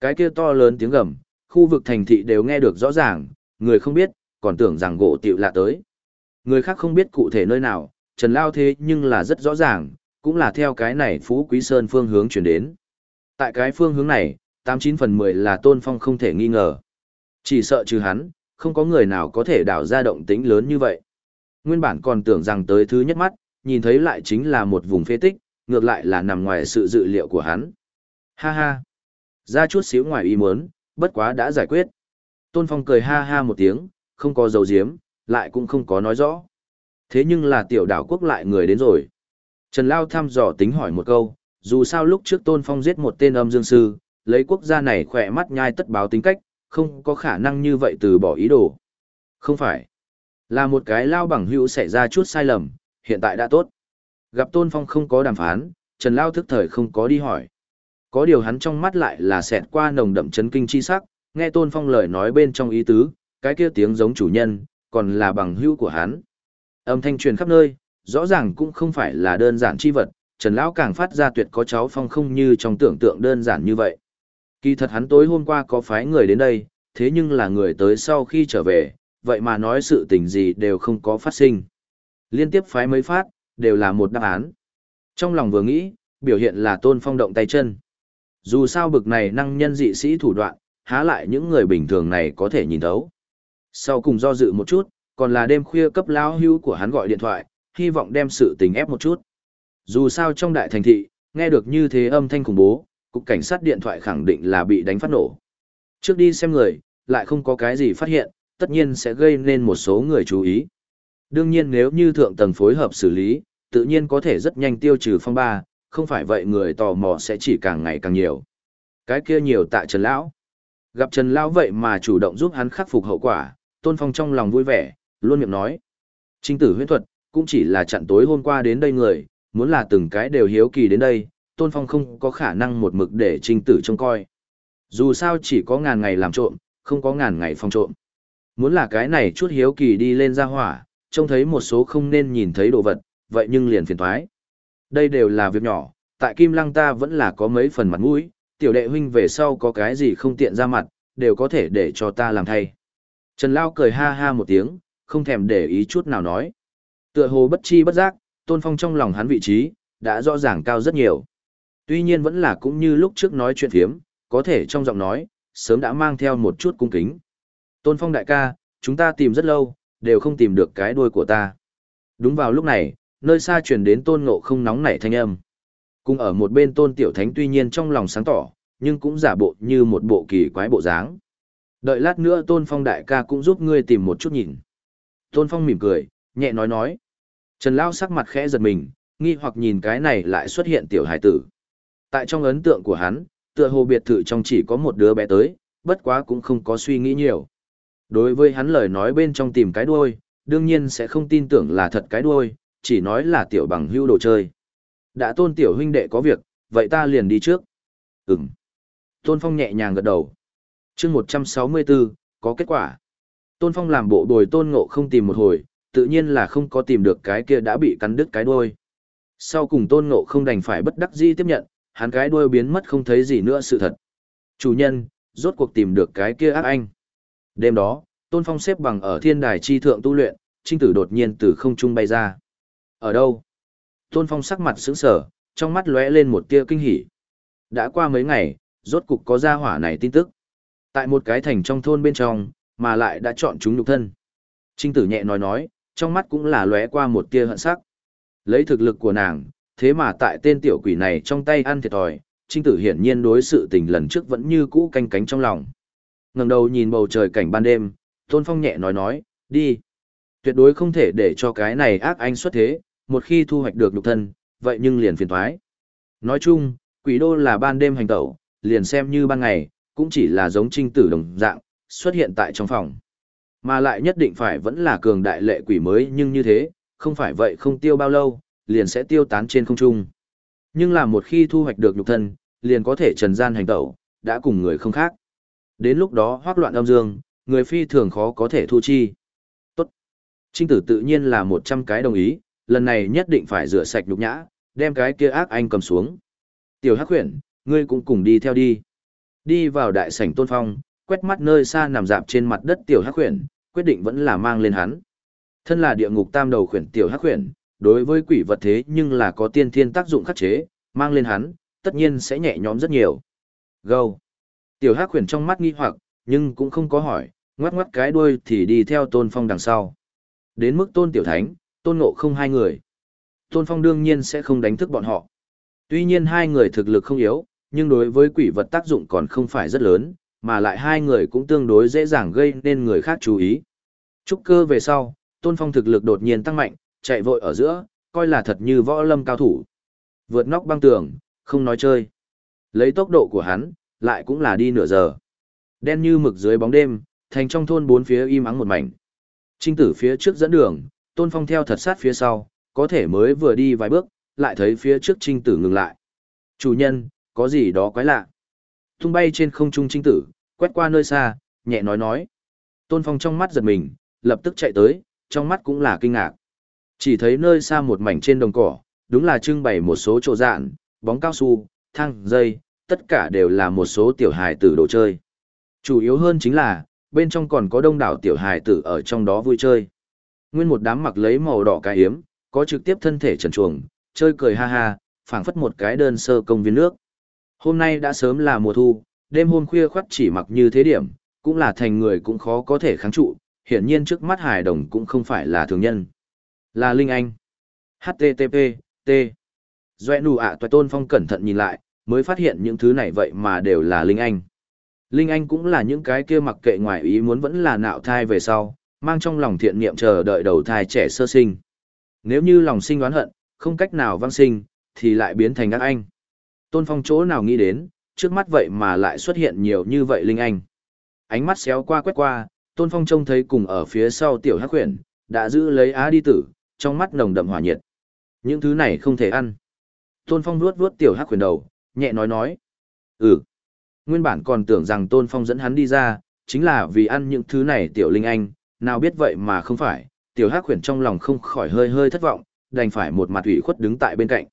Cái kia to lớn tiếng gầm, khu vực thành thị đều nghe được rõ ràng, người không biết, còn tưởng rằng gỗ tiểu lạ tới. Người khác không biết cụ thể nơi nào, Trần Lao thế nhưng là rất rõ ràng, cũng là theo cái này Phú Quý Sơn phương hướng chuyển đến. Tại cái phương hướng này, 89 phần 10 là Tôn Phong không thể nghi ngờ. Chỉ sợ trừ hắn, không có người nào có thể đảo ra động tính lớn như vậy. Nguyên bản còn tưởng rằng tới thứ nhất mắt, nhìn thấy lại chính là một vùng phế tích, ngược lại là nằm ngoài sự dự liệu của hắn. Ha ha! Ra chút xíu ngoài ý muốn, bất quá đã giải quyết. Tôn Phong cười ha ha một tiếng, không có dấu diếm, lại cũng không có nói rõ. Thế nhưng là tiểu đảo quốc lại người đến rồi. Trần Lao thăm dò tính hỏi một câu, dù sao lúc trước Tôn Phong giết một tên âm dương sư, lấy quốc gia này khỏe mắt nhai tất báo tính cách, không có khả năng như vậy từ bỏ ý đồ. Không phải. Là một cái lao bằng hữu xảy ra chút sai lầm, hiện tại đã tốt. Gặp Tôn Phong không có đàm phán, Trần Lao thức thời không có đi hỏi. Có điều hắn trong mắt lại là xẹt qua nồng đậm chấn kinh chi sắc, nghe Tôn Phong lời nói bên trong ý tứ, cái kia tiếng giống chủ nhân, còn là bằng hữu của hắn. Âm thanh truyền khắp nơi, rõ ràng cũng không phải là đơn giản chi vật, Trần Lão càng phát ra tuyệt có cháu Phong không như trong tưởng tượng đơn giản như vậy. Kỳ thật hắn tối hôm qua có phái người đến đây, thế nhưng là người tới sau khi trở về, vậy mà nói sự tình gì đều không có phát sinh. Liên tiếp phái mấy phát, đều là một đáp án. Trong lòng vừa nghĩ, biểu hiện là tôn phong động tay chân. Dù sao bực này năng nhân dị sĩ thủ đoạn, há lại những người bình thường này có thể nhìn thấu. Sau cùng do dự một chút, còn là đêm khuya cấp lão hưu của hắn gọi điện thoại, hy vọng đem sự tình ép một chút. Dù sao trong đại thành thị, nghe được như thế âm thanh khủng bố, cục cảnh sát điện thoại khẳng định là bị đánh phát nổ. Trước đi xem người, lại không có cái gì phát hiện, tất nhiên sẽ gây nên một số người chú ý. Đương nhiên nếu như thượng tầng phối hợp xử lý, tự nhiên có thể rất nhanh tiêu trừ phong ba, không phải vậy người tò mò sẽ chỉ càng ngày càng nhiều. Cái kia nhiều tại Trần Lão. Gặp Trần Lão vậy mà chủ động giúp hắn khắc phục hậu quả, Tôn Phong trong lòng vui vẻ, luôn miệng nói. Trinh tử huyết thuật, cũng chỉ là chặn tối hôm qua đến đây người, muốn là từng cái đều hiếu kỳ đến đây, Tôn Phong không có khả năng một mực để trinh tử trông coi. Dù sao chỉ có ngàn ngày làm trộm, không có ngàn ngày phòng trộm. Muốn là cái này chút hiếu kỳ đi lên ra hỏa, trông thấy một số không nên nhìn thấy đồ vật, vậy nhưng liền phiền thoái. Đây đều là việc nhỏ, tại Kim Lăng ta vẫn là có mấy phần mặt mũi, tiểu đệ huynh về sau có cái gì không tiện ra mặt, đều có thể để cho ta làm thay. Trần Lao cười ha ha một tiếng, không thèm để ý chút nào nói. Tựa hồ bất chi bất giác, Tôn Phong trong lòng hắn vị trí, đã rõ ràng cao rất nhiều. Tuy nhiên vẫn là cũng như lúc trước nói chuyện phiếm, có thể trong giọng nói, sớm đã mang theo một chút cung kính. Tôn Phong đại ca, chúng ta tìm rất lâu, đều không tìm được cái đuôi của ta. Đúng vào lúc này, nơi xa truyền đến tôn ngộ không nóng nảy thanh âm. Cùng ở một bên tôn tiểu thánh tuy nhiên trong lòng sáng tỏ, nhưng cũng giả bộ như một bộ kỳ quái bộ dáng. Đợi lát nữa tôn phong đại ca cũng giúp ngươi tìm một chút nhìn. Tôn phong mỉm cười, nhẹ nói nói. Trần Lao sắc mặt khẽ giật mình, nghi hoặc nhìn cái này lại xuất hiện tiểu hải tử. Tại trong ấn tượng của hắn, tựa hồ biệt thự trong chỉ có một đứa bé tới, bất quá cũng không có suy nghĩ nhiều. Đối với hắn lời nói bên trong tìm cái đuôi, đương nhiên sẽ không tin tưởng là thật cái đuôi, chỉ nói là tiểu bằng hưu đồ chơi. Đã tôn tiểu huynh đệ có việc, vậy ta liền đi trước. Ừm. Tôn Phong nhẹ nhàng gật đầu. chương 164, có kết quả. Tôn Phong làm bộ đồi tôn ngộ không tìm một hồi, tự nhiên là không có tìm được cái kia đã bị cắn đứt cái đuôi. Sau cùng tôn ngộ không đành phải bất đắc dĩ tiếp nhận, hắn cái đuôi biến mất không thấy gì nữa sự thật. Chủ nhân, rốt cuộc tìm được cái kia ác anh. Đêm đó, tôn phong xếp bằng ở thiên đài chi thượng tu luyện, trinh tử đột nhiên từ không trung bay ra. Ở đâu? Tôn phong sắc mặt sững sờ, trong mắt lóe lên một tia kinh hỉ. Đã qua mấy ngày, rốt cục có gia hỏa này tin tức. Tại một cái thành trong thôn bên trong, mà lại đã chọn chúng nhục thân. Trinh tử nhẹ nói nói, trong mắt cũng là lóe qua một tia hận sắc. Lấy thực lực của nàng, thế mà tại tên tiểu quỷ này trong tay ăn thiệt thòi, trinh tử hiển nhiên đối sự tình lần trước vẫn như cũ canh cánh trong lòng. ngẩng đầu nhìn bầu trời cảnh ban đêm, Tôn Phong nhẹ nói nói, đi. Tuyệt đối không thể để cho cái này ác anh xuất thế, một khi thu hoạch được nhục thân, vậy nhưng liền phiền thoái. Nói chung, quỷ đô là ban đêm hành tẩu, liền xem như ban ngày, cũng chỉ là giống trinh tử đồng dạng, xuất hiện tại trong phòng. Mà lại nhất định phải vẫn là cường đại lệ quỷ mới nhưng như thế, không phải vậy không tiêu bao lâu, liền sẽ tiêu tán trên không trung. Nhưng là một khi thu hoạch được nhục thân, liền có thể trần gian hành tẩu, đã cùng người không khác. Đến lúc đó hoác loạn âm dương, người phi thường khó có thể thu chi. Tốt. Trinh tử tự nhiên là 100 cái đồng ý, lần này nhất định phải rửa sạch nhục nhã, đem cái kia ác anh cầm xuống. Tiểu Hắc Huyền, ngươi cũng cùng đi theo đi. Đi vào đại sảnh Tôn Phong, quét mắt nơi xa nằm dạp trên mặt đất Tiểu Hắc Huyền, quyết định vẫn là mang lên hắn. Thân là địa ngục tam đầu khuyển Tiểu Hắc Huyền, đối với quỷ vật thế nhưng là có tiên thiên tác dụng khắc chế, mang lên hắn, tất nhiên sẽ nhẹ nhõm rất nhiều. Gâu. Tiểu Hắc Huyền trong mắt nghi hoặc, nhưng cũng không có hỏi, ngoắc ngoắc cái đuôi thì đi theo Tôn Phong đằng sau. Đến mức Tôn Tiểu Thánh, Tôn Ngộ không hai người. Tôn Phong đương nhiên sẽ không đánh thức bọn họ. Tuy nhiên hai người thực lực không yếu, nhưng đối với quỷ vật tác dụng còn không phải rất lớn, mà lại hai người cũng tương đối dễ dàng gây nên người khác chú ý. Trúc cơ về sau, Tôn Phong thực lực đột nhiên tăng mạnh, chạy vội ở giữa, coi là thật như võ lâm cao thủ. Vượt nóc băng tường, không nói chơi. Lấy tốc độ của hắn, lại cũng là đi nửa giờ. Đen như mực dưới bóng đêm, thành trong thôn bốn phía im ắng một mảnh. Trinh tử phía trước dẫn đường, Tôn Phong theo thật sát phía sau, có thể mới vừa đi vài bước, lại thấy phía trước trinh tử ngừng lại. Chủ nhân, có gì đó quái lạ. Tung bay trên không trung trinh tử, quét qua nơi xa, nhẹ nói nói. Tôn Phong trong mắt giật mình, lập tức chạy tới, trong mắt cũng là kinh ngạc. Chỉ thấy nơi xa một mảnh trên đồng cỏ, đúng là trưng bày một số chỗ dạn, bóng cao su, thang, dây, tất cả đều là một số tiểu hài tử đồ chơi. Chủ yếu hơn chính là, bên trong còn có đông đảo tiểu hài tử ở trong đó vui chơi. Nguyên một đám mặc lấy màu đỏ cái hiếm, có trực tiếp thân thể trần chuồng, chơi cười ha ha, phảng phất một cái đơn sơ công viên nước. Hôm nay đã sớm là mùa thu, đêm hôm khuya khoắt chỉ mặc như thế điểm, cũng là thành người cũng khó có thể kháng trụ, hiển nhiên trước mắt hải đồng cũng không phải là thường nhân. Là Linh Anh. HTTP, T. Doe nụ ạ toài tôn phong cẩn thận nhìn lại, mới phát hiện những thứ này vậy mà đều là Linh Anh. Linh Anh cũng là những cái kia mặc kệ ngoài ý muốn vẫn là nạo thai về sau, mang trong lòng thiện niệm chờ đợi đầu thai trẻ sơ sinh. Nếu như lòng sinh oán hận, không cách nào vang sinh, thì lại biến thành ác anh. Tôn Phong chỗ nào nghĩ đến, trước mắt vậy mà lại xuất hiện nhiều như vậy Linh Anh. Ánh mắt xéo qua quét qua, Tôn Phong trông thấy cùng ở phía sau tiểu hắc huyền, đã giữ lấy á đi tử, trong mắt nồng đậm hỏa nhiệt. Những thứ này không thể ăn. Tôn Phong vuốt vuốt tiểu hắc huyền đầu, nhẹ nói nói. Ừ. Nguyên bản còn tưởng rằng Tôn Phong dẫn hắn đi ra, chính là vì ăn những thứ này tiểu Linh Anh, nào biết vậy mà không phải, tiểu hắc huyền trong lòng không khỏi hơi hơi thất vọng, đành phải một mặt ủy khuất đứng tại bên cạnh.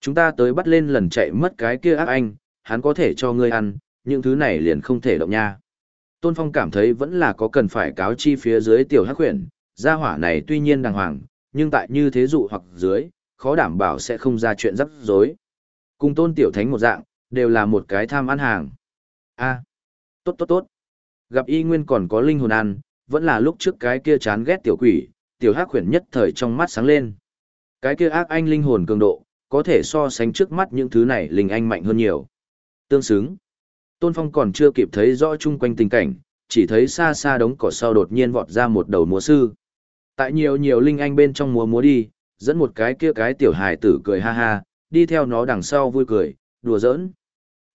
Chúng ta tới bắt lên lần chạy mất cái kia ác anh, hắn có thể cho ngươi ăn, những thứ này liền không thể động nha. Tôn Phong cảm thấy vẫn là có cần phải cáo chi phía dưới tiểu hắc huyền, gia hỏa này tuy nhiên đàng hoàng, nhưng tại như thế dụ hoặc dưới, khó đảm bảo sẽ không ra chuyện rắc rối. Cùng tôn tiểu thánh một dạng, đều là một cái tham ăn hàng. a tốt tốt tốt. Gặp y nguyên còn có linh hồn ăn, vẫn là lúc trước cái kia chán ghét tiểu quỷ, tiểu hắc huyền nhất thời trong mắt sáng lên. Cái kia ác anh linh hồn cường độ, có thể so sánh trước mắt những thứ này linh anh mạnh hơn nhiều. Tương xứng. Tôn Phong còn chưa kịp thấy rõ chung quanh tình cảnh, chỉ thấy xa xa đống cỏ sau đột nhiên vọt ra một đầu múa sư. Tại nhiều nhiều linh anh bên trong múa múa đi, dẫn một cái kia cái tiểu hài tử cười ha ha, đi theo nó đằng sau vui cười, đùa giỡn.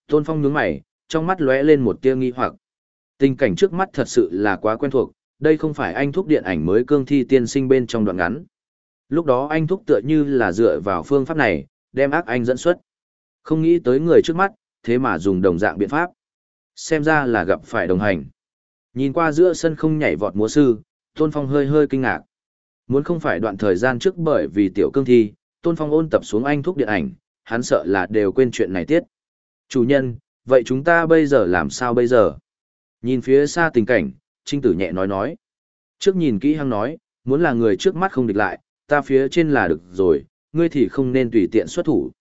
Tôn Phong nhướng mày, trong mắt lóe lên một tia nghi hoặc. Tình cảnh trước mắt thật sự là quá quen thuộc, đây không phải anh thúc điện ảnh mới cương thi tiên sinh bên trong đoạn ngắn. Lúc đó anh thúc tựa như là dựa vào phương pháp này, đem ác anh dẫn xuất. Không nghĩ tới người trước mắt, thế mà dùng đồng dạng biện pháp. Xem ra là gặp phải đồng hành. Nhìn qua giữa sân không nhảy vọt múa sư, Tôn Phong hơi hơi kinh ngạc. Muốn không phải đoạn thời gian trước bởi vì tiểu cương thi, Tôn Phong ôn tập xuống anh thúc điện ảnh, hắn sợ là đều quên chuyện này tiết. Chủ nhân, vậy chúng ta bây giờ làm sao bây giờ? Nhìn phía xa tình cảnh, Trinh Tử nhẹ nói nói. Trước nhìn kỹ hăng nói, muốn là người trước mắt không địch lại, ta phía trên là được rồi, ngươi thì không nên tùy tiện xuất thủ.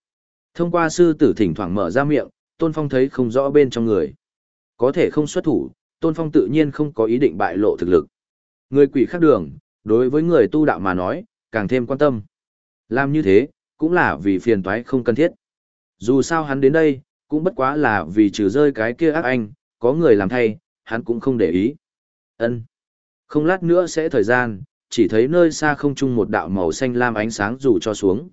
Thông qua sư tử thỉnh thoảng mở ra miệng, Tôn Phong thấy không rõ bên trong người. Có thể không xuất thủ, Tôn Phong tự nhiên không có ý định bại lộ thực lực. Người quỷ khác đường, đối với người tu đạo mà nói, càng thêm quan tâm. Làm như thế, cũng là vì phiền toái không cần thiết. Dù sao hắn đến đây, cũng bất quá là vì trừ rơi cái kia ác anh, có người làm thay, hắn cũng không để ý. Ân. Không lát nữa sẽ thời gian, chỉ thấy nơi xa không trung một đạo màu xanh lam ánh sáng rủ cho xuống.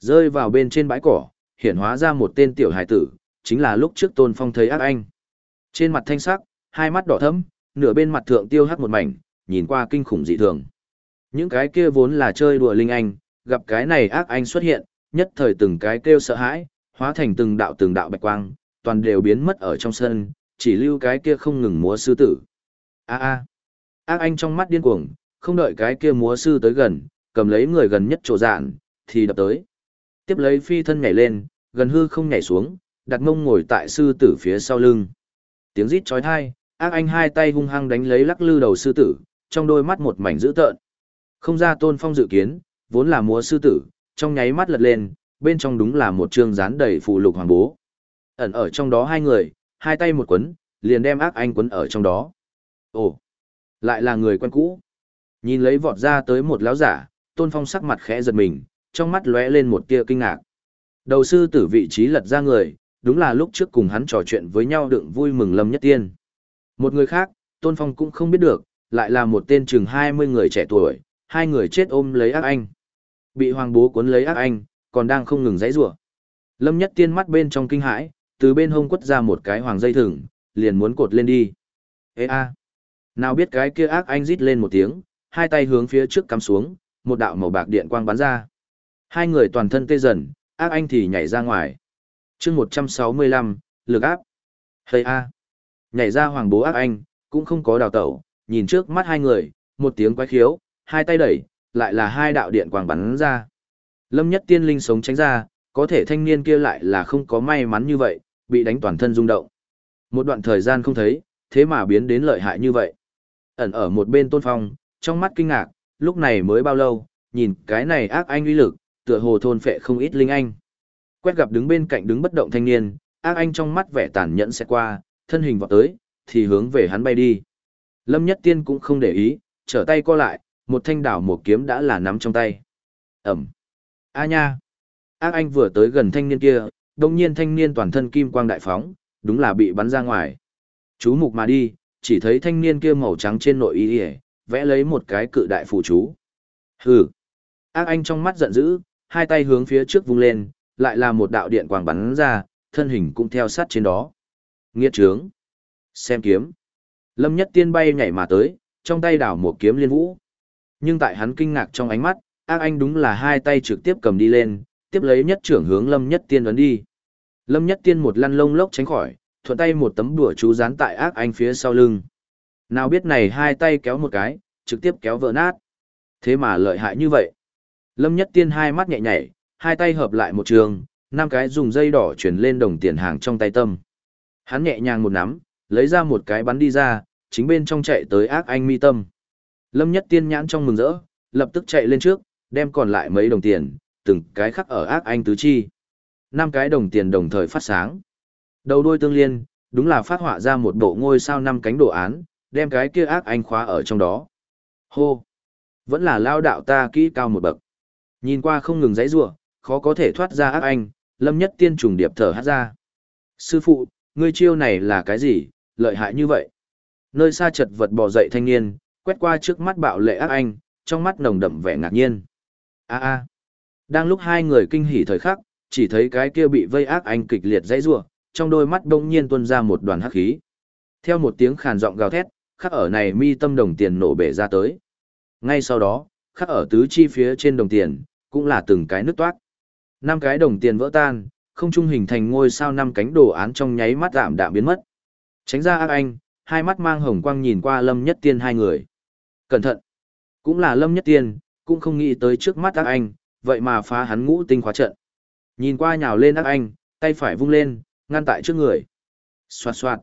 Rơi vào bên trên bãi cỏ, hiện hóa ra một tên tiểu hải tử, chính là lúc trước Tôn Phong thấy ác anh. Trên mặt thanh sắc, hai mắt đỏ thẫm, nửa bên mặt thượng tiêu hắt một mảnh, nhìn qua kinh khủng dị thường. Những cái kia vốn là chơi đùa linh anh, gặp cái này ác anh xuất hiện, nhất thời từng cái kêu sợ hãi, hóa thành từng đạo từng đạo bạch quang, toàn đều biến mất ở trong sân, chỉ lưu cái kia không ngừng múa sư tử. A a. Ác anh trong mắt điên cuồng, không đợi cái kia múa sư tới gần, cầm lấy người gần nhất chỗ dạn, thì đập tới. Tiếp lấy phi thân nhảy lên, gần hư không nhảy xuống, đặt mông ngồi tại sư tử phía sau lưng. Tiếng rít chói tai, ác anh hai tay hung hăng đánh lấy lắc lư đầu sư tử, trong đôi mắt một mảnh dữ tợn. Không ra tôn phong dự kiến, vốn là múa sư tử, trong nháy mắt lật lên, bên trong đúng là một trương dán đầy phù lục hoàng bố. Ẩn ở trong đó hai người, hai tay một quấn, liền đem ác anh quấn ở trong đó. Ồ, lại là người quen cũ. Nhìn lấy vọt ra tới một lão giả, tôn phong sắc mặt khẽ giật mình, trong mắt lóe lên một tia kinh ngạc. Đầu sư tử vị trí lật ra người, đúng là lúc trước cùng hắn trò chuyện với nhau đựng vui mừng lâm nhất tiên. Một người khác, tôn phong cũng không biết được, lại là một tên chừng 20 người trẻ tuổi, hai người chết ôm lấy ác anh. Bị hoàng bố cuốn lấy ác anh, còn đang không ngừng dãy rủa. Lâm Nhất Tiên mắt bên trong kinh hãi, từ bên hông quất ra một cái hoàng dây thừng, liền muốn cột lên đi. Ê a! Nào biết cái kia ác anh rít lên một tiếng, hai tay hướng phía trước cắm xuống, một đạo màu bạc điện quang bắn ra. Hai người toàn thân tê dần, ác anh thì nhảy ra ngoài. chương 165, lực áp. Hây a! Nhảy ra hoàng bố ác anh, cũng không có đào tẩu, nhìn trước mắt hai người, một tiếng quái khiếu, hai tay đẩy, lại là hai đạo điện quang bắn ra. Lâm nhất tiên linh sống tránh ra, có thể thanh niên kia lại là không có may mắn như vậy, bị đánh toàn thân rung động. Một đoạn thời gian không thấy, thế mà biến đến lợi hại như vậy. Ẩn ở một bên tôn phong, trong mắt kinh ngạc, lúc này mới bao lâu, nhìn cái này ác anh uy lực, tựa hồ thôn phệ không ít linh anh. Quét gặp đứng bên cạnh đứng bất động thanh niên, ác anh trong mắt vẻ tàn nhẫn sẽ qua, thân hình vọt tới, thì hướng về hắn bay đi. Lâm Nhất Tiên cũng không để ý, trở tay co lại, một thanh đảo một kiếm đã là nắm trong tay. Ẩm. A nha. Ác anh vừa tới gần thanh niên kia, đồng nhiên thanh niên toàn thân kim quang đại phóng, đúng là bị bắn ra ngoài. Chú mục mà đi, chỉ thấy thanh niên kia màu trắng trên nội y vẽ lấy một cái cự đại phù chú. Hừ. Ác anh trong mắt giận dữ, hai tay hướng phía trước vung lên, lại là một đạo điện quang bắn ra, thân hình cũng theo sát trên đó. Nghiệt trướng. Xem kiếm. Lâm nhất tiên bay nhảy mà tới, trong tay đảo một kiếm liên vũ. Nhưng tại hắn kinh ngạc trong ánh mắt, ác anh đúng là hai tay trực tiếp cầm đi lên, tiếp lấy nhất trưởng hướng lâm nhất tiên ấn đi. Lâm nhất tiên một lăn lông lốc tránh khỏi, thuận tay một tấm đùa chú dán tại ác anh phía sau lưng. Nào biết này hai tay kéo một cái, trực tiếp kéo vỡ nát. Thế mà lợi hại như vậy. Lâm nhất tiên hai mắt nhẹ nhảy, hai tay hợp lại một trường, năm cái dùng dây đỏ chuyển lên đồng tiền hàng trong tay tâm. Hắn nhẹ nhàng một nắm, lấy ra một cái bắn đi ra, chính bên trong chạy tới ác anh mi tâm. Lâm nhất tiên nhãn trong mừng rỡ, lập tức chạy lên trước, đem còn lại mấy đồng tiền, từng cái khắc ở ác anh tứ chi. năm cái đồng tiền đồng thời phát sáng. Đầu đuôi tương liên, đúng là phát họa ra một bộ ngôi sao năm cánh đồ án, đem cái kia ác anh khóa ở trong đó. Hô! Vẫn là lao đạo ta kỹ cao một bậc. Nhìn qua không ngừng giấy rủa khó có thể thoát ra ác anh, lâm nhất tiên trùng điệp thở hát ra. Sư phụ, ngươi chiêu này là cái gì, lợi hại như vậy? Nơi xa chật vật bò dậy thanh niên, quét qua trước mắt bạo lệ ác anh, trong mắt nồng đậm vẻ ngạc nhiên. A a. Đang lúc hai người kinh hỉ thời khắc, chỉ thấy cái kia bị vây ác anh kịch liệt dãy rủa, trong đôi mắt bỗng nhiên tuôn ra một đoàn hắc khí. Theo một tiếng khàn giọng gào thét, khắc ở này mi tâm đồng tiền nổ bể ra tới. Ngay sau đó, khắc ở tứ chi phía trên đồng tiền, cũng là từng cái nứt toát. Năm cái đồng tiền vỡ tan, không trung hình thành ngôi sao năm cánh đồ án trong nháy mắt giảm đạm biến mất. Tránh ra ác anh, hai mắt mang hồng quang nhìn qua Lâm Nhất Tiên hai người. Cẩn thận! Cũng là Lâm Nhất Tiên, cũng không nghĩ tới trước mắt ác anh, vậy mà phá hắn ngũ tinh khóa trận. Nhìn qua nhào lên ác anh, tay phải vung lên, ngăn tại trước người. Xoạt xoạt.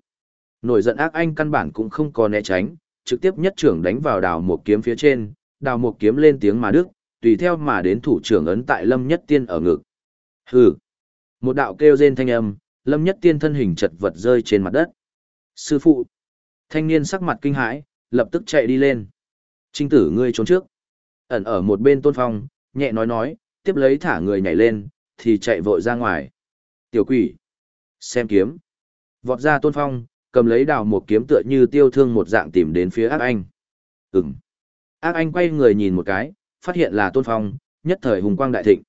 Nổi giận ác anh căn bản cũng không có né tránh, trực tiếp nhất trưởng đánh vào đào một kiếm phía trên, đào một kiếm lên tiếng mà đức, tùy theo mà đến thủ trưởng ấn tại lâm nhất tiên ở ngực. Hừ. Một đạo kêu rên thanh âm, lâm nhất tiên thân hình chật vật rơi trên mặt đất. Sư phụ. Thanh niên sắc mặt kinh hãi, lập tức chạy đi lên. Trinh tử ngươi trốn trước. Ẩn ở một bên tôn phong, nhẹ nói nói, tiếp lấy thả người nhảy lên, thì chạy vội ra ngoài. Tiểu quỷ. Xem kiếm. Vọt ra tôn phong, cầm lấy đào một kiếm tựa như tiêu thương một dạng tìm đến phía ác anh. Ừm. Ác anh quay người nhìn một cái, phát hiện là tôn phong, nhất thời hùng quang đại thịnh.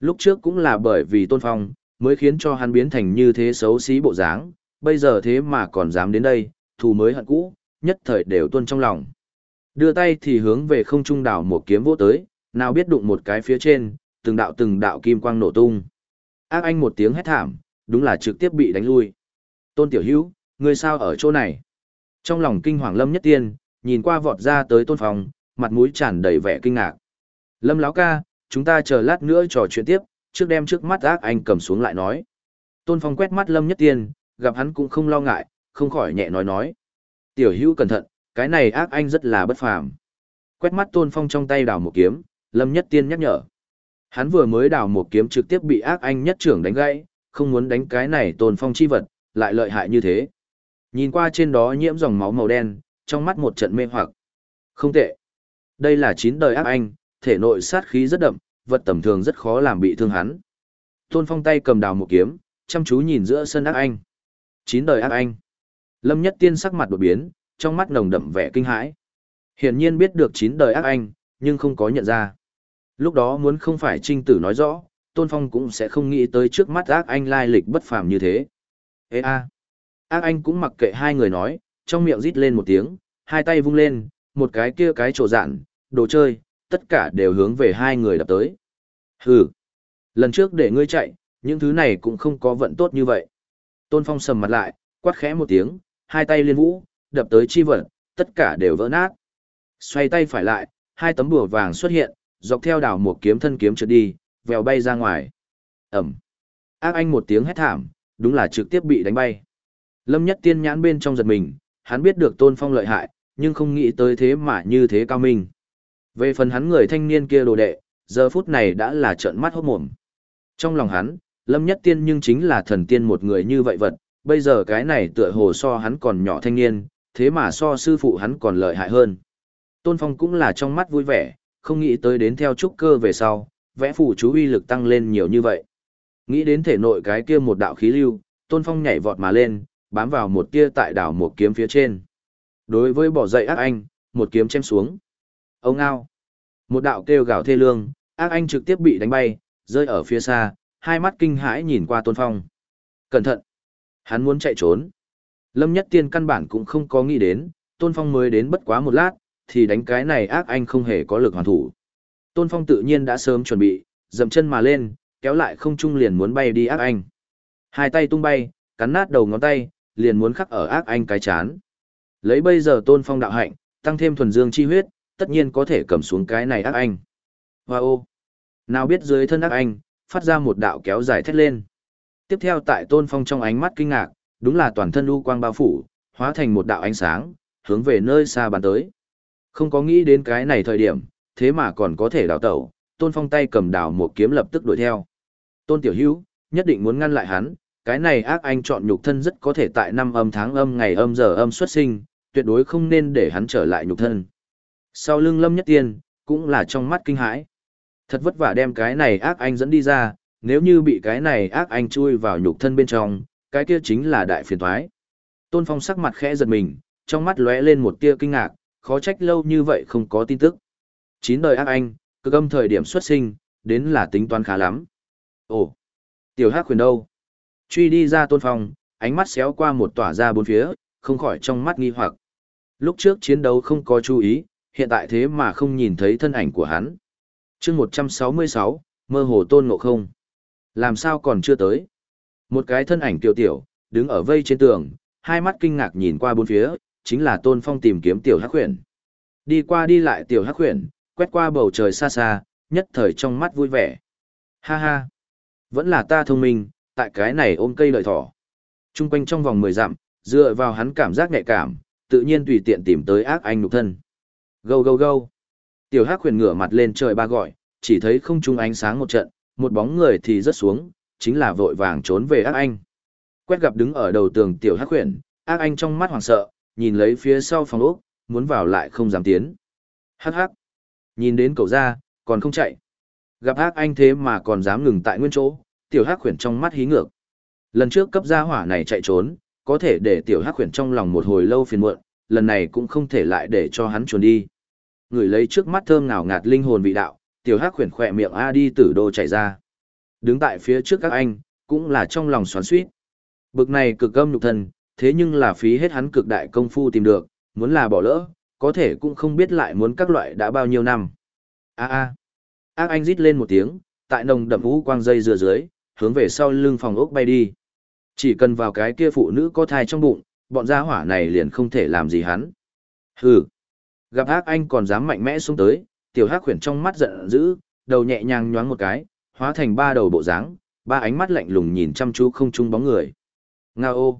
Lúc trước cũng là bởi vì tôn phong, mới khiến cho hắn biến thành như thế xấu xí bộ dáng, bây giờ thế mà còn dám đến đây, thù mới hận cũ, nhất thời đều tuân trong lòng. Đưa tay thì hướng về không trung đảo một kiếm vỗ tới, nào biết đụng một cái phía trên, từng đạo từng đạo kim quang nổ tung. Ác anh một tiếng hét thảm, đúng là trực tiếp bị đánh lui. Tôn Tiểu Hữu, ngươi sao ở chỗ này? Trong lòng kinh hoàng Lâm Nhất Tiên, nhìn qua vọt ra tới Tôn phong, mặt mũi tràn đầy vẻ kinh ngạc. Lâm lão ca, chúng ta chờ lát nữa trò chuyện tiếp, trước đem trước mắt ác anh cầm xuống lại nói. Tôn Phong quét mắt Lâm Nhất Tiên, gặp hắn cũng không lo ngại, không khỏi nhẹ nói nói. Tiểu hữu cẩn thận, cái này ác anh rất là bất phàm. Quét mắt Tôn Phong trong tay đào một kiếm, Lâm Nhất Tiên nhắc nhở. Hắn vừa mới đào một kiếm trực tiếp bị ác anh nhất trưởng đánh gãy, không muốn đánh cái này Tôn Phong chi vật, lại lợi hại như thế. Nhìn qua trên đó nhiễm dòng máu màu đen, trong mắt một trận mê hoặc. Không tệ. Đây là chín đời ác anh, thể nội sát khí rất đậm, vật tầm thường rất khó làm bị thương hắn. Tôn Phong tay cầm đào một kiếm, chăm chú nhìn giữa sân ác anh. Chín đời ác anh. Lâm Nhất Tiên sắc mặt đột biến, trong mắt nồng đậm vẻ kinh hãi. Hiển nhiên biết được chín đời ác anh, nhưng không có nhận ra. Lúc đó muốn không phải trinh tử nói rõ, Tôn Phong cũng sẽ không nghĩ tới trước mắt ác anh lai lịch bất phàm như thế. Ê a! Ác anh cũng mặc kệ hai người nói, trong miệng rít lên một tiếng, hai tay vung lên, một cái kia cái trổ dạn, đồ chơi, tất cả đều hướng về hai người đập tới. Hừ! Lần trước để ngươi chạy, những thứ này cũng không có vận tốt như vậy. Tôn Phong sầm mặt lại, quát khẽ một tiếng, hai tay liên vũ, đập tới chi vật, tất cả đều vỡ nát. Xoay tay phải lại, hai tấm bùa vàng xuất hiện, dọc theo đảo một kiếm thân kiếm trượt đi, vèo bay ra ngoài. Ẩm. Ác anh một tiếng hét thảm, đúng là trực tiếp bị đánh bay. Lâm Nhất Tiên nhãn bên trong giật mình, hắn biết được Tôn Phong lợi hại, nhưng không nghĩ tới thế mà như thế cao minh. Về phần hắn người thanh niên kia đồ đệ, giờ phút này đã là trợn mắt hốt mồm. Trong lòng hắn, Lâm Nhất Tiên nhưng chính là thần tiên một người như vậy vật, bây giờ cái này tựa hồ so hắn còn nhỏ thanh niên, thế mà so sư phụ hắn còn lợi hại hơn. Tôn Phong cũng là trong mắt vui vẻ, không nghĩ tới đến theo trúc cơ về sau, vẽ phù chú uy lực tăng lên nhiều như vậy. Nghĩ đến thể nội cái kia một đạo khí lưu, Tôn Phong nhảy vọt mà lên, bám vào một tia tại đảo một kiếm phía trên. Đối với bỏ dậy ác anh, một kiếm chém xuống. Ông ao. Một đạo kêu gào thê lương, ác anh trực tiếp bị đánh bay, rơi ở phía xa, hai mắt kinh hãi nhìn qua Tôn Phong. Cẩn thận. Hắn muốn chạy trốn. Lâm Nhất Tiên căn bản cũng không có nghĩ đến, Tôn Phong mới đến bất quá một lát, thì đánh cái này ác anh không hề có lực hoàn thủ. Tôn Phong tự nhiên đã sớm chuẩn bị, dậm chân mà lên, kéo lại không trung liền muốn bay đi ác anh. Hai tay tung bay, cắn nát đầu ngón tay, liền muốn khắc ở ác anh cái chán. Lấy bây giờ Tôn Phong đạo hạnh, tăng thêm thuần dương chi huyết, tất nhiên có thể cầm xuống cái này ác anh. Hoa ô! Nào biết dưới thân ác anh, phát ra một đạo kéo dài thét lên. Tiếp theo tại Tôn Phong trong ánh mắt kinh ngạc, đúng là toàn thân u quang bao phủ, hóa thành một đạo ánh sáng, hướng về nơi xa bàn tới. Không có nghĩ đến cái này thời điểm, thế mà còn có thể đào tẩu, Tôn Phong tay cầm đào một kiếm lập tức đuổi theo. Tôn Tiểu Hữu nhất định muốn ngăn lại hắn, cái này ác anh chọn nhục thân rất có thể tại năm âm tháng âm ngày âm giờ âm xuất sinh, tuyệt đối không nên để hắn trở lại nhục thân. Sau lưng Lâm Nhất Tiên, cũng là trong mắt kinh hãi. Thật vất vả đem cái này ác anh dẫn đi ra, nếu như bị cái này ác anh chui vào nhục thân bên trong, cái kia chính là đại phiền toái. Tôn Phong sắc mặt khẽ giật mình, trong mắt lóe lên một tia kinh ngạc, khó trách lâu như vậy không có tin tức. Chín đời ác anh, cực âm thời điểm xuất sinh, đến là tính toán khá lắm. Ồ, tiểu hắc huyền đâu? Truy đi ra Tôn Phong, ánh mắt xéo qua một tỏa ra bốn phía, không khỏi trong mắt nghi hoặc. Lúc trước chiến đấu không có chú ý, hiện tại thế mà không nhìn thấy thân ảnh của hắn. chương 166, mơ hồ tôn ngộ không. Làm sao còn chưa tới? Một cái thân ảnh tiểu tiểu, đứng ở vây trên tường, hai mắt kinh ngạc nhìn qua bốn phía, chính là Tôn Phong tìm kiếm tiểu hắc huyền. Đi qua đi lại tiểu hắc huyền, quét qua bầu trời xa xa, nhất thời trong mắt vui vẻ. Ha ha, vẫn là ta thông minh, tại cái này ôm cây lợi thỏ. Trung quanh trong vòng 10 dặm, dựa vào hắn cảm giác nhạy cảm, tự nhiên tùy tiện tìm tới ác anh nhục thân. Gâu gâu gâu. Tiểu Hắc huyền ngửa mặt lên trời ba gọi, chỉ thấy không trung ánh sáng một trận, một bóng người thì rớt xuống, chính là vội vàng trốn về ác anh. Quét gặp đứng ở đầu tường tiểu Hắc huyền, ác anh trong mắt hoảng sợ, nhìn lấy phía sau phòng ốc, muốn vào lại không dám tiến. Hắc hắc. Nhìn đến cậu ra, còn không chạy. Gặp hắc anh thế mà còn dám ngừng tại nguyên chỗ, tiểu Hắc huyền trong mắt hí ngược. Lần trước cấp gia hỏa này chạy trốn, có thể để tiểu Hắc huyền trong lòng một hồi lâu phiền muộn, lần này cũng không thể lại để cho hắn trốn đi. Người lấy trước mắt thơm ngào ngạt linh hồn vị đạo, tiểu hắc khuyển khỏe miệng A đi tử đô chạy ra. Đứng tại phía trước các anh, cũng là trong lòng xoắn suýt. Bực này cực âm nhục thân, thế nhưng là phí hết hắn cực đại công phu tìm được, muốn là bỏ lỡ, có thể cũng không biết lại muốn các loại đã bao nhiêu năm. A a. Ác anh rít lên một tiếng, tại nồng đậm vũ quang dây dừa dưới, hướng về sau lưng phòng ốc bay đi. Chỉ cần vào cái kia phụ nữ có thai trong bụng, bọn gia hỏa này liền không thể làm gì hắn. Hừ. Gặp ác anh còn dám mạnh mẽ xuống tới, tiểu hắc khuyển trong mắt giận dữ, đầu nhẹ nhàng nhoáng một cái, hóa thành ba đầu bộ dáng, ba ánh mắt lạnh lùng nhìn chăm chú không trung bóng người. Ngao!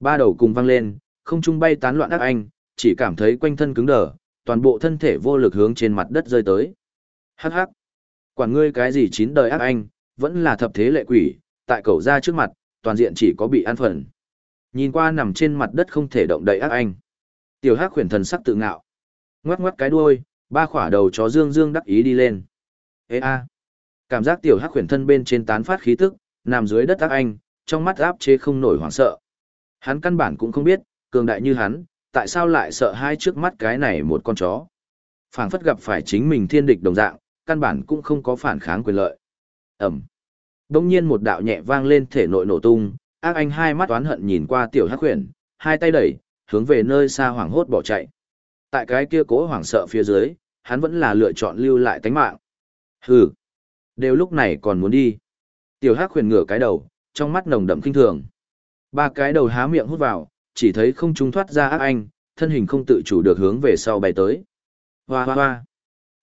Ba đầu cùng vang lên, không trung bay tán loạn ác anh, chỉ cảm thấy quanh thân cứng đờ, toàn bộ thân thể vô lực hướng trên mặt đất rơi tới. Hắc hắc! Quản ngươi cái gì chín đời ác anh, vẫn là thập thế lệ quỷ, tại cầu ra trước mặt, toàn diện chỉ có bị ăn phần. Nhìn qua nằm trên mặt đất không thể động đậy ác anh. Tiểu hắc khuyển thần sắc tự ngạo. Ngoắc ngoắc cái đuôi, ba khỏa đầu chó dương dương đắc ý đi lên. Ê a. Cảm giác tiểu hắc khuyển thân bên trên tán phát khí tức, nằm dưới đất ác anh, trong mắt áp chế không nổi hoảng sợ. Hắn căn bản cũng không biết, cường đại như hắn, tại sao lại sợ hai trước mắt cái này một con chó. phảng phất gặp phải chính mình thiên địch đồng dạng, căn bản cũng không có phản kháng quyền lợi. Ẩm. Đông nhiên một đạo nhẹ vang lên thể nội nổ tung, ác anh hai mắt oán hận nhìn qua tiểu hắc khuyển, hai tay đẩy, hướng về nơi xa hoảng hốt bỏ chạy. Tại cái kia cố hoảng sợ phía dưới, hắn vẫn là lựa chọn lưu lại tánh mạng. Hừ, đều lúc này còn muốn đi. Tiểu Hắc khuyền ngửa cái đầu, trong mắt nồng đậm kinh thường. Ba cái đầu há miệng hút vào, chỉ thấy không trung thoát ra ác anh, thân hình không tự chủ được hướng về sau bay tới. Hoa hoa hoa.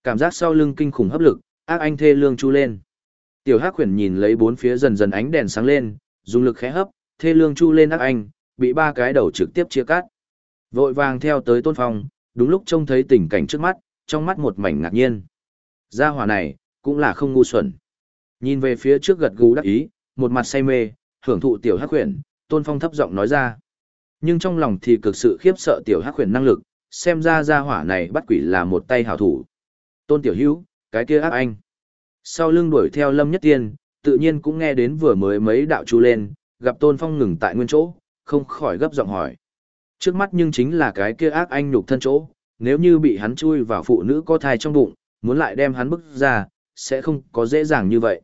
Cảm giác sau lưng kinh khủng hấp lực, ác anh thê lương chu lên. Tiểu Hắc Huyền nhìn lấy bốn phía dần dần ánh đèn sáng lên, dùng lực khẽ hấp, thê lương chu lên ác anh, bị ba cái đầu trực tiếp chia cắt. Vội vàng theo tới Tôn Phong, đúng lúc trông thấy tình cảnh trước mắt, trong mắt một mảnh ngạc nhiên. Gia hỏa này, cũng là không ngu xuẩn. Nhìn về phía trước gật gù đắc ý, một mặt say mê, hưởng thụ tiểu hắc huyền, Tôn Phong thấp giọng nói ra. Nhưng trong lòng thì cực sự khiếp sợ tiểu hắc huyền năng lực, xem ra gia hỏa này bắt quỷ là một tay hảo thủ. Tôn tiểu hữu, cái kia ác anh. Sau lưng đuổi theo Lâm Nhất Tiên, tự nhiên cũng nghe đến vừa mới mấy đạo chú lên, gặp Tôn Phong ngừng tại nguyên chỗ, không khỏi gấp giọng hỏi. Trước mắt nhưng chính là cái kia ác anh nhục thân chỗ, nếu như bị hắn chui vào phụ nữ có thai trong bụng, muốn lại đem hắn bức ra, sẽ không có dễ dàng như vậy.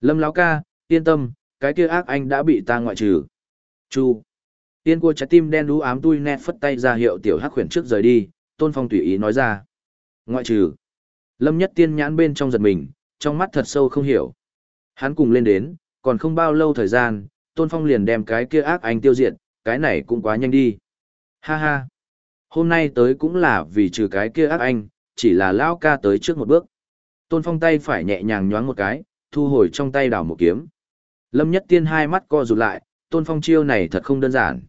Lâm Lão ca, yên tâm, cái kia ác anh đã bị ta ngoại trừ. Chu. Tiên cua trái tim đen đú ám tui nét phất tay ra hiệu tiểu hắc khuyển trước rời đi, Tôn Phong tùy ý nói ra. Ngoại trừ. Lâm Nhất Tiên nhãn bên trong giật mình, trong mắt thật sâu không hiểu. Hắn cùng lên đến, còn không bao lâu thời gian, Tôn Phong liền đem cái kia ác anh tiêu diệt, cái này cũng quá nhanh đi. Ha ha. Hôm nay tới cũng là vì trừ cái kia ác anh, chỉ là Lao ca tới trước một bước. Tôn Phong tay phải nhẹ nhàng nhoáng một cái, thu hồi trong tay đảo một kiếm. Lâm Nhất Tiên hai mắt co rụt lại, Tôn Phong chiêu này thật không đơn giản.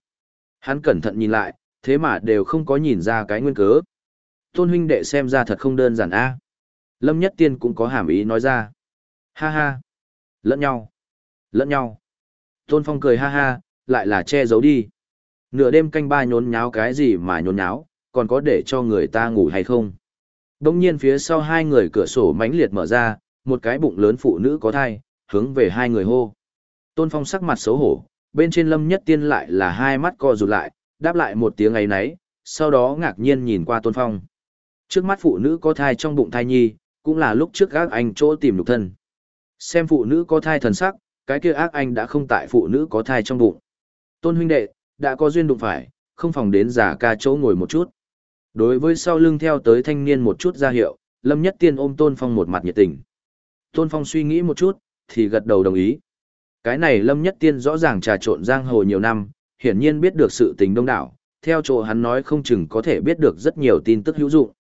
Hắn cẩn thận nhìn lại, thế mà đều không có nhìn ra cái nguyên cớ. Tôn huynh đệ xem ra thật không đơn giản a. Lâm Nhất Tiên cũng có hàm ý nói ra. Ha ha. Lẫn nhau. Lẫn nhau. Tôn Phong cười ha ha, lại là che giấu đi. Nửa đêm canh ba nhốn nháo cái gì mà nhốn nháo, còn có để cho người ta ngủ hay không? Đông nhiên phía sau hai người cửa sổ mãnh liệt mở ra, một cái bụng lớn phụ nữ có thai, hướng về hai người hô. Tôn Phong sắc mặt xấu hổ, bên trên lâm nhất tiên lại là hai mắt co rụt lại, đáp lại một tiếng ấy nấy, sau đó ngạc nhiên nhìn qua Tôn Phong. Trước mắt phụ nữ có thai trong bụng thai nhi, cũng là lúc trước các anh chỗ tìm lục thân. Xem phụ nữ có thai thần sắc, cái kia ác anh đã không tại phụ nữ có thai trong bụng. Tôn huynh đệ, đã có duyên đụng phải, không phòng đến giả ca chỗ ngồi một chút. Đối với sau lưng theo tới thanh niên một chút ra hiệu, Lâm Nhất Tiên ôm Tôn Phong một mặt nhiệt tình. Tôn Phong suy nghĩ một chút, thì gật đầu đồng ý. Cái này Lâm Nhất Tiên rõ ràng trà trộn giang hồ nhiều năm, hiển nhiên biết được sự tình đông đảo, theo chỗ hắn nói không chừng có thể biết được rất nhiều tin tức hữu dụng.